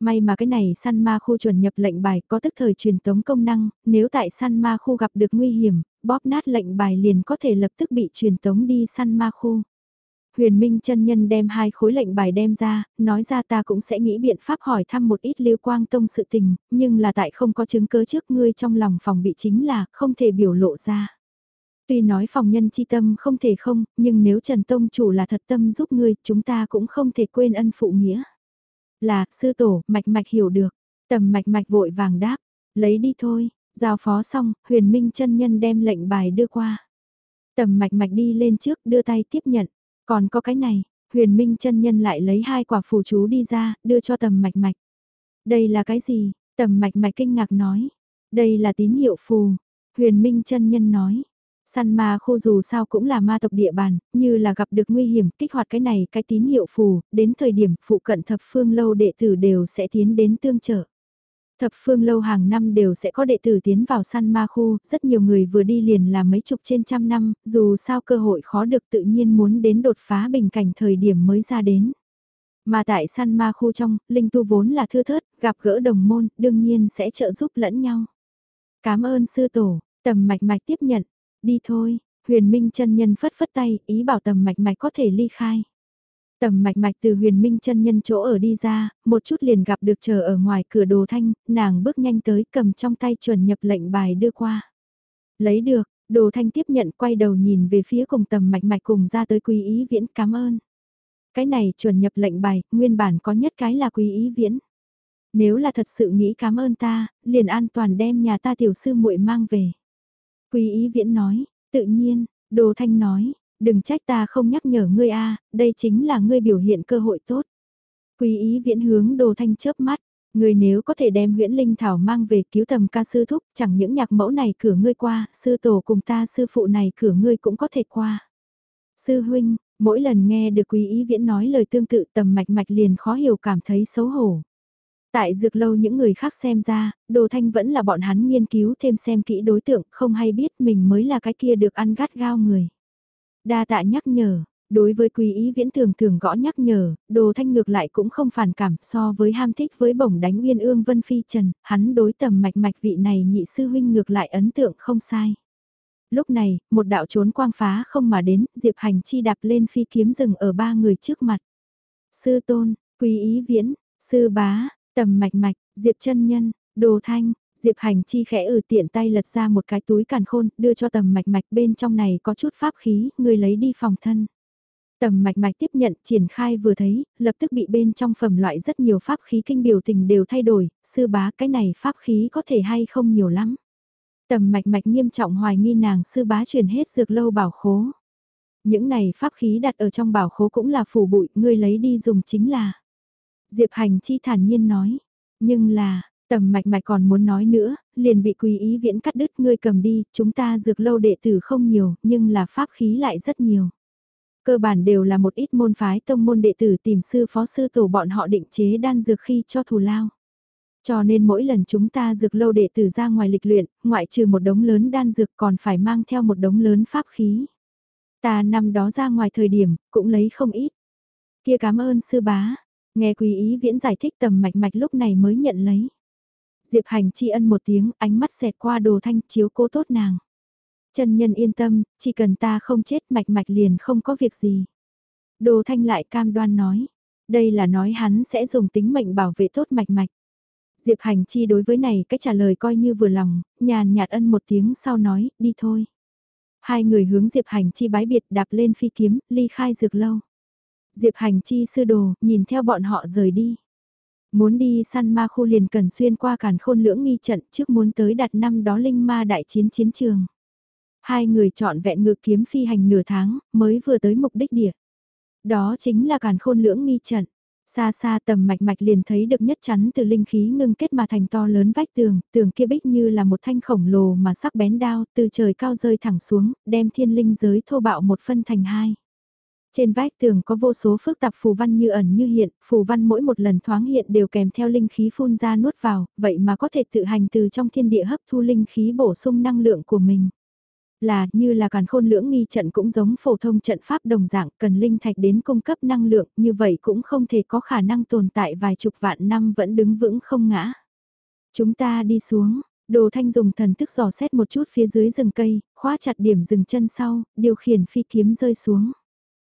May mà cái này săn ma khu chuẩn nhập lệnh bài có tức thời truyền tống công năng, nếu tại săn ma khu gặp được nguy hiểm, bóp nát lệnh bài liền có thể lập tức bị truyền tống đi săn ma khu. Huyền Minh chân nhân đem hai khối lệnh bài đem ra, nói ra ta cũng sẽ nghĩ biện pháp hỏi thăm một ít lưu quang tông sự tình, nhưng là tại không có chứng cứ trước ngươi trong lòng phòng bị chính là không thể biểu lộ ra. Tuy nói phòng nhân chi tâm không thể không, nhưng nếu Trần Tông chủ là thật tâm giúp ngươi, chúng ta cũng không thể quên ân phụ nghĩa. Là, sư tổ, mạch mạch hiểu được. Tầm mạch mạch vội vàng đáp, lấy đi thôi, giao phó xong, huyền minh chân nhân đem lệnh bài đưa qua. Tầm mạch mạch đi lên trước đưa tay tiếp nhận, còn có cái này, huyền minh chân nhân lại lấy hai quả phù chú đi ra, đưa cho tầm mạch mạch. Đây là cái gì? Tầm mạch mạch kinh ngạc nói. Đây là tín hiệu phù. Huyền minh chân nhân nói. Săn ma khu dù sao cũng là ma tộc địa bàn, như là gặp được nguy hiểm, kích hoạt cái này cái tín hiệu phù, đến thời điểm phụ cận thập phương lâu đệ tử đều sẽ tiến đến tương trợ. Thập phương lâu hàng năm đều sẽ có đệ tử tiến vào săn ma khu, rất nhiều người vừa đi liền là mấy chục trên trăm năm, dù sao cơ hội khó được tự nhiên muốn đến đột phá bình cảnh thời điểm mới ra đến. Mà tại săn ma khu trong, linh tu vốn là thưa thớt, gặp gỡ đồng môn, đương nhiên sẽ trợ giúp lẫn nhau. Cảm ơn sư tổ, tầm mạch mạch tiếp nhận, Đi thôi, huyền minh chân nhân phất phất tay, ý bảo tầm mạch mạch có thể ly khai. Tầm mạch mạch từ huyền minh chân nhân chỗ ở đi ra, một chút liền gặp được chờ ở ngoài cửa đồ thanh, nàng bước nhanh tới cầm trong tay chuẩn nhập lệnh bài đưa qua. Lấy được, đồ thanh tiếp nhận quay đầu nhìn về phía cùng tầm mạch mạch cùng ra tới quý ý viễn cảm ơn. Cái này chuẩn nhập lệnh bài, nguyên bản có nhất cái là quý ý viễn. Nếu là thật sự nghĩ cảm ơn ta, liền an toàn đem nhà ta tiểu sư muội mang về. Quý ý viễn nói, tự nhiên, đồ thanh nói, đừng trách ta không nhắc nhở ngươi a đây chính là ngươi biểu hiện cơ hội tốt. Quý ý viễn hướng đồ thanh chớp mắt, ngươi nếu có thể đem huyễn linh thảo mang về cứu tầm ca sư thúc, chẳng những nhạc mẫu này cửa ngươi qua, sư tổ cùng ta sư phụ này cửa ngươi cũng có thể qua. Sư huynh, mỗi lần nghe được quý ý viễn nói lời tương tự tầm mạch mạch liền khó hiểu cảm thấy xấu hổ. Tại dược lâu những người khác xem ra, đồ thanh vẫn là bọn hắn nghiên cứu thêm xem kỹ đối tượng không hay biết mình mới là cái kia được ăn gắt gao người. Đa tạ nhắc nhở, đối với quý ý viễn thường thường gõ nhắc nhở, đồ thanh ngược lại cũng không phản cảm so với ham thích với bổng đánh uyên ương vân phi trần, hắn đối tầm mạch mạch vị này nhị sư huynh ngược lại ấn tượng không sai. Lúc này, một đạo trốn quang phá không mà đến, Diệp Hành chi đạp lên phi kiếm rừng ở ba người trước mặt. Sư tôn, quý ý viễn, sư bá, Tầm mạch mạch, Diệp chân nhân, đồ thanh, Diệp hành chi khẽ ừ tiện tay lật ra một cái túi càn khôn, đưa cho tầm mạch mạch bên trong này có chút pháp khí, người lấy đi phòng thân. Tầm mạch mạch tiếp nhận, triển khai vừa thấy, lập tức bị bên trong phẩm loại rất nhiều pháp khí kinh biểu tình đều thay đổi, sư bá cái này pháp khí có thể hay không nhiều lắm. Tầm mạch mạch nghiêm trọng hoài nghi nàng sư bá truyền hết dược lâu bảo khố. Những này pháp khí đặt ở trong bảo khố cũng là phủ bụi, ngươi lấy đi dùng chính là. Diệp Hành Chi thản nhiên nói, nhưng là, tầm mạch mạch còn muốn nói nữa, liền bị quý ý viễn cắt đứt ngươi cầm đi, chúng ta dược lâu đệ tử không nhiều, nhưng là pháp khí lại rất nhiều. Cơ bản đều là một ít môn phái tông môn đệ tử tìm sư phó sư tổ bọn họ định chế đan dược khi cho thù lao. Cho nên mỗi lần chúng ta dược lâu đệ tử ra ngoài lịch luyện, ngoại trừ một đống lớn đan dược còn phải mang theo một đống lớn pháp khí. Ta năm đó ra ngoài thời điểm, cũng lấy không ít. Kia cảm ơn sư bá, Nghe quý ý viễn giải thích tầm mạch mạch lúc này mới nhận lấy. Diệp hành tri ân một tiếng, ánh mắt xẹt qua đồ thanh chiếu cố tốt nàng. Chân nhân yên tâm, chỉ cần ta không chết mạch mạch liền không có việc gì. Đồ thanh lại cam đoan nói. Đây là nói hắn sẽ dùng tính mệnh bảo vệ tốt mạch mạch. Diệp hành chi đối với này cách trả lời coi như vừa lòng, nhàn nhạt ân một tiếng sau nói, đi thôi. Hai người hướng Diệp hành chi bái biệt đạp lên phi kiếm, ly khai dược lâu. Diệp hành chi sư đồ, nhìn theo bọn họ rời đi. Muốn đi săn ma khu liền cần xuyên qua càn khôn lưỡng nghi trận trước muốn tới đặt năm đó linh ma đại chiến chiến trường. Hai người chọn vẹn ngự kiếm phi hành nửa tháng, mới vừa tới mục đích địa. Đó chính là càn khôn lưỡng nghi trận. Xa xa tầm mạch mạch liền thấy được nhất chắn từ linh khí ngưng kết mà thành to lớn vách tường, tường kia bích như là một thanh khổng lồ mà sắc bén đao từ trời cao rơi thẳng xuống, đem thiên linh giới thô bạo một phân thành hai. Trên vách tường có vô số phức tạp phù văn như ẩn như hiện, phù văn mỗi một lần thoáng hiện đều kèm theo linh khí phun ra nuốt vào, vậy mà có thể tự hành từ trong thiên địa hấp thu linh khí bổ sung năng lượng của mình. Là, như là càn khôn lưỡng nghi trận cũng giống phổ thông trận pháp đồng dạng, cần linh thạch đến cung cấp năng lượng, như vậy cũng không thể có khả năng tồn tại vài chục vạn năm vẫn đứng vững không ngã. Chúng ta đi xuống, Đồ Thanh dùng thần thức dò xét một chút phía dưới rừng cây, khóa chặt điểm rừng chân sau, điều khiển phi kiếm rơi xuống.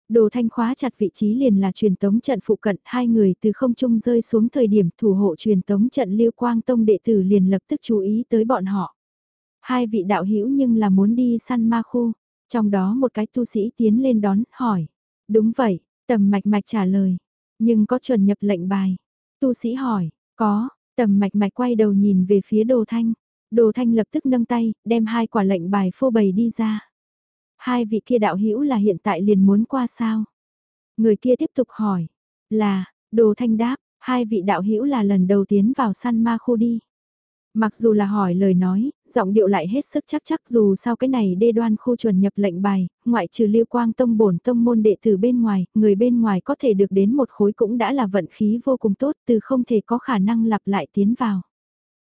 Đồ Thanh khóa chặt vị trí liền là truyền tống trận phụ cận, hai người từ không trung rơi xuống thời điểm thủ hộ truyền tống trận Liêu Quang Tông đệ tử liền lập tức chú ý tới bọn họ. Hai vị đạo hữu nhưng là muốn đi săn ma khu, trong đó một cái tu sĩ tiến lên đón, hỏi. Đúng vậy, tầm mạch mạch trả lời. Nhưng có chuẩn nhập lệnh bài. Tu sĩ hỏi, có, tầm mạch mạch quay đầu nhìn về phía đồ thanh. Đồ thanh lập tức nâng tay, đem hai quả lệnh bài phô bày đi ra. Hai vị kia đạo hữu là hiện tại liền muốn qua sao? Người kia tiếp tục hỏi. Là, đồ thanh đáp, hai vị đạo hữu là lần đầu tiến vào săn ma khu đi. Mặc dù là hỏi lời nói, giọng điệu lại hết sức chắc chắc dù sao cái này đê đoan khu chuẩn nhập lệnh bài, ngoại trừ lưu quang tông bổn tông môn đệ tử bên ngoài, người bên ngoài có thể được đến một khối cũng đã là vận khí vô cùng tốt từ không thể có khả năng lặp lại tiến vào.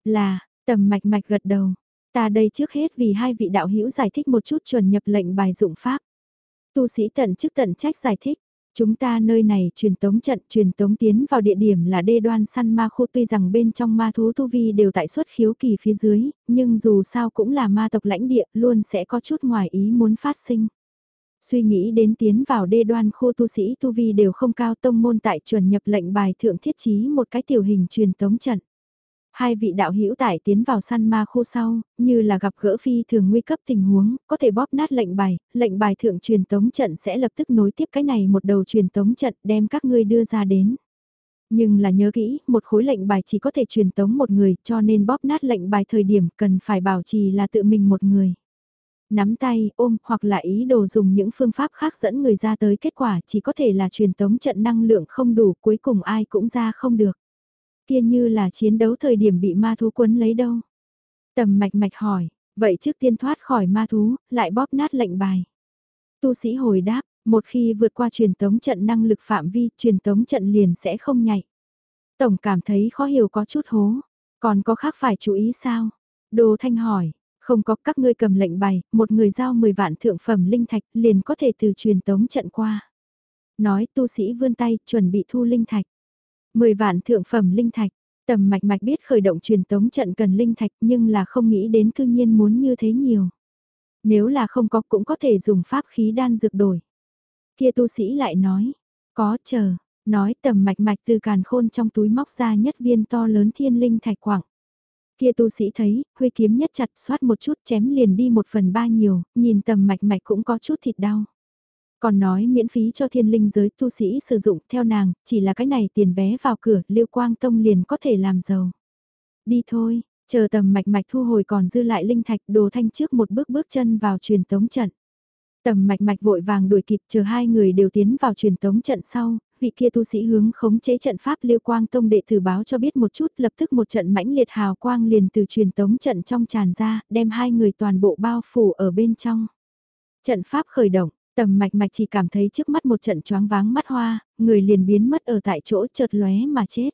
Là, tầm mạch mạch gật đầu, ta đây trước hết vì hai vị đạo hữu giải thích một chút chuẩn nhập lệnh bài dụng pháp. Tu sĩ tận chức tận trách giải thích, Chúng ta nơi này truyền tống trận truyền tống tiến vào địa điểm là đê đoan săn ma khu tuy rằng bên trong ma thú tu vi đều tại xuất khiếu kỳ phía dưới, nhưng dù sao cũng là ma tộc lãnh địa luôn sẽ có chút ngoài ý muốn phát sinh. Suy nghĩ đến tiến vào đê đoan khu tu sĩ tu vi đều không cao tông môn tại chuẩn nhập lệnh bài thượng thiết chí một cái tiểu hình truyền tống trận. Hai vị đạo hữu tải tiến vào săn ma khu sau, như là gặp gỡ phi thường nguy cấp tình huống, có thể bóp nát lệnh bài, lệnh bài thượng truyền tống trận sẽ lập tức nối tiếp cái này một đầu truyền tống trận đem các ngươi đưa ra đến. Nhưng là nhớ kỹ, một khối lệnh bài chỉ có thể truyền tống một người cho nên bóp nát lệnh bài thời điểm cần phải bảo trì là tự mình một người. Nắm tay, ôm hoặc là ý đồ dùng những phương pháp khác dẫn người ra tới kết quả chỉ có thể là truyền tống trận năng lượng không đủ cuối cùng ai cũng ra không được. Kia như là chiến đấu thời điểm bị ma thú quấn lấy đâu. Tầm mạch mạch hỏi, vậy trước tiên thoát khỏi ma thú, lại bóp nát lệnh bài. Tu sĩ hồi đáp, một khi vượt qua truyền tống trận năng lực phạm vi, truyền tống trận liền sẽ không nhảy. Tổng cảm thấy khó hiểu có chút hố, còn có khác phải chú ý sao? Đồ Thanh hỏi, không có các ngươi cầm lệnh bài, một người giao 10 vạn thượng phẩm linh thạch liền có thể từ truyền tống trận qua. Nói tu sĩ vươn tay chuẩn bị thu linh thạch. 10 vạn thượng phẩm linh thạch, tầm mạch mạch biết khởi động truyền tống trận cần linh thạch nhưng là không nghĩ đến cư nhiên muốn như thế nhiều. Nếu là không có cũng có thể dùng pháp khí đan dược đổi. Kia tu sĩ lại nói, có chờ, nói tầm mạch mạch từ càn khôn trong túi móc ra nhất viên to lớn thiên linh thạch quảng. Kia tu sĩ thấy, huy kiếm nhất chặt xoát một chút chém liền đi một phần ba nhiều, nhìn tầm mạch mạch cũng có chút thịt đau. Còn nói miễn phí cho thiên linh giới tu sĩ sử dụng theo nàng, chỉ là cái này tiền vé vào cửa, liêu quang tông liền có thể làm giàu. Đi thôi, chờ tầm mạch mạch thu hồi còn dư lại linh thạch đồ thanh trước một bước bước chân vào truyền tống trận. Tầm mạch mạch vội vàng đuổi kịp chờ hai người đều tiến vào truyền tống trận sau, vị kia tu sĩ hướng khống chế trận pháp liêu quang tông đệ thử báo cho biết một chút lập tức một trận mãnh liệt hào quang liền từ truyền tống trận trong tràn ra, đem hai người toàn bộ bao phủ ở bên trong. Trận pháp khởi động, Tầm mạch mạch chỉ cảm thấy trước mắt một trận choáng váng mắt hoa, người liền biến mất ở tại chỗ chợt lóe mà chết.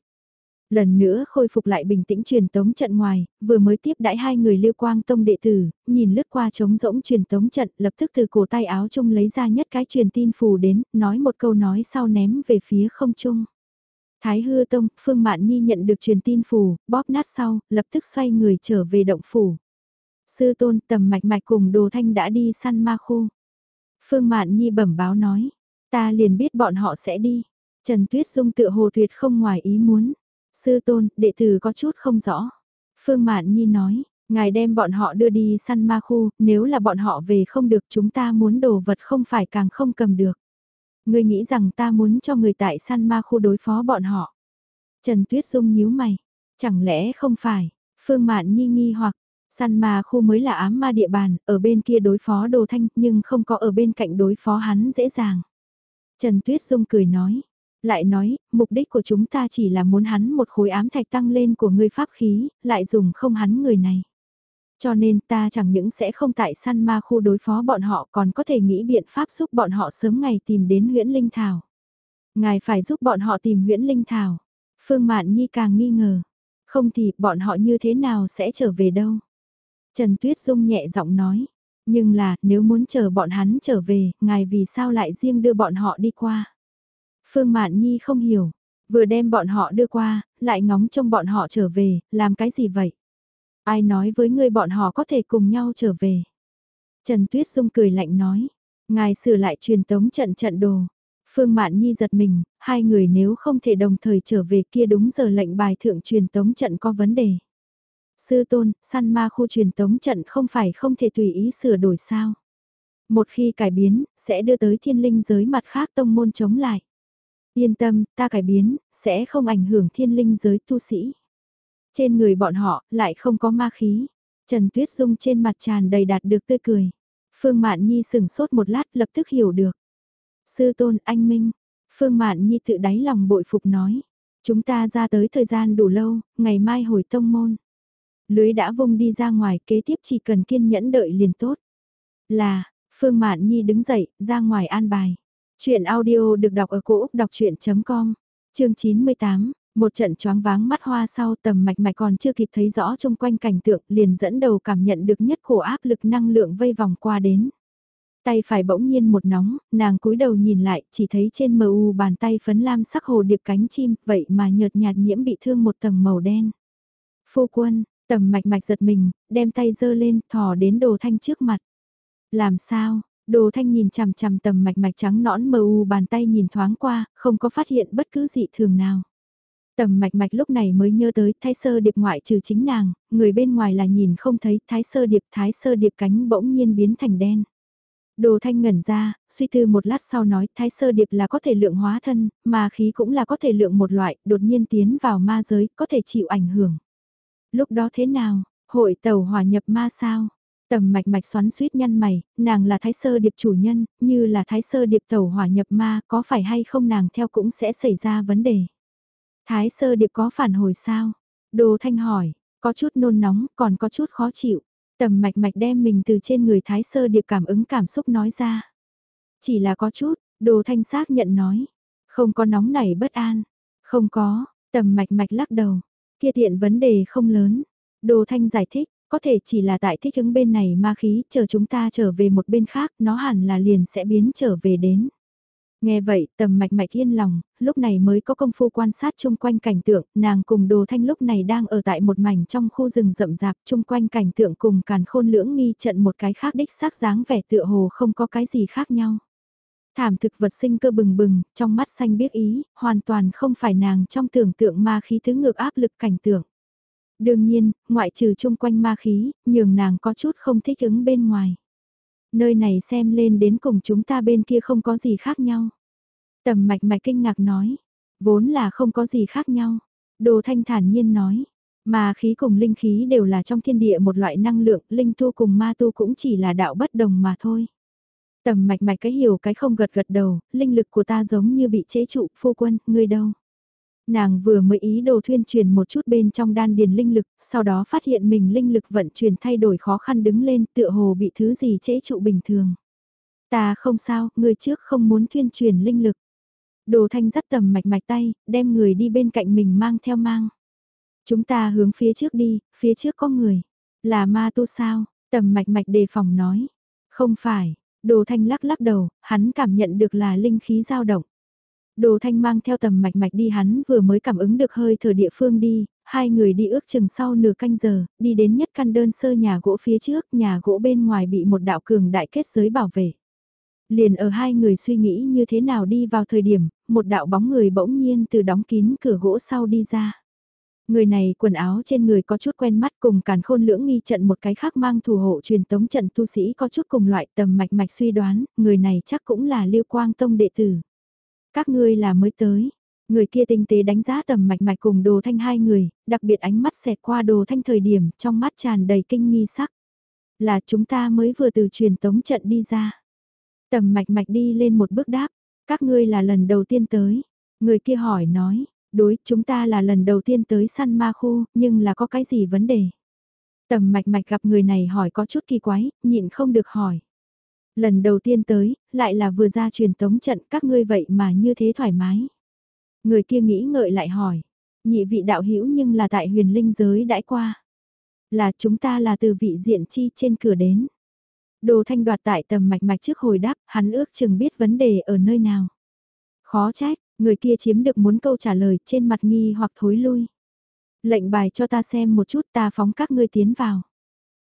Lần nữa khôi phục lại bình tĩnh truyền tống trận ngoài, vừa mới tiếp đãi hai người liêu quang tông đệ tử, nhìn lướt qua trống rỗng truyền tống trận, lập tức từ cổ tay áo trung lấy ra nhất cái truyền tin phù đến, nói một câu nói sau ném về phía không trung. Thái hư tông, Phương Mạn Nhi nhận được truyền tin phù, bóp nát sau, lập tức xoay người trở về động phủ. Sư tôn tầm mạch mạch cùng đồ thanh đã đi săn ma khu. Phương Mạn Nhi bẩm báo nói, ta liền biết bọn họ sẽ đi. Trần Tuyết Dung tự hồ tuyệt không ngoài ý muốn. Sư tôn, đệ tử có chút không rõ. Phương Mạn Nhi nói, ngài đem bọn họ đưa đi săn ma khu, nếu là bọn họ về không được chúng ta muốn đồ vật không phải càng không cầm được. Ngươi nghĩ rằng ta muốn cho người tại săn ma khu đối phó bọn họ. Trần Tuyết Dung nhíu mày, chẳng lẽ không phải, Phương Mạn Nhi nghi hoặc, Săn ma khu mới là ám ma địa bàn, ở bên kia đối phó đồ thanh nhưng không có ở bên cạnh đối phó hắn dễ dàng. Trần Tuyết Dung cười nói, lại nói, mục đích của chúng ta chỉ là muốn hắn một khối ám thạch tăng lên của người pháp khí, lại dùng không hắn người này. Cho nên ta chẳng những sẽ không tại săn ma khu đối phó bọn họ còn có thể nghĩ biện pháp giúp bọn họ sớm ngày tìm đến huyễn linh thảo. Ngài phải giúp bọn họ tìm huyễn linh thảo. Phương Mạn Nhi càng nghi ngờ. Không thì bọn họ như thế nào sẽ trở về đâu. Trần Tuyết Dung nhẹ giọng nói. Nhưng là nếu muốn chờ bọn hắn trở về, ngài vì sao lại riêng đưa bọn họ đi qua. Phương Mạn Nhi không hiểu. Vừa đem bọn họ đưa qua, lại ngóng trông bọn họ trở về, làm cái gì vậy? Ai nói với ngươi bọn họ có thể cùng nhau trở về? Trần Tuyết Dung cười lạnh nói. Ngài sửa lại truyền tống trận trận đồ. Phương Mạn Nhi giật mình, hai người nếu không thể đồng thời trở về kia đúng giờ lệnh bài thượng truyền tống trận có vấn đề. Sư tôn, săn ma khu truyền tống trận không phải không thể tùy ý sửa đổi sao. Một khi cải biến, sẽ đưa tới thiên linh giới mặt khác tông môn chống lại. Yên tâm, ta cải biến, sẽ không ảnh hưởng thiên linh giới tu sĩ. Trên người bọn họ, lại không có ma khí. Trần Tuyết Dung trên mặt tràn đầy đạt được tươi cười. Phương Mạn Nhi sừng sốt một lát lập tức hiểu được. Sư tôn anh Minh, Phương Mạn Nhi tự đáy lòng bội phục nói. Chúng ta ra tới thời gian đủ lâu, ngày mai hồi tông môn. Lưới đã vung đi ra ngoài kế tiếp chỉ cần kiên nhẫn đợi liền tốt. Là, Phương Mạn Nhi đứng dậy, ra ngoài an bài. Chuyện audio được đọc ở cổ Úc đọc chuyện.com, chương 98. Một trận choáng váng mắt hoa sau tầm mạch mạch còn chưa kịp thấy rõ trong quanh cảnh tượng liền dẫn đầu cảm nhận được nhất khổ áp lực năng lượng vây vòng qua đến. Tay phải bỗng nhiên một nóng, nàng cúi đầu nhìn lại, chỉ thấy trên mờ u bàn tay phấn lam sắc hồ điệp cánh chim, vậy mà nhợt nhạt nhiễm bị thương một tầng màu đen. Phu quân, tầm mạch mạch giật mình, đem tay giơ lên, thò đến đồ thanh trước mặt. Làm sao, đồ thanh nhìn chằm chằm tầm mạch mạch trắng nõn mờ u bàn tay nhìn thoáng qua, không có phát hiện bất cứ dị thường nào. Tầm mạch mạch lúc này mới nhớ tới thái sơ điệp ngoại trừ chính nàng, người bên ngoài là nhìn không thấy thái sơ điệp thái sơ điệp cánh bỗng nhiên biến thành đen. Đồ thanh ngẩn ra, suy tư một lát sau nói thái sơ điệp là có thể lượng hóa thân, mà khí cũng là có thể lượng một loại, đột nhiên tiến vào ma giới, có thể chịu ảnh hưởng. Lúc đó thế nào, hội tàu hòa nhập ma sao? Tầm mạch mạch xoắn suýt nhăn mày, nàng là thái sơ điệp chủ nhân, như là thái sơ điệp tàu hỏa nhập ma, có phải hay không nàng theo cũng sẽ xảy ra vấn đề. Thái sơ điệp có phản hồi sao? Đồ thanh hỏi, có chút nôn nóng, còn có chút khó chịu. Tầm mạch mạch đem mình từ trên người thái sơ điệp cảm ứng cảm xúc nói ra. Chỉ là có chút, đồ thanh xác nhận nói. Không có nóng nảy bất an. Không có, tầm mạch mạch lắc đầu. Kia tiện vấn đề không lớn. Đồ thanh giải thích, có thể chỉ là tại thích ứng bên này ma khí, chờ chúng ta trở về một bên khác, nó hẳn là liền sẽ biến trở về đến. Nghe vậy, tầm mạch mạch yên lòng, lúc này mới có công phu quan sát chung quanh cảnh tượng, nàng cùng đồ thanh lúc này đang ở tại một mảnh trong khu rừng rậm rạp chung quanh cảnh tượng cùng càn khôn lưỡng nghi trận một cái khác đích xác dáng vẻ tựa hồ không có cái gì khác nhau. Thảm thực vật sinh cơ bừng bừng, trong mắt xanh biết ý, hoàn toàn không phải nàng trong tưởng tượng ma khí thứ ngược áp lực cảnh tượng. Đương nhiên, ngoại trừ chung quanh ma khí, nhường nàng có chút không thích ứng bên ngoài nơi này xem lên đến cùng chúng ta bên kia không có gì khác nhau. Tầm mạch mạch kinh ngạc nói, vốn là không có gì khác nhau. Đồ thanh thản nhiên nói, mà khí cùng linh khí đều là trong thiên địa một loại năng lượng, linh tu cùng ma tu cũng chỉ là đạo bất đồng mà thôi. Tầm mạch mạch cái hiểu cái không gật gật đầu, linh lực của ta giống như bị chế trụ, phu quân, ngươi đâu? Nàng vừa mới ý đồ thuyên truyền một chút bên trong đan điền linh lực, sau đó phát hiện mình linh lực vận chuyển thay đổi khó khăn đứng lên tựa hồ bị thứ gì chế trụ bình thường. Ta không sao, người trước không muốn thuyên truyền linh lực. Đồ thanh dắt tầm mạch mạch tay, đem người đi bên cạnh mình mang theo mang. Chúng ta hướng phía trước đi, phía trước có người. Là ma tu sao? Tầm mạch mạch đề phòng nói. Không phải, đồ thanh lắc lắc đầu, hắn cảm nhận được là linh khí dao động. Đồ thanh mang theo tầm mạch mạch đi hắn vừa mới cảm ứng được hơi thở địa phương đi, hai người đi ước chừng sau nửa canh giờ, đi đến nhất căn đơn sơ nhà gỗ phía trước, nhà gỗ bên ngoài bị một đạo cường đại kết giới bảo vệ. Liền ở hai người suy nghĩ như thế nào đi vào thời điểm, một đạo bóng người bỗng nhiên từ đóng kín cửa gỗ sau đi ra. Người này quần áo trên người có chút quen mắt cùng càn khôn lưỡng nghi trận một cái khác mang thủ hộ truyền tống trận tu sĩ có chút cùng loại tầm mạch mạch suy đoán, người này chắc cũng là liêu quang tông đệ tử. Các ngươi là mới tới. Người kia tinh tế đánh giá tầm mạch mạch cùng đồ thanh hai người, đặc biệt ánh mắt xẹt qua đồ thanh thời điểm trong mắt tràn đầy kinh nghi sắc. Là chúng ta mới vừa từ truyền tống trận đi ra. Tầm mạch mạch đi lên một bước đáp. Các ngươi là lần đầu tiên tới. Người kia hỏi nói, đối chúng ta là lần đầu tiên tới săn ma khu, nhưng là có cái gì vấn đề? Tầm mạch mạch gặp người này hỏi có chút kỳ quái, nhịn không được hỏi. Lần đầu tiên tới, lại là vừa ra truyền tống trận các ngươi vậy mà như thế thoải mái. Người kia nghĩ ngợi lại hỏi, nhị vị đạo hữu nhưng là tại huyền linh giới đãi qua. Là chúng ta là từ vị diện chi trên cửa đến. Đồ thanh đoạt tại tầm mạch mạch trước hồi đáp, hắn ước chừng biết vấn đề ở nơi nào. Khó trách, người kia chiếm được muốn câu trả lời trên mặt nghi hoặc thối lui. Lệnh bài cho ta xem một chút ta phóng các ngươi tiến vào.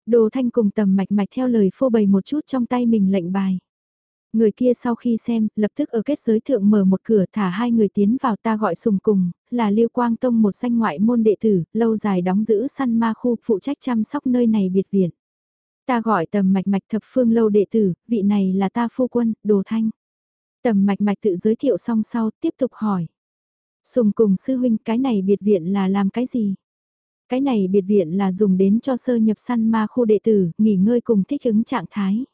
Đồ thanh cùng tầm mạch mạch theo lời phô bày một chút trong tay mình lệnh bài. Người kia sau khi xem, lập tức ở kết giới thượng mở một cửa thả hai người tiến vào ta gọi sùng cùng, là Lưu Quang Tông một danh ngoại môn đệ tử, lâu dài đóng giữ săn ma khu phụ trách chăm sóc nơi này biệt viện. Ta gọi tầm mạch mạch thập phương lâu đệ tử, vị này là ta phu quân, đồ thanh. Tầm mạch mạch tự giới thiệu xong sau, tiếp tục hỏi. Sùng cùng sư huynh cái này biệt viện là làm cái gì? Cái này biệt viện là dùng đến cho sơ nhập săn ma khu đệ tử, nghỉ ngơi cùng thích ứng trạng thái.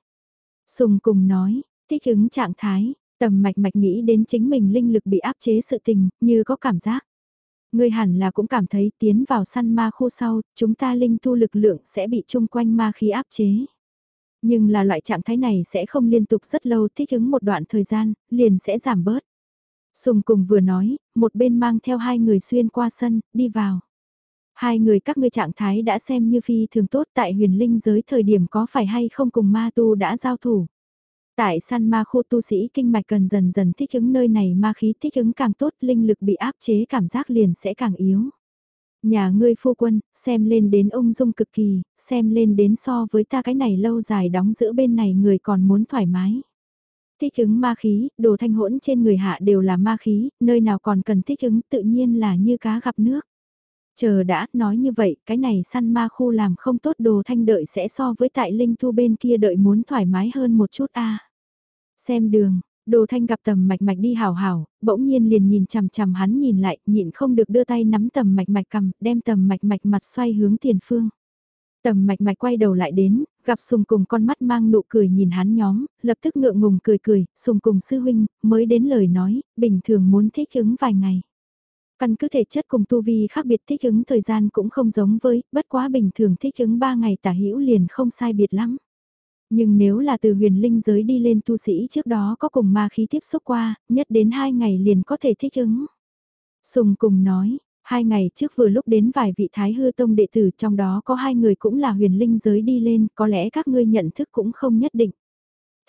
Sùng cùng nói, thích ứng trạng thái, tầm mạch mạch nghĩ đến chính mình linh lực bị áp chế sự tình, như có cảm giác. Người hẳn là cũng cảm thấy tiến vào săn ma khu sau, chúng ta linh tu lực lượng sẽ bị chung quanh ma khí áp chế. Nhưng là loại trạng thái này sẽ không liên tục rất lâu thích ứng một đoạn thời gian, liền sẽ giảm bớt. Sùng cùng vừa nói, một bên mang theo hai người xuyên qua sân, đi vào. Hai người các ngươi trạng thái đã xem như phi thường tốt tại huyền linh giới thời điểm có phải hay không cùng ma tu đã giao thủ. Tại săn ma khu tu sĩ kinh mạch cần dần dần thích ứng nơi này ma khí thích ứng càng tốt linh lực bị áp chế cảm giác liền sẽ càng yếu. Nhà ngươi phu quân, xem lên đến ông dung cực kỳ, xem lên đến so với ta cái này lâu dài đóng giữa bên này người còn muốn thoải mái. Thích ứng ma khí, đồ thanh hỗn trên người hạ đều là ma khí, nơi nào còn cần thích ứng tự nhiên là như cá gặp nước. Chờ đã, nói như vậy, cái này săn ma khu làm không tốt đồ thanh đợi sẽ so với tại linh thu bên kia đợi muốn thoải mái hơn một chút a Xem đường, đồ thanh gặp tầm mạch mạch đi hào hào, bỗng nhiên liền nhìn chằm chằm hắn nhìn lại, nhịn không được đưa tay nắm tầm mạch mạch cầm, đem tầm mạch mạch mặt xoay hướng tiền phương. Tầm mạch mạch quay đầu lại đến, gặp sùng cùng con mắt mang nụ cười nhìn hắn nhóm, lập tức ngượng ngùng cười cười, sùng cùng sư huynh, mới đến lời nói, bình thường muốn thích ứng vài ngày. Căn cứ thể chất cùng tu vi khác biệt thích ứng thời gian cũng không giống với, bất quá bình thường thích ứng 3 ngày tả hữu liền không sai biệt lắm. Nhưng nếu là từ huyền linh giới đi lên tu sĩ trước đó có cùng ma khí tiếp xúc qua, nhất đến hai ngày liền có thể thích ứng. Sùng cùng nói, hai ngày trước vừa lúc đến vài vị thái hư tông đệ tử trong đó có hai người cũng là huyền linh giới đi lên, có lẽ các ngươi nhận thức cũng không nhất định.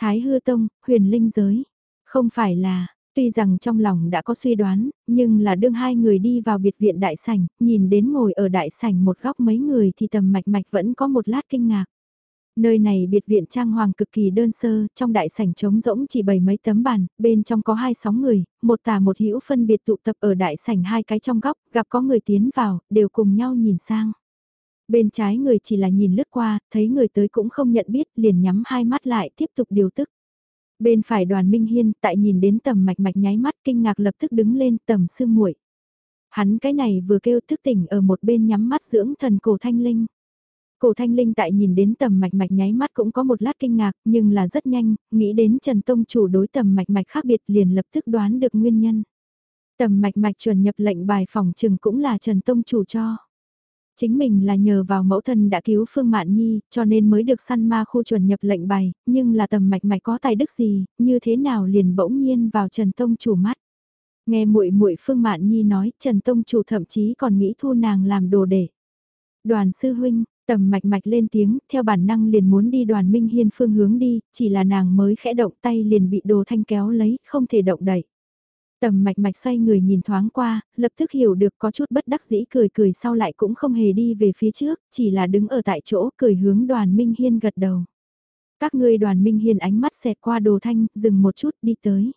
Thái hư tông, huyền linh giới, không phải là, Tuy rằng trong lòng đã có suy đoán, nhưng là đương hai người đi vào biệt viện đại sảnh, nhìn đến ngồi ở đại sảnh một góc mấy người thì tầm mạch mạch vẫn có một lát kinh ngạc. Nơi này biệt viện trang hoàng cực kỳ đơn sơ, trong đại sảnh trống rỗng chỉ bày mấy tấm bàn, bên trong có hai sóng người, một tà một hữu phân biệt tụ tập ở đại sảnh hai cái trong góc, gặp có người tiến vào, đều cùng nhau nhìn sang. Bên trái người chỉ là nhìn lướt qua, thấy người tới cũng không nhận biết, liền nhắm hai mắt lại tiếp tục điều tức. Bên phải đoàn Minh Hiên tại nhìn đến tầm mạch mạch nháy mắt kinh ngạc lập tức đứng lên tầm sư muội Hắn cái này vừa kêu thức tỉnh ở một bên nhắm mắt dưỡng thần cổ thanh linh. Cổ thanh linh tại nhìn đến tầm mạch mạch nháy mắt cũng có một lát kinh ngạc nhưng là rất nhanh, nghĩ đến Trần Tông chủ đối tầm mạch mạch khác biệt liền lập tức đoán được nguyên nhân. Tầm mạch mạch chuẩn nhập lệnh bài phòng trừng cũng là Trần Tông chủ cho. Chính mình là nhờ vào mẫu thân đã cứu Phương Mạn Nhi, cho nên mới được săn ma khu chuẩn nhập lệnh bài. nhưng là tầm mạch mạch có tài đức gì, như thế nào liền bỗng nhiên vào Trần Tông chủ mắt. Nghe muội muội Phương Mạn Nhi nói, Trần Tông chủ thậm chí còn nghĩ thu nàng làm đồ để. Đoàn sư huynh, tầm mạch mạch lên tiếng, theo bản năng liền muốn đi đoàn Minh Hiên phương hướng đi, chỉ là nàng mới khẽ động tay liền bị đồ thanh kéo lấy, không thể động đẩy. Tầm mạch mạch xoay người nhìn thoáng qua, lập tức hiểu được có chút bất đắc dĩ cười cười sau lại cũng không hề đi về phía trước, chỉ là đứng ở tại chỗ cười hướng đoàn Minh Hiên gật đầu. Các ngươi đoàn Minh Hiên ánh mắt xẹt qua đồ thanh, dừng một chút đi tới.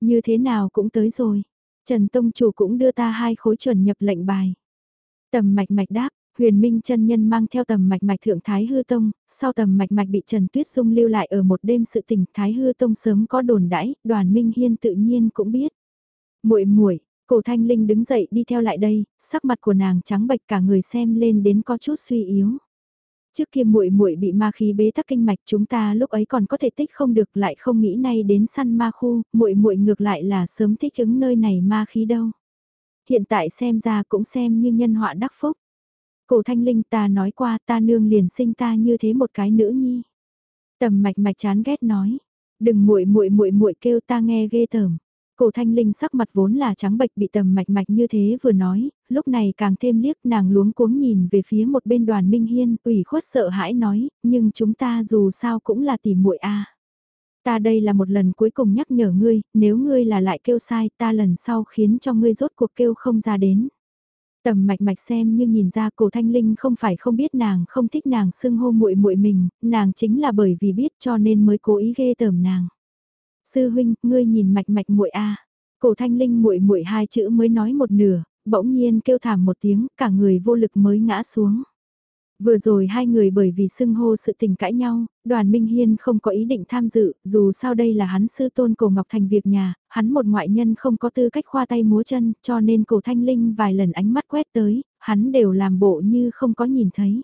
Như thế nào cũng tới rồi. Trần Tông Chủ cũng đưa ta hai khối chuẩn nhập lệnh bài. Tầm mạch mạch đáp, huyền minh chân nhân mang theo tầm mạch mạch thượng Thái Hư Tông, sau tầm mạch mạch bị Trần Tuyết Dung lưu lại ở một đêm sự tình Thái Hư Tông sớm có đồn đãi, đoàn Minh Hiên tự nhiên cũng biết muội muội cổ thanh linh đứng dậy đi theo lại đây, sắc mặt của nàng trắng bệch cả người xem lên đến có chút suy yếu. Trước kia muội muội bị ma khí bế tắc kinh mạch chúng ta lúc ấy còn có thể tích không được lại không nghĩ nay đến săn ma khu, muội muội ngược lại là sớm thích ứng nơi này ma khí đâu. Hiện tại xem ra cũng xem như nhân họa đắc phúc. Cổ thanh linh ta nói qua ta nương liền sinh ta như thế một cái nữ nhi. Tầm mạch mạch chán ghét nói, đừng muội muội muội muội kêu ta nghe ghê tởm. Cổ thanh linh sắc mặt vốn là trắng bệch bị tầm mạch mạch như thế vừa nói, lúc này càng thêm liếc nàng luống cuống nhìn về phía một bên đoàn Minh Hiên, ủy khuất sợ hãi nói, nhưng chúng ta dù sao cũng là tỷ muội a. Ta đây là một lần cuối cùng nhắc nhở ngươi, nếu ngươi là lại kêu sai ta lần sau khiến cho ngươi rốt cuộc kêu không ra đến. Tầm mạch mạch xem như nhìn ra cổ thanh linh không phải không biết nàng không thích nàng xưng hô muội muội mình, nàng chính là bởi vì biết cho nên mới cố ý ghê tởm nàng. Sư huynh, ngươi nhìn mạch mạch muội a. Cổ thanh linh muội muội hai chữ mới nói một nửa, bỗng nhiên kêu thảm một tiếng, cả người vô lực mới ngã xuống. Vừa rồi hai người bởi vì xưng hô sự tình cãi nhau, đoàn Minh Hiên không có ý định tham dự, dù sao đây là hắn sư tôn cổ Ngọc Thành việc nhà, hắn một ngoại nhân không có tư cách khoa tay múa chân, cho nên cổ Thanh Linh vài lần ánh mắt quét tới, hắn đều làm bộ như không có nhìn thấy.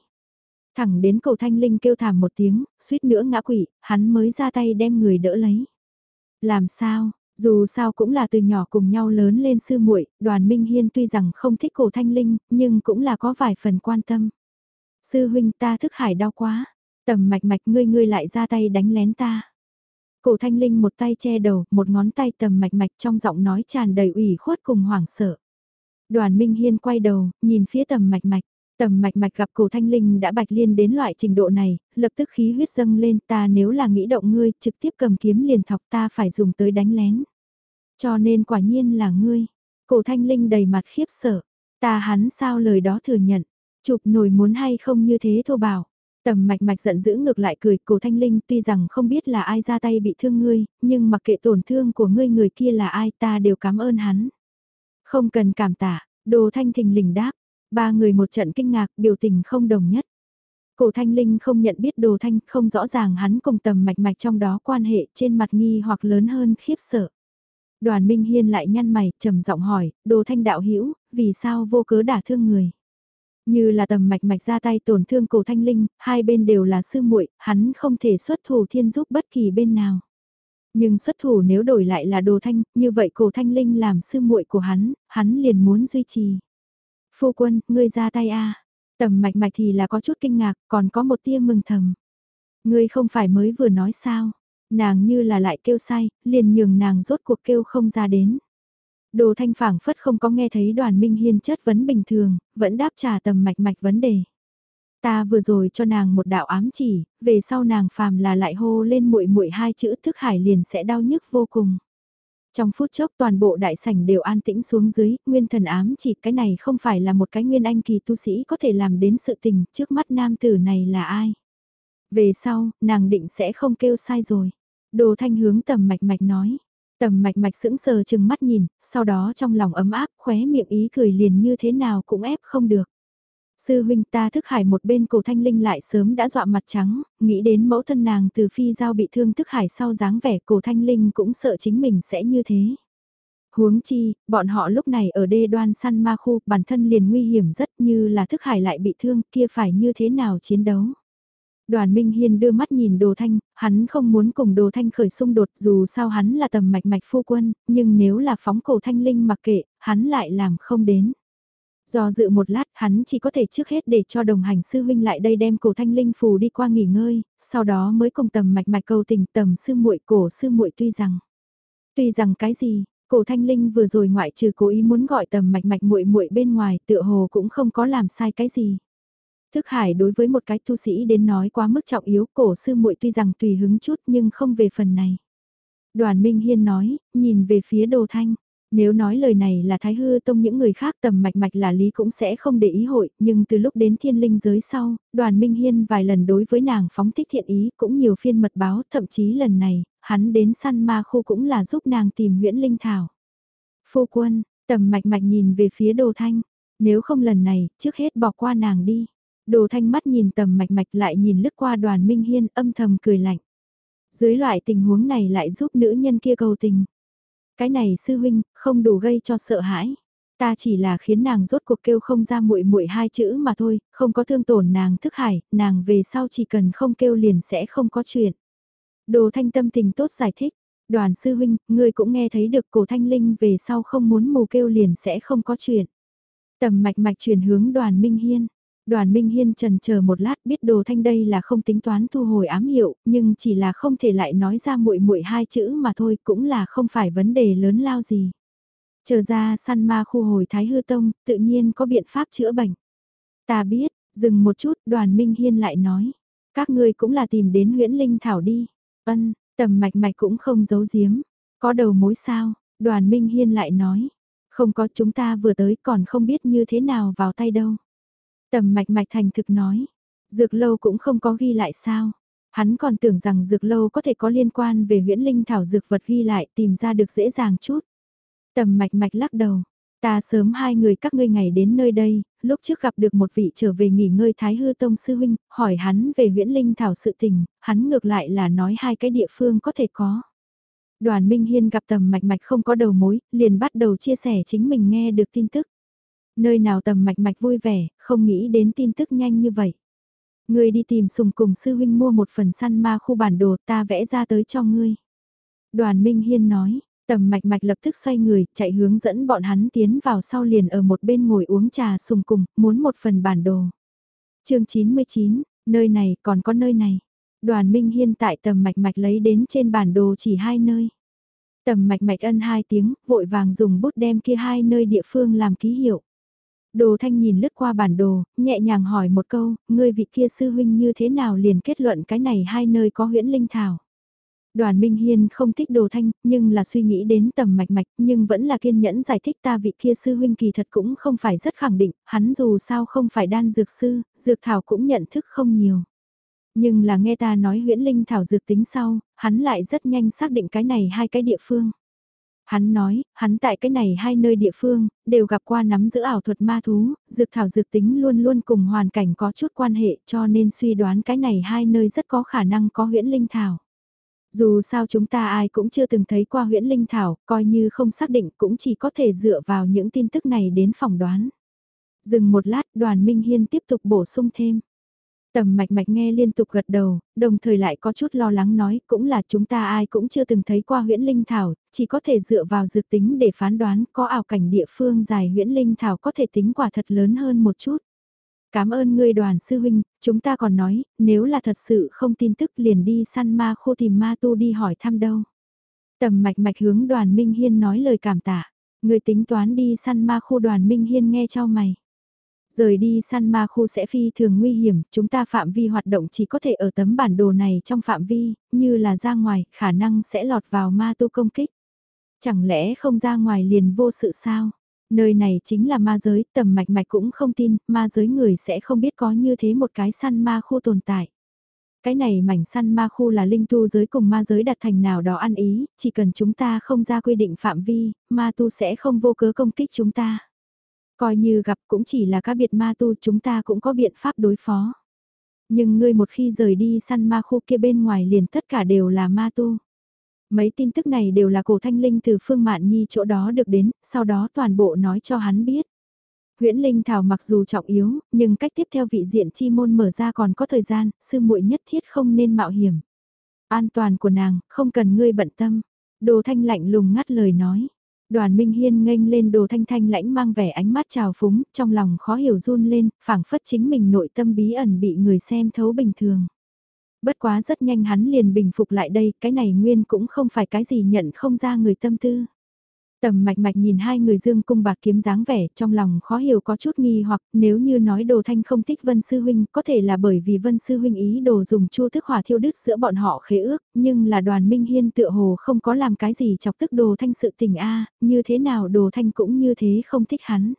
Thẳng đến cổ Thanh Linh kêu thảm một tiếng, suýt nữa ngã quỵ, hắn mới ra tay đem người đỡ lấy. Làm sao, dù sao cũng là từ nhỏ cùng nhau lớn lên sư muội, đoàn Minh Hiên tuy rằng không thích cổ Thanh Linh, nhưng cũng là có vài phần quan tâm. Sư huynh ta thức hải đau quá, tầm mạch mạch ngươi ngươi lại ra tay đánh lén ta. Cổ thanh linh một tay che đầu, một ngón tay tầm mạch mạch trong giọng nói tràn đầy ủy khuất cùng hoảng sợ. Đoàn Minh Hiên quay đầu, nhìn phía tầm mạch mạch. Tầm mạch mạch gặp cổ thanh linh đã bạch liên đến loại trình độ này, lập tức khí huyết dâng lên ta nếu là nghĩ động ngươi, trực tiếp cầm kiếm liền thọc ta phải dùng tới đánh lén. Cho nên quả nhiên là ngươi. Cổ thanh linh đầy mặt khiếp sợ. Ta hắn sao lời đó thừa nhận. Chụp nổi muốn hay không như thế thô bảo. Tầm mạch mạch giận dữ ngược lại cười cổ thanh linh tuy rằng không biết là ai ra tay bị thương ngươi, nhưng mặc kệ tổn thương của ngươi người kia là ai ta đều cảm ơn hắn. Không cần cảm tạ, đồ thanh thình lình đáp, ba người một trận kinh ngạc biểu tình không đồng nhất. Cổ thanh linh không nhận biết đồ thanh không rõ ràng hắn cùng tầm mạch mạch trong đó quan hệ trên mặt nghi hoặc lớn hơn khiếp sợ. Đoàn Minh Hiên lại nhăn mày, trầm giọng hỏi, đồ thanh đạo hữu vì sao vô cớ đả thương người. Như là tầm mạch mạch ra tay tổn thương cổ thanh linh, hai bên đều là sư muội, hắn không thể xuất thủ thiên giúp bất kỳ bên nào. Nhưng xuất thủ nếu đổi lại là đồ thanh, như vậy cổ thanh linh làm sư muội của hắn, hắn liền muốn duy trì. Phu quân, ngươi ra tay a Tầm mạch mạch thì là có chút kinh ngạc, còn có một tia mừng thầm. Ngươi không phải mới vừa nói sao, nàng như là lại kêu sai, liền nhường nàng rốt cuộc kêu không ra đến. Đồ thanh phảng phất không có nghe thấy đoàn minh hiên chất vấn bình thường, vẫn đáp trả tầm mạch mạch vấn đề. Ta vừa rồi cho nàng một đạo ám chỉ, về sau nàng phàm là lại hô lên muội muội hai chữ thức hải liền sẽ đau nhức vô cùng. Trong phút chốc toàn bộ đại sảnh đều an tĩnh xuống dưới, nguyên thần ám chỉ cái này không phải là một cái nguyên anh kỳ tu sĩ có thể làm đến sự tình, trước mắt nam tử này là ai. Về sau, nàng định sẽ không kêu sai rồi. Đồ thanh hướng tầm mạch mạch nói. Tầm mạch mạch sững sờ chừng mắt nhìn, sau đó trong lòng ấm áp khóe miệng ý cười liền như thế nào cũng ép không được. Sư huynh ta thức hải một bên cổ thanh linh lại sớm đã dọa mặt trắng, nghĩ đến mẫu thân nàng từ phi giao bị thương thức hải sau dáng vẻ cổ thanh linh cũng sợ chính mình sẽ như thế. Huống chi, bọn họ lúc này ở đê đoan săn ma khu bản thân liền nguy hiểm rất như là thức hải lại bị thương kia phải như thế nào chiến đấu. Đoàn Minh Hiên đưa mắt nhìn Đồ Thanh, hắn không muốn cùng Đồ Thanh khởi xung đột dù sao hắn là tầm mạch mạch phu quân, nhưng nếu là phóng cổ thanh linh mặc kệ, hắn lại làm không đến. Do dự một lát hắn chỉ có thể trước hết để cho đồng hành sư huynh lại đây đem cổ thanh linh phù đi qua nghỉ ngơi, sau đó mới cùng tầm mạch mạch cầu tình tầm sư muội cổ sư muội tuy rằng. Tuy rằng cái gì, cổ thanh linh vừa rồi ngoại trừ cố ý muốn gọi tầm mạch mạch muội muội bên ngoài tựa hồ cũng không có làm sai cái gì. Thức hải đối với một cái tu sĩ đến nói quá mức trọng yếu, cổ sư muội tuy rằng tùy hứng chút nhưng không về phần này. Đoàn Minh Hiên nói, nhìn về phía Đồ Thanh. Nếu nói lời này là Thái Hư Tông những người khác tầm mạch mạch là lý cũng sẽ không để ý hội, nhưng từ lúc đến thiên linh giới sau, đoàn Minh Hiên vài lần đối với nàng phóng thích thiện ý cũng nhiều phiên mật báo, thậm chí lần này, hắn đến săn ma khu cũng là giúp nàng tìm nguyễn linh thảo. Phu quân, tầm mạch mạch nhìn về phía đồ thanh, nếu không lần này, trước hết bỏ qua nàng đi. Đồ thanh mắt nhìn tầm mạch mạch lại nhìn lướt qua đoàn Minh Hiên âm thầm cười lạnh. Dưới loại tình huống này lại giúp nữ nhân kia cầu tình. Cái này sư huynh, không đủ gây cho sợ hãi. Ta chỉ là khiến nàng rốt cuộc kêu không ra muội muội hai chữ mà thôi, không có thương tổn nàng thức hải, nàng về sau chỉ cần không kêu liền sẽ không có chuyện. Đồ thanh tâm tình tốt giải thích, đoàn sư huynh, ngươi cũng nghe thấy được cổ thanh linh về sau không muốn mù kêu liền sẽ không có chuyện. Tầm mạch mạch chuyển hướng đoàn Minh Hiên, Đoàn Minh Hiên trần chờ một lát biết đồ thanh đây là không tính toán thu hồi ám hiệu, nhưng chỉ là không thể lại nói ra muội muội hai chữ mà thôi cũng là không phải vấn đề lớn lao gì. Chờ ra săn ma khu hồi Thái Hư Tông, tự nhiên có biện pháp chữa bệnh. Ta biết, dừng một chút, đoàn Minh Hiên lại nói. Các ngươi cũng là tìm đến huyễn Linh Thảo đi. Ân, tầm mạch mạch cũng không giấu giếm. Có đầu mối sao? Đoàn Minh Hiên lại nói. Không có chúng ta vừa tới còn không biết như thế nào vào tay đâu. Tầm mạch mạch thành thực nói. Dược lâu cũng không có ghi lại sao. Hắn còn tưởng rằng dược lâu có thể có liên quan về huyễn linh thảo dược vật ghi lại tìm ra được dễ dàng chút. Tầm mạch mạch lắc đầu. Ta sớm hai người các ngươi ngày đến nơi đây, lúc trước gặp được một vị trở về nghỉ ngơi Thái Hư Tông Sư Huynh, hỏi hắn về huyễn linh thảo sự tình, hắn ngược lại là nói hai cái địa phương có thể có. Đoàn Minh Hiên gặp tầm mạch mạch không có đầu mối, liền bắt đầu chia sẻ chính mình nghe được tin tức. Nơi nào tầm mạch mạch vui vẻ, không nghĩ đến tin tức nhanh như vậy. Ngươi đi tìm sùng cùng sư huynh mua một phần săn ma khu bản đồ ta vẽ ra tới cho ngươi. Đoàn Minh Hiên nói, tầm mạch mạch lập tức xoay người, chạy hướng dẫn bọn hắn tiến vào sau liền ở một bên ngồi uống trà sùng cùng, muốn một phần bản đồ. chương 99, nơi này còn có nơi này. Đoàn Minh Hiên tại tầm mạch mạch lấy đến trên bản đồ chỉ hai nơi. Tầm mạch mạch ân hai tiếng, vội vàng dùng bút đem kia hai nơi địa phương làm ký hiệu. Đồ Thanh nhìn lướt qua bản đồ, nhẹ nhàng hỏi một câu, ngươi vị kia sư huynh như thế nào liền kết luận cái này hai nơi có huyễn linh thảo. Đoàn Minh Hiên không thích đồ thanh, nhưng là suy nghĩ đến tầm mạch mạch, nhưng vẫn là kiên nhẫn giải thích ta vị kia sư huynh kỳ thật cũng không phải rất khẳng định, hắn dù sao không phải đan dược sư, dược thảo cũng nhận thức không nhiều. Nhưng là nghe ta nói huyễn linh thảo dược tính sau, hắn lại rất nhanh xác định cái này hai cái địa phương. Hắn nói, hắn tại cái này hai nơi địa phương, đều gặp qua nắm giữ ảo thuật ma thú, dược thảo dược tính luôn luôn cùng hoàn cảnh có chút quan hệ cho nên suy đoán cái này hai nơi rất có khả năng có huyễn linh thảo. Dù sao chúng ta ai cũng chưa từng thấy qua huyễn linh thảo, coi như không xác định cũng chỉ có thể dựa vào những tin tức này đến phỏng đoán. Dừng một lát đoàn Minh Hiên tiếp tục bổ sung thêm. Tầm mạch mạch nghe liên tục gật đầu, đồng thời lại có chút lo lắng nói cũng là chúng ta ai cũng chưa từng thấy qua huyễn linh thảo, chỉ có thể dựa vào dược tính để phán đoán có ảo cảnh địa phương dài huyễn linh thảo có thể tính quả thật lớn hơn một chút. Cảm ơn ngươi đoàn sư huynh, chúng ta còn nói, nếu là thật sự không tin tức liền đi săn ma khu tìm ma tu đi hỏi thăm đâu. Tầm mạch mạch hướng đoàn Minh Hiên nói lời cảm tạ, người tính toán đi săn ma khu đoàn Minh Hiên nghe cho mày. Rời đi săn ma khu sẽ phi thường nguy hiểm, chúng ta phạm vi hoạt động chỉ có thể ở tấm bản đồ này trong phạm vi, như là ra ngoài, khả năng sẽ lọt vào ma tu công kích. Chẳng lẽ không ra ngoài liền vô sự sao? Nơi này chính là ma giới, tầm mạch mạch cũng không tin, ma giới người sẽ không biết có như thế một cái săn ma khu tồn tại. Cái này mảnh săn ma khu là linh tu giới cùng ma giới đặt thành nào đó ăn ý, chỉ cần chúng ta không ra quy định phạm vi, ma tu sẽ không vô cớ công kích chúng ta. Coi như gặp cũng chỉ là các biệt ma tu chúng ta cũng có biện pháp đối phó. Nhưng ngươi một khi rời đi săn ma khu kia bên ngoài liền tất cả đều là ma tu. Mấy tin tức này đều là cổ thanh linh từ phương mạn nhi chỗ đó được đến, sau đó toàn bộ nói cho hắn biết. Huyễn Linh Thảo mặc dù trọng yếu, nhưng cách tiếp theo vị diện chi môn mở ra còn có thời gian, sư muội nhất thiết không nên mạo hiểm. An toàn của nàng, không cần ngươi bận tâm. Đồ thanh lạnh lùng ngắt lời nói. Đoàn Minh Hiên nghênh lên đồ thanh thanh lãnh mang vẻ ánh mắt trào phúng, trong lòng khó hiểu run lên, phảng phất chính mình nội tâm bí ẩn bị người xem thấu bình thường. Bất quá rất nhanh hắn liền bình phục lại đây, cái này nguyên cũng không phải cái gì nhận không ra người tâm tư. Tầm mạch mạch nhìn hai người dương cung bạc kiếm dáng vẻ, trong lòng khó hiểu có chút nghi hoặc nếu như nói đồ thanh không thích Vân Sư Huynh, có thể là bởi vì Vân Sư Huynh ý đồ dùng chu thức hỏa thiêu đứt giữa bọn họ khế ước, nhưng là đoàn Minh Hiên tựa hồ không có làm cái gì chọc tức đồ thanh sự tình a như thế nào đồ thanh cũng như thế không thích hắn.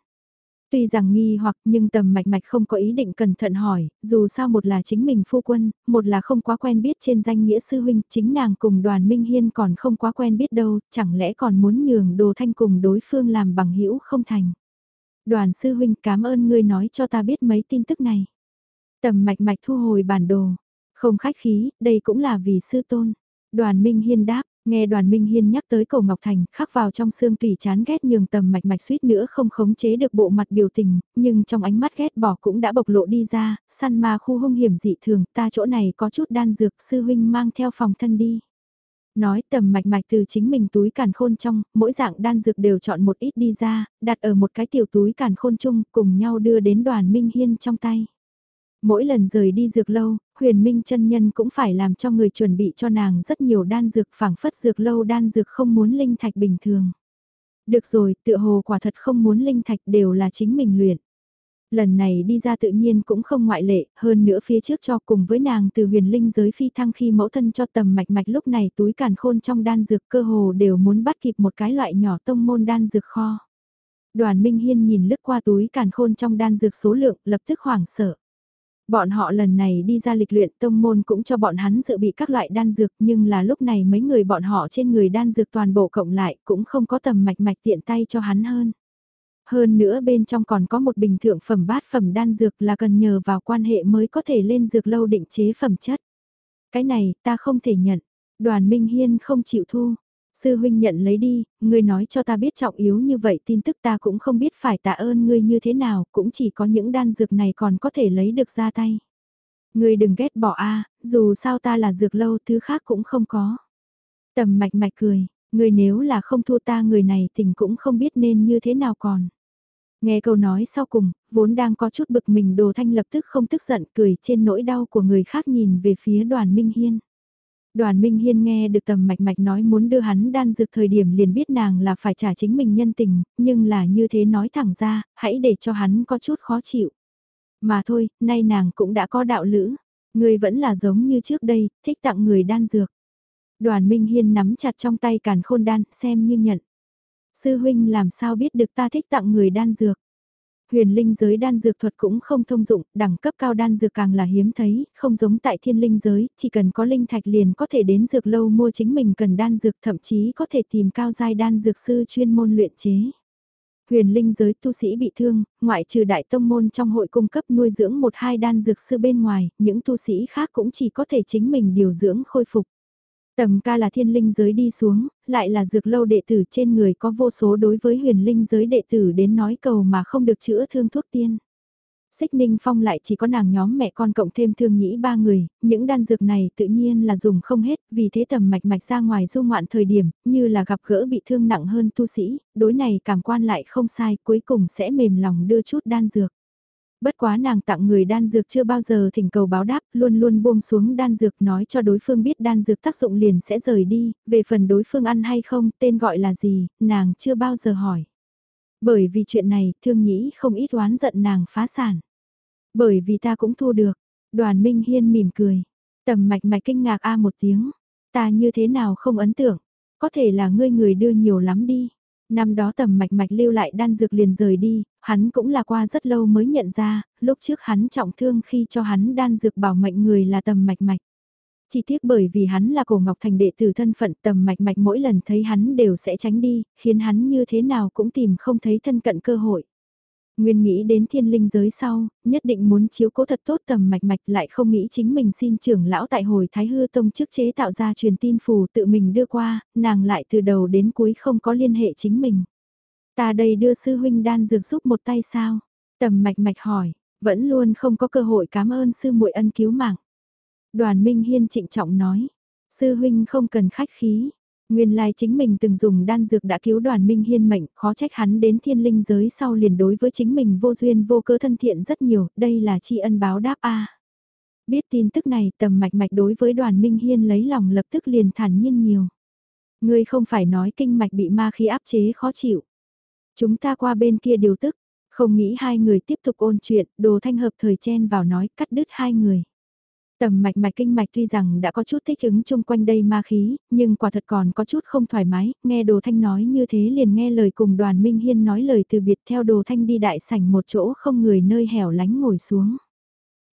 Tuy rằng nghi hoặc nhưng tầm mạch mạch không có ý định cẩn thận hỏi, dù sao một là chính mình phu quân, một là không quá quen biết trên danh nghĩa sư huynh, chính nàng cùng đoàn Minh Hiên còn không quá quen biết đâu, chẳng lẽ còn muốn nhường đồ thanh cùng đối phương làm bằng hữu không thành. Đoàn sư huynh cảm ơn ngươi nói cho ta biết mấy tin tức này. Tầm mạch mạch thu hồi bản đồ, không khách khí, đây cũng là vì sư tôn. Đoàn Minh Hiên đáp, Nghe đoàn Minh Hiên nhắc tới cầu Ngọc Thành, khắc vào trong xương tùy chán ghét nhường tầm mạch mạch suýt nữa không khống chế được bộ mặt biểu tình, nhưng trong ánh mắt ghét bỏ cũng đã bộc lộ đi ra, săn ma khu hung hiểm dị thường, ta chỗ này có chút đan dược, sư huynh mang theo phòng thân đi. Nói tầm mạch mạch từ chính mình túi càn khôn trong, mỗi dạng đan dược đều chọn một ít đi ra, đặt ở một cái tiểu túi càn khôn chung, cùng nhau đưa đến đoàn Minh Hiên trong tay. Mỗi lần rời đi dược lâu, huyền minh chân nhân cũng phải làm cho người chuẩn bị cho nàng rất nhiều đan dược phảng phất dược lâu đan dược không muốn linh thạch bình thường. Được rồi, tựa hồ quả thật không muốn linh thạch đều là chính mình luyện. Lần này đi ra tự nhiên cũng không ngoại lệ, hơn nữa phía trước cho cùng với nàng từ huyền linh giới phi thăng khi mẫu thân cho tầm mạch mạch lúc này túi càn khôn trong đan dược cơ hồ đều muốn bắt kịp một cái loại nhỏ tông môn đan dược kho. Đoàn Minh Hiên nhìn lướt qua túi càn khôn trong đan dược số lượng lập tức hoảng sợ. Bọn họ lần này đi ra lịch luyện, tông môn cũng cho bọn hắn dự bị các loại đan dược, nhưng là lúc này mấy người bọn họ trên người đan dược toàn bộ cộng lại cũng không có tầm mạch mạch tiện tay cho hắn hơn. Hơn nữa bên trong còn có một bình thượng phẩm bát phẩm đan dược là cần nhờ vào quan hệ mới có thể lên dược lâu định chế phẩm chất. Cái này ta không thể nhận. Đoàn Minh Hiên không chịu thu. Sư huynh nhận lấy đi, ngươi nói cho ta biết trọng yếu như vậy tin tức ta cũng không biết phải tạ ơn ngươi như thế nào, cũng chỉ có những đan dược này còn có thể lấy được ra tay. Ngươi đừng ghét bỏ a, dù sao ta là dược lâu thứ khác cũng không có. Tầm mạch mạch cười, ngươi nếu là không thua ta người này tình cũng không biết nên như thế nào còn. Nghe câu nói sau cùng, vốn đang có chút bực mình đồ thanh lập tức không tức giận cười trên nỗi đau của người khác nhìn về phía đoàn Minh Hiên. Đoàn Minh Hiên nghe được tầm mạch mạch nói muốn đưa hắn đan dược thời điểm liền biết nàng là phải trả chính mình nhân tình, nhưng là như thế nói thẳng ra, hãy để cho hắn có chút khó chịu. Mà thôi, nay nàng cũng đã có đạo lữ, người vẫn là giống như trước đây, thích tặng người đan dược. Đoàn Minh Hiên nắm chặt trong tay càn khôn đan, xem như nhận. Sư huynh làm sao biết được ta thích tặng người đan dược. Huyền linh giới đan dược thuật cũng không thông dụng, đẳng cấp cao đan dược càng là hiếm thấy, không giống tại thiên linh giới, chỉ cần có linh thạch liền có thể đến dược lâu mua chính mình cần đan dược thậm chí có thể tìm cao giai đan dược sư chuyên môn luyện chế. Huyền linh giới tu sĩ bị thương, ngoại trừ đại tông môn trong hội cung cấp nuôi dưỡng một hai đan dược sư bên ngoài, những tu sĩ khác cũng chỉ có thể chính mình điều dưỡng khôi phục. Tầm ca là thiên linh giới đi xuống, lại là dược lâu đệ tử trên người có vô số đối với huyền linh giới đệ tử đến nói cầu mà không được chữa thương thuốc tiên. Xích Ninh Phong lại chỉ có nàng nhóm mẹ con cộng thêm thương nhĩ ba người, những đan dược này tự nhiên là dùng không hết, vì thế tầm mạch mạch ra ngoài du ngoạn thời điểm, như là gặp gỡ bị thương nặng hơn tu sĩ, đối này cảm quan lại không sai, cuối cùng sẽ mềm lòng đưa chút đan dược. Bất quá nàng tặng người đan dược chưa bao giờ thỉnh cầu báo đáp, luôn luôn buông xuống đan dược nói cho đối phương biết đan dược tác dụng liền sẽ rời đi, về phần đối phương ăn hay không, tên gọi là gì, nàng chưa bao giờ hỏi. Bởi vì chuyện này, thương nhĩ không ít oán giận nàng phá sản. Bởi vì ta cũng thu được, đoàn Minh Hiên mỉm cười, tầm mạch mạch kinh ngạc a một tiếng, ta như thế nào không ấn tượng, có thể là ngươi người đưa nhiều lắm đi. Năm đó tầm mạch mạch lưu lại đan dược liền rời đi, hắn cũng là qua rất lâu mới nhận ra, lúc trước hắn trọng thương khi cho hắn đan dược bảo mệnh người là tầm mạch mạch. Chỉ tiếc bởi vì hắn là cổ ngọc thành đệ tử thân phận tầm mạch mạch mỗi lần thấy hắn đều sẽ tránh đi, khiến hắn như thế nào cũng tìm không thấy thân cận cơ hội. Nguyên nghĩ đến thiên linh giới sau, nhất định muốn chiếu cố thật tốt tầm mạch mạch lại không nghĩ chính mình xin trưởng lão tại hồi Thái Hư Tông trước chế tạo ra truyền tin phù tự mình đưa qua, nàng lại từ đầu đến cuối không có liên hệ chính mình. Ta đây đưa sư huynh đan dược giúp một tay sao? Tầm mạch mạch hỏi, vẫn luôn không có cơ hội cảm ơn sư muội ân cứu mạng. Đoàn Minh Hiên trịnh trọng nói, sư huynh không cần khách khí, Nguyên lai chính mình từng dùng đan dược đã cứu đoàn minh hiên mệnh, khó trách hắn đến thiên linh giới sau liền đối với chính mình vô duyên vô cớ thân thiện rất nhiều, đây là tri ân báo đáp a. Biết tin tức này tầm mạch mạch đối với đoàn minh hiên lấy lòng lập tức liền thản nhiên nhiều. Ngươi không phải nói kinh mạch bị ma khí áp chế khó chịu. Chúng ta qua bên kia điều tức, không nghĩ hai người tiếp tục ôn chuyện, đồ thanh hợp thời chen vào nói cắt đứt hai người. Tầm mạch mạch kinh mạch tuy rằng đã có chút thích ứng chung quanh đây ma khí, nhưng quả thật còn có chút không thoải mái, nghe đồ thanh nói như thế liền nghe lời cùng đoàn Minh Hiên nói lời từ biệt theo đồ thanh đi đại sảnh một chỗ không người nơi hẻo lánh ngồi xuống.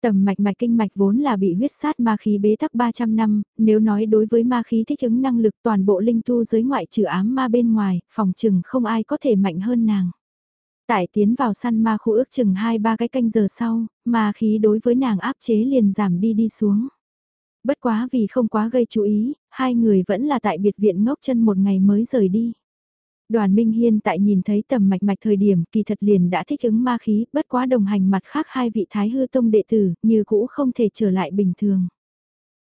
Tầm mạch mạch kinh mạch vốn là bị huyết sát ma khí bế tắc 300 năm, nếu nói đối với ma khí thích ứng năng lực toàn bộ linh tu giới ngoại trừ ám ma bên ngoài, phòng trừng không ai có thể mạnh hơn nàng. Tại tiến vào săn ma khu ước chừng 2-3 cái canh giờ sau, ma khí đối với nàng áp chế liền giảm đi đi xuống. Bất quá vì không quá gây chú ý, hai người vẫn là tại biệt viện ngốc chân một ngày mới rời đi. Đoàn Minh Hiên tại nhìn thấy tầm mạch mạch thời điểm kỳ thật liền đã thích ứng ma khí, bất quá đồng hành mặt khác hai vị thái hư tông đệ tử, như cũ không thể trở lại bình thường.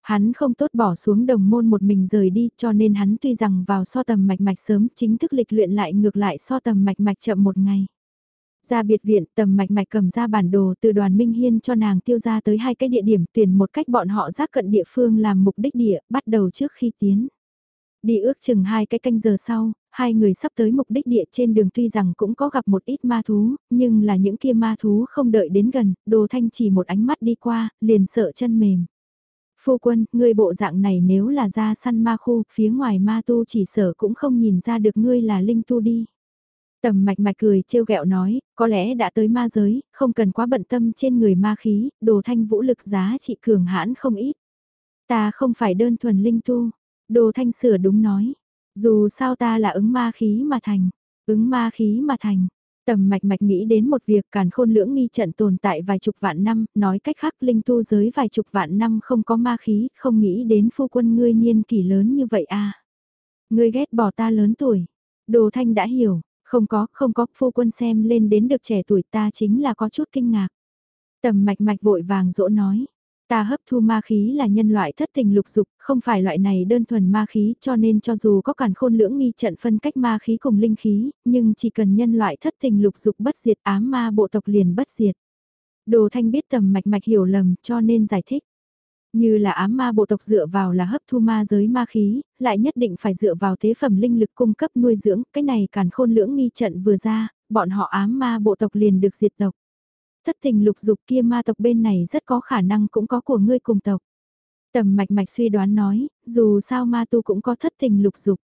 Hắn không tốt bỏ xuống đồng môn một mình rời đi cho nên hắn tuy rằng vào so tầm mạch mạch sớm chính thức lịch luyện lại ngược lại so tầm mạch mạch chậm một ngày. Ra biệt viện tầm mạch mạch cầm ra bản đồ từ đoàn Minh Hiên cho nàng tiêu ra tới hai cái địa điểm tuyển một cách bọn họ giác cận địa phương làm mục đích địa bắt đầu trước khi tiến. Đi ước chừng hai cái canh giờ sau, hai người sắp tới mục đích địa trên đường tuy rằng cũng có gặp một ít ma thú, nhưng là những kia ma thú không đợi đến gần, đồ thanh chỉ một ánh mắt đi qua, liền sợ chân mềm. Phu quân, ngươi bộ dạng này nếu là ra săn ma khu, phía ngoài ma tu chỉ sở cũng không nhìn ra được ngươi là linh tu đi. Tầm mạch mạch cười trêu ghẹo nói, có lẽ đã tới ma giới, không cần quá bận tâm trên người ma khí, đồ thanh vũ lực giá trị cường hãn không ít. Ta không phải đơn thuần linh tu, đồ thanh sửa đúng nói. Dù sao ta là ứng ma khí mà thành, ứng ma khí mà thành. Tầm mạch mạch nghĩ đến một việc càn khôn lưỡng nghi trận tồn tại vài chục vạn năm, nói cách khác linh tu giới vài chục vạn năm không có ma khí, không nghĩ đến phu quân ngươi niên kỷ lớn như vậy à. Ngươi ghét bỏ ta lớn tuổi. Đồ thanh đã hiểu, không có, không có, phu quân xem lên đến được trẻ tuổi ta chính là có chút kinh ngạc. Tầm mạch mạch vội vàng dỗ nói. Ta hấp thu ma khí là nhân loại thất tình lục dục, không phải loại này đơn thuần ma khí cho nên cho dù có càn khôn lưỡng nghi trận phân cách ma khí cùng linh khí, nhưng chỉ cần nhân loại thất tình lục dục bất diệt ám ma bộ tộc liền bất diệt. Đồ thanh biết tầm mạch mạch hiểu lầm cho nên giải thích. Như là ám ma bộ tộc dựa vào là hấp thu ma giới ma khí, lại nhất định phải dựa vào tế phẩm linh lực cung cấp nuôi dưỡng, cái này càn khôn lưỡng nghi trận vừa ra, bọn họ ám ma bộ tộc liền được diệt tộc. Thất tình lục dục kia ma tộc bên này rất có khả năng cũng có của ngươi cùng tộc. Tầm mạch mạch suy đoán nói, dù sao ma tu cũng có thất tình lục dục.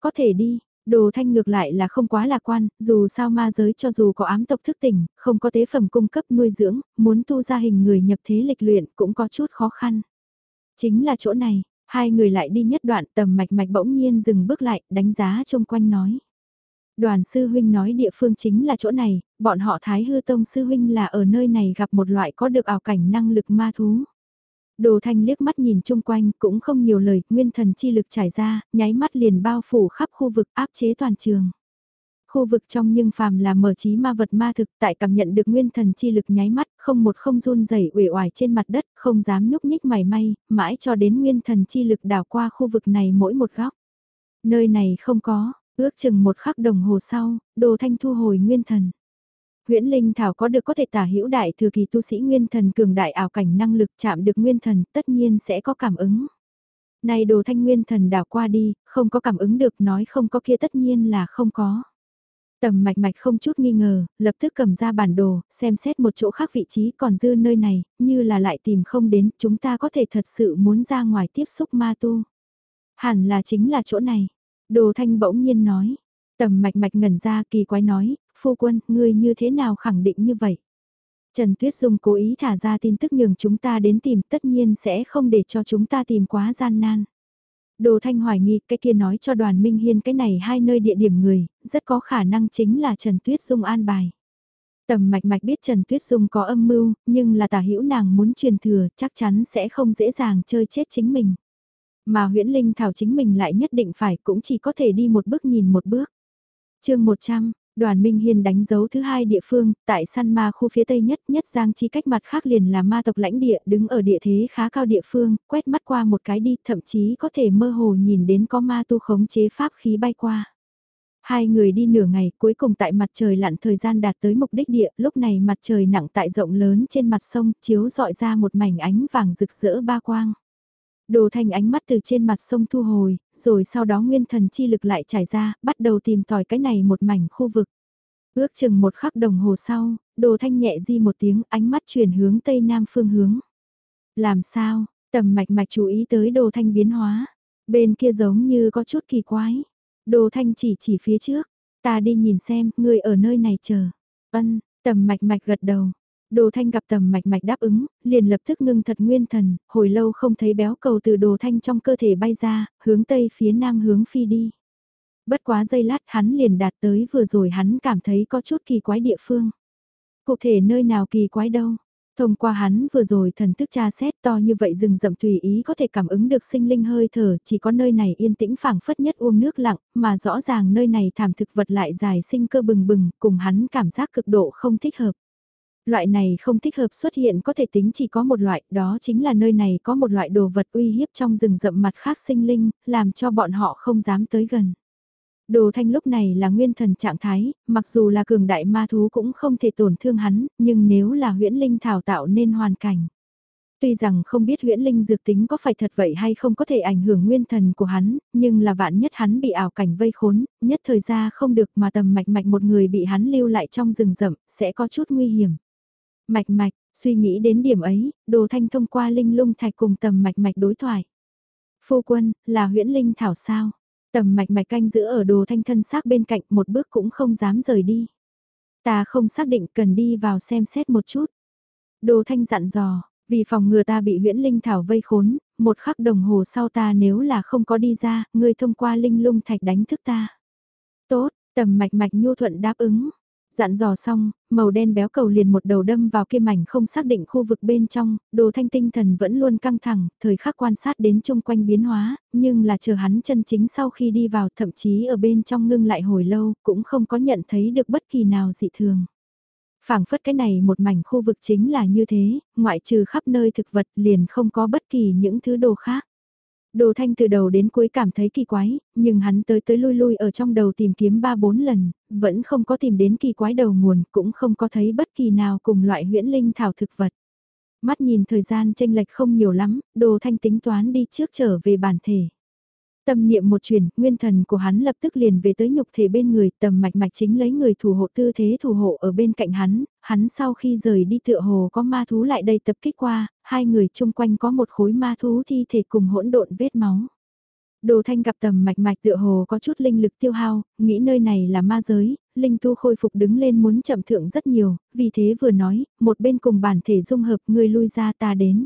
Có thể đi, Đồ thanh ngược lại là không quá lạc quan, dù sao ma giới cho dù có ám tộc thức tỉnh, không có tế phẩm cung cấp nuôi dưỡng, muốn tu ra hình người nhập thế lịch luyện cũng có chút khó khăn. Chính là chỗ này, hai người lại đi nhất đoạn tầm mạch mạch bỗng nhiên dừng bước lại, đánh giá chung quanh nói. Đoàn sư huynh nói địa phương chính là chỗ này, bọn họ Thái Hư Tông sư huynh là ở nơi này gặp một loại có được ảo cảnh năng lực ma thú. Đồ thanh liếc mắt nhìn chung quanh cũng không nhiều lời, nguyên thần chi lực trải ra, nháy mắt liền bao phủ khắp khu vực áp chế toàn trường. Khu vực trong nhưng phàm là mở trí ma vật ma thực tại cảm nhận được nguyên thần chi lực nháy mắt, không một không run rẩy uể oải trên mặt đất, không dám nhúc nhích mảy may, mãi cho đến nguyên thần chi lực đảo qua khu vực này mỗi một góc. Nơi này không có, ước chừng một khắc đồng hồ sau, đồ thanh thu hồi nguyên thần. Huyễn Linh Thảo có được có thể tả hữu đại thừa kỳ tu sĩ nguyên thần cường đại ảo cảnh năng lực chạm được nguyên thần tất nhiên sẽ có cảm ứng. Này đồ thanh nguyên thần đảo qua đi, không có cảm ứng được nói không có kia tất nhiên là không có. Tầm mạch mạch không chút nghi ngờ, lập tức cầm ra bản đồ, xem xét một chỗ khác vị trí còn dư nơi này, như là lại tìm không đến, chúng ta có thể thật sự muốn ra ngoài tiếp xúc ma tu. Hẳn là chính là chỗ này. Đồ thanh bỗng nhiên nói. Tầm mạch mạch ngẩn ra kỳ quái nói, phu quân, ngươi như thế nào khẳng định như vậy? Trần Tuyết Dung cố ý thả ra tin tức nhường chúng ta đến tìm tất nhiên sẽ không để cho chúng ta tìm quá gian nan. Đồ Thanh hoài nghi cái kia nói cho đoàn Minh Hiên cái này hai nơi địa điểm người, rất có khả năng chính là Trần Tuyết Dung an bài. Tầm mạch mạch biết Trần Tuyết Dung có âm mưu, nhưng là tả hữu nàng muốn truyền thừa chắc chắn sẽ không dễ dàng chơi chết chính mình. Mà huyễn Linh Thảo chính mình lại nhất định phải cũng chỉ có thể đi một bước nhìn một bước. chương 100, Đoàn Minh Hiên đánh dấu thứ hai địa phương, tại săn ma khu phía tây nhất nhất giang chi cách mặt khác liền là ma tộc lãnh địa đứng ở địa thế khá cao địa phương, quét mắt qua một cái đi, thậm chí có thể mơ hồ nhìn đến có ma tu khống chế pháp khí bay qua. Hai người đi nửa ngày cuối cùng tại mặt trời lặn thời gian đạt tới mục đích địa, lúc này mặt trời nặng tại rộng lớn trên mặt sông chiếu dọi ra một mảnh ánh vàng rực rỡ ba quang. Đồ thành ánh mắt từ trên mặt sông thu hồi, rồi sau đó nguyên thần chi lực lại trải ra, bắt đầu tìm tòi cái này một mảnh khu vực. Ước chừng một khắc đồng hồ sau, đồ thanh nhẹ di một tiếng ánh mắt chuyển hướng tây nam phương hướng. Làm sao, tầm mạch mạch chú ý tới đồ thanh biến hóa. Bên kia giống như có chút kỳ quái. Đồ thanh chỉ chỉ phía trước. Ta đi nhìn xem, người ở nơi này chờ. Ân, tầm mạch mạch gật đầu. Đồ thanh gặp tầm mạch mạch đáp ứng, liền lập tức ngưng thật nguyên thần, hồi lâu không thấy béo cầu từ đồ thanh trong cơ thể bay ra, hướng tây phía nam hướng phi đi. Bất quá giây lát hắn liền đạt tới vừa rồi hắn cảm thấy có chút kỳ quái địa phương. Cụ thể nơi nào kỳ quái đâu. Thông qua hắn vừa rồi thần thức tra xét to như vậy rừng rậm tùy ý có thể cảm ứng được sinh linh hơi thở, chỉ có nơi này yên tĩnh phảng phất nhất uông nước lặng, mà rõ ràng nơi này thảm thực vật lại dài sinh cơ bừng bừng, cùng hắn cảm giác cực độ không thích hợp. Loại này không thích hợp xuất hiện có thể tính chỉ có một loại, đó chính là nơi này có một loại đồ vật uy hiếp trong rừng rậm mặt khác sinh linh, làm cho bọn họ không dám tới gần. Đồ thanh lúc này là nguyên thần trạng thái, mặc dù là cường đại ma thú cũng không thể tổn thương hắn, nhưng nếu là huyễn linh thảo tạo nên hoàn cảnh. Tuy rằng không biết huyễn linh dược tính có phải thật vậy hay không có thể ảnh hưởng nguyên thần của hắn, nhưng là vạn nhất hắn bị ảo cảnh vây khốn, nhất thời ra không được mà tầm mạch mạch một người bị hắn lưu lại trong rừng rậm, sẽ có chút nguy hiểm. Mạch mạch, suy nghĩ đến điểm ấy, đồ thanh thông qua linh lung thạch cùng tầm mạch mạch đối thoại. Phu quân, là huyễn linh thảo sao? Tầm mạch mạch canh giữ ở đồ thanh thân xác bên cạnh một bước cũng không dám rời đi. Ta không xác định cần đi vào xem xét một chút. Đồ thanh dặn dò, vì phòng ngừa ta bị huyễn linh thảo vây khốn, một khắc đồng hồ sau ta nếu là không có đi ra, ngươi thông qua linh lung thạch đánh thức ta. Tốt, tầm mạch mạch nhu thuận đáp ứng. Dặn dò xong, màu đen béo cầu liền một đầu đâm vào kia mảnh không xác định khu vực bên trong, đồ thanh tinh thần vẫn luôn căng thẳng, thời khắc quan sát đến chung quanh biến hóa, nhưng là chờ hắn chân chính sau khi đi vào thậm chí ở bên trong ngưng lại hồi lâu, cũng không có nhận thấy được bất kỳ nào dị thường phảng phất cái này một mảnh khu vực chính là như thế, ngoại trừ khắp nơi thực vật liền không có bất kỳ những thứ đồ khác. Đồ thanh từ đầu đến cuối cảm thấy kỳ quái, nhưng hắn tới tới lui lui ở trong đầu tìm kiếm 3-4 lần, vẫn không có tìm đến kỳ quái đầu nguồn, cũng không có thấy bất kỳ nào cùng loại huyễn linh thảo thực vật. Mắt nhìn thời gian tranh lệch không nhiều lắm, đồ thanh tính toán đi trước trở về bản thể. Tâm niệm một chuyển, nguyên thần của hắn lập tức liền về tới nhục thể bên người, tầm mạch mạch chính lấy người thủ hộ tư thế thủ hộ ở bên cạnh hắn, hắn sau khi rời đi tựa hồ có ma thú lại đây tập kích qua, hai người chung quanh có một khối ma thú thi thể cùng hỗn độn vết máu. Đồ thanh gặp tầm mạch mạch tựa hồ có chút linh lực tiêu hao, nghĩ nơi này là ma giới, linh tu khôi phục đứng lên muốn chậm thượng rất nhiều, vì thế vừa nói, một bên cùng bản thể dung hợp người lui ra ta đến.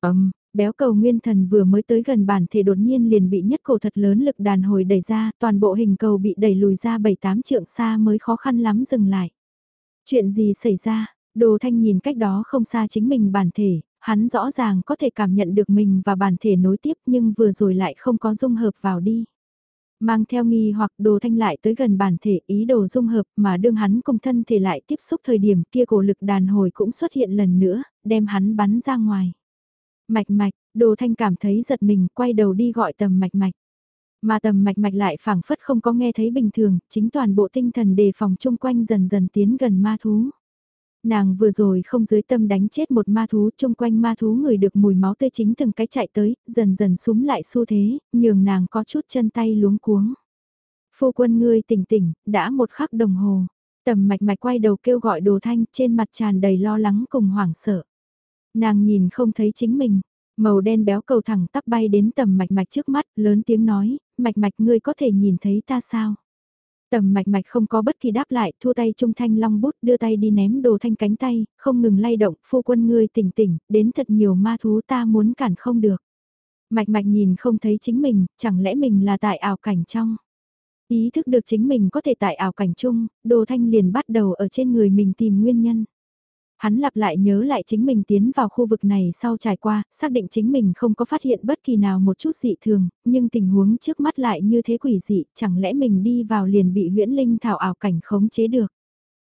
Ấm, Béo cầu nguyên thần vừa mới tới gần bản thể đột nhiên liền bị nhất cổ thật lớn lực đàn hồi đẩy ra, toàn bộ hình cầu bị đẩy lùi ra 7-8 trượng xa mới khó khăn lắm dừng lại. Chuyện gì xảy ra, đồ thanh nhìn cách đó không xa chính mình bản thể, hắn rõ ràng có thể cảm nhận được mình và bản thể nối tiếp nhưng vừa rồi lại không có dung hợp vào đi. Mang theo nghi hoặc đồ thanh lại tới gần bản thể ý đồ dung hợp mà đương hắn cùng thân thể lại tiếp xúc thời điểm kia cổ lực đàn hồi cũng xuất hiện lần nữa, đem hắn bắn ra ngoài. Mạch mạch, đồ thanh cảm thấy giật mình, quay đầu đi gọi tầm mạch mạch. Mà tầm mạch mạch lại phảng phất không có nghe thấy bình thường, chính toàn bộ tinh thần đề phòng chung quanh dần dần tiến gần ma thú. Nàng vừa rồi không dưới tâm đánh chết một ma thú chung quanh ma thú người được mùi máu tươi chính từng cái chạy tới, dần dần súng lại xu thế, nhường nàng có chút chân tay luống cuống. Phu quân ngươi tỉnh tỉnh, đã một khắc đồng hồ. Tầm mạch mạch quay đầu kêu gọi đồ thanh trên mặt tràn đầy lo lắng cùng hoảng sợ. Nàng nhìn không thấy chính mình, màu đen béo cầu thẳng tắp bay đến tầm mạch mạch trước mắt, lớn tiếng nói, mạch mạch ngươi có thể nhìn thấy ta sao? Tầm mạch mạch không có bất kỳ đáp lại, thua tay trung thanh long bút đưa tay đi ném đồ thanh cánh tay, không ngừng lay động, phu quân ngươi tỉnh tỉnh, đến thật nhiều ma thú ta muốn cản không được. Mạch mạch nhìn không thấy chính mình, chẳng lẽ mình là tại ảo cảnh trong. Ý thức được chính mình có thể tại ảo cảnh chung, đồ thanh liền bắt đầu ở trên người mình tìm nguyên nhân. Hắn lặp lại nhớ lại chính mình tiến vào khu vực này sau trải qua, xác định chính mình không có phát hiện bất kỳ nào một chút dị thường, nhưng tình huống trước mắt lại như thế quỷ dị, chẳng lẽ mình đi vào liền bị huyễn linh thảo ảo cảnh khống chế được.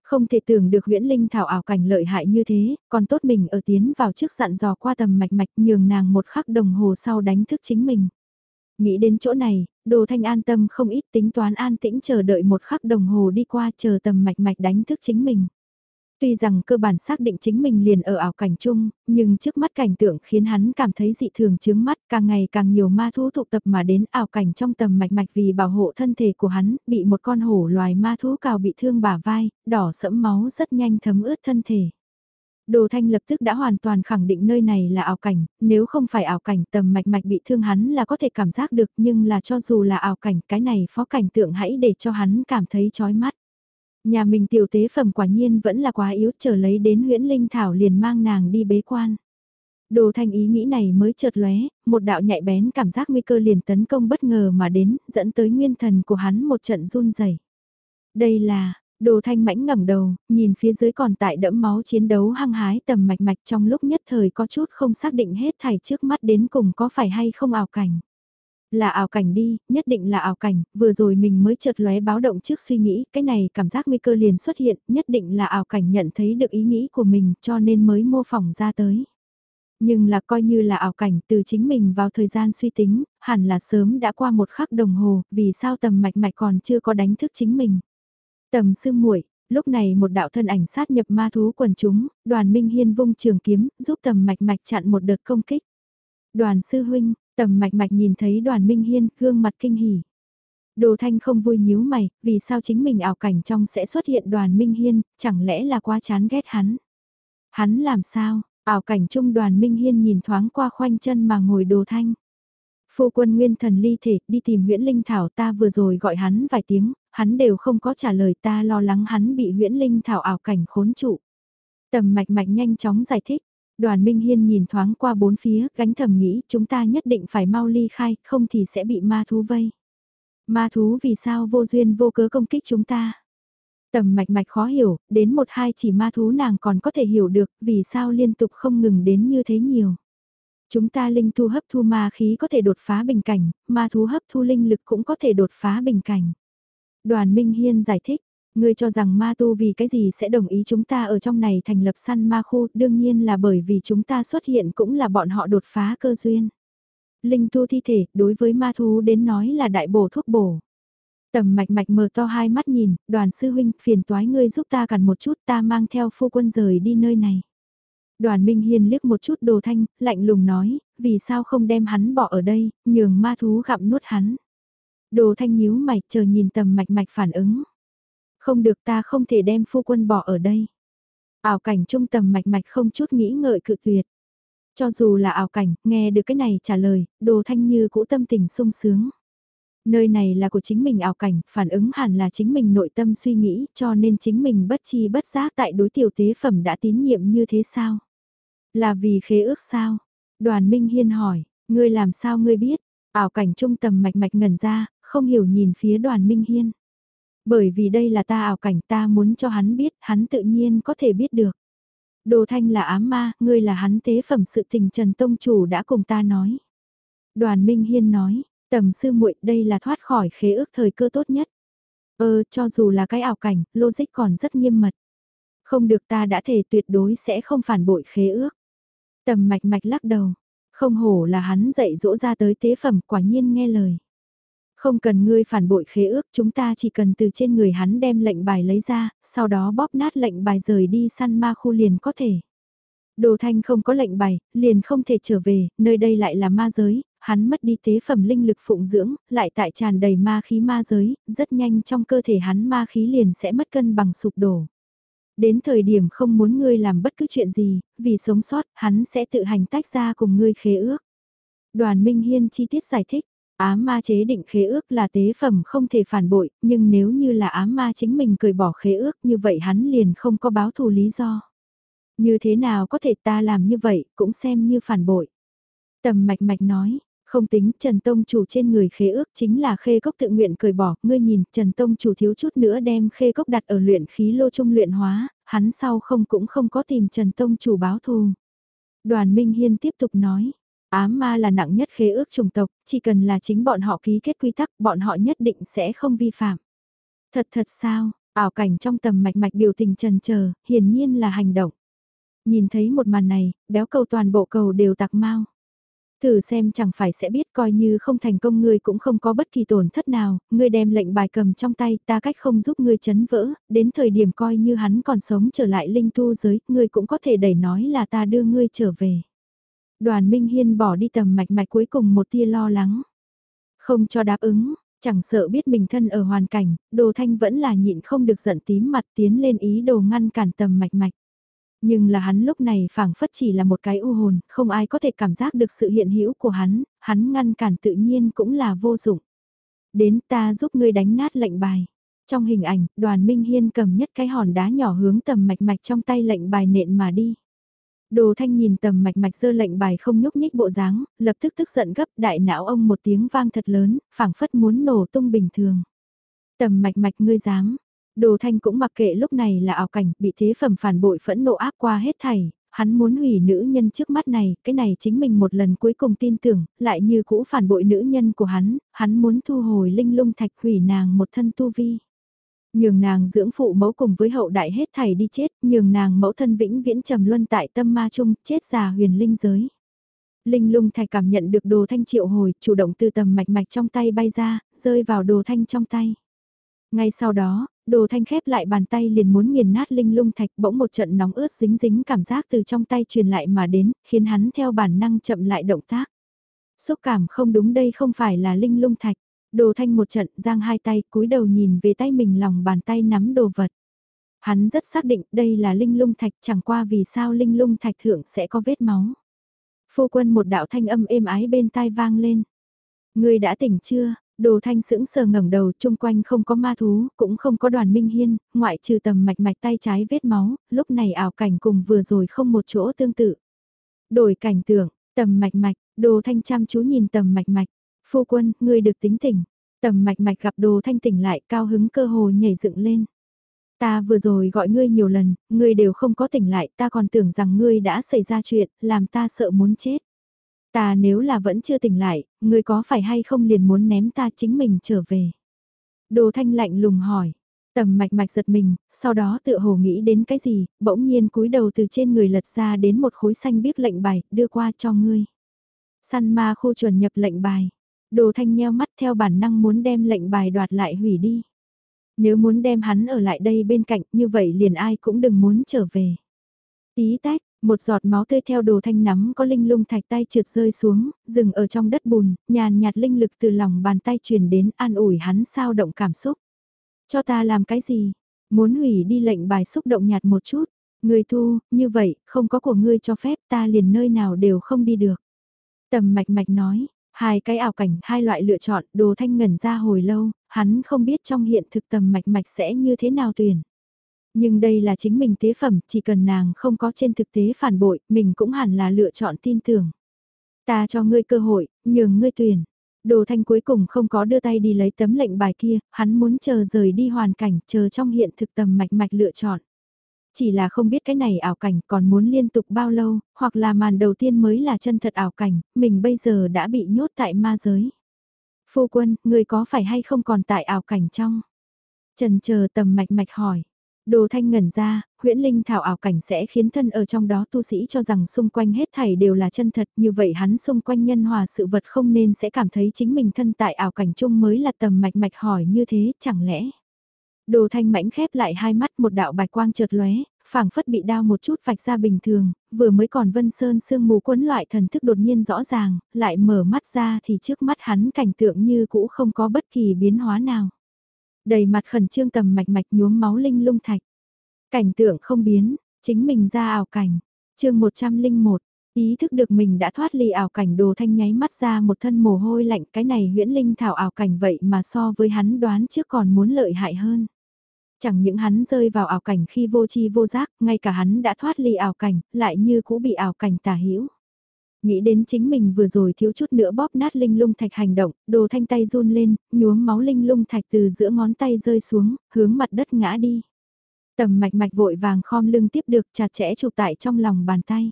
Không thể tưởng được huyễn linh thảo ảo cảnh lợi hại như thế, còn tốt mình ở tiến vào trước dặn dò qua tầm mạch mạch nhường nàng một khắc đồng hồ sau đánh thức chính mình. Nghĩ đến chỗ này, đồ thanh an tâm không ít tính toán an tĩnh chờ đợi một khắc đồng hồ đi qua chờ tầm mạch mạch đánh thức chính mình. Tuy rằng cơ bản xác định chính mình liền ở ảo cảnh chung, nhưng trước mắt cảnh tượng khiến hắn cảm thấy dị thường chướng mắt càng ngày càng nhiều ma thú tụ tập mà đến ảo cảnh trong tầm mạch mạch vì bảo hộ thân thể của hắn, bị một con hổ loài ma thú cào bị thương bả vai, đỏ sẫm máu rất nhanh thấm ướt thân thể. Đồ Thanh lập tức đã hoàn toàn khẳng định nơi này là ảo cảnh, nếu không phải ảo cảnh tầm mạch mạch bị thương hắn là có thể cảm giác được nhưng là cho dù là ảo cảnh cái này phó cảnh tượng hãy để cho hắn cảm thấy chói mắt. Nhà mình tiểu tế phẩm quả nhiên vẫn là quá yếu chờ lấy đến huyễn linh thảo liền mang nàng đi bế quan. Đồ thanh ý nghĩ này mới chợt lóe, một đạo nhạy bén cảm giác nguy cơ liền tấn công bất ngờ mà đến, dẫn tới nguyên thần của hắn một trận run rẩy. Đây là, đồ thanh mãnh ngẩng đầu, nhìn phía dưới còn tại đẫm máu chiến đấu hăng hái tầm mạch mạch trong lúc nhất thời có chút không xác định hết thảy trước mắt đến cùng có phải hay không ảo cảnh. Là ảo cảnh đi, nhất định là ảo cảnh, vừa rồi mình mới chợt lóe báo động trước suy nghĩ, cái này cảm giác nguy cơ liền xuất hiện, nhất định là ảo cảnh nhận thấy được ý nghĩ của mình cho nên mới mô phỏng ra tới. Nhưng là coi như là ảo cảnh từ chính mình vào thời gian suy tính, hẳn là sớm đã qua một khắc đồng hồ, vì sao tầm mạch mạch còn chưa có đánh thức chính mình. Tầm sư muội lúc này một đạo thân ảnh sát nhập ma thú quần chúng, đoàn Minh Hiên vung trường kiếm, giúp tầm mạch mạch chặn một đợt công kích. Đoàn sư huynh, tầm mạch mạch nhìn thấy đoàn Minh Hiên, gương mặt kinh hỉ. Đồ Thanh không vui nhíu mày, vì sao chính mình ảo cảnh trong sẽ xuất hiện đoàn Minh Hiên, chẳng lẽ là quá chán ghét hắn. Hắn làm sao, ảo cảnh trung đoàn Minh Hiên nhìn thoáng qua khoanh chân mà ngồi Đồ Thanh. Phu quân nguyên thần ly thể, đi tìm huyễn Linh Thảo ta vừa rồi gọi hắn vài tiếng, hắn đều không có trả lời ta lo lắng hắn bị huyễn Linh Thảo ảo cảnh khốn trụ. Tầm mạch mạch nhanh chóng giải thích, đoàn Minh Hiên nhìn thoáng qua bốn phía, gánh thầm nghĩ chúng ta nhất định phải mau ly khai, không thì sẽ bị ma thú vây. Ma thú vì sao vô duyên vô cớ công kích chúng ta? Tầm mạch mạch khó hiểu, đến một hai chỉ ma thú nàng còn có thể hiểu được vì sao liên tục không ngừng đến như thế nhiều. Chúng ta linh thu hấp thu ma khí có thể đột phá bình cảnh, ma thú hấp thu linh lực cũng có thể đột phá bình cảnh. Đoàn Minh Hiên giải thích, ngươi cho rằng ma tu vì cái gì sẽ đồng ý chúng ta ở trong này thành lập săn ma khu, đương nhiên là bởi vì chúng ta xuất hiện cũng là bọn họ đột phá cơ duyên. Linh tu thi thể, đối với ma thú đến nói là đại bổ thuốc bổ. Tầm mạch mạch mở to hai mắt nhìn, đoàn sư huynh, phiền toái ngươi giúp ta cần một chút ta mang theo phu quân rời đi nơi này. Đoàn Minh Hiên liếc một chút đồ thanh, lạnh lùng nói, vì sao không đem hắn bỏ ở đây, nhường ma thú gặm nuốt hắn. Đồ thanh nhíu mày chờ nhìn tầm mạch mạch phản ứng. Không được ta không thể đem phu quân bỏ ở đây. Ảo cảnh trung tầm mạch mạch không chút nghĩ ngợi cự tuyệt. Cho dù là ảo cảnh, nghe được cái này trả lời, đồ thanh như cũ tâm tình sung sướng. Nơi này là của chính mình ảo cảnh, phản ứng hẳn là chính mình nội tâm suy nghĩ, cho nên chính mình bất chi bất giác tại đối tiểu tế phẩm đã tín nhiệm như thế sao? Là vì khế ước sao? Đoàn Minh Hiên hỏi, ngươi làm sao ngươi biết? Ảo cảnh trung tầm mạch mạch ngẩn ra, không hiểu nhìn phía đoàn Minh Hiên. Bởi vì đây là ta ảo cảnh ta muốn cho hắn biết, hắn tự nhiên có thể biết được. Đồ thanh là ám ma, ngươi là hắn tế phẩm sự tình Trần Tông Chủ đã cùng ta nói. Đoàn Minh Hiên nói, tầm sư muội đây là thoát khỏi khế ước thời cơ tốt nhất. Ơ, cho dù là cái ảo cảnh, logic còn rất nghiêm mật. Không được ta đã thể tuyệt đối sẽ không phản bội khế ước. Tầm mạch mạch lắc đầu, không hổ là hắn dạy dỗ ra tới tế phẩm quả nhiên nghe lời. Không cần ngươi phản bội khế ước chúng ta chỉ cần từ trên người hắn đem lệnh bài lấy ra, sau đó bóp nát lệnh bài rời đi săn ma khu liền có thể. Đồ thanh không có lệnh bài, liền không thể trở về, nơi đây lại là ma giới, hắn mất đi tế phẩm linh lực phụng dưỡng, lại tại tràn đầy ma khí ma giới, rất nhanh trong cơ thể hắn ma khí liền sẽ mất cân bằng sụp đổ. Đến thời điểm không muốn ngươi làm bất cứ chuyện gì, vì sống sót, hắn sẽ tự hành tách ra cùng ngươi khế ước. Đoàn Minh Hiên chi tiết giải thích, ám ma chế định khế ước là tế phẩm không thể phản bội, nhưng nếu như là ám ma chính mình cười bỏ khế ước như vậy hắn liền không có báo thù lý do. Như thế nào có thể ta làm như vậy cũng xem như phản bội. Tầm mạch mạch nói, không tính Trần Tông chủ trên người khế ước chính là khê cốc tự nguyện cười bỏ, ngươi nhìn Trần Tông chủ thiếu chút nữa đem khê cốc đặt ở luyện khí lô trung luyện hóa, hắn sau không cũng không có tìm Trần Tông chủ báo thù. Đoàn Minh Hiên tiếp tục nói, ám ma là nặng nhất khế ước chủng tộc, chỉ cần là chính bọn họ ký kết quy tắc bọn họ nhất định sẽ không vi phạm. Thật thật sao, ảo cảnh trong tầm mạch mạch biểu tình trần chờ hiển nhiên là hành động. Nhìn thấy một màn này, béo cầu toàn bộ cầu đều tạc mau. Thử xem chẳng phải sẽ biết coi như không thành công ngươi cũng không có bất kỳ tổn thất nào, ngươi đem lệnh bài cầm trong tay ta cách không giúp ngươi chấn vỡ, đến thời điểm coi như hắn còn sống trở lại linh tu giới, ngươi cũng có thể đẩy nói là ta đưa ngươi trở về. Đoàn Minh Hiên bỏ đi tầm mạch mạch cuối cùng một tia lo lắng. Không cho đáp ứng, chẳng sợ biết mình thân ở hoàn cảnh, đồ thanh vẫn là nhịn không được giận tím mặt tiến lên ý đồ ngăn cản tầm mạch mạch. Nhưng là hắn lúc này phảng phất chỉ là một cái u hồn, không ai có thể cảm giác được sự hiện hữu của hắn, hắn ngăn cản tự nhiên cũng là vô dụng. Đến ta giúp ngươi đánh nát lệnh bài. Trong hình ảnh, đoàn Minh Hiên cầm nhất cái hòn đá nhỏ hướng tầm mạch mạch trong tay lệnh bài nện mà đi. Đồ thanh nhìn tầm mạch mạch dơ lệnh bài không nhúc nhích bộ dáng, lập tức tức giận gấp đại não ông một tiếng vang thật lớn, phảng phất muốn nổ tung bình thường. Tầm mạch mạch ngươi dám, Đồ Thanh cũng mặc kệ lúc này là ảo cảnh, bị thế phẩm phản bội phẫn nộ áp qua hết thảy, hắn muốn hủy nữ nhân trước mắt này, cái này chính mình một lần cuối cùng tin tưởng, lại như cũ phản bội nữ nhân của hắn, hắn muốn thu hồi linh lung thạch hủy nàng một thân tu vi. Nhường nàng dưỡng phụ mẫu cùng với hậu đại hết thảy đi chết, nhường nàng mẫu thân vĩnh viễn trầm luân tại tâm ma chung, chết già huyền linh giới. Linh lung thạch cảm nhận được đồ thanh triệu hồi, chủ động từ tầm mạch mạch trong tay bay ra, rơi vào đồ thanh trong tay. Ngay sau đó, đồ thanh khép lại bàn tay liền muốn nghiền nát linh lung thạch bỗng một trận nóng ướt dính dính cảm giác từ trong tay truyền lại mà đến, khiến hắn theo bản năng chậm lại động tác. Xúc cảm không đúng đây không phải là linh lung thạch. Đồ thanh một trận giang hai tay cúi đầu nhìn về tay mình lòng bàn tay nắm đồ vật. Hắn rất xác định đây là linh lung thạch chẳng qua vì sao linh lung thạch thượng sẽ có vết máu. Phu quân một đạo thanh âm êm ái bên tai vang lên. Người đã tỉnh chưa? Đồ thanh sững sờ ngẩng đầu chung quanh không có ma thú, cũng không có đoàn minh hiên, ngoại trừ tầm mạch mạch tay trái vết máu, lúc này ảo cảnh cùng vừa rồi không một chỗ tương tự. Đổi cảnh tưởng tầm mạch mạch, đồ thanh chăm chú nhìn tầm mạch mạch. Phu quân, ngươi được tính tỉnh. Tầm mạch mạch gặp đồ thanh tỉnh lại cao hứng cơ hồ nhảy dựng lên. Ta vừa rồi gọi ngươi nhiều lần, ngươi đều không có tỉnh lại, ta còn tưởng rằng ngươi đã xảy ra chuyện, làm ta sợ muốn chết. Ta nếu là vẫn chưa tỉnh lại, ngươi có phải hay không liền muốn ném ta chính mình trở về. Đồ thanh lạnh lùng hỏi. Tầm mạch mạch giật mình, sau đó tự hồ nghĩ đến cái gì, bỗng nhiên cúi đầu từ trên người lật ra đến một khối xanh biếc lệnh bài, đưa qua cho ngươi. Săn ma khu chuẩn nhập lệnh bài. Đồ thanh nheo mắt theo bản năng muốn đem lệnh bài đoạt lại hủy đi. Nếu muốn đem hắn ở lại đây bên cạnh như vậy liền ai cũng đừng muốn trở về. Tí tách, một giọt máu tươi theo đồ thanh nắm có linh lung thạch tay trượt rơi xuống, dừng ở trong đất bùn, nhàn nhạt linh lực từ lòng bàn tay truyền đến an ủi hắn sao động cảm xúc. Cho ta làm cái gì? Muốn hủy đi lệnh bài xúc động nhạt một chút. Người thu, như vậy, không có của ngươi cho phép ta liền nơi nào đều không đi được. Tầm mạch mạch nói, hai cái ảo cảnh, hai loại lựa chọn, đồ thanh ngẩn ra hồi lâu, hắn không biết trong hiện thực tầm mạch mạch sẽ như thế nào tuyển. Nhưng đây là chính mình tế phẩm, chỉ cần nàng không có trên thực tế phản bội, mình cũng hẳn là lựa chọn tin tưởng. Ta cho ngươi cơ hội, nhường ngươi tuyển. Đồ thanh cuối cùng không có đưa tay đi lấy tấm lệnh bài kia, hắn muốn chờ rời đi hoàn cảnh, chờ trong hiện thực tầm mạch mạch lựa chọn. Chỉ là không biết cái này ảo cảnh còn muốn liên tục bao lâu, hoặc là màn đầu tiên mới là chân thật ảo cảnh, mình bây giờ đã bị nhốt tại ma giới. Phu quân, người có phải hay không còn tại ảo cảnh trong? Trần chờ tầm mạch mạch hỏi. Đồ thanh ngẩn ra, huyễn linh thảo ảo cảnh sẽ khiến thân ở trong đó tu sĩ cho rằng xung quanh hết thảy đều là chân thật, như vậy hắn xung quanh nhân hòa sự vật không nên sẽ cảm thấy chính mình thân tại ảo cảnh chung mới là tầm mạch mạch hỏi như thế, chẳng lẽ? Đồ thanh mãnh khép lại hai mắt một đạo bạch quang chợt lóe, phảng phất bị đau một chút vạch ra bình thường, vừa mới còn vân sơn sương mù quấn loại thần thức đột nhiên rõ ràng, lại mở mắt ra thì trước mắt hắn cảnh tượng như cũ không có bất kỳ biến hóa nào. Đầy mặt khẩn trương tầm mạch mạch nhuốm máu linh lung thạch. Cảnh tượng không biến, chính mình ra ảo cảnh. chương 101, ý thức được mình đã thoát ly ảo cảnh đồ thanh nháy mắt ra một thân mồ hôi lạnh cái này huyễn linh thảo ảo cảnh vậy mà so với hắn đoán trước còn muốn lợi hại hơn. Chẳng những hắn rơi vào ảo cảnh khi vô chi vô giác, ngay cả hắn đã thoát ly ảo cảnh, lại như cũ bị ảo cảnh tả hữu Nghĩ đến chính mình vừa rồi thiếu chút nữa bóp nát linh lung thạch hành động, đồ thanh tay run lên, nhuốm máu linh lung thạch từ giữa ngón tay rơi xuống, hướng mặt đất ngã đi. Tầm mạch mạch vội vàng khom lưng tiếp được chặt chẽ chụp tại trong lòng bàn tay.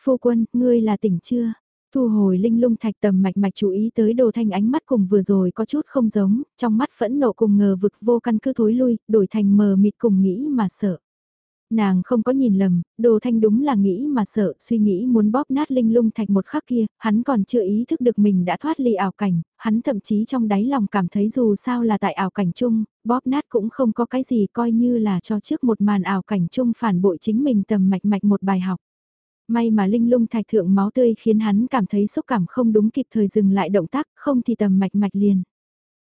Phu quân, ngươi là tỉnh chưa? Thu hồi linh lung thạch tầm mạch mạch chú ý tới đồ thanh ánh mắt cùng vừa rồi có chút không giống, trong mắt phẫn nộ cùng ngờ vực vô căn cứ thối lui, đổi thành mờ mịt cùng nghĩ mà sợ. Nàng không có nhìn lầm, đồ thanh đúng là nghĩ mà sợ, suy nghĩ muốn bóp nát linh lung thạch một khắc kia, hắn còn chưa ý thức được mình đã thoát ly ảo cảnh, hắn thậm chí trong đáy lòng cảm thấy dù sao là tại ảo cảnh chung, bóp nát cũng không có cái gì coi như là cho trước một màn ảo cảnh chung phản bội chính mình tầm mạch mạch một bài học. May mà linh lung thạch thượng máu tươi khiến hắn cảm thấy xúc cảm không đúng kịp thời dừng lại động tác, không thì tầm mạch mạch liền.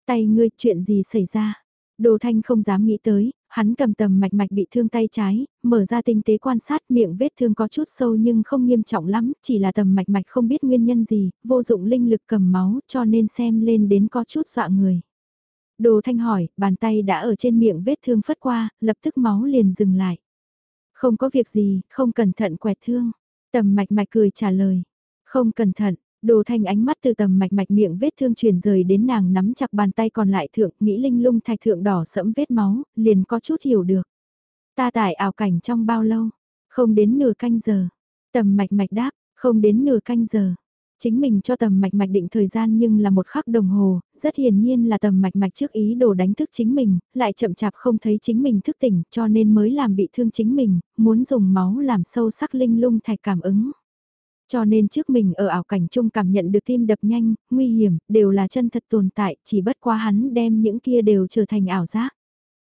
Tay ngươi, chuyện gì xảy ra? Đồ thanh không dám nghĩ tới, hắn cầm tầm mạch mạch bị thương tay trái, mở ra tinh tế quan sát miệng vết thương có chút sâu nhưng không nghiêm trọng lắm, chỉ là tầm mạch mạch không biết nguyên nhân gì, vô dụng linh lực cầm máu cho nên xem lên đến có chút dọa người. Đồ thanh hỏi, bàn tay đã ở trên miệng vết thương phất qua, lập tức máu liền dừng lại. Không có việc gì, không cẩn thận quẹt thương. Tầm mạch mạch cười trả lời. Không cẩn thận, đồ thanh ánh mắt từ tầm mạch mạch miệng vết thương truyền rời đến nàng nắm chặt bàn tay còn lại thượng, nghĩ linh lung thạch thượng đỏ sẫm vết máu, liền có chút hiểu được. Ta tải ảo cảnh trong bao lâu? Không đến nửa canh giờ. Tầm mạch mạch đáp, không đến nửa canh giờ. Chính mình cho tầm mạch mạch định thời gian nhưng là một khắc đồng hồ, rất hiển nhiên là tầm mạch mạch trước ý đồ đánh thức chính mình, lại chậm chạp không thấy chính mình thức tỉnh cho nên mới làm bị thương chính mình, muốn dùng máu làm sâu sắc linh lung thạch cảm ứng. Cho nên trước mình ở ảo cảnh chung cảm nhận được tim đập nhanh, nguy hiểm, đều là chân thật tồn tại, chỉ bất quá hắn đem những kia đều trở thành ảo giác.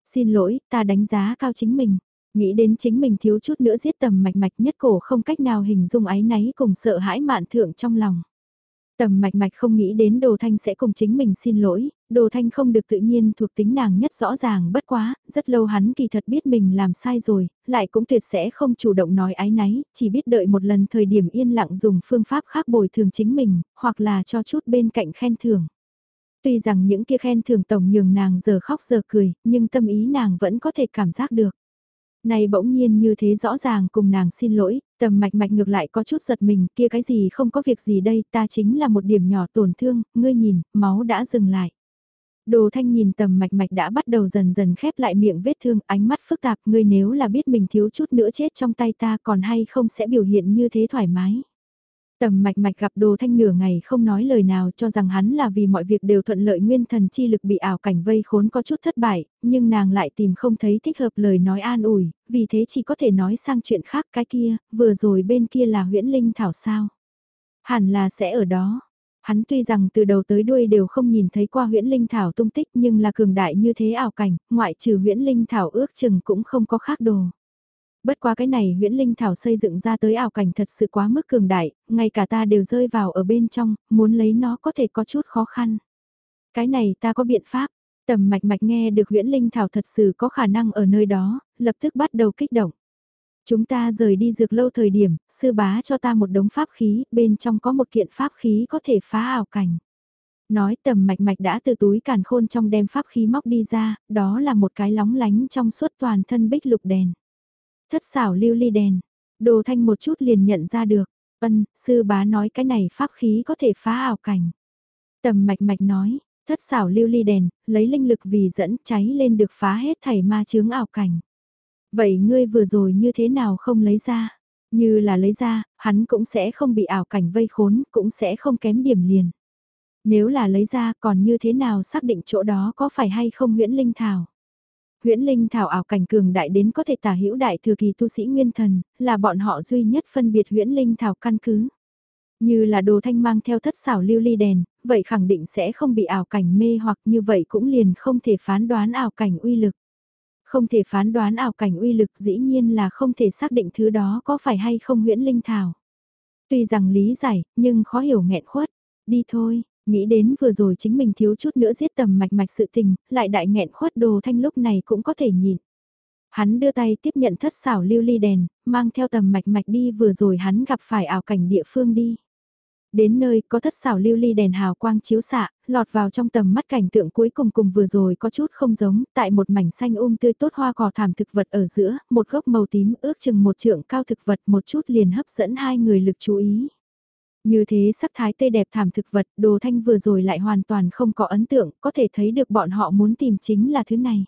Xin lỗi, ta đánh giá cao chính mình. Nghĩ đến chính mình thiếu chút nữa giết tầm mạch mạch nhất cổ không cách nào hình dung ái náy cùng sợ hãi mạn thượng trong lòng. Tầm mạch mạch không nghĩ đến đồ thanh sẽ cùng chính mình xin lỗi, đồ thanh không được tự nhiên thuộc tính nàng nhất rõ ràng bất quá, rất lâu hắn kỳ thật biết mình làm sai rồi, lại cũng tuyệt sẽ không chủ động nói ái náy, chỉ biết đợi một lần thời điểm yên lặng dùng phương pháp khác bồi thường chính mình, hoặc là cho chút bên cạnh khen thưởng. Tuy rằng những kia khen thưởng tổng nhường nàng giờ khóc giờ cười, nhưng tâm ý nàng vẫn có thể cảm giác được. Này bỗng nhiên như thế rõ ràng cùng nàng xin lỗi, tầm mạch mạch ngược lại có chút giật mình, kia cái gì không có việc gì đây, ta chính là một điểm nhỏ tổn thương, ngươi nhìn, máu đã dừng lại. Đồ thanh nhìn tầm mạch mạch đã bắt đầu dần dần khép lại miệng vết thương, ánh mắt phức tạp, ngươi nếu là biết mình thiếu chút nữa chết trong tay ta còn hay không sẽ biểu hiện như thế thoải mái. Tầm mạch mạch gặp đồ thanh nửa ngày không nói lời nào cho rằng hắn là vì mọi việc đều thuận lợi nguyên thần chi lực bị ảo cảnh vây khốn có chút thất bại, nhưng nàng lại tìm không thấy thích hợp lời nói an ủi, vì thế chỉ có thể nói sang chuyện khác cái kia, vừa rồi bên kia là huyễn linh thảo sao. Hẳn là sẽ ở đó. Hắn tuy rằng từ đầu tới đuôi đều không nhìn thấy qua huyễn linh thảo tung tích nhưng là cường đại như thế ảo cảnh, ngoại trừ huyễn linh thảo ước chừng cũng không có khác đồ. Bất quá cái này huyễn linh thảo xây dựng ra tới ảo cảnh thật sự quá mức cường đại, ngay cả ta đều rơi vào ở bên trong, muốn lấy nó có thể có chút khó khăn. Cái này ta có biện pháp, tầm mạch mạch nghe được huyễn linh thảo thật sự có khả năng ở nơi đó, lập tức bắt đầu kích động. Chúng ta rời đi dược lâu thời điểm, sư bá cho ta một đống pháp khí, bên trong có một kiện pháp khí có thể phá ảo cảnh. Nói tầm mạch mạch đã từ túi càn khôn trong đem pháp khí móc đi ra, đó là một cái lóng lánh trong suốt toàn thân bích lục đèn. Thất xảo lưu ly đèn, đồ thanh một chút liền nhận ra được, ân, sư bá nói cái này pháp khí có thể phá ảo cảnh. Tầm mạch mạch nói, thất xảo lưu ly đèn, lấy linh lực vì dẫn cháy lên được phá hết thảy ma chướng ảo cảnh. Vậy ngươi vừa rồi như thế nào không lấy ra? Như là lấy ra, hắn cũng sẽ không bị ảo cảnh vây khốn, cũng sẽ không kém điểm liền. Nếu là lấy ra còn như thế nào xác định chỗ đó có phải hay không huyễn linh thảo? Huyễn linh thảo ảo cảnh cường đại đến có thể tả hữu đại thừa kỳ tu sĩ nguyên thần, là bọn họ duy nhất phân biệt huyễn linh thảo căn cứ. Như là đồ thanh mang theo thất xảo lưu ly đèn, vậy khẳng định sẽ không bị ảo cảnh mê hoặc như vậy cũng liền không thể phán đoán ảo cảnh uy lực. Không thể phán đoán ảo cảnh uy lực dĩ nhiên là không thể xác định thứ đó có phải hay không huyễn linh thảo. Tuy rằng lý giải, nhưng khó hiểu nghẹn khuất. Đi thôi, Nghĩ đến vừa rồi chính mình thiếu chút nữa giết tầm mạch mạch sự tình, lại đại nghẹn khuất đồ thanh lúc này cũng có thể nhìn. Hắn đưa tay tiếp nhận thất xảo lưu ly đèn, mang theo tầm mạch mạch đi vừa rồi hắn gặp phải ảo cảnh địa phương đi. Đến nơi có thất xảo lưu ly đèn hào quang chiếu xạ, lọt vào trong tầm mắt cảnh tượng cuối cùng cùng vừa rồi có chút không giống, tại một mảnh xanh um tươi tốt hoa cỏ thảm thực vật ở giữa, một gốc màu tím ước chừng một trượng cao thực vật một chút liền hấp dẫn hai người lực chú ý. Như thế sắc thái tươi đẹp thảm thực vật, đồ thanh vừa rồi lại hoàn toàn không có ấn tượng, có thể thấy được bọn họ muốn tìm chính là thứ này.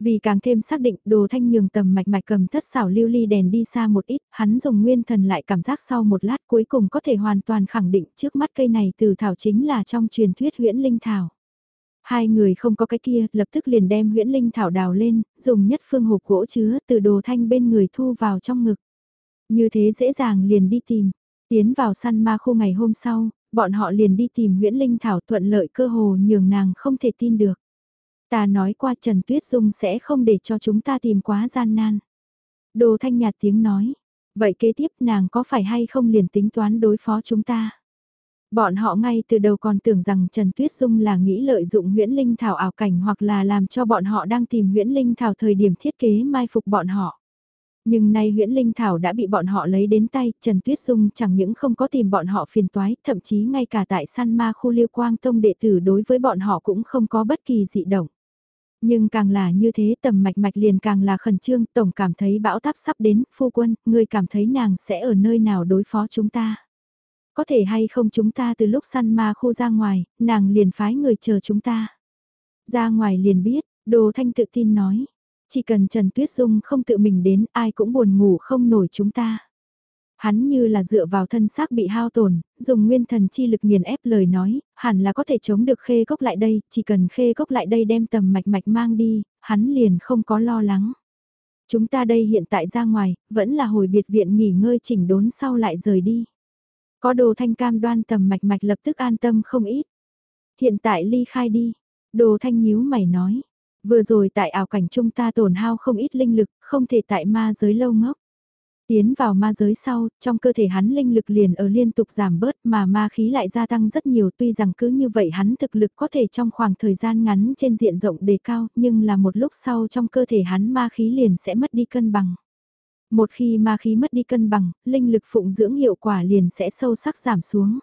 Vì càng thêm xác định đồ thanh nhường tầm mạch mạch cầm thất xảo lưu ly đèn đi xa một ít, hắn dùng nguyên thần lại cảm giác sau một lát cuối cùng có thể hoàn toàn khẳng định trước mắt cây này từ thảo chính là trong truyền thuyết huyễn linh thảo. Hai người không có cái kia, lập tức liền đem huyễn linh thảo đào lên, dùng nhất phương hộp gỗ chứa từ đồ thanh bên người thu vào trong ngực. Như thế dễ dàng liền đi tìm, Tiến vào săn ma khu ngày hôm sau, bọn họ liền đi tìm Nguyễn Linh Thảo thuận lợi cơ hồ nhường nàng không thể tin được. Ta nói qua Trần Tuyết Dung sẽ không để cho chúng ta tìm quá gian nan. Đồ thanh nhạt tiếng nói. Vậy kế tiếp nàng có phải hay không liền tính toán đối phó chúng ta? Bọn họ ngay từ đầu còn tưởng rằng Trần Tuyết Dung là nghĩ lợi dụng nguyễn linh thảo ảo cảnh hoặc là làm cho bọn họ đang tìm nguyễn linh thảo thời điểm thiết kế mai phục bọn họ. Nhưng nay huyễn linh thảo đã bị bọn họ lấy đến tay, Trần Tuyết Dung chẳng những không có tìm bọn họ phiền toái, thậm chí ngay cả tại San ma khu liêu quang tông đệ tử đối với bọn họ cũng không có bất kỳ dị động. Nhưng càng là như thế tầm mạch mạch liền càng là khẩn trương, tổng cảm thấy bão táp sắp đến, phu quân, người cảm thấy nàng sẽ ở nơi nào đối phó chúng ta. Có thể hay không chúng ta từ lúc săn ma khu ra ngoài, nàng liền phái người chờ chúng ta. Ra ngoài liền biết, đồ thanh tự tin nói, chỉ cần Trần Tuyết Dung không tự mình đến ai cũng buồn ngủ không nổi chúng ta. Hắn như là dựa vào thân xác bị hao tổn, dùng nguyên thần chi lực nghiền ép lời nói, hẳn là có thể chống được khê cốc lại đây, chỉ cần khê cốc lại đây đem tầm mạch mạch mang đi, hắn liền không có lo lắng. Chúng ta đây hiện tại ra ngoài, vẫn là hồi biệt viện nghỉ ngơi chỉnh đốn sau lại rời đi. Có đồ thanh cam đoan tầm mạch mạch lập tức an tâm không ít. Hiện tại ly khai đi. Đồ thanh nhíu mày nói. Vừa rồi tại ảo cảnh chúng ta tổn hao không ít linh lực, không thể tại ma giới lâu ngốc. Tiến vào ma giới sau, trong cơ thể hắn linh lực liền ở liên tục giảm bớt mà ma khí lại gia tăng rất nhiều tuy rằng cứ như vậy hắn thực lực có thể trong khoảng thời gian ngắn trên diện rộng đề cao nhưng là một lúc sau trong cơ thể hắn ma khí liền sẽ mất đi cân bằng. Một khi ma khí mất đi cân bằng, linh lực phụng dưỡng hiệu quả liền sẽ sâu sắc giảm xuống.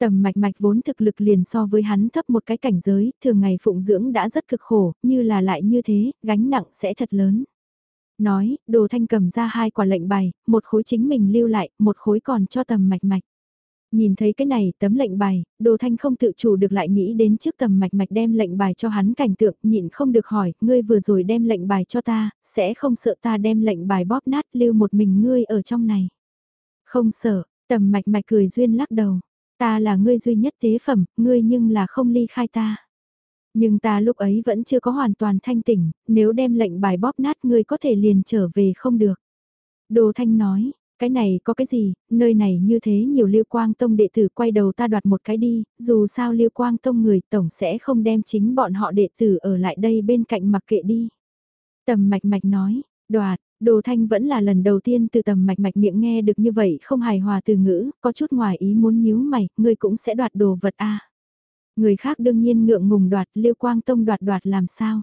Tầm mạch mạch vốn thực lực liền so với hắn thấp một cái cảnh giới, thường ngày phụng dưỡng đã rất cực khổ, như là lại như thế, gánh nặng sẽ thật lớn. Nói, đồ thanh cầm ra hai quả lệnh bài, một khối chính mình lưu lại, một khối còn cho tầm mạch mạch. Nhìn thấy cái này tấm lệnh bài, đồ thanh không tự chủ được lại nghĩ đến trước tầm mạch mạch đem lệnh bài cho hắn cảnh tượng, nhịn không được hỏi, ngươi vừa rồi đem lệnh bài cho ta, sẽ không sợ ta đem lệnh bài bóp nát lưu một mình ngươi ở trong này. Không sợ, tầm mạch mạch cười duyên lắc đầu, ta là ngươi duy nhất tế phẩm, ngươi nhưng là không ly khai ta. Nhưng ta lúc ấy vẫn chưa có hoàn toàn thanh tỉnh, nếu đem lệnh bài bóp nát ngươi có thể liền trở về không được. Đồ Thanh nói, cái này có cái gì, nơi này như thế nhiều Liêu Quang Tông đệ tử quay đầu ta đoạt một cái đi, dù sao Liêu Quang Tông người tổng sẽ không đem chính bọn họ đệ tử ở lại đây bên cạnh mặc kệ đi. Tầm mạch mạch nói, đoạt, Đồ Thanh vẫn là lần đầu tiên từ tầm mạch mạch miệng nghe được như vậy không hài hòa từ ngữ, có chút ngoài ý muốn nhíu mày, ngươi cũng sẽ đoạt đồ vật a Người khác đương nhiên ngượng ngùng đoạt, Liêu Quang Tông đoạt đoạt làm sao?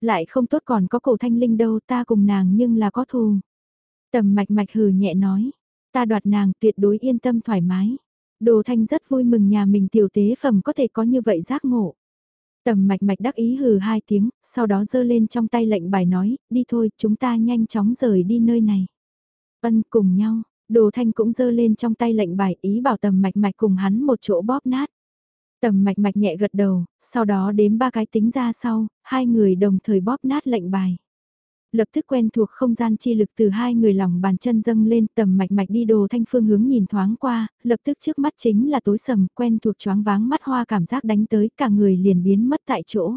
Lại không tốt còn có cổ thanh linh đâu ta cùng nàng nhưng là có thù. Tầm mạch mạch hừ nhẹ nói, ta đoạt nàng tuyệt đối yên tâm thoải mái. Đồ thanh rất vui mừng nhà mình tiểu tế phẩm có thể có như vậy giác ngộ. Tầm mạch mạch đắc ý hừ hai tiếng, sau đó giơ lên trong tay lệnh bài nói, đi thôi, chúng ta nhanh chóng rời đi nơi này. Ân cùng nhau, đồ thanh cũng giơ lên trong tay lệnh bài ý bảo tầm mạch mạch cùng hắn một chỗ bóp nát. Tầm mạch mạch nhẹ gật đầu, sau đó đếm ba cái tính ra sau, hai người đồng thời bóp nát lệnh bài. Lập tức quen thuộc không gian chi lực từ hai người lòng bàn chân dâng lên tầm mạch mạch đi đồ thanh phương hướng nhìn thoáng qua, lập tức trước mắt chính là tối sầm quen thuộc choáng váng mắt hoa cảm giác đánh tới cả người liền biến mất tại chỗ.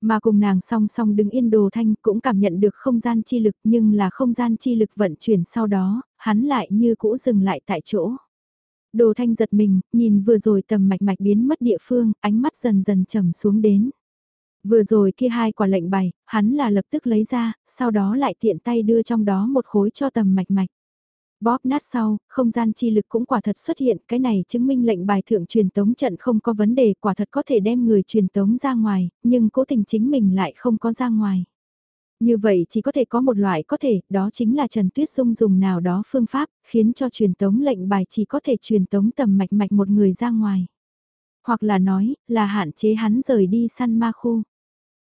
Mà cùng nàng song song đứng yên đồ thanh cũng cảm nhận được không gian chi lực nhưng là không gian chi lực vận chuyển sau đó, hắn lại như cũ dừng lại tại chỗ. Đồ thanh giật mình, nhìn vừa rồi tầm mạch mạch biến mất địa phương, ánh mắt dần dần trầm xuống đến. Vừa rồi kia hai quả lệnh bài, hắn là lập tức lấy ra, sau đó lại tiện tay đưa trong đó một khối cho tầm mạch mạch. Bóp nát sau, không gian chi lực cũng quả thật xuất hiện, cái này chứng minh lệnh bài thượng truyền tống trận không có vấn đề, quả thật có thể đem người truyền tống ra ngoài, nhưng cố tình chính mình lại không có ra ngoài. Như vậy chỉ có thể có một loại có thể, đó chính là Trần Tuyết Dung dùng nào đó phương pháp, khiến cho truyền tống lệnh bài chỉ có thể truyền tống tầm mạch mạch một người ra ngoài. Hoặc là nói, là hạn chế hắn rời đi săn ma khu.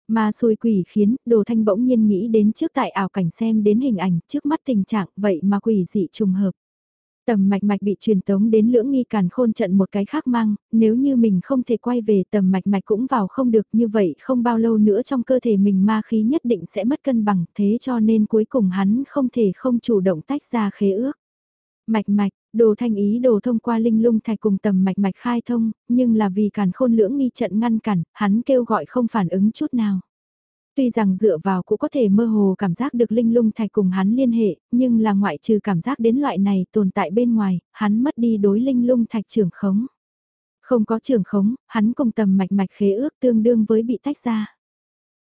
Ma xui quỷ khiến, đồ thanh bỗng nhiên nghĩ đến trước tại ảo cảnh xem đến hình ảnh trước mắt tình trạng vậy mà quỷ dị trùng hợp. Tầm mạch mạch bị truyền tống đến lưỡng nghi càn khôn trận một cái khác mang, nếu như mình không thể quay về tầm mạch mạch cũng vào không được như vậy không bao lâu nữa trong cơ thể mình ma khí nhất định sẽ mất cân bằng thế cho nên cuối cùng hắn không thể không chủ động tách ra khế ước. Mạch mạch, đồ thanh ý đồ thông qua linh lung thạch cùng tầm mạch mạch khai thông, nhưng là vì càn khôn lưỡng nghi trận ngăn cản, hắn kêu gọi không phản ứng chút nào. Tuy rằng dựa vào cũng có thể mơ hồ cảm giác được linh lung thạch cùng hắn liên hệ, nhưng là ngoại trừ cảm giác đến loại này tồn tại bên ngoài, hắn mất đi đối linh lung thạch trưởng khống. Không có trưởng khống, hắn cùng tầm mạch mạch khế ước tương đương với bị tách ra.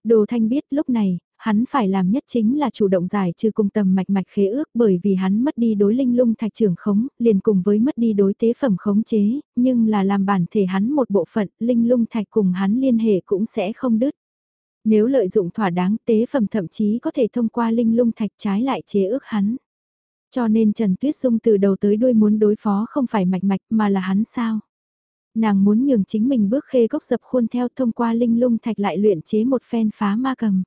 Đồ Thanh biết lúc này, hắn phải làm nhất chính là chủ động giải trừ cùng tầm mạch mạch khế ước bởi vì hắn mất đi đối linh lung thạch trưởng khống, liền cùng với mất đi đối tế phẩm khống chế, nhưng là làm bản thể hắn một bộ phận, linh lung thạch cùng hắn liên hệ cũng sẽ không đứt. Nếu lợi dụng thỏa đáng tế phẩm thậm chí có thể thông qua linh lung thạch trái lại chế ước hắn. Cho nên Trần Tuyết Dung từ đầu tới đuôi muốn đối phó không phải mạch mạch mà là hắn sao. Nàng muốn nhường chính mình bước khê gốc dập khuôn theo thông qua linh lung thạch lại luyện chế một phen phá ma cầm.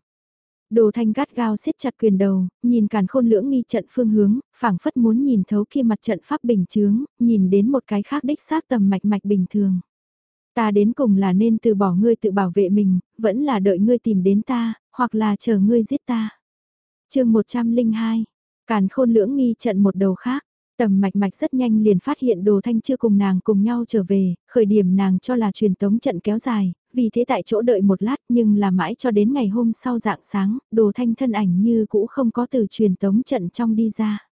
Đồ thanh gắt gao siết chặt quyền đầu, nhìn càn khôn lưỡng nghi trận phương hướng, phảng phất muốn nhìn thấu kia mặt trận pháp bình chướng, nhìn đến một cái khác đích xác tầm mạch mạch bình thường. Ta đến cùng là nên từ bỏ ngươi tự bảo vệ mình, vẫn là đợi ngươi tìm đến ta, hoặc là chờ ngươi giết ta. chương 102, Càn khôn lưỡng nghi trận một đầu khác, Tầm mạch mạch rất nhanh liền phát hiện đồ thanh chưa cùng nàng cùng nhau trở về, khởi điểm nàng cho là truyền tống trận kéo dài, vì thế tại chỗ đợi một lát nhưng là mãi cho đến ngày hôm sau dạng sáng, đồ thanh thân ảnh như cũ không có từ truyền tống trận trong đi ra.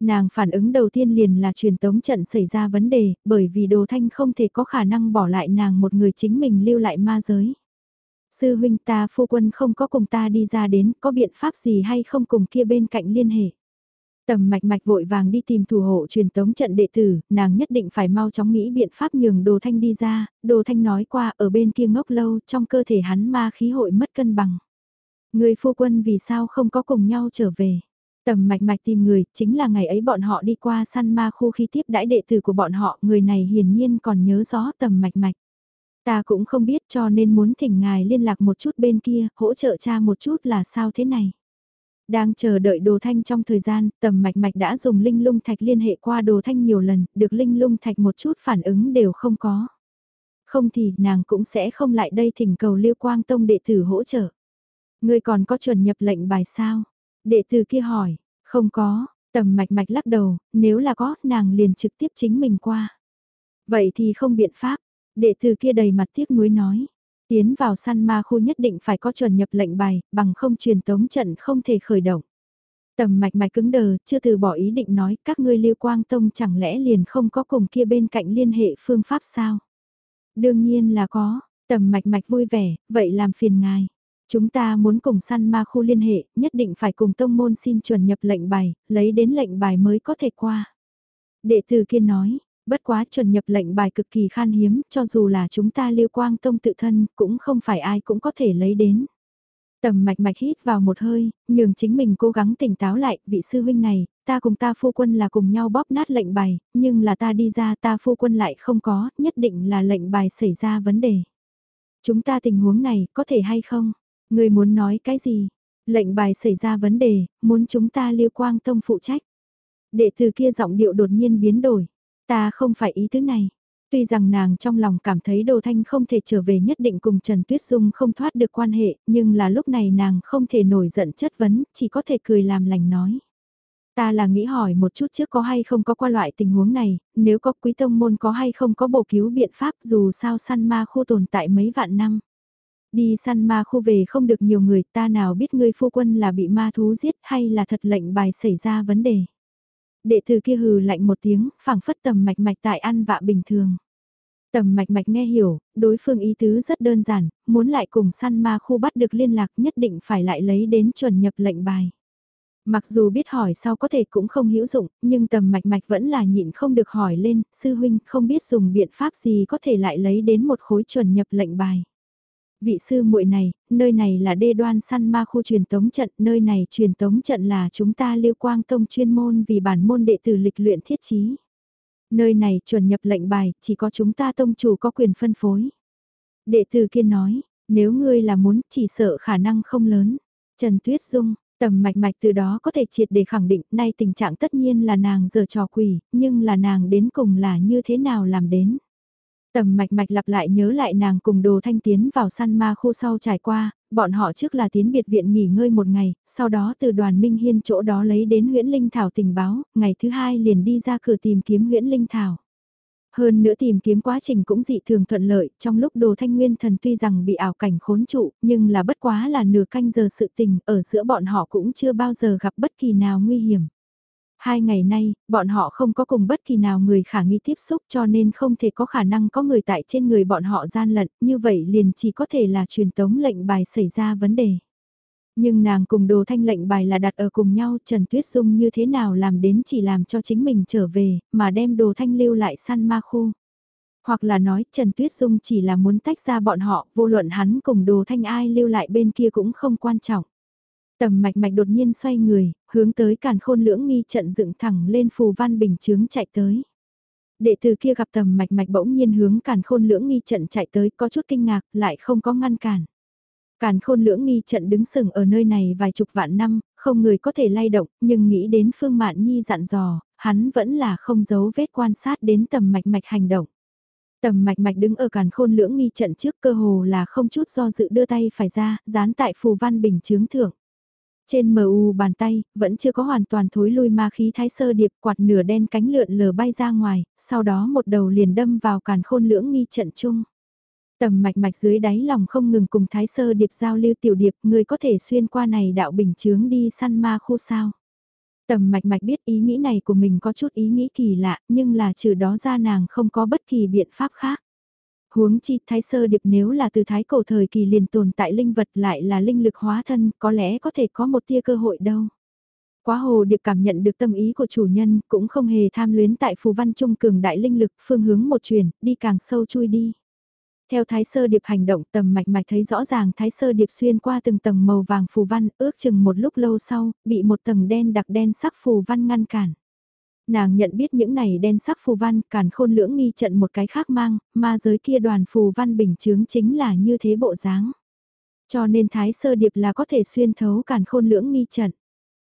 Nàng phản ứng đầu tiên liền là truyền tống trận xảy ra vấn đề, bởi vì đồ thanh không thể có khả năng bỏ lại nàng một người chính mình lưu lại ma giới. Sư huynh ta phu quân không có cùng ta đi ra đến, có biện pháp gì hay không cùng kia bên cạnh liên hệ. Tầm mạch mạch vội vàng đi tìm thủ hộ truyền tống trận đệ tử, nàng nhất định phải mau chóng nghĩ biện pháp nhường đồ thanh đi ra, đồ thanh nói qua ở bên kia ngốc lâu trong cơ thể hắn ma khí hội mất cân bằng. Người phu quân vì sao không có cùng nhau trở về. Tầm mạch mạch tìm người, chính là ngày ấy bọn họ đi qua săn ma khu khi tiếp đãi đệ tử của bọn họ, người này hiển nhiên còn nhớ rõ tầm mạch mạch. Ta cũng không biết cho nên muốn thỉnh ngài liên lạc một chút bên kia, hỗ trợ cha một chút là sao thế này. Đang chờ đợi đồ thanh trong thời gian, tầm mạch mạch đã dùng linh lung thạch liên hệ qua đồ thanh nhiều lần, được linh lung thạch một chút phản ứng đều không có. Không thì nàng cũng sẽ không lại đây thỉnh cầu liêu quang tông đệ tử hỗ trợ. Người còn có chuẩn nhập lệnh bài sao? Đệ tử kia hỏi, không có, tầm mạch mạch lắc đầu, nếu là có, nàng liền trực tiếp chính mình qua. Vậy thì không biện pháp, đệ tử kia đầy mặt tiếc nuối nói. Tiến vào săn ma khu nhất định phải có chuẩn nhập lệnh bài, bằng không truyền tống trận không thể khởi động. Tầm mạch mạch cứng đờ, chưa từ bỏ ý định nói các ngươi liêu quang tông chẳng lẽ liền không có cùng kia bên cạnh liên hệ phương pháp sao? Đương nhiên là có, tầm mạch mạch vui vẻ, vậy làm phiền ngài. Chúng ta muốn cùng săn ma khu liên hệ, nhất định phải cùng tông môn xin chuẩn nhập lệnh bài, lấy đến lệnh bài mới có thể qua. Đệ tử kia nói, bất quá chuẩn nhập lệnh bài cực kỳ khan hiếm, cho dù là chúng ta lưu quang tông tự thân, cũng không phải ai cũng có thể lấy đến. Tầm mạch mạch hít vào một hơi, nhường chính mình cố gắng tỉnh táo lại, vị sư huynh này, ta cùng ta phu quân là cùng nhau bóp nát lệnh bài, nhưng là ta đi ra ta phu quân lại không có, nhất định là lệnh bài xảy ra vấn đề. Chúng ta tình huống này có thể hay không? Người muốn nói cái gì? Lệnh bài xảy ra vấn đề, muốn chúng ta liêu quang tông phụ trách. Đệ từ kia giọng điệu đột nhiên biến đổi. Ta không phải ý thứ này. Tuy rằng nàng trong lòng cảm thấy Đồ Thanh không thể trở về nhất định cùng Trần Tuyết Dung không thoát được quan hệ, nhưng là lúc này nàng không thể nổi giận chất vấn, chỉ có thể cười làm lành nói. Ta là nghĩ hỏi một chút trước có hay không có qua loại tình huống này, nếu có quý tông môn có hay không có bổ cứu biện pháp dù sao săn ma khu tồn tại mấy vạn năm. Đi săn ma khu về không được nhiều người ta nào biết ngươi phu quân là bị ma thú giết hay là thật lệnh bài xảy ra vấn đề. Đệ tử kia hừ lạnh một tiếng, phảng phất tầm mạch mạch tại ăn vạ bình thường. Tầm mạch mạch nghe hiểu, đối phương ý tứ rất đơn giản, muốn lại cùng săn ma khu bắt được liên lạc nhất định phải lại lấy đến chuẩn nhập lệnh bài. Mặc dù biết hỏi sau có thể cũng không hữu dụng, nhưng tầm mạch mạch vẫn là nhịn không được hỏi lên, sư huynh không biết dùng biện pháp gì có thể lại lấy đến một khối chuẩn nhập lệnh bài vị sư muội này, nơi này là đê đoan săn ma khu truyền tống trận, nơi này truyền tống trận là chúng ta liêu quang tông chuyên môn vì bản môn đệ tử lịch luyện thiết chí. Nơi này chuẩn nhập lệnh bài, chỉ có chúng ta tông chủ có quyền phân phối. Đệ tử kia nói, nếu ngươi là muốn, chỉ sợ khả năng không lớn. Trần Tuyết Dung, tầm mạch mạch từ đó có thể triệt để khẳng định, nay tình trạng tất nhiên là nàng giờ trò quỷ, nhưng là nàng đến cùng là như thế nào làm đến. Tầm mạch mạch lặp lại nhớ lại nàng cùng đồ thanh tiến vào săn ma khu sau trải qua, bọn họ trước là tiến biệt viện nghỉ ngơi một ngày, sau đó từ đoàn Minh Hiên chỗ đó lấy đến huyễn Linh Thảo tình báo, ngày thứ hai liền đi ra cửa tìm kiếm huyễn Linh Thảo. Hơn nữa tìm kiếm quá trình cũng dị thường thuận lợi, trong lúc đồ thanh nguyên thần tuy rằng bị ảo cảnh khốn trụ, nhưng là bất quá là nửa canh giờ sự tình, ở giữa bọn họ cũng chưa bao giờ gặp bất kỳ nào nguy hiểm. Hai ngày nay, bọn họ không có cùng bất kỳ nào người khả nghi tiếp xúc cho nên không thể có khả năng có người tại trên người bọn họ gian lận, như vậy liền chỉ có thể là truyền tống lệnh bài xảy ra vấn đề. Nhưng nàng cùng đồ thanh lệnh bài là đặt ở cùng nhau, Trần Tuyết Dung như thế nào làm đến chỉ làm cho chính mình trở về, mà đem đồ thanh lưu lại săn ma khu. Hoặc là nói Trần Tuyết Dung chỉ là muốn tách ra bọn họ, vô luận hắn cùng đồ thanh ai lưu lại bên kia cũng không quan trọng. Tầm mạch mạch đột nhiên xoay người, hướng tới càn khôn lưỡng nghi trận dựng thẳng lên phù văn bình chướng chạy tới. Đệ tử kia gặp tầm mạch mạch bỗng nhiên hướng càn khôn lưỡng nghi trận chạy tới có chút kinh ngạc lại không có ngăn cản. Càn khôn lưỡng nghi trận đứng sừng ở nơi này vài chục vạn năm, không người có thể lay động, nhưng nghĩ đến Phương Mạn Nhi dặn dò, hắn vẫn là không giấu vết quan sát đến tầm mạch mạch hành động. Tầm mạch mạch đứng ở càn khôn lưỡng nghi trận trước cơ hồ là không chút do dự đưa tay phải ra, dán tại phù văn bình chướng thưởng. Trên mờ u bàn tay, vẫn chưa có hoàn toàn thối lui ma khí thái sơ điệp quạt nửa đen cánh lượn lờ bay ra ngoài, sau đó một đầu liền đâm vào càn khôn lưỡng nghi trận chung. Tầm mạch mạch dưới đáy lòng không ngừng cùng thái sơ điệp giao lưu tiểu điệp, người có thể xuyên qua này đạo bình chướng đi săn ma khu sao. Tầm mạch mạch biết ý nghĩ này của mình có chút ý nghĩ kỳ lạ, nhưng là trừ đó ra nàng không có bất kỳ biện pháp khác. Huống chi thái sơ điệp nếu là từ thái cổ thời kỳ liền tồn tại linh vật lại là linh lực hóa thân, có lẽ có thể có một tia cơ hội đâu. Quá hồ điệp cảm nhận được tâm ý của chủ nhân, cũng không hề tham luyến tại phù văn trung cường đại linh lực, phương hướng một chuyển, đi càng sâu chui đi. Theo thái sơ điệp hành động tầm mạch mạch thấy rõ ràng thái sơ điệp xuyên qua từng tầng màu vàng phù văn, ước chừng một lúc lâu sau, bị một tầng đen đặc đen sắc phù văn ngăn cản. Nàng nhận biết những này đen sắc phù văn, càn khôn lưỡng nghi trận một cái khác mang, ma giới kia đoàn phù văn bình chướng chính là như thế bộ dáng. Cho nên thái sơ điệp là có thể xuyên thấu càn khôn lưỡng nghi trận.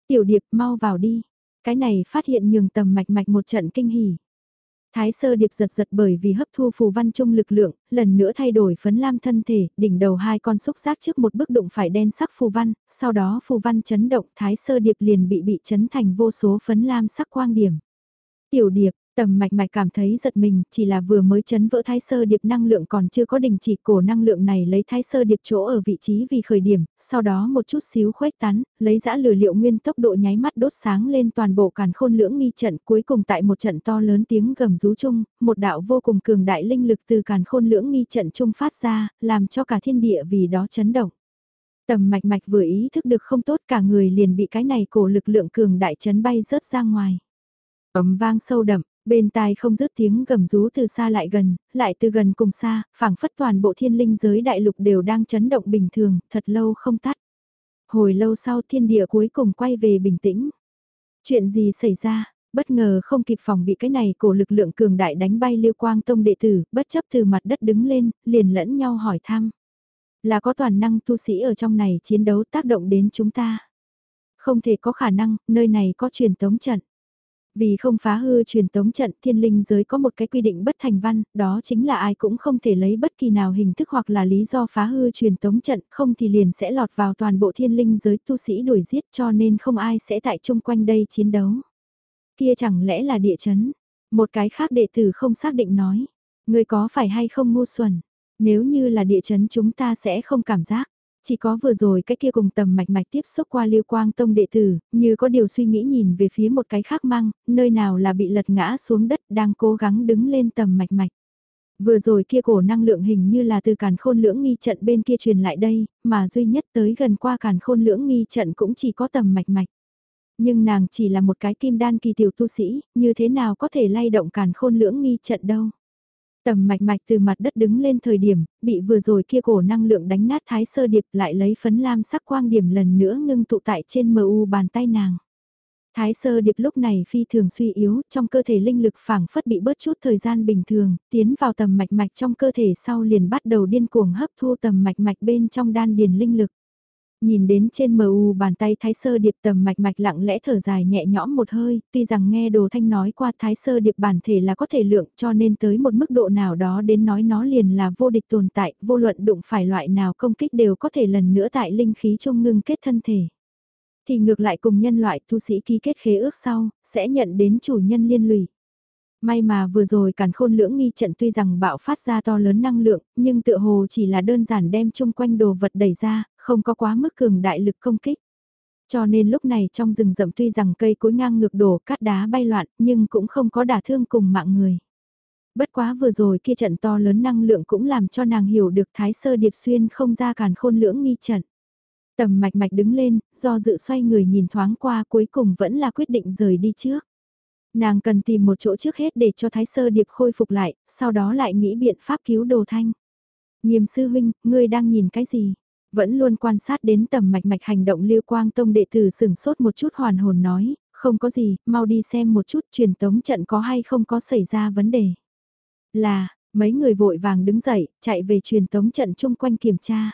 Tiểu điệp mau vào đi. Cái này phát hiện nhường tầm mạch mạch một trận kinh hỉ. Thái sơ điệp giật giật bởi vì hấp thu phù văn trung lực lượng, lần nữa thay đổi phấn lam thân thể, đỉnh đầu hai con xúc giác trước một bước đụng phải đen sắc phù văn, sau đó phù văn chấn động thái sơ điệp liền bị bị chấn thành vô số phấn lam sắc quang điểm. Tiểu điệp, Tầm mạch mạch cảm thấy giật mình, chỉ là vừa mới chấn vỡ thái sơ điệp năng lượng còn chưa có đình chỉ cổ năng lượng này lấy thái sơ điệp chỗ ở vị trí vì khởi điểm, sau đó một chút xíu khuếch tán, lấy dã lửa liệu nguyên tốc độ nháy mắt đốt sáng lên toàn bộ càn khôn lưỡng nghi trận cuối cùng tại một trận to lớn tiếng gầm rú chung, một đạo vô cùng cường đại linh lực từ càn khôn lưỡng nghi trận chung phát ra, làm cho cả thiên địa vì đó chấn động. Tầm mạch mạch vừa ý thức được không tốt cả người liền bị cái này cổ lực lượng cường đại chấn bay rớt ra ngoài. Ấm vang sâu đậm, Bên tai không dứt tiếng gầm rú từ xa lại gần, lại từ gần cùng xa, phảng phất toàn bộ thiên linh giới đại lục đều đang chấn động bình thường, thật lâu không tắt. Hồi lâu sau thiên địa cuối cùng quay về bình tĩnh. Chuyện gì xảy ra, bất ngờ không kịp phòng bị cái này cổ lực lượng cường đại đánh bay liêu quang tông đệ tử, bất chấp từ mặt đất đứng lên, liền lẫn nhau hỏi thăm. Là có toàn năng tu sĩ ở trong này chiến đấu tác động đến chúng ta. Không thể có khả năng, nơi này có truyền tống trận. Vì không phá hư truyền tống trận thiên linh giới có một cái quy định bất thành văn, đó chính là ai cũng không thể lấy bất kỳ nào hình thức hoặc là lý do phá hư truyền tống trận, không thì liền sẽ lọt vào toàn bộ thiên linh giới tu sĩ đuổi giết cho nên không ai sẽ tại chung quanh đây chiến đấu. Kia chẳng lẽ là địa chấn? Một cái khác đệ tử không xác định nói, người có phải hay không ngu xuẩn? Nếu như là địa chấn chúng ta sẽ không cảm giác. Chỉ có vừa rồi cái kia cùng tầm mạch mạch tiếp xúc qua lưu quang tông đệ tử, như có điều suy nghĩ nhìn về phía một cái khác mang, nơi nào là bị lật ngã xuống đất đang cố gắng đứng lên tầm mạch mạch. Vừa rồi kia cổ năng lượng hình như là từ càn khôn lưỡng nghi trận bên kia truyền lại đây, mà duy nhất tới gần qua càn khôn lưỡng nghi trận cũng chỉ có tầm mạch mạch. Nhưng nàng chỉ là một cái kim đan kỳ tiểu tu sĩ, như thế nào có thể lay động càn khôn lưỡng nghi trận đâu. Tầm mạch mạch từ mặt đất đứng lên thời điểm, bị vừa rồi kia cổ năng lượng đánh nát thái sơ điệp lại lấy phấn lam sắc quang điểm lần nữa ngưng tụ tại trên mờ u bàn tay nàng. Thái sơ điệp lúc này phi thường suy yếu, trong cơ thể linh lực phảng phất bị bớt chút thời gian bình thường, tiến vào tầm mạch mạch trong cơ thể sau liền bắt đầu điên cuồng hấp thu tầm mạch mạch bên trong đan điền linh lực. Nhìn đến trên mờ u bàn tay thái sơ điệp tầm mạch mạch lặng lẽ thở dài nhẹ nhõm một hơi, tuy rằng nghe đồ thanh nói qua thái sơ điệp bản thể là có thể lượng cho nên tới một mức độ nào đó đến nói nó liền là vô địch tồn tại, vô luận đụng phải loại nào công kích đều có thể lần nữa tại linh khí trung ngưng kết thân thể. Thì ngược lại cùng nhân loại tu sĩ ký kết khế ước sau, sẽ nhận đến chủ nhân liên lụy. May mà vừa rồi càn khôn lưỡng nghi trận tuy rằng bạo phát ra to lớn năng lượng, nhưng tựa hồ chỉ là đơn giản đem chung quanh đồ vật đẩy ra, không có quá mức cường đại lực công kích. Cho nên lúc này trong rừng rậm tuy rằng cây cối ngang ngược đổ cát đá bay loạn nhưng cũng không có đả thương cùng mạng người. Bất quá vừa rồi kia trận to lớn năng lượng cũng làm cho nàng hiểu được thái sơ điệp xuyên không ra càn khôn lưỡng nghi trận. Tầm mạch mạch đứng lên, do dự xoay người nhìn thoáng qua cuối cùng vẫn là quyết định rời đi trước. Nàng cần tìm một chỗ trước hết để cho thái sơ điệp khôi phục lại, sau đó lại nghĩ biện pháp cứu đồ thanh. Nghiêm sư huynh, ngươi đang nhìn cái gì? Vẫn luôn quan sát đến tầm mạch mạch hành động liêu quang tông đệ tử sừng sốt một chút hoàn hồn nói, không có gì, mau đi xem một chút truyền tống trận có hay không có xảy ra vấn đề. Là, mấy người vội vàng đứng dậy, chạy về truyền tống trận chung quanh kiểm tra.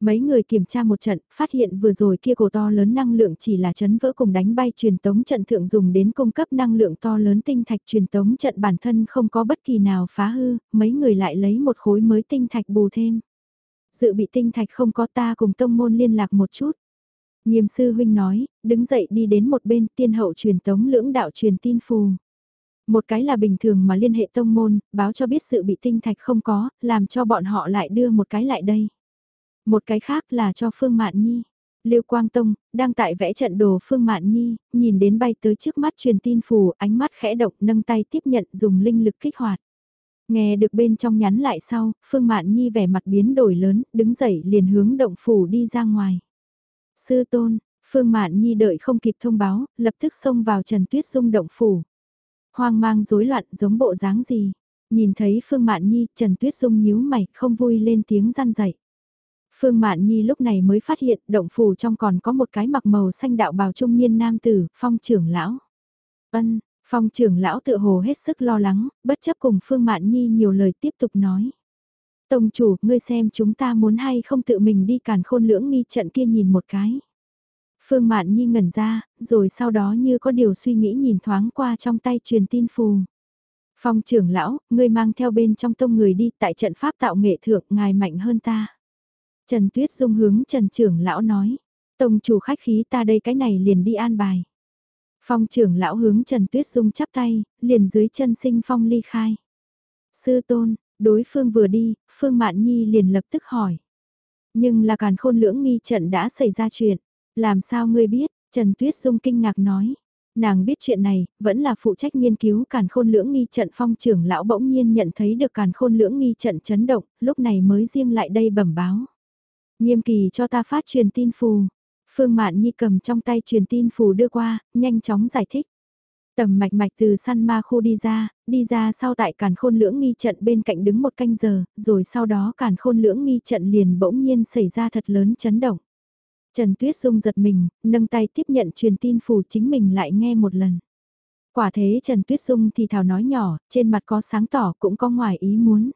Mấy người kiểm tra một trận, phát hiện vừa rồi kia cổ to lớn năng lượng chỉ là chấn vỡ cùng đánh bay truyền tống trận thượng dùng đến cung cấp năng lượng to lớn tinh thạch truyền tống trận bản thân không có bất kỳ nào phá hư, mấy người lại lấy một khối mới tinh thạch bù thêm. Dự bị tinh thạch không có ta cùng tông môn liên lạc một chút. Nghiêm sư huynh nói, đứng dậy đi đến một bên tiên hậu truyền tống lưỡng đạo truyền tin phù. Một cái là bình thường mà liên hệ tông môn, báo cho biết sự bị tinh thạch không có, làm cho bọn họ lại đưa một cái lại đây. Một cái khác là cho Phương Mạn Nhi. Lưu Quang Tông, đang tại vẽ trận đồ Phương Mạn Nhi, nhìn đến bay tới trước mắt truyền tin phù, ánh mắt khẽ động nâng tay tiếp nhận dùng linh lực kích hoạt. Nghe được bên trong nhắn lại sau, Phương Mạn Nhi vẻ mặt biến đổi lớn, đứng dậy liền hướng động phủ đi ra ngoài. Sư tôn, Phương Mạn Nhi đợi không kịp thông báo, lập tức xông vào Trần Tuyết Dung động phủ. Hoang mang rối loạn giống bộ dáng gì? Nhìn thấy Phương Mạn Nhi, Trần Tuyết Dung nhíu mày, không vui lên tiếng gian dậy. Phương Mạn Nhi lúc này mới phát hiện động phủ trong còn có một cái mặc màu xanh đạo bào trung niên nam tử, phong trưởng lão. Ân, phong trưởng lão tự hồ hết sức lo lắng, bất chấp cùng Phương Mạn Nhi nhiều lời tiếp tục nói. Tông chủ, ngươi xem chúng ta muốn hay không tự mình đi càn khôn lưỡng nghi trận kia nhìn một cái. Phương Mạn Nhi ngẩn ra, rồi sau đó như có điều suy nghĩ nhìn thoáng qua trong tay truyền tin phù. Phong trưởng lão, ngươi mang theo bên trong tông người đi tại trận pháp tạo nghệ thượng ngài mạnh hơn ta. Trần Tuyết Dung hướng Trần trưởng lão nói, tông chủ khách khí ta đây cái này liền đi an bài. Phong trưởng lão hướng Trần Tuyết Dung chắp tay, liền dưới chân sinh phong ly khai. Sư tôn, đối phương vừa đi, Phương Mạn Nhi liền lập tức hỏi. Nhưng là càn khôn lưỡng nghi trận đã xảy ra chuyện, làm sao ngươi biết, Trần Tuyết Dung kinh ngạc nói. Nàng biết chuyện này, vẫn là phụ trách nghiên cứu càn khôn lưỡng nghi trận phong trưởng lão bỗng nhiên nhận thấy được càn khôn lưỡng nghi trận chấn động, lúc này mới riêng lại đây bẩm báo. Nghiêm kỳ cho ta phát truyền tin phù. Phương Mạn Nhi cầm trong tay truyền tin phù đưa qua, nhanh chóng giải thích. Tầm mạch mạch từ săn ma khu đi ra, đi ra sau tại càn khôn lưỡng nghi trận bên cạnh đứng một canh giờ, rồi sau đó càn khôn lưỡng nghi trận liền bỗng nhiên xảy ra thật lớn chấn động. Trần Tuyết Dung giật mình, nâng tay tiếp nhận truyền tin phù chính mình lại nghe một lần. Quả thế Trần Tuyết Dung thì thào nói nhỏ, trên mặt có sáng tỏ cũng có ngoài ý muốn.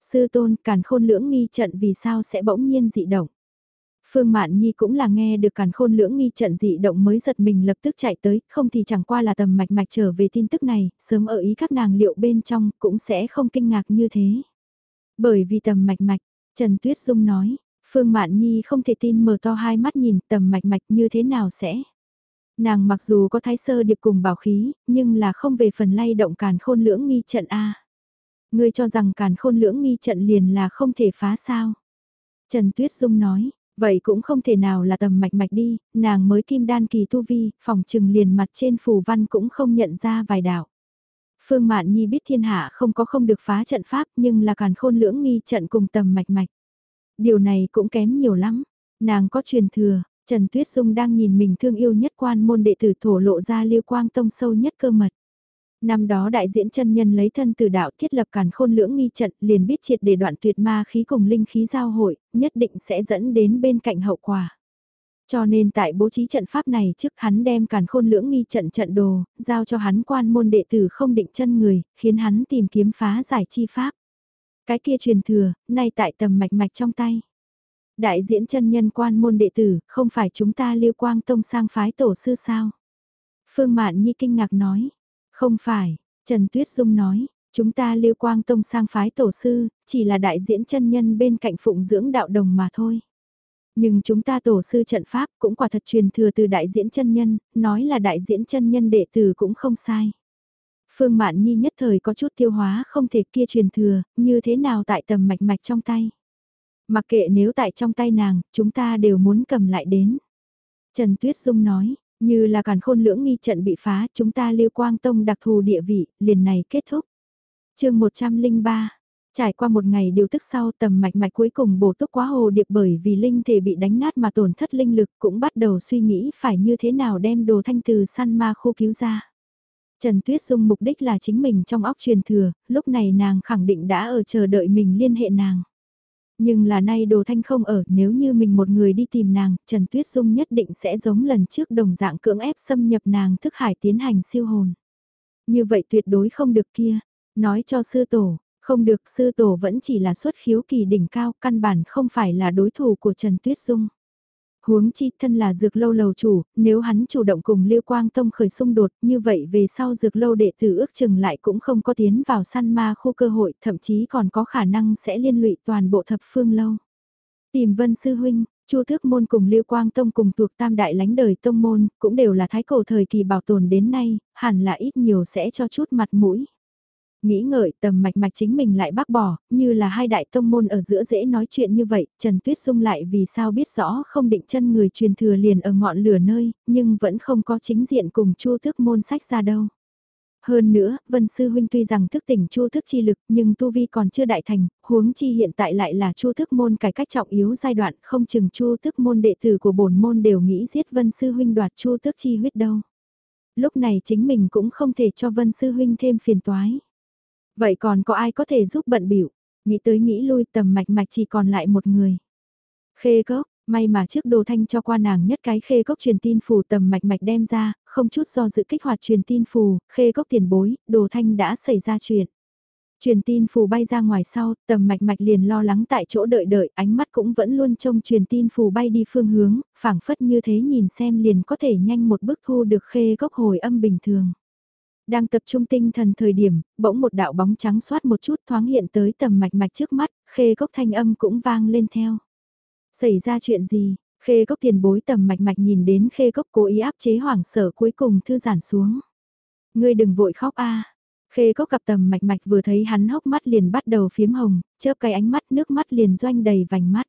Sư tôn càn khôn lưỡng nghi trận vì sao sẽ bỗng nhiên dị động. Phương Mạn Nhi cũng là nghe được càn khôn lưỡng nghi trận dị động mới giật mình lập tức chạy tới, không thì chẳng qua là tầm mạch mạch trở về tin tức này, sớm ở ý các nàng liệu bên trong cũng sẽ không kinh ngạc như thế. Bởi vì tầm mạch mạch, Trần Tuyết Dung nói, Phương Mạn Nhi không thể tin mở to hai mắt nhìn tầm mạch mạch như thế nào sẽ. Nàng mặc dù có thái sơ điệp cùng bảo khí, nhưng là không về phần lay động càn khôn lưỡng nghi trận A. Ngươi cho rằng càn khôn lưỡng nghi trận liền là không thể phá sao. Trần Tuyết Dung nói, vậy cũng không thể nào là tầm mạch mạch đi, nàng mới kim đan kỳ tu vi, phòng trừng liền mặt trên phù văn cũng không nhận ra vài đạo. Phương Mạn Nhi biết thiên hạ không có không được phá trận pháp nhưng là càn khôn lưỡng nghi trận cùng tầm mạch mạch. Điều này cũng kém nhiều lắm. Nàng có truyền thừa, Trần Tuyết Dung đang nhìn mình thương yêu nhất quan môn đệ tử thổ lộ ra liêu quang tông sâu nhất cơ mật. Năm đó đại diễn chân nhân lấy thân từ đạo thiết lập càn khôn lưỡng nghi trận liền biết triệt để đoạn tuyệt ma khí cùng linh khí giao hội, nhất định sẽ dẫn đến bên cạnh hậu quả. Cho nên tại bố trí trận pháp này trước hắn đem càn khôn lưỡng nghi trận trận đồ, giao cho hắn quan môn đệ tử không định chân người, khiến hắn tìm kiếm phá giải chi pháp. Cái kia truyền thừa, nay tại tầm mạch mạch trong tay. Đại diễn chân nhân quan môn đệ tử, không phải chúng ta liêu quang tông sang phái tổ sư sao? Phương Mạn Nhi kinh ngạc nói. Không phải, Trần Tuyết Dung nói, chúng ta lưu quang tông sang phái tổ sư, chỉ là đại diễn chân nhân bên cạnh phụng dưỡng đạo đồng mà thôi. Nhưng chúng ta tổ sư trận pháp cũng quả thật truyền thừa từ đại diễn chân nhân, nói là đại diễn chân nhân đệ tử cũng không sai. Phương Mạn Nhi nhất thời có chút tiêu hóa không thể kia truyền thừa, như thế nào tại tầm mạch mạch trong tay. Mặc kệ nếu tại trong tay nàng, chúng ta đều muốn cầm lại đến. Trần Tuyết Dung nói, như là càn khôn lưỡng nghi trận bị phá, chúng ta liêu quang tông đặc thù địa vị, liền này kết thúc. chương 103 Trải qua một ngày điều tức sau tầm mạch mạch cuối cùng bổ túc quá hồ điệp bởi vì linh thể bị đánh nát mà tổn thất linh lực cũng bắt đầu suy nghĩ phải như thế nào đem đồ thanh từ săn ma khu cứu ra. Trần Tuyết Dung mục đích là chính mình trong óc truyền thừa, lúc này nàng khẳng định đã ở chờ đợi mình liên hệ nàng. Nhưng là nay đồ thanh không ở, nếu như mình một người đi tìm nàng, Trần Tuyết Dung nhất định sẽ giống lần trước đồng dạng cưỡng ép xâm nhập nàng thức hải tiến hành siêu hồn. Như vậy tuyệt đối không được kia, nói cho sư tổ, không được sư tổ vẫn chỉ là xuất khiếu kỳ đỉnh cao, căn bản không phải là đối thủ của Trần Tuyết Dung. Huống chi thân là dược lâu lầu chủ, nếu hắn chủ động cùng Liêu Quang Tông khởi xung đột như vậy về sau dược lâu đệ tử ước chừng lại cũng không có tiến vào săn ma khu cơ hội thậm chí còn có khả năng sẽ liên lụy toàn bộ thập phương lâu. Tìm Vân Sư Huynh, Chu Thước Môn cùng Liêu Quang Tông cùng thuộc tam đại lánh đời tông môn, cũng đều là thái cổ thời kỳ bảo tồn đến nay, hẳn là ít nhiều sẽ cho chút mặt mũi. Nghĩ ngợi tầm mạch mạch chính mình lại bác bỏ, như là hai đại tông môn ở giữa dễ nói chuyện như vậy, Trần Tuyết Dung lại vì sao biết rõ không định chân người truyền thừa liền ở ngọn lửa nơi, nhưng vẫn không có chính diện cùng chu Tước môn sách ra đâu. Hơn nữa, Vân Sư Huynh tuy rằng thức tỉnh chu thức chi lực nhưng tu vi còn chưa đại thành, huống chi hiện tại lại là chu thức môn cải cách trọng yếu giai đoạn không chừng chu thức môn đệ tử của bổn môn đều nghĩ giết Vân Sư Huynh đoạt chu thức chi huyết đâu. Lúc này chính mình cũng không thể cho Vân Sư Huynh thêm phiền toái. Vậy còn có ai có thể giúp bận biểu Nghĩ tới nghĩ lui tầm mạch mạch chỉ còn lại một người. Khê cốc, may mà trước đồ thanh cho qua nàng nhất cái khê cốc truyền tin phù tầm mạch mạch đem ra, không chút do dự kích hoạt truyền tin phù, khê cốc tiền bối, đồ thanh đã xảy ra chuyện. Truyền tin phù bay ra ngoài sau, tầm mạch mạch liền lo lắng tại chỗ đợi đợi, ánh mắt cũng vẫn luôn trông truyền tin phù bay đi phương hướng, phảng phất như thế nhìn xem liền có thể nhanh một bước thu được khê gốc hồi âm bình thường. Đang tập trung tinh thần thời điểm, bỗng một đạo bóng trắng xoát một chút thoáng hiện tới tầm mạch mạch trước mắt, khê gốc thanh âm cũng vang lên theo. Xảy ra chuyện gì, khê gốc tiền bối tầm mạch mạch nhìn đến khê gốc cố ý áp chế hoảng sợ cuối cùng thư giản xuống. Ngươi đừng vội khóc a Khê gốc gặp tầm mạch mạch vừa thấy hắn hốc mắt liền bắt đầu phiếm hồng, chớp cái ánh mắt nước mắt liền doanh đầy vành mắt.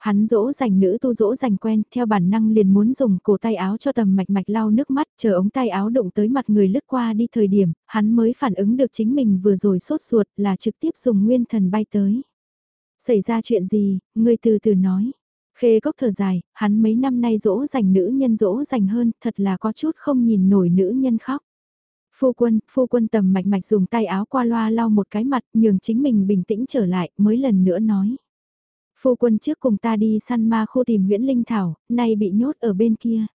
Hắn dỗ dành nữ tu dỗ dành quen, theo bản năng liền muốn dùng cổ tay áo cho tầm mạch mạch lau nước mắt, chờ ống tay áo đụng tới mặt người lướt qua đi thời điểm, hắn mới phản ứng được chính mình vừa rồi sốt ruột là trực tiếp dùng nguyên thần bay tới. Xảy ra chuyện gì, người từ từ nói. Khê cốc thở dài, hắn mấy năm nay dỗ dành nữ nhân dỗ dành hơn, thật là có chút không nhìn nổi nữ nhân khóc. Phu quân, phu quân tầm mạch mạch dùng tay áo qua loa lau một cái mặt, nhường chính mình bình tĩnh trở lại, mới lần nữa nói. Phu quân trước cùng ta đi săn ma khô tìm Nguyễn Linh Thảo, nay bị nhốt ở bên kia.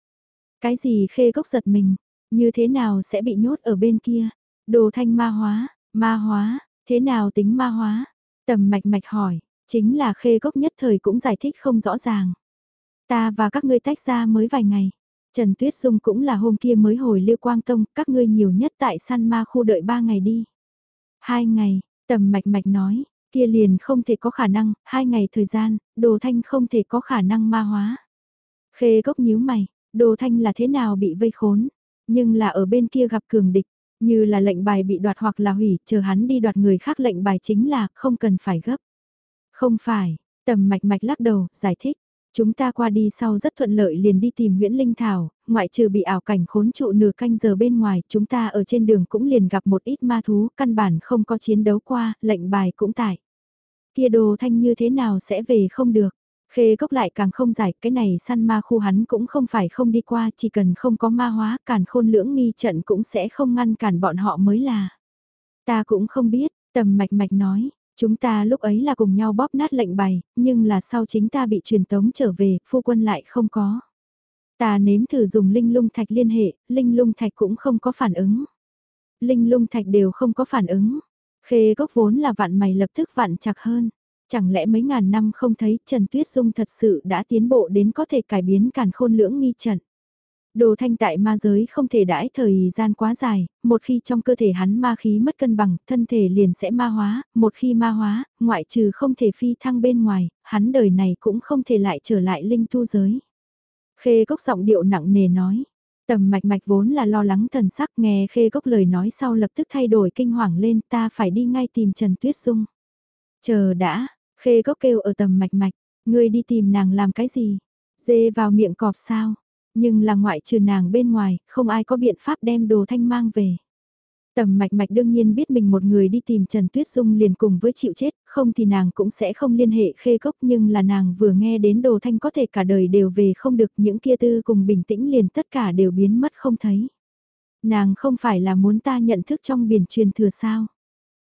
Cái gì khê gốc giật mình, như thế nào sẽ bị nhốt ở bên kia? Đồ thanh ma hóa, ma hóa, thế nào tính ma hóa? Tầm mạch mạch hỏi, chính là khê gốc nhất thời cũng giải thích không rõ ràng. Ta và các ngươi tách ra mới vài ngày. Trần Tuyết Dung cũng là hôm kia mới hồi Lưu Quang Tông, các ngươi nhiều nhất tại săn ma khu đợi ba ngày đi. Hai ngày, tầm mạch mạch nói, Kia liền không thể có khả năng, hai ngày thời gian, đồ thanh không thể có khả năng ma hóa. Khê gốc nhíu mày, đồ thanh là thế nào bị vây khốn, nhưng là ở bên kia gặp cường địch, như là lệnh bài bị đoạt hoặc là hủy, chờ hắn đi đoạt người khác lệnh bài chính là không cần phải gấp. Không phải, tầm mạch mạch lắc đầu, giải thích. Chúng ta qua đi sau rất thuận lợi liền đi tìm Nguyễn Linh Thảo, ngoại trừ bị ảo cảnh khốn trụ nửa canh giờ bên ngoài, chúng ta ở trên đường cũng liền gặp một ít ma thú, căn bản không có chiến đấu qua, lệnh bài cũng tại. Kia đồ thanh như thế nào sẽ về không được. Khê cốc lại càng không giải, cái này săn ma khu hắn cũng không phải không đi qua, chỉ cần không có ma hóa, càn khôn lưỡng nghi trận cũng sẽ không ngăn cản bọn họ mới là. Ta cũng không biết, tầm mạch mạch nói, chúng ta lúc ấy là cùng nhau bóp nát lệnh bày, nhưng là sau chính ta bị truyền tống trở về, phu quân lại không có. Ta nếm thử dùng linh lung thạch liên hệ, linh lung thạch cũng không có phản ứng. Linh lung thạch đều không có phản ứng, Khê gốc vốn là vạn mày lập tức vạn chặt hơn. Chẳng lẽ mấy ngàn năm không thấy Trần Tuyết Dung thật sự đã tiến bộ đến có thể cải biến càn khôn lưỡng nghi trận. Đồ thanh tại ma giới không thể đãi thời gian quá dài, một khi trong cơ thể hắn ma khí mất cân bằng, thân thể liền sẽ ma hóa, một khi ma hóa, ngoại trừ không thể phi thăng bên ngoài, hắn đời này cũng không thể lại trở lại linh tu giới. Khê cốc giọng điệu nặng nề nói, Tầm mạch mạch vốn là lo lắng thần sắc nghe khê gốc lời nói sau lập tức thay đổi kinh hoàng lên ta phải đi ngay tìm Trần Tuyết Dung. Chờ đã, khê gốc kêu ở tầm mạch mạch, ngươi đi tìm nàng làm cái gì? Dê vào miệng cọp sao? Nhưng là ngoại trừ nàng bên ngoài, không ai có biện pháp đem đồ thanh mang về. Tầm mạch mạch đương nhiên biết mình một người đi tìm Trần Tuyết Dung liền cùng với chịu chết, không thì nàng cũng sẽ không liên hệ khê cốc nhưng là nàng vừa nghe đến đồ thanh có thể cả đời đều về không được những kia tư cùng bình tĩnh liền tất cả đều biến mất không thấy. Nàng không phải là muốn ta nhận thức trong biển truyền thừa sao.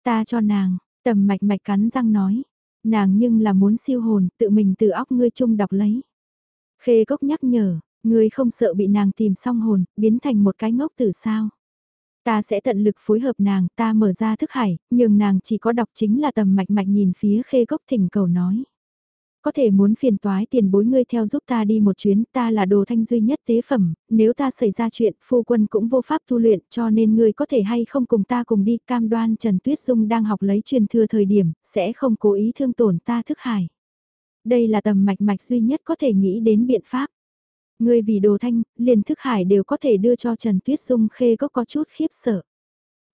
Ta cho nàng, tầm mạch mạch cắn răng nói, nàng nhưng là muốn siêu hồn tự mình từ óc ngươi chung đọc lấy. Khê cốc nhắc nhở, ngươi không sợ bị nàng tìm xong hồn, biến thành một cái ngốc tử sao. Ta sẽ tận lực phối hợp nàng, ta mở ra thức hải, nhưng nàng chỉ có đọc chính là tầm mạch mạch nhìn phía khê gốc thỉnh cầu nói. Có thể muốn phiền toái tiền bối ngươi theo giúp ta đi một chuyến, ta là đồ thanh duy nhất tế phẩm, nếu ta xảy ra chuyện, phu quân cũng vô pháp tu luyện, cho nên ngươi có thể hay không cùng ta cùng đi, cam đoan Trần Tuyết Dung đang học lấy truyền thừa thời điểm, sẽ không cố ý thương tổn ta thức hải. Đây là tầm mạch mạch duy nhất có thể nghĩ đến biện pháp. Người vì đồ thanh, liền thức hải đều có thể đưa cho Trần Tuyết Dung khê có có chút khiếp sợ.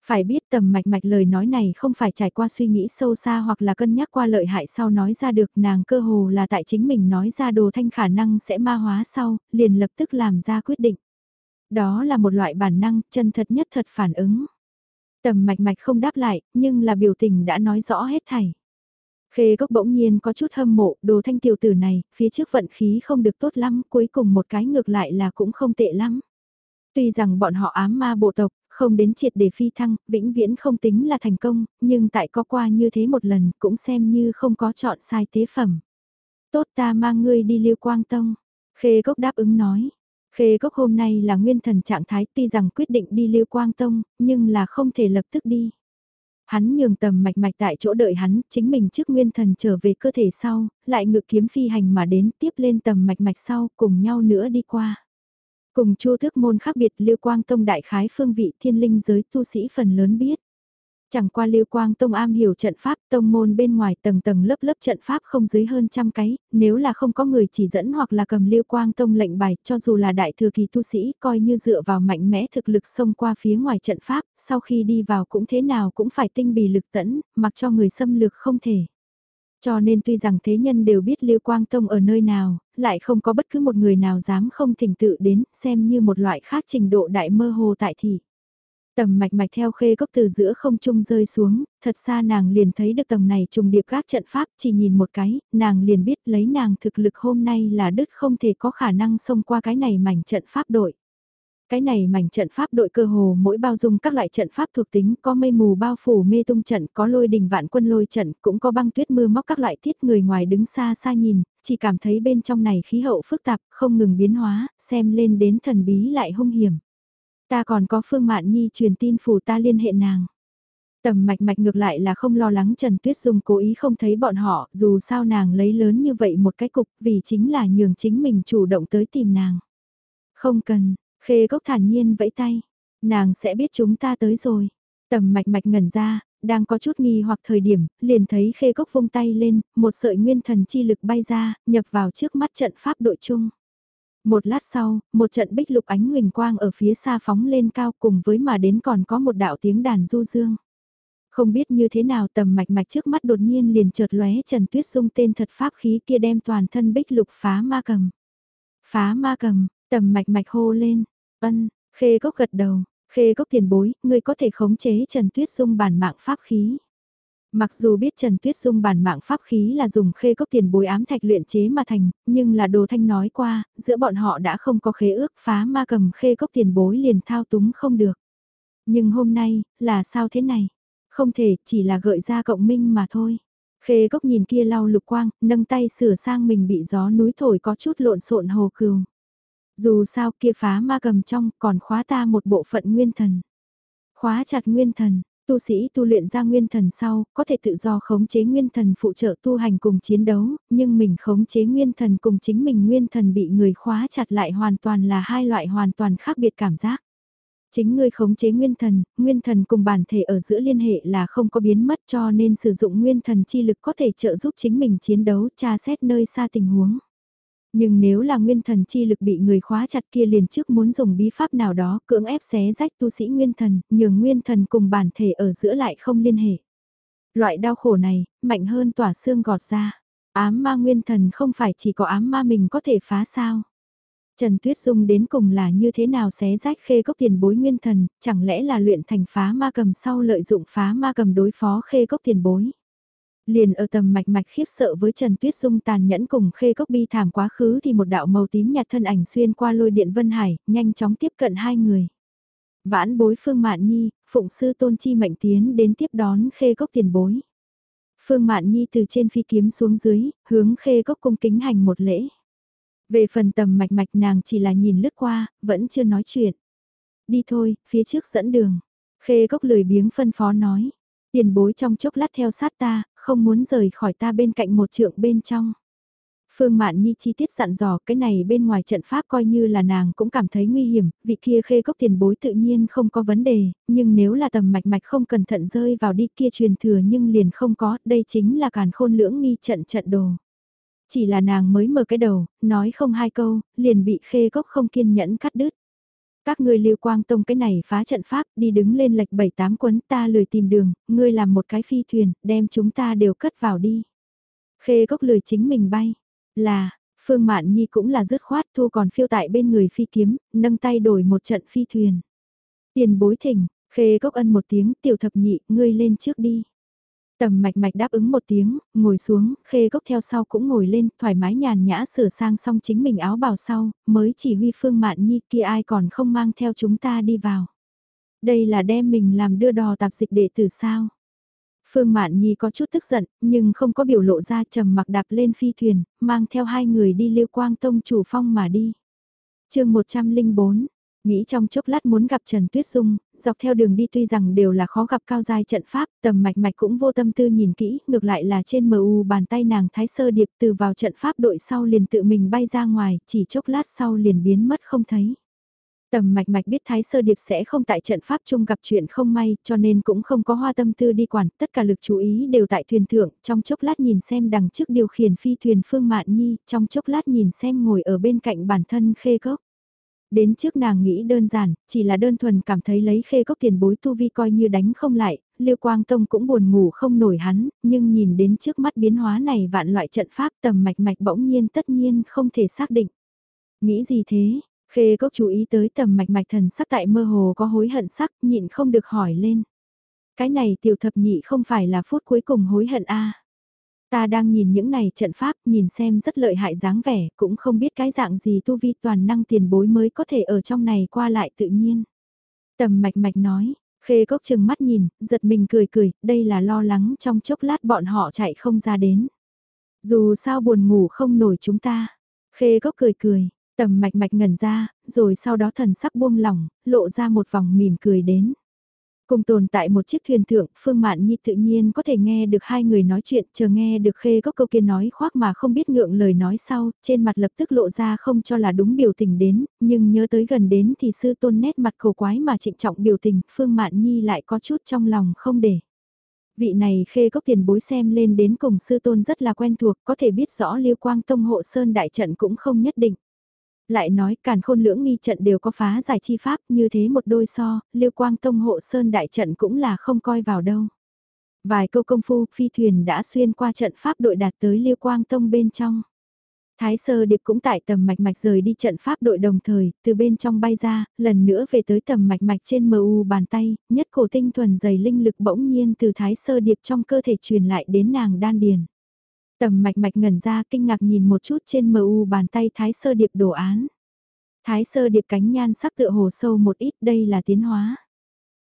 Phải biết tầm mạch mạch lời nói này không phải trải qua suy nghĩ sâu xa hoặc là cân nhắc qua lợi hại sau nói ra được nàng cơ hồ là tại chính mình nói ra đồ thanh khả năng sẽ ma hóa sau, liền lập tức làm ra quyết định. Đó là một loại bản năng chân thật nhất thật phản ứng. Tầm mạch mạch không đáp lại, nhưng là biểu tình đã nói rõ hết thảy. Khê gốc bỗng nhiên có chút hâm mộ, đồ thanh tiểu tử này, phía trước vận khí không được tốt lắm, cuối cùng một cái ngược lại là cũng không tệ lắm. Tuy rằng bọn họ ám ma bộ tộc, không đến triệt để phi thăng, vĩnh viễn không tính là thành công, nhưng tại có qua như thế một lần cũng xem như không có chọn sai tế phẩm. Tốt ta mang ngươi đi liêu quang tông. Khê cốc đáp ứng nói. Khê cốc hôm nay là nguyên thần trạng thái tuy rằng quyết định đi liêu quang tông, nhưng là không thể lập tức đi. Hắn nhường tầm mạch mạch tại chỗ đợi hắn, chính mình trước nguyên thần trở về cơ thể sau, lại ngự kiếm phi hành mà đến tiếp lên tầm mạch mạch sau, cùng nhau nữa đi qua. Cùng chu thức môn khác biệt Liêu Quang Tông đại khái phương vị thiên linh giới tu sĩ phần lớn biết. Chẳng qua lưu Quang Tông am hiểu trận pháp tông môn bên ngoài tầng tầng lớp lớp trận pháp không dưới hơn trăm cái, nếu là không có người chỉ dẫn hoặc là cầm lưu Quang Tông lệnh bài cho dù là đại thừa kỳ tu sĩ coi như dựa vào mạnh mẽ thực lực xông qua phía ngoài trận pháp, sau khi đi vào cũng thế nào cũng phải tinh bì lực tẫn, mặc cho người xâm lược không thể. Cho nên tuy rằng thế nhân đều biết Lưu Quang Tông ở nơi nào, lại không có bất cứ một người nào dám không thỉnh tự đến, xem như một loại khác trình độ đại mơ hồ tại thị. Tầm mạch mạch theo khê cốc từ giữa không trung rơi xuống, thật xa nàng liền thấy được tầng này trùng điệp các trận pháp chỉ nhìn một cái, nàng liền biết lấy nàng thực lực hôm nay là đứt không thể có khả năng xông qua cái này mảnh trận pháp đội. Cái này mảnh trận pháp đội cơ hồ mỗi bao dung các loại trận pháp thuộc tính có mây mù bao phủ mê tung trận, có lôi đình vạn quân lôi trận, cũng có băng tuyết mưa móc các loại thiết người ngoài đứng xa xa nhìn, chỉ cảm thấy bên trong này khí hậu phức tạp, không ngừng biến hóa, xem lên đến thần bí lại hung hiểm. Ta còn có Phương Mạn Nhi truyền tin phủ ta liên hệ nàng. Tầm mạch mạch ngược lại là không lo lắng Trần Tuyết Dung cố ý không thấy bọn họ, dù sao nàng lấy lớn như vậy một cái cục vì chính là nhường chính mình chủ động tới tìm nàng. Không cần, Khê gốc thản nhiên vẫy tay, nàng sẽ biết chúng ta tới rồi. Tầm mạch mạch ngẩn ra, đang có chút nghi hoặc thời điểm, liền thấy khê cốc vung tay lên, một sợi nguyên thần chi lực bay ra, nhập vào trước mắt trận pháp đội chung. Một lát sau, một trận bích lục ánh huỳnh quang ở phía xa phóng lên cao cùng với mà đến còn có một đạo tiếng đàn du dương. Không biết như thế nào tầm mạch mạch trước mắt đột nhiên liền chợt lóe Trần Tuyết Dung tên thật pháp khí kia đem toàn thân bích lục phá ma cầm. Phá ma cầm, tầm mạch mạch hô lên, Ân, khê gốc gật đầu, khê gốc tiền bối, ngươi có thể khống chế Trần Tuyết Dung bản mạng pháp khí. Mặc dù biết Trần Tuyết Dung bản mạng pháp khí là dùng khê cốc tiền bối ám thạch luyện chế mà thành, nhưng là đồ thanh nói qua, giữa bọn họ đã không có khế ước phá ma cầm khê cốc tiền bối liền thao túng không được. Nhưng hôm nay, là sao thế này? Không thể, chỉ là gợi ra cộng minh mà thôi. Khê cốc nhìn kia lau lục quang, nâng tay sửa sang mình bị gió núi thổi có chút lộn xộn hồ cừu. Dù sao kia phá ma cầm trong còn khóa ta một bộ phận nguyên thần. Khóa chặt nguyên thần, tu sĩ tu luyện ra nguyên thần sau, có thể tự do khống chế nguyên thần phụ trợ tu hành cùng chiến đấu, nhưng mình khống chế nguyên thần cùng chính mình nguyên thần bị người khóa chặt lại hoàn toàn là hai loại hoàn toàn khác biệt cảm giác. Chính ngươi khống chế nguyên thần, nguyên thần cùng bản thể ở giữa liên hệ là không có biến mất cho nên sử dụng nguyên thần chi lực có thể trợ giúp chính mình chiến đấu tra xét nơi xa tình huống. Nhưng nếu là nguyên thần chi lực bị người khóa chặt kia liền trước muốn dùng bí pháp nào đó cưỡng ép xé rách tu sĩ nguyên thần, nhường nguyên thần cùng bản thể ở giữa lại không liên hệ. Loại đau khổ này, mạnh hơn tỏa xương gọt ra. Ám ma nguyên thần không phải chỉ có ám ma mình có thể phá sao. Trần Tuyết Dung đến cùng là như thế nào xé rách khê cốc tiền bối nguyên thần, chẳng lẽ là luyện thành phá ma cầm sau lợi dụng phá ma cầm đối phó khê cốc tiền bối. Liền ở tầm mạch mạch khiếp sợ với Trần Tuyết Dung tàn nhẫn cùng khê cốc bi thảm quá khứ thì một đạo màu tím nhạt thân ảnh xuyên qua lôi điện Vân Hải, nhanh chóng tiếp cận hai người. Vãn bối Phương Mạn Nhi, phụng sư tôn chi mệnh tiến đến tiếp đón khê cốc tiền bối. Phương Mạn Nhi từ trên phi kiếm xuống dưới, hướng khê cốc cung kính hành một lễ. Về phần tầm mạch mạch nàng chỉ là nhìn lướt qua, vẫn chưa nói chuyện. Đi thôi, phía trước dẫn đường. Khê cốc lười biếng phân phó nói. Tiền bối trong chốc lát theo sát ta, không muốn rời khỏi ta bên cạnh một trượng bên trong. Phương Mạn Nhi chi tiết dặn dò cái này bên ngoài trận pháp coi như là nàng cũng cảm thấy nguy hiểm, vị kia khê cốc tiền bối tự nhiên không có vấn đề, nhưng nếu là tầm mạch mạch không cẩn thận rơi vào đi kia truyền thừa nhưng liền không có, đây chính là càn khôn lưỡng nghi trận trận đồ. Chỉ là nàng mới mở cái đầu, nói không hai câu, liền bị khê gốc không kiên nhẫn cắt đứt. Các ngươi lưu quang tông cái này phá trận pháp, đi đứng lên lệch bảy tám quấn ta lười tìm đường, ngươi làm một cái phi thuyền, đem chúng ta đều cất vào đi. Khê gốc lười chính mình bay, là, Phương Mạn Nhi cũng là dứt khoát thu còn phiêu tại bên người phi kiếm, nâng tay đổi một trận phi thuyền. Tiền bối thỉnh, khê gốc ân một tiếng, tiểu thập nhị, ngươi lên trước đi. Tầm mạch mạch đáp ứng một tiếng, ngồi xuống, khê gốc theo sau cũng ngồi lên, thoải mái nhàn nhã sửa sang xong chính mình áo bào sau, mới chỉ huy Phương Mạn Nhi kia ai còn không mang theo chúng ta đi vào. Đây là đem mình làm đưa đò tạp dịch đệ tử sao. Phương Mạn Nhi có chút tức giận, nhưng không có biểu lộ ra trầm mặc đạp lên phi thuyền, mang theo hai người đi Liêu Quang Tông chủ phong mà đi. chương 104, nghĩ trong chốc lát muốn gặp Trần Tuyết Dung, dọc theo đường đi tuy rằng đều là khó gặp cao giai trận pháp, tầm mạch mạch cũng vô tâm tư nhìn kỹ, ngược lại là trên MU bàn tay nàng thái sơ điệp từ vào trận pháp đội sau liền tự mình bay ra ngoài, chỉ chốc lát sau liền biến mất không thấy. Tầm mạch mạch biết Thái Sơ Điệp sẽ không tại trận pháp chung gặp chuyện không may, cho nên cũng không có hoa tâm tư đi quản, tất cả lực chú ý đều tại thuyền thượng, trong chốc lát nhìn xem đằng trước điều khiển phi thuyền Phương Mạn Nhi, trong chốc lát nhìn xem ngồi ở bên cạnh bản thân khê gốc. Đến trước nàng nghĩ đơn giản, chỉ là đơn thuần cảm thấy lấy khê gốc tiền bối tu vi coi như đánh không lại, Liêu Quang Tông cũng buồn ngủ không nổi hắn, nhưng nhìn đến trước mắt biến hóa này vạn loại trận pháp tầm mạch mạch bỗng nhiên tất nhiên không thể xác định. Nghĩ gì thế, Khê cốc chú ý tới tầm mạch mạch thần sắc tại mơ hồ có hối hận sắc, nhịn không được hỏi lên. Cái này tiểu thập nhị không phải là phút cuối cùng hối hận a Ta đang nhìn những này trận pháp, nhìn xem rất lợi hại dáng vẻ, cũng không biết cái dạng gì tu vi toàn năng tiền bối mới có thể ở trong này qua lại tự nhiên. Tầm mạch mạch nói, khê cốc chừng mắt nhìn, giật mình cười cười, đây là lo lắng trong chốc lát bọn họ chạy không ra đến. Dù sao buồn ngủ không nổi chúng ta. Khê cốc cười cười, Tầm mạch mạch ngẩn ra, rồi sau đó thần sắc buông lỏng, lộ ra một vòng mỉm cười đến. Cùng tồn tại một chiếc thuyền thượng, Phương Mạn Nhi tự nhiên có thể nghe được hai người nói chuyện, chờ nghe được khê gốc câu kia nói khoác mà không biết ngượng lời nói sau, trên mặt lập tức lộ ra không cho là đúng biểu tình đến, nhưng nhớ tới gần đến thì sư tôn nét mặt khổ quái mà trịnh trọng biểu tình, Phương Mạn Nhi lại có chút trong lòng không để. Vị này khê gốc tiền bối xem lên đến cùng sư tôn rất là quen thuộc, có thể biết rõ liêu quang tông hộ sơn đại trận cũng không nhất định. Lại nói càn khôn lưỡng nghi trận đều có phá giải chi pháp như thế một đôi so, liêu quang tông hộ sơn đại trận cũng là không coi vào đâu. Vài câu công phu phi thuyền đã xuyên qua trận pháp đội đạt tới liêu quang tông bên trong. Thái sơ điệp cũng tại tầm mạch mạch rời đi trận pháp đội đồng thời, từ bên trong bay ra, lần nữa về tới tầm mạch mạch trên MU bàn tay, nhất cổ tinh thuần dày linh lực bỗng nhiên từ thái sơ điệp trong cơ thể truyền lại đến nàng đan điền. Tầm mạch mạch ngẩn ra kinh ngạc nhìn một chút trên MU bàn tay Thái Sơ Điệp đồ án. Thái Sơ Điệp cánh nhan sắc tựa hồ sâu một ít đây là tiến hóa.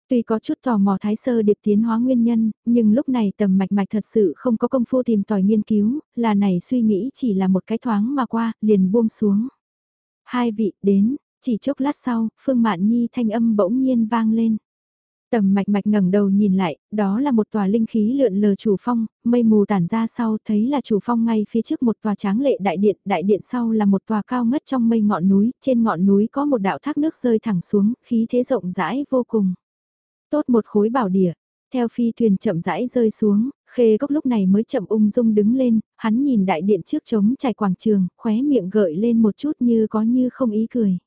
Tuy có chút tò mò Thái Sơ Điệp tiến hóa nguyên nhân, nhưng lúc này tầm mạch mạch thật sự không có công phu tìm tòi nghiên cứu, là này suy nghĩ chỉ là một cái thoáng mà qua, liền buông xuống. Hai vị đến, chỉ chốc lát sau, Phương Mạn Nhi thanh âm bỗng nhiên vang lên. Tầm mạch mạch ngẩng đầu nhìn lại, đó là một tòa linh khí lượn lờ chủ phong, mây mù tản ra sau thấy là chủ phong ngay phía trước một tòa tráng lệ đại điện, đại điện sau là một tòa cao ngất trong mây ngọn núi, trên ngọn núi có một đạo thác nước rơi thẳng xuống, khí thế rộng rãi vô cùng. Tốt một khối bảo địa, theo phi thuyền chậm rãi rơi xuống, khê gốc lúc này mới chậm ung dung đứng lên, hắn nhìn đại điện trước trống trải quảng trường, khóe miệng gợi lên một chút như có như không ý cười.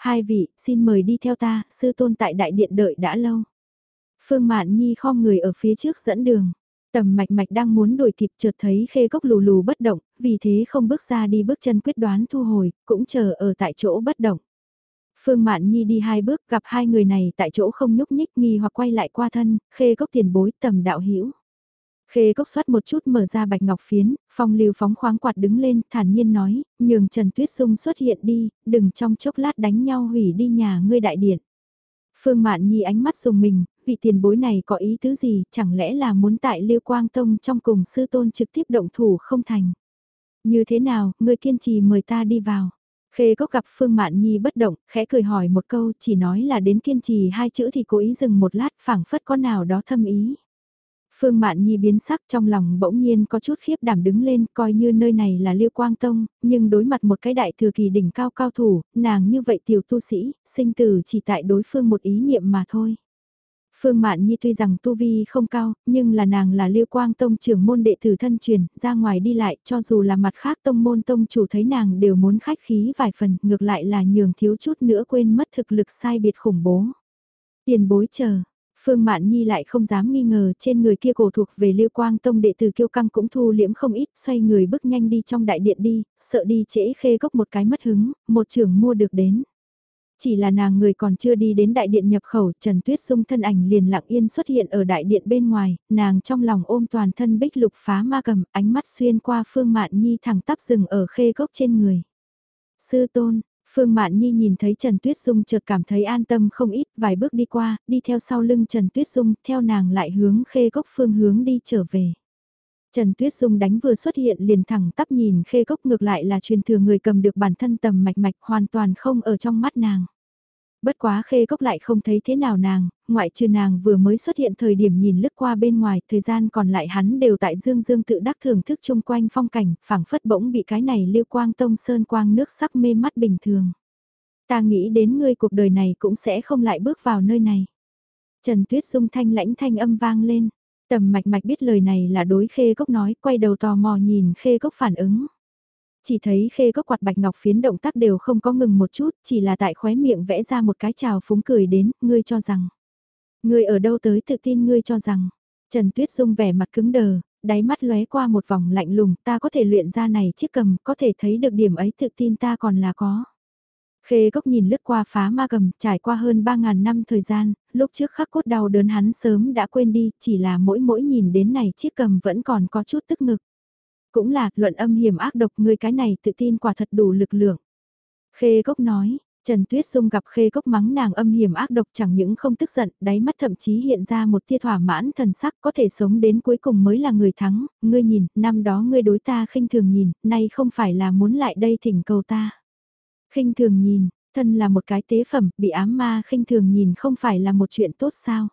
Hai vị, xin mời đi theo ta, sư tôn tại đại điện đợi đã lâu. Phương Mạn Nhi khom người ở phía trước dẫn đường. Tầm mạch mạch đang muốn đuổi kịp chợt thấy khê gốc lù lù bất động, vì thế không bước ra đi bước chân quyết đoán thu hồi, cũng chờ ở tại chỗ bất động. Phương Mạn Nhi đi hai bước gặp hai người này tại chỗ không nhúc nhích nghi hoặc quay lại qua thân, khê gốc tiền bối tầm đạo hữu Khê cốc xoát một chút mở ra bạch ngọc phiến, phong lưu phóng khoáng quạt đứng lên, thản nhiên nói, nhường Trần Tuyết Dung xuất hiện đi, đừng trong chốc lát đánh nhau hủy đi nhà ngươi đại điện. Phương Mạn Nhi ánh mắt dùng mình, vị tiền bối này có ý tứ gì, chẳng lẽ là muốn tại Liêu Quang Tông trong cùng sư tôn trực tiếp động thủ không thành. Như thế nào, ngươi kiên trì mời ta đi vào. Khê có gặp Phương Mạn Nhi bất động, khẽ cười hỏi một câu, chỉ nói là đến kiên trì hai chữ thì cố ý dừng một lát, phảng phất có nào đó thâm ý. Phương Mạn Nhi biến sắc trong lòng bỗng nhiên có chút khiếp đảm đứng lên coi như nơi này là Liêu Quang Tông, nhưng đối mặt một cái đại thừa kỳ đỉnh cao cao thủ, nàng như vậy tiểu tu sĩ, sinh tử chỉ tại đối phương một ý niệm mà thôi. Phương Mạn Nhi tuy rằng tu vi không cao, nhưng là nàng là Lưu Quang Tông trưởng môn đệ tử thân truyền, ra ngoài đi lại, cho dù là mặt khác tông môn tông chủ thấy nàng đều muốn khách khí vài phần, ngược lại là nhường thiếu chút nữa quên mất thực lực sai biệt khủng bố. Tiền bối chờ, Phương Mạn Nhi lại không dám nghi ngờ trên người kia cổ thuộc về Lưu Quang Tông đệ tử kiêu căng cũng thu liễm không ít, xoay người bước nhanh đi trong đại điện đi, sợ đi trễ khê gốc một cái mất hứng, một trưởng mua được đến. Chỉ là nàng người còn chưa đi đến đại điện nhập khẩu, Trần Tuyết Dung thân ảnh liền lặng yên xuất hiện ở đại điện bên ngoài, nàng trong lòng ôm toàn thân bích lục phá ma cầm, ánh mắt xuyên qua Phương Mạn Nhi thẳng tắp rừng ở khê gốc trên người. Sư tôn, Phương Mạn Nhi nhìn thấy Trần Tuyết Dung chợt cảm thấy an tâm không ít, vài bước đi qua, đi theo sau lưng Trần Tuyết Dung, theo nàng lại hướng khê gốc phương hướng đi trở về. Trần Tuyết Dung đánh vừa xuất hiện liền thẳng tắp nhìn khê gốc ngược lại là truyền thừa người cầm được bản thân tầm mạch mạch hoàn toàn không ở trong mắt nàng. Bất quá khê gốc lại không thấy thế nào nàng, ngoại trừ nàng vừa mới xuất hiện thời điểm nhìn lướt qua bên ngoài, thời gian còn lại hắn đều tại dương dương tự đắc thưởng thức chung quanh phong cảnh, phảng phất bỗng bị cái này lưu quang tông sơn quang nước sắc mê mắt bình thường. Ta nghĩ đến ngươi cuộc đời này cũng sẽ không lại bước vào nơi này. Trần Tuyết Dung thanh lãnh thanh âm vang lên, tầm mạch mạch biết lời này là đối khê gốc nói, quay đầu tò mò nhìn khê gốc phản ứng. Chỉ thấy khê có quạt bạch ngọc phiến động tác đều không có ngừng một chút, chỉ là tại khóe miệng vẽ ra một cái trào phúng cười đến, ngươi cho rằng. Ngươi ở đâu tới tự tin ngươi cho rằng. Trần Tuyết Dung vẻ mặt cứng đờ, đáy mắt lóe qua một vòng lạnh lùng, ta có thể luyện ra này chiếc cầm, có thể thấy được điểm ấy tự tin ta còn là có. Khê gốc nhìn lướt qua phá ma cầm, trải qua hơn 3.000 năm thời gian, lúc trước khắc cốt đau đớn hắn sớm đã quên đi, chỉ là mỗi mỗi nhìn đến này chiếc cầm vẫn còn có chút tức ngực. Cũng là, luận âm hiểm ác độc người cái này tự tin quả thật đủ lực lượng. Khê Cốc nói, Trần Tuyết Dung gặp Khê Cốc mắng nàng âm hiểm ác độc chẳng những không tức giận, đáy mắt thậm chí hiện ra một tia thỏa mãn thần sắc có thể sống đến cuối cùng mới là người thắng, ngươi nhìn, năm đó ngươi đối ta khinh thường nhìn, nay không phải là muốn lại đây thỉnh cầu ta. khinh thường nhìn, thân là một cái tế phẩm, bị ám ma khinh thường nhìn không phải là một chuyện tốt sao.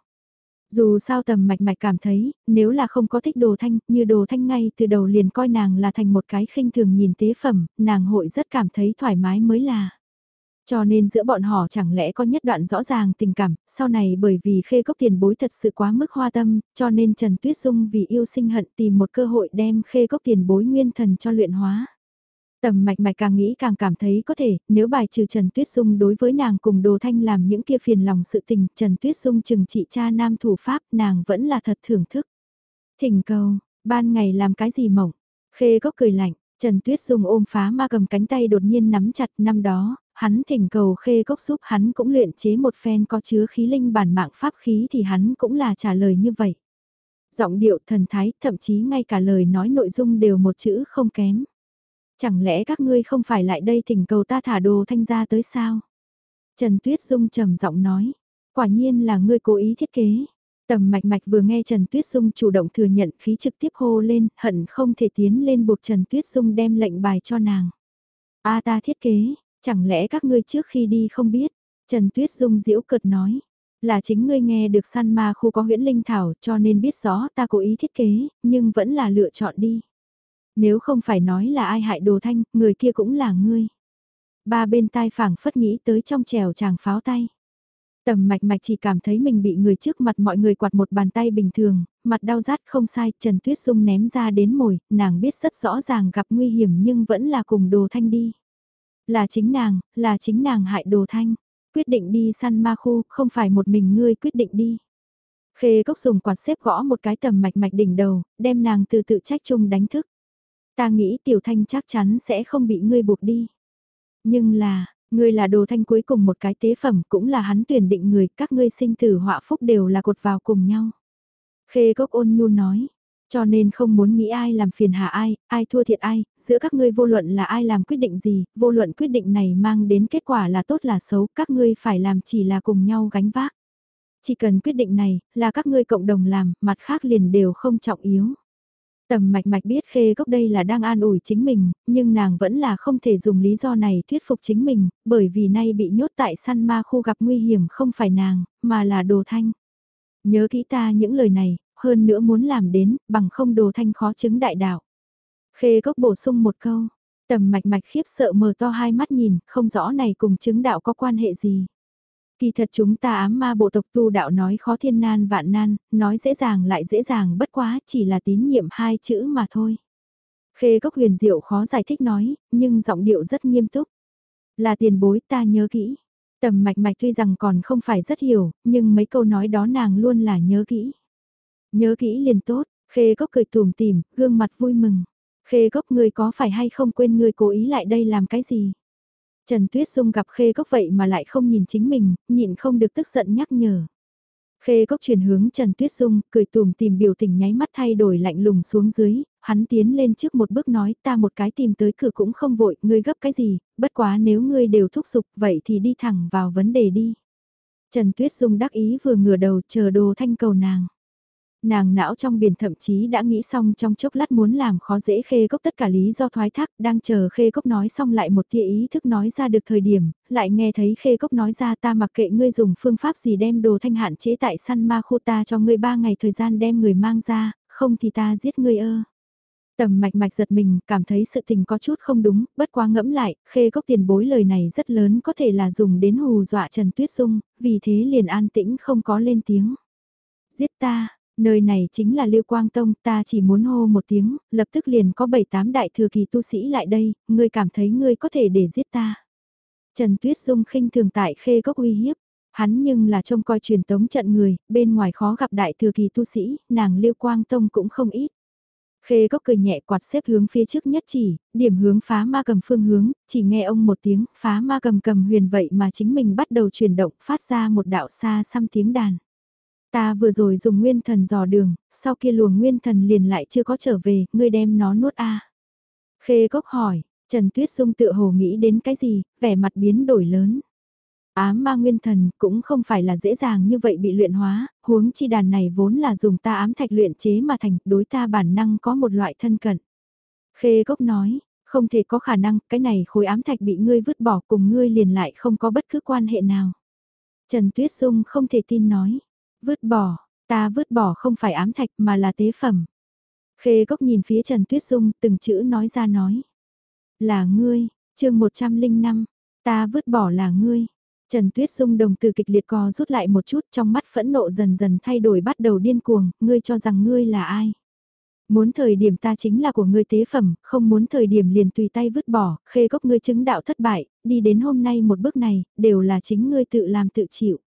Dù sao tầm mạch mạch cảm thấy, nếu là không có thích đồ thanh, như đồ thanh ngay từ đầu liền coi nàng là thành một cái khinh thường nhìn tế phẩm, nàng hội rất cảm thấy thoải mái mới là. Cho nên giữa bọn họ chẳng lẽ có nhất đoạn rõ ràng tình cảm, sau này bởi vì khê cốc tiền bối thật sự quá mức hoa tâm, cho nên Trần Tuyết Dung vì yêu sinh hận tìm một cơ hội đem khê cốc tiền bối nguyên thần cho luyện hóa. Tầm mạch mạch càng nghĩ càng cảm thấy có thể, nếu bài trừ Trần Tuyết Dung đối với nàng cùng Đồ Thanh làm những kia phiền lòng sự tình, Trần Tuyết Dung chừng trị cha nam thủ pháp, nàng vẫn là thật thưởng thức. Thỉnh cầu, ban ngày làm cái gì mộng? Khê gốc cười lạnh, Trần Tuyết Dung ôm phá ma cầm cánh tay đột nhiên nắm chặt năm đó, hắn thỉnh cầu khê gốc giúp hắn cũng luyện chế một phen có chứa khí linh bản mạng pháp khí thì hắn cũng là trả lời như vậy. Giọng điệu thần thái, thậm chí ngay cả lời nói nội dung đều một chữ không kém. Chẳng lẽ các ngươi không phải lại đây thỉnh cầu ta thả đồ thanh ra tới sao? Trần Tuyết Dung trầm giọng nói, quả nhiên là ngươi cố ý thiết kế. Tầm mạch mạch vừa nghe Trần Tuyết Dung chủ động thừa nhận khí trực tiếp hô lên, hận không thể tiến lên buộc Trần Tuyết Dung đem lệnh bài cho nàng. A ta thiết kế, chẳng lẽ các ngươi trước khi đi không biết? Trần Tuyết Dung diễu cợt nói, là chính ngươi nghe được săn ma khu có huyễn linh thảo cho nên biết rõ ta cố ý thiết kế, nhưng vẫn là lựa chọn đi. Nếu không phải nói là ai hại đồ thanh, người kia cũng là ngươi. Ba bên tai phảng phất nghĩ tới trong trèo chàng pháo tay. Tầm mạch mạch chỉ cảm thấy mình bị người trước mặt mọi người quạt một bàn tay bình thường, mặt đau rát không sai, Trần Tuyết Dung ném ra đến mồi, nàng biết rất rõ ràng gặp nguy hiểm nhưng vẫn là cùng đồ thanh đi. Là chính nàng, là chính nàng hại đồ thanh, quyết định đi săn ma khu, không phải một mình ngươi quyết định đi. Khê cốc dùng quạt xếp gõ một cái tầm mạch mạch đỉnh đầu, đem nàng từ tự trách chung đánh thức. Ta nghĩ tiểu thanh chắc chắn sẽ không bị ngươi buộc đi. Nhưng là, ngươi là đồ thanh cuối cùng một cái tế phẩm cũng là hắn tuyển định người, các ngươi sinh tử họa phúc đều là cột vào cùng nhau. Khê gốc ôn nhu nói, cho nên không muốn nghĩ ai làm phiền hà ai, ai thua thiệt ai, giữa các ngươi vô luận là ai làm quyết định gì, vô luận quyết định này mang đến kết quả là tốt là xấu, các ngươi phải làm chỉ là cùng nhau gánh vác. Chỉ cần quyết định này, là các ngươi cộng đồng làm, mặt khác liền đều không trọng yếu. Tầm mạch mạch biết khê gốc đây là đang an ủi chính mình, nhưng nàng vẫn là không thể dùng lý do này thuyết phục chính mình, bởi vì nay bị nhốt tại săn ma khu gặp nguy hiểm không phải nàng, mà là đồ thanh. Nhớ kỹ ta những lời này, hơn nữa muốn làm đến, bằng không đồ thanh khó chứng đại đạo. Khê gốc bổ sung một câu, tầm mạch mạch khiếp sợ mở to hai mắt nhìn, không rõ này cùng chứng đạo có quan hệ gì. Kỳ thật chúng ta ám ma bộ tộc tu đạo nói khó thiên nan vạn nan, nói dễ dàng lại dễ dàng bất quá chỉ là tín nhiệm hai chữ mà thôi. Khê gốc huyền diệu khó giải thích nói, nhưng giọng điệu rất nghiêm túc. Là tiền bối ta nhớ kỹ. Tầm mạch mạch tuy rằng còn không phải rất hiểu, nhưng mấy câu nói đó nàng luôn là nhớ kỹ. Nhớ kỹ liền tốt, khê gốc cười tùm tìm, gương mặt vui mừng. Khê gốc người có phải hay không quên người cố ý lại đây làm cái gì? Trần Tuyết Dung gặp khê Cốc vậy mà lại không nhìn chính mình, nhịn không được tức giận nhắc nhở. Khê Cốc chuyển hướng Trần Tuyết Dung, cười tùm tìm biểu tình nháy mắt thay đổi lạnh lùng xuống dưới, hắn tiến lên trước một bước nói ta một cái tìm tới cửa cũng không vội, ngươi gấp cái gì, bất quá nếu ngươi đều thúc giục vậy thì đi thẳng vào vấn đề đi. Trần Tuyết Dung đắc ý vừa ngửa đầu chờ đồ thanh cầu nàng. Nàng não trong biển thậm chí đã nghĩ xong trong chốc lát muốn làm khó dễ khê cốc tất cả lý do thoái thác, đang chờ khê cốc nói xong lại một tia ý thức nói ra được thời điểm, lại nghe thấy khê cốc nói ra ta mặc kệ ngươi dùng phương pháp gì đem đồ thanh hạn chế tại săn ma khu ta cho ngươi ba ngày thời gian đem người mang ra, không thì ta giết ngươi ơ. Tầm mạch mạch giật mình, cảm thấy sự tình có chút không đúng, bất quá ngẫm lại, khê cốc tiền bối lời này rất lớn có thể là dùng đến hù dọa Trần Tuyết Dung, vì thế liền an tĩnh không có lên tiếng. Giết ta, Nơi này chính là Lưu Quang Tông, ta chỉ muốn hô một tiếng, lập tức liền có bảy tám đại thừa kỳ tu sĩ lại đây, ngươi cảm thấy ngươi có thể để giết ta. Trần Tuyết Dung khinh thường tại khê gốc uy hiếp, hắn nhưng là trông coi truyền tống trận người, bên ngoài khó gặp đại thừa kỳ tu sĩ, nàng Lưu Quang Tông cũng không ít. Khê gốc cười nhẹ quạt xếp hướng phía trước nhất chỉ, điểm hướng phá ma cầm phương hướng, chỉ nghe ông một tiếng, phá ma cầm cầm huyền vậy mà chính mình bắt đầu chuyển động, phát ra một đạo xa xăm tiếng đàn. Ta vừa rồi dùng nguyên thần dò đường, sau kia luồng nguyên thần liền lại chưa có trở về, ngươi đem nó nuốt a. Khê cốc hỏi, Trần Tuyết Dung tự hồ nghĩ đến cái gì, vẻ mặt biến đổi lớn. Ám ma nguyên thần cũng không phải là dễ dàng như vậy bị luyện hóa, huống chi đàn này vốn là dùng ta ám thạch luyện chế mà thành đối ta bản năng có một loại thân cận. Khê cốc nói, không thể có khả năng cái này khối ám thạch bị ngươi vứt bỏ cùng ngươi liền lại không có bất cứ quan hệ nào. Trần Tuyết Dung không thể tin nói, Vứt bỏ, ta vứt bỏ không phải ám thạch mà là tế phẩm. Khê gốc nhìn phía Trần Tuyết Dung từng chữ nói ra nói. Là ngươi, chương 105, ta vứt bỏ là ngươi. Trần Tuyết Dung đồng từ kịch liệt co rút lại một chút trong mắt phẫn nộ dần dần thay đổi bắt đầu điên cuồng, ngươi cho rằng ngươi là ai. Muốn thời điểm ta chính là của ngươi tế phẩm, không muốn thời điểm liền tùy tay vứt bỏ, khê gốc ngươi chứng đạo thất bại, đi đến hôm nay một bước này, đều là chính ngươi tự làm tự chịu.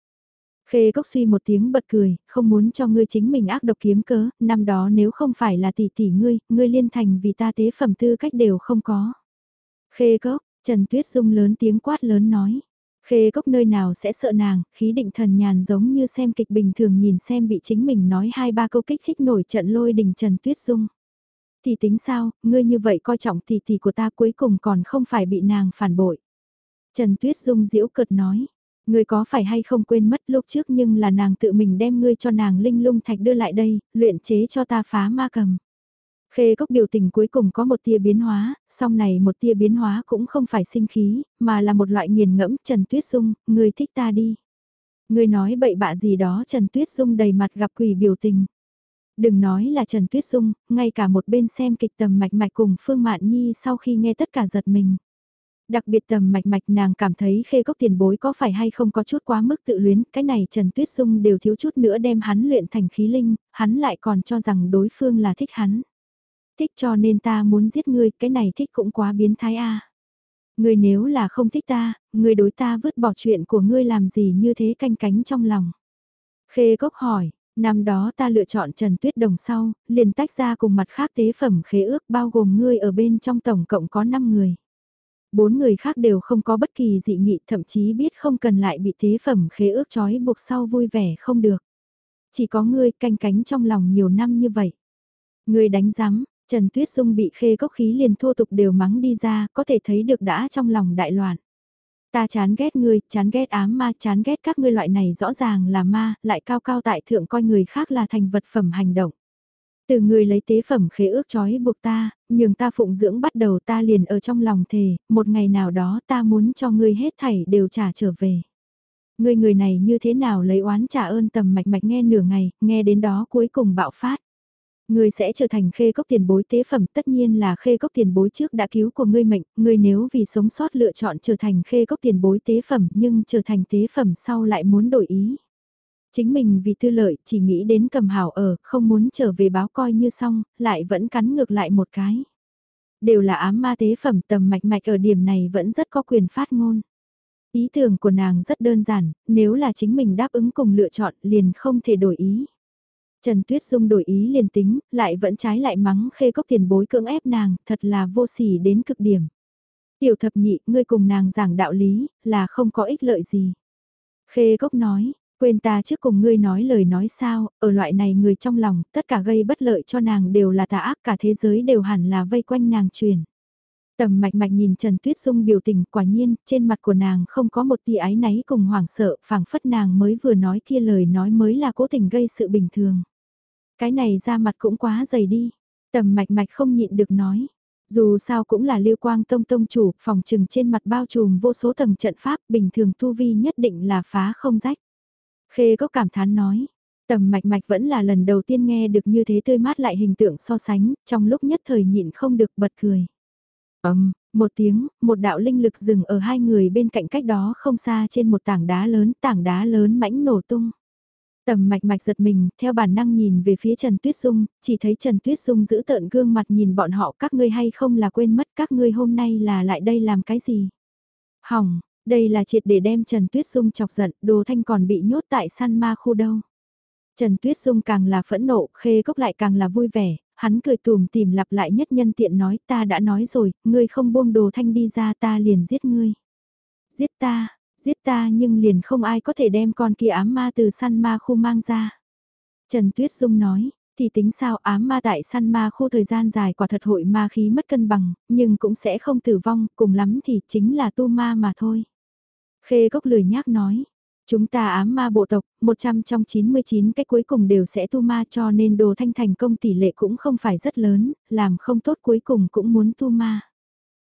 Khê Cốc suy một tiếng bật cười, không muốn cho ngươi chính mình ác độc kiếm cớ, năm đó nếu không phải là tỷ tỷ ngươi, ngươi liên thành vì ta tế phẩm tư cách đều không có. Khê Cốc, Trần Tuyết Dung lớn tiếng quát lớn nói. Khê Cốc nơi nào sẽ sợ nàng, khí định thần nhàn giống như xem kịch bình thường nhìn xem bị chính mình nói hai ba câu kích thích nổi trận lôi đình Trần Tuyết Dung. Thì tính sao, ngươi như vậy coi trọng tỷ tỷ của ta cuối cùng còn không phải bị nàng phản bội. Trần Tuyết Dung diễu cợt nói, Ngươi có phải hay không quên mất lúc trước nhưng là nàng tự mình đem ngươi cho nàng linh lung thạch đưa lại đây, luyện chế cho ta phá ma cầm. Khê cốc biểu tình cuối cùng có một tia biến hóa, song này một tia biến hóa cũng không phải sinh khí, mà là một loại nghiền ngẫm Trần Tuyết Dung, ngươi thích ta đi. Ngươi nói bậy bạ gì đó Trần Tuyết Dung đầy mặt gặp quỷ biểu tình. Đừng nói là Trần Tuyết Dung, ngay cả một bên xem kịch tầm mạch mạch cùng Phương Mạn Nhi sau khi nghe tất cả giật mình. Đặc biệt tầm mạch mạch nàng cảm thấy khê cốc tiền bối có phải hay không có chút quá mức tự luyến, cái này Trần Tuyết Dung đều thiếu chút nữa đem hắn luyện thành khí linh, hắn lại còn cho rằng đối phương là thích hắn. Thích cho nên ta muốn giết ngươi, cái này thích cũng quá biến thái a. Ngươi nếu là không thích ta, ngươi đối ta vứt bỏ chuyện của ngươi làm gì như thế canh cánh trong lòng. Khê cốc hỏi, năm đó ta lựa chọn Trần Tuyết Đồng sau, liền tách ra cùng mặt khác tế phẩm khế ước bao gồm ngươi ở bên trong tổng cộng có 5 người bốn người khác đều không có bất kỳ dị nghị thậm chí biết không cần lại bị thế phẩm khế ước trói buộc sau vui vẻ không được. Chỉ có ngươi canh cánh trong lòng nhiều năm như vậy. Ngươi đánh giám, Trần Tuyết Dung bị khê gốc khí liền thô tục đều mắng đi ra, có thể thấy được đã trong lòng đại loạn. Ta chán ghét ngươi, chán ghét ám ma, chán ghét các ngươi loại này rõ ràng là ma, lại cao cao tại thượng coi người khác là thành vật phẩm hành động. Từ người lấy tế phẩm khế ước trói buộc ta, nhưng ta phụng dưỡng bắt đầu ta liền ở trong lòng thề, một ngày nào đó ta muốn cho ngươi hết thảy đều trả trở về. Ngươi người này như thế nào lấy oán trả ơn tầm mạch mạch nghe nửa ngày, nghe đến đó cuối cùng bạo phát. Ngươi sẽ trở thành khê cốc tiền bối tế phẩm, tất nhiên là khê cốc tiền bối trước đã cứu của ngươi mệnh, ngươi nếu vì sống sót lựa chọn trở thành khê cốc tiền bối tế phẩm nhưng trở thành tế phẩm sau lại muốn đổi ý. Chính mình vì tư lợi chỉ nghĩ đến cầm hảo ở, không muốn trở về báo coi như xong, lại vẫn cắn ngược lại một cái. Đều là ám ma tế phẩm tầm mạch mạch ở điểm này vẫn rất có quyền phát ngôn. Ý tưởng của nàng rất đơn giản, nếu là chính mình đáp ứng cùng lựa chọn liền không thể đổi ý. Trần Tuyết Dung đổi ý liền tính, lại vẫn trái lại mắng khê cốc tiền bối cưỡng ép nàng, thật là vô sỉ đến cực điểm. Tiểu thập nhị, ngươi cùng nàng giảng đạo lý, là không có ích lợi gì. Khê cốc nói, quên ta trước cùng ngươi nói lời nói sao, ở loại này người trong lòng, tất cả gây bất lợi cho nàng đều là tà ác cả thế giới đều hẳn là vây quanh nàng truyền. Tầm mạch mạch nhìn Trần Tuyết Dung biểu tình quả nhiên, trên mặt của nàng không có một tia ái náy cùng hoảng sợ, phảng phất nàng mới vừa nói kia lời nói mới là cố tình gây sự bình thường. Cái này ra mặt cũng quá dày đi. Tầm mạch mạch không nhịn được nói. Dù sao cũng là lưu quang tông tông chủ, phòng trừng trên mặt bao trùm vô số tầng trận pháp, bình thường tu vi nhất định là phá không rách. Khê có cảm thán nói. Tầm mạch mạch vẫn là lần đầu tiên nghe được như thế tươi mát lại hình tượng so sánh, trong lúc nhất thời nhịn không được bật cười. Ấm, một tiếng, một đạo linh lực dừng ở hai người bên cạnh cách đó không xa trên một tảng đá lớn, tảng đá lớn mãnh nổ tung. Tầm mạch mạch giật mình, theo bản năng nhìn về phía Trần Tuyết Dung, chỉ thấy Trần Tuyết Dung giữ tợn gương mặt nhìn bọn họ các ngươi hay không là quên mất các ngươi hôm nay là lại đây làm cái gì. Hỏng, đây là triệt để đem Trần Tuyết Dung chọc giận, đồ thanh còn bị nhốt tại săn ma khu đâu. Trần Tuyết Dung càng là phẫn nộ, khê cốc lại càng là vui vẻ, hắn cười tùm tìm lặp lại nhất nhân tiện nói ta đã nói rồi, ngươi không buông đồ thanh đi ra ta liền giết ngươi. Giết ta, giết ta nhưng liền không ai có thể đem con kia ám ma từ săn ma khu mang ra. Trần Tuyết Dung nói, thì tính sao ám ma tại săn ma khu thời gian dài quả thật hội ma khí mất cân bằng, nhưng cũng sẽ không tử vong, cùng lắm thì chính là tu ma mà thôi. Khê gốc lười nhác nói, chúng ta ám ma bộ tộc, 100 trong 99 cái cuối cùng đều sẽ tu ma cho nên đồ thanh thành công tỷ lệ cũng không phải rất lớn, làm không tốt cuối cùng cũng muốn tu ma.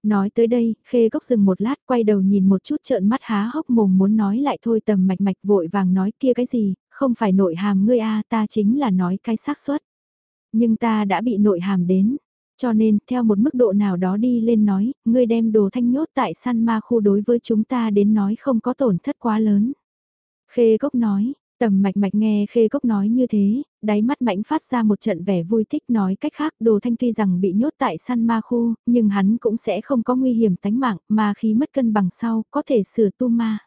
Nói tới đây, khê gốc dừng một lát quay đầu nhìn một chút trợn mắt há hốc mồm muốn nói lại thôi tầm mạch mạch vội vàng nói kia cái gì, không phải nội hàm ngươi a ta chính là nói cái xác suất. Nhưng ta đã bị nội hàm đến, cho nên theo một mức độ nào đó đi lên nói, ngươi đem đồ thanh nhốt tại săn ma khu đối với chúng ta đến nói không có tổn thất quá lớn. Khê gốc nói, Tầm mạch mạch nghe khê cốc nói như thế, đáy mắt mảnh phát ra một trận vẻ vui thích nói cách khác đồ thanh tuy rằng bị nhốt tại săn ma khu, nhưng hắn cũng sẽ không có nguy hiểm tánh mạng mà khi mất cân bằng sau có thể sửa tu ma.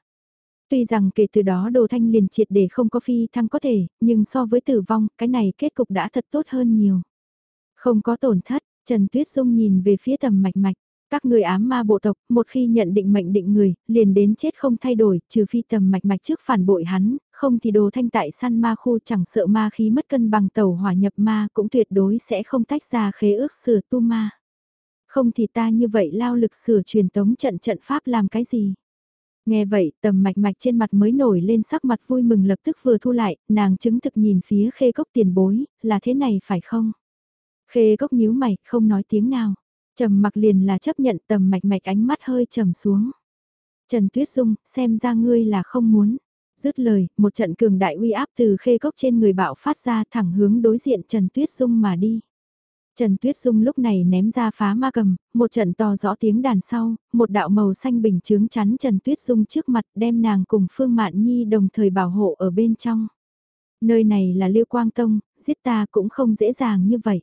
Tuy rằng kể từ đó đồ thanh liền triệt để không có phi thăng có thể, nhưng so với tử vong, cái này kết cục đã thật tốt hơn nhiều. Không có tổn thất, Trần Tuyết Dung nhìn về phía tầm mạch mạch. Các người ám ma bộ tộc, một khi nhận định mệnh định người, liền đến chết không thay đổi, trừ phi tầm mạch mạch trước phản bội hắn, không thì đồ thanh tại săn ma khu chẳng sợ ma khí mất cân bằng tàu hỏa nhập ma cũng tuyệt đối sẽ không tách ra khế ước sửa tu ma. Không thì ta như vậy lao lực sửa truyền tống trận trận pháp làm cái gì? Nghe vậy, tầm mạch mạch trên mặt mới nổi lên sắc mặt vui mừng lập tức vừa thu lại, nàng chứng thực nhìn phía khê cốc tiền bối, là thế này phải không? Khê cốc nhíu mày, không nói tiếng nào. Trầm mặc liền là chấp nhận tầm mạch mạch ánh mắt hơi trầm xuống. Trần Tuyết Dung, xem ra ngươi là không muốn. Dứt lời, một trận cường đại uy áp từ khê cốc trên người bạo phát ra thẳng hướng đối diện Trần Tuyết Dung mà đi. Trần Tuyết Dung lúc này ném ra phá ma cầm, một trận to rõ tiếng đàn sau, một đạo màu xanh bình chướng chắn Trần Tuyết Dung trước mặt đem nàng cùng Phương Mạn Nhi đồng thời bảo hộ ở bên trong. Nơi này là Liêu Quang Tông, giết ta cũng không dễ dàng như vậy.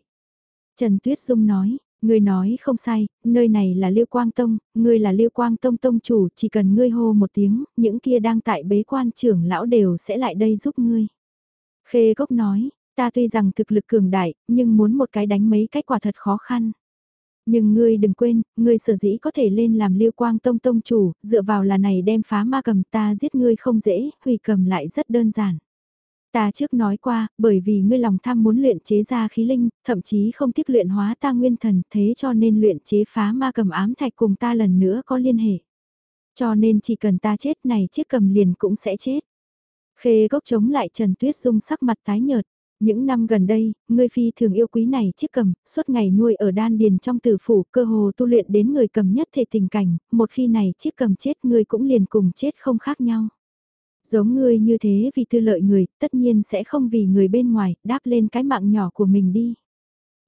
Trần Tuyết Dung nói, Ngươi nói không sai, nơi này là Liêu Quang Tông, ngươi là Liêu Quang Tông Tông chủ, chỉ cần ngươi hô một tiếng, những kia đang tại bế quan trưởng lão đều sẽ lại đây giúp ngươi. Khê Cốc nói, ta tuy rằng thực lực cường đại, nhưng muốn một cái đánh mấy cái quả thật khó khăn. Nhưng ngươi đừng quên, ngươi sở dĩ có thể lên làm Liêu Quang Tông Tông chủ, dựa vào là này đem phá ma cầm ta giết ngươi không dễ, hủy cầm lại rất đơn giản. Ta trước nói qua, bởi vì ngươi lòng tham muốn luyện chế ra khí linh, thậm chí không tiếc luyện hóa ta nguyên thần, thế cho nên luyện chế phá ma cầm ám thạch cùng ta lần nữa có liên hệ. Cho nên chỉ cần ta chết này chiếc cầm liền cũng sẽ chết. Khê gốc chống lại Trần Tuyết Dung sắc mặt tái nhợt. Những năm gần đây, ngươi phi thường yêu quý này chiếc cầm, suốt ngày nuôi ở đan điền trong tử phủ cơ hồ tu luyện đến người cầm nhất thể tình cảnh, một khi này chiếc cầm chết ngươi cũng liền cùng chết không khác nhau. Giống ngươi như thế vì tư lợi người, tất nhiên sẽ không vì người bên ngoài, đáp lên cái mạng nhỏ của mình đi.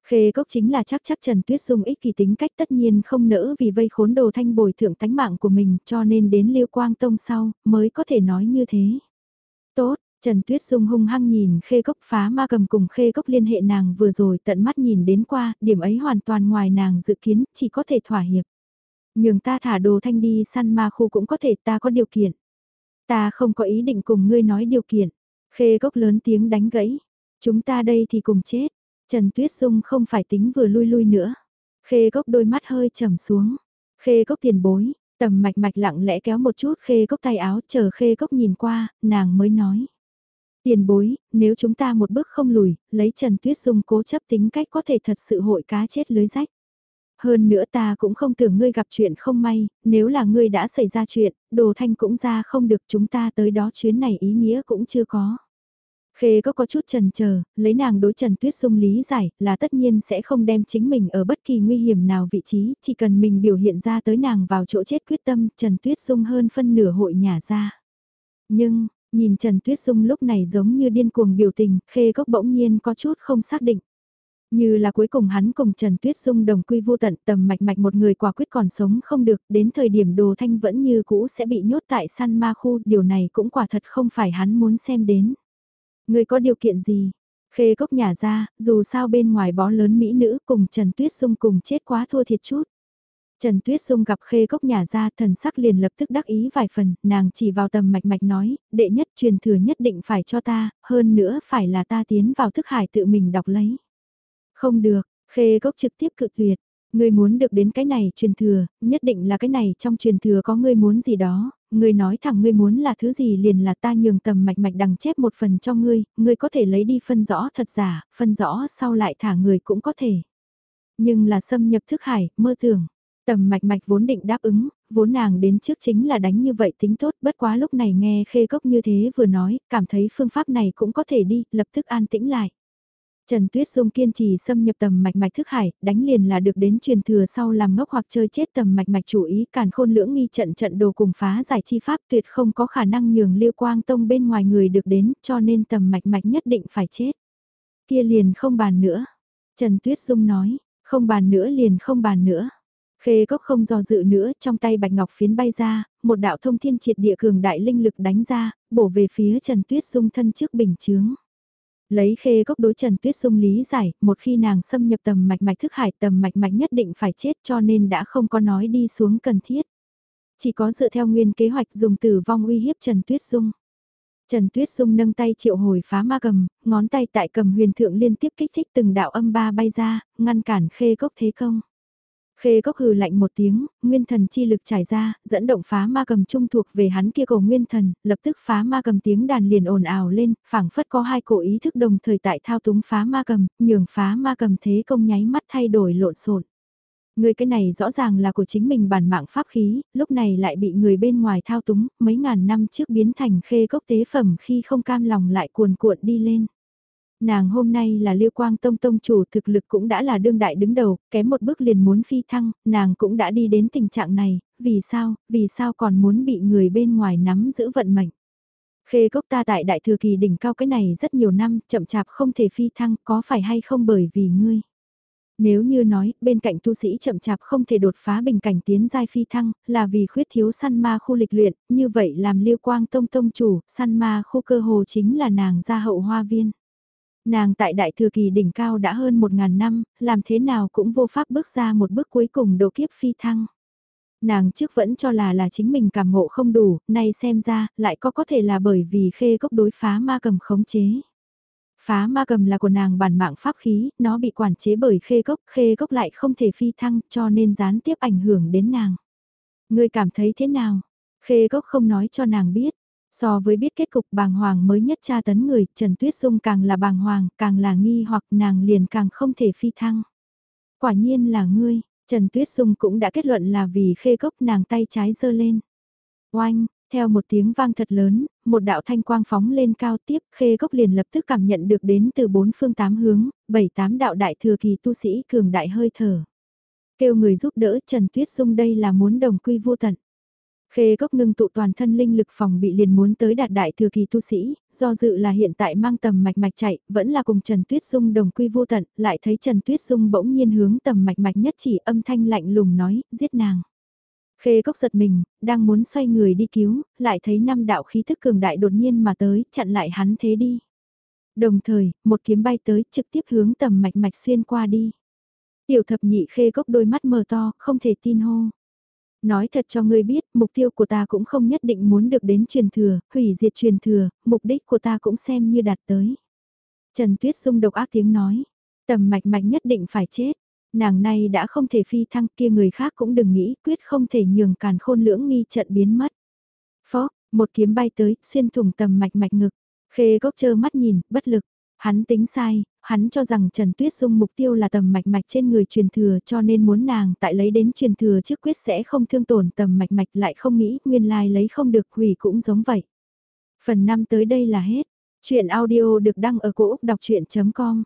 Khê cốc chính là chắc chắc Trần Tuyết Dung ích kỳ tính cách tất nhiên không nỡ vì vây khốn đồ thanh bồi thượng tánh mạng của mình cho nên đến Liêu Quang Tông sau mới có thể nói như thế. Tốt, Trần Tuyết Dung hung hăng nhìn khê cốc phá ma cầm cùng khê cốc liên hệ nàng vừa rồi tận mắt nhìn đến qua, điểm ấy hoàn toàn ngoài nàng dự kiến, chỉ có thể thỏa hiệp. Nhưng ta thả đồ thanh đi săn ma khu cũng có thể ta có điều kiện. Ta không có ý định cùng ngươi nói điều kiện. Khê cốc lớn tiếng đánh gãy. Chúng ta đây thì cùng chết. Trần Tuyết Dung không phải tính vừa lui lui nữa. Khê cốc đôi mắt hơi trầm xuống. Khê cốc tiền bối, tầm mạch mạch lặng lẽ kéo một chút khê cốc tay áo chờ khê cốc nhìn qua, nàng mới nói. Tiền bối, nếu chúng ta một bước không lùi, lấy Trần Tuyết Dung cố chấp tính cách có thể thật sự hội cá chết lưới rách. Hơn nữa ta cũng không tưởng ngươi gặp chuyện không may, nếu là ngươi đã xảy ra chuyện, đồ thanh cũng ra không được chúng ta tới đó chuyến này ý nghĩa cũng chưa có. Khê có có chút trần chờ lấy nàng đối Trần Tuyết Dung lý giải là tất nhiên sẽ không đem chính mình ở bất kỳ nguy hiểm nào vị trí, chỉ cần mình biểu hiện ra tới nàng vào chỗ chết quyết tâm Trần Tuyết Dung hơn phân nửa hội nhà ra. Nhưng, nhìn Trần Tuyết Dung lúc này giống như điên cuồng biểu tình, Khê gốc bỗng nhiên có chút không xác định. Như là cuối cùng hắn cùng Trần Tuyết Dung đồng quy vô tận tầm mạch mạch một người quả quyết còn sống không được, đến thời điểm đồ thanh vẫn như cũ sẽ bị nhốt tại săn ma khu, điều này cũng quả thật không phải hắn muốn xem đến. Người có điều kiện gì? Khê gốc nhà ra, dù sao bên ngoài bó lớn mỹ nữ cùng Trần Tuyết Dung cùng chết quá thua thiệt chút. Trần Tuyết Dung gặp khê cốc nhà ra thần sắc liền lập tức đắc ý vài phần, nàng chỉ vào tầm mạch mạch nói, đệ nhất truyền thừa nhất định phải cho ta, hơn nữa phải là ta tiến vào thức hải tự mình đọc lấy. Không được, khê cốc trực tiếp cự tuyệt, ngươi muốn được đến cái này truyền thừa, nhất định là cái này trong truyền thừa có ngươi muốn gì đó, ngươi nói thẳng ngươi muốn là thứ gì liền là ta nhường tầm mạch mạch đằng chép một phần cho ngươi, ngươi có thể lấy đi phân rõ thật giả, phân rõ sau lại thả người cũng có thể. Nhưng là xâm nhập thức hải, mơ tưởng. Tầm mạch mạch vốn định đáp ứng, vốn nàng đến trước chính là đánh như vậy tính tốt bất quá lúc này nghe khê cốc như thế vừa nói, cảm thấy phương pháp này cũng có thể đi, lập tức an tĩnh lại. Trần Tuyết Dung kiên trì xâm nhập tầm mạch mạch thức hải, đánh liền là được đến truyền thừa sau làm ngốc hoặc chơi chết tầm mạch mạch chủ ý càn khôn lưỡng nghi trận trận đồ cùng phá giải chi pháp tuyệt không có khả năng nhường liêu quang tông bên ngoài người được đến cho nên tầm mạch mạch nhất định phải chết. Kia liền không bàn nữa. Trần Tuyết Dung nói, không bàn nữa liền không bàn nữa. Khê cốc không do dự nữa, trong tay bạch ngọc phiến bay ra, một đạo thông thiên triệt địa cường đại linh lực đánh ra, bổ về phía Trần Tuyết Dung thân trước bình chướng. Lấy khê gốc đối Trần Tuyết Dung lý giải, một khi nàng xâm nhập tầm mạch mạch thức hải tầm mạch mạch nhất định phải chết cho nên đã không có nói đi xuống cần thiết. Chỉ có dựa theo nguyên kế hoạch dùng tử vong uy hiếp Trần Tuyết Dung. Trần Tuyết Dung nâng tay triệu hồi phá ma cầm, ngón tay tại cầm huyền thượng liên tiếp kích thích từng đạo âm ba bay ra, ngăn cản khê gốc thế công. Khê cốc hừ lạnh một tiếng, nguyên thần chi lực trải ra, dẫn động phá ma cầm trung thuộc về hắn kia cổ nguyên thần, lập tức phá ma cầm tiếng đàn liền ồn ào lên, phảng phất có hai cổ ý thức đồng thời tại thao túng phá ma cầm, nhường phá ma cầm thế công nháy mắt thay đổi lộn xộn. Người cái này rõ ràng là của chính mình bản mạng pháp khí, lúc này lại bị người bên ngoài thao túng, mấy ngàn năm trước biến thành khê cốc tế phẩm khi không cam lòng lại cuồn cuộn đi lên. Nàng hôm nay là Liêu Quang Tông Tông chủ thực lực cũng đã là đương đại đứng đầu, kém một bước liền muốn phi thăng, nàng cũng đã đi đến tình trạng này, vì sao, vì sao còn muốn bị người bên ngoài nắm giữ vận mệnh. Khê cốc ta tại đại thừa kỳ đỉnh cao cái này rất nhiều năm, chậm chạp không thể phi thăng, có phải hay không bởi vì ngươi. Nếu như nói, bên cạnh tu sĩ chậm chạp không thể đột phá bình cảnh tiến giai phi thăng, là vì khuyết thiếu săn ma khu lịch luyện, như vậy làm liêu quang tông tông chủ, săn ma khu cơ hồ chính là nàng gia hậu hoa viên. Nàng tại đại thừa kỳ đỉnh cao đã hơn một ngàn năm, làm thế nào cũng vô pháp bước ra một bước cuối cùng độ kiếp phi thăng. Nàng trước vẫn cho là là chính mình cảm ngộ không đủ, nay xem ra, lại có có thể là bởi vì khê cốc đối phá ma cầm khống chế. Phá ma cầm là của nàng bản mạng pháp khí, nó bị quản chế bởi khê cốc, khê cốc lại không thể phi thăng cho nên gián tiếp ảnh hưởng đến nàng. Ngươi cảm thấy thế nào? Khê cốc không nói cho nàng biết, So với biết kết cục bàng hoàng mới nhất tra tấn người, Trần Tuyết Dung càng là bàng hoàng, càng là nghi hoặc nàng liền càng không thể phi thăng. Quả nhiên là ngươi, Trần Tuyết Dung cũng đã kết luận là vì khê cốc nàng tay trái giơ lên. Oanh, theo một tiếng vang thật lớn, một đạo thanh quang phóng lên cao tiếp, khê cốc liền lập tức cảm nhận được đến từ bốn phương tám hướng, bảy tám đạo đại thừa kỳ tu sĩ cường đại hơi thở. Kêu người giúp đỡ Trần Tuyết Dung đây là muốn đồng quy vô tận. Khê cốc ngưng tụ toàn thân linh lực phòng bị liền muốn tới đạt đại thừa kỳ tu sĩ, do dự là hiện tại mang tầm mạch mạch chạy, vẫn là cùng Trần Tuyết Dung đồng quy vô tận, lại thấy Trần Tuyết Dung bỗng nhiên hướng tầm mạch mạch nhất chỉ âm thanh lạnh lùng nói, giết nàng. Khê cốc giật mình, đang muốn xoay người đi cứu, lại thấy năm đạo khí thức cường đại đột nhiên mà tới, chặn lại hắn thế đi. Đồng thời, một kiếm bay tới, trực tiếp hướng tầm mạch mạch xuyên qua đi. Tiểu thập nhị khê cốc đôi mắt mờ to, không thể tin hô. Nói thật cho ngươi biết, mục tiêu của ta cũng không nhất định muốn được đến truyền thừa, hủy diệt truyền thừa, mục đích của ta cũng xem như đạt tới. Trần Tuyết Dung độc ác tiếng nói, tầm mạch mạch nhất định phải chết. Nàng này đã không thể phi thăng kia người khác cũng đừng nghĩ quyết không thể nhường càn khôn lưỡng nghi trận biến mất. Phó, một kiếm bay tới, xuyên thủng tầm mạch mạch ngực. Khê gốc chơ mắt nhìn, bất lực. Hắn tính sai, hắn cho rằng Trần Tuyết Dung mục tiêu là tầm mạch mạch trên người truyền thừa cho nên muốn nàng tại lấy đến truyền thừa trước quyết sẽ không thương tổn tầm mạch mạch lại không nghĩ nguyên lai lấy không được hủy cũng giống vậy. Phần 5 tới đây là hết. Chuyện audio được đăng ở cổ Úc đọc chuyện.com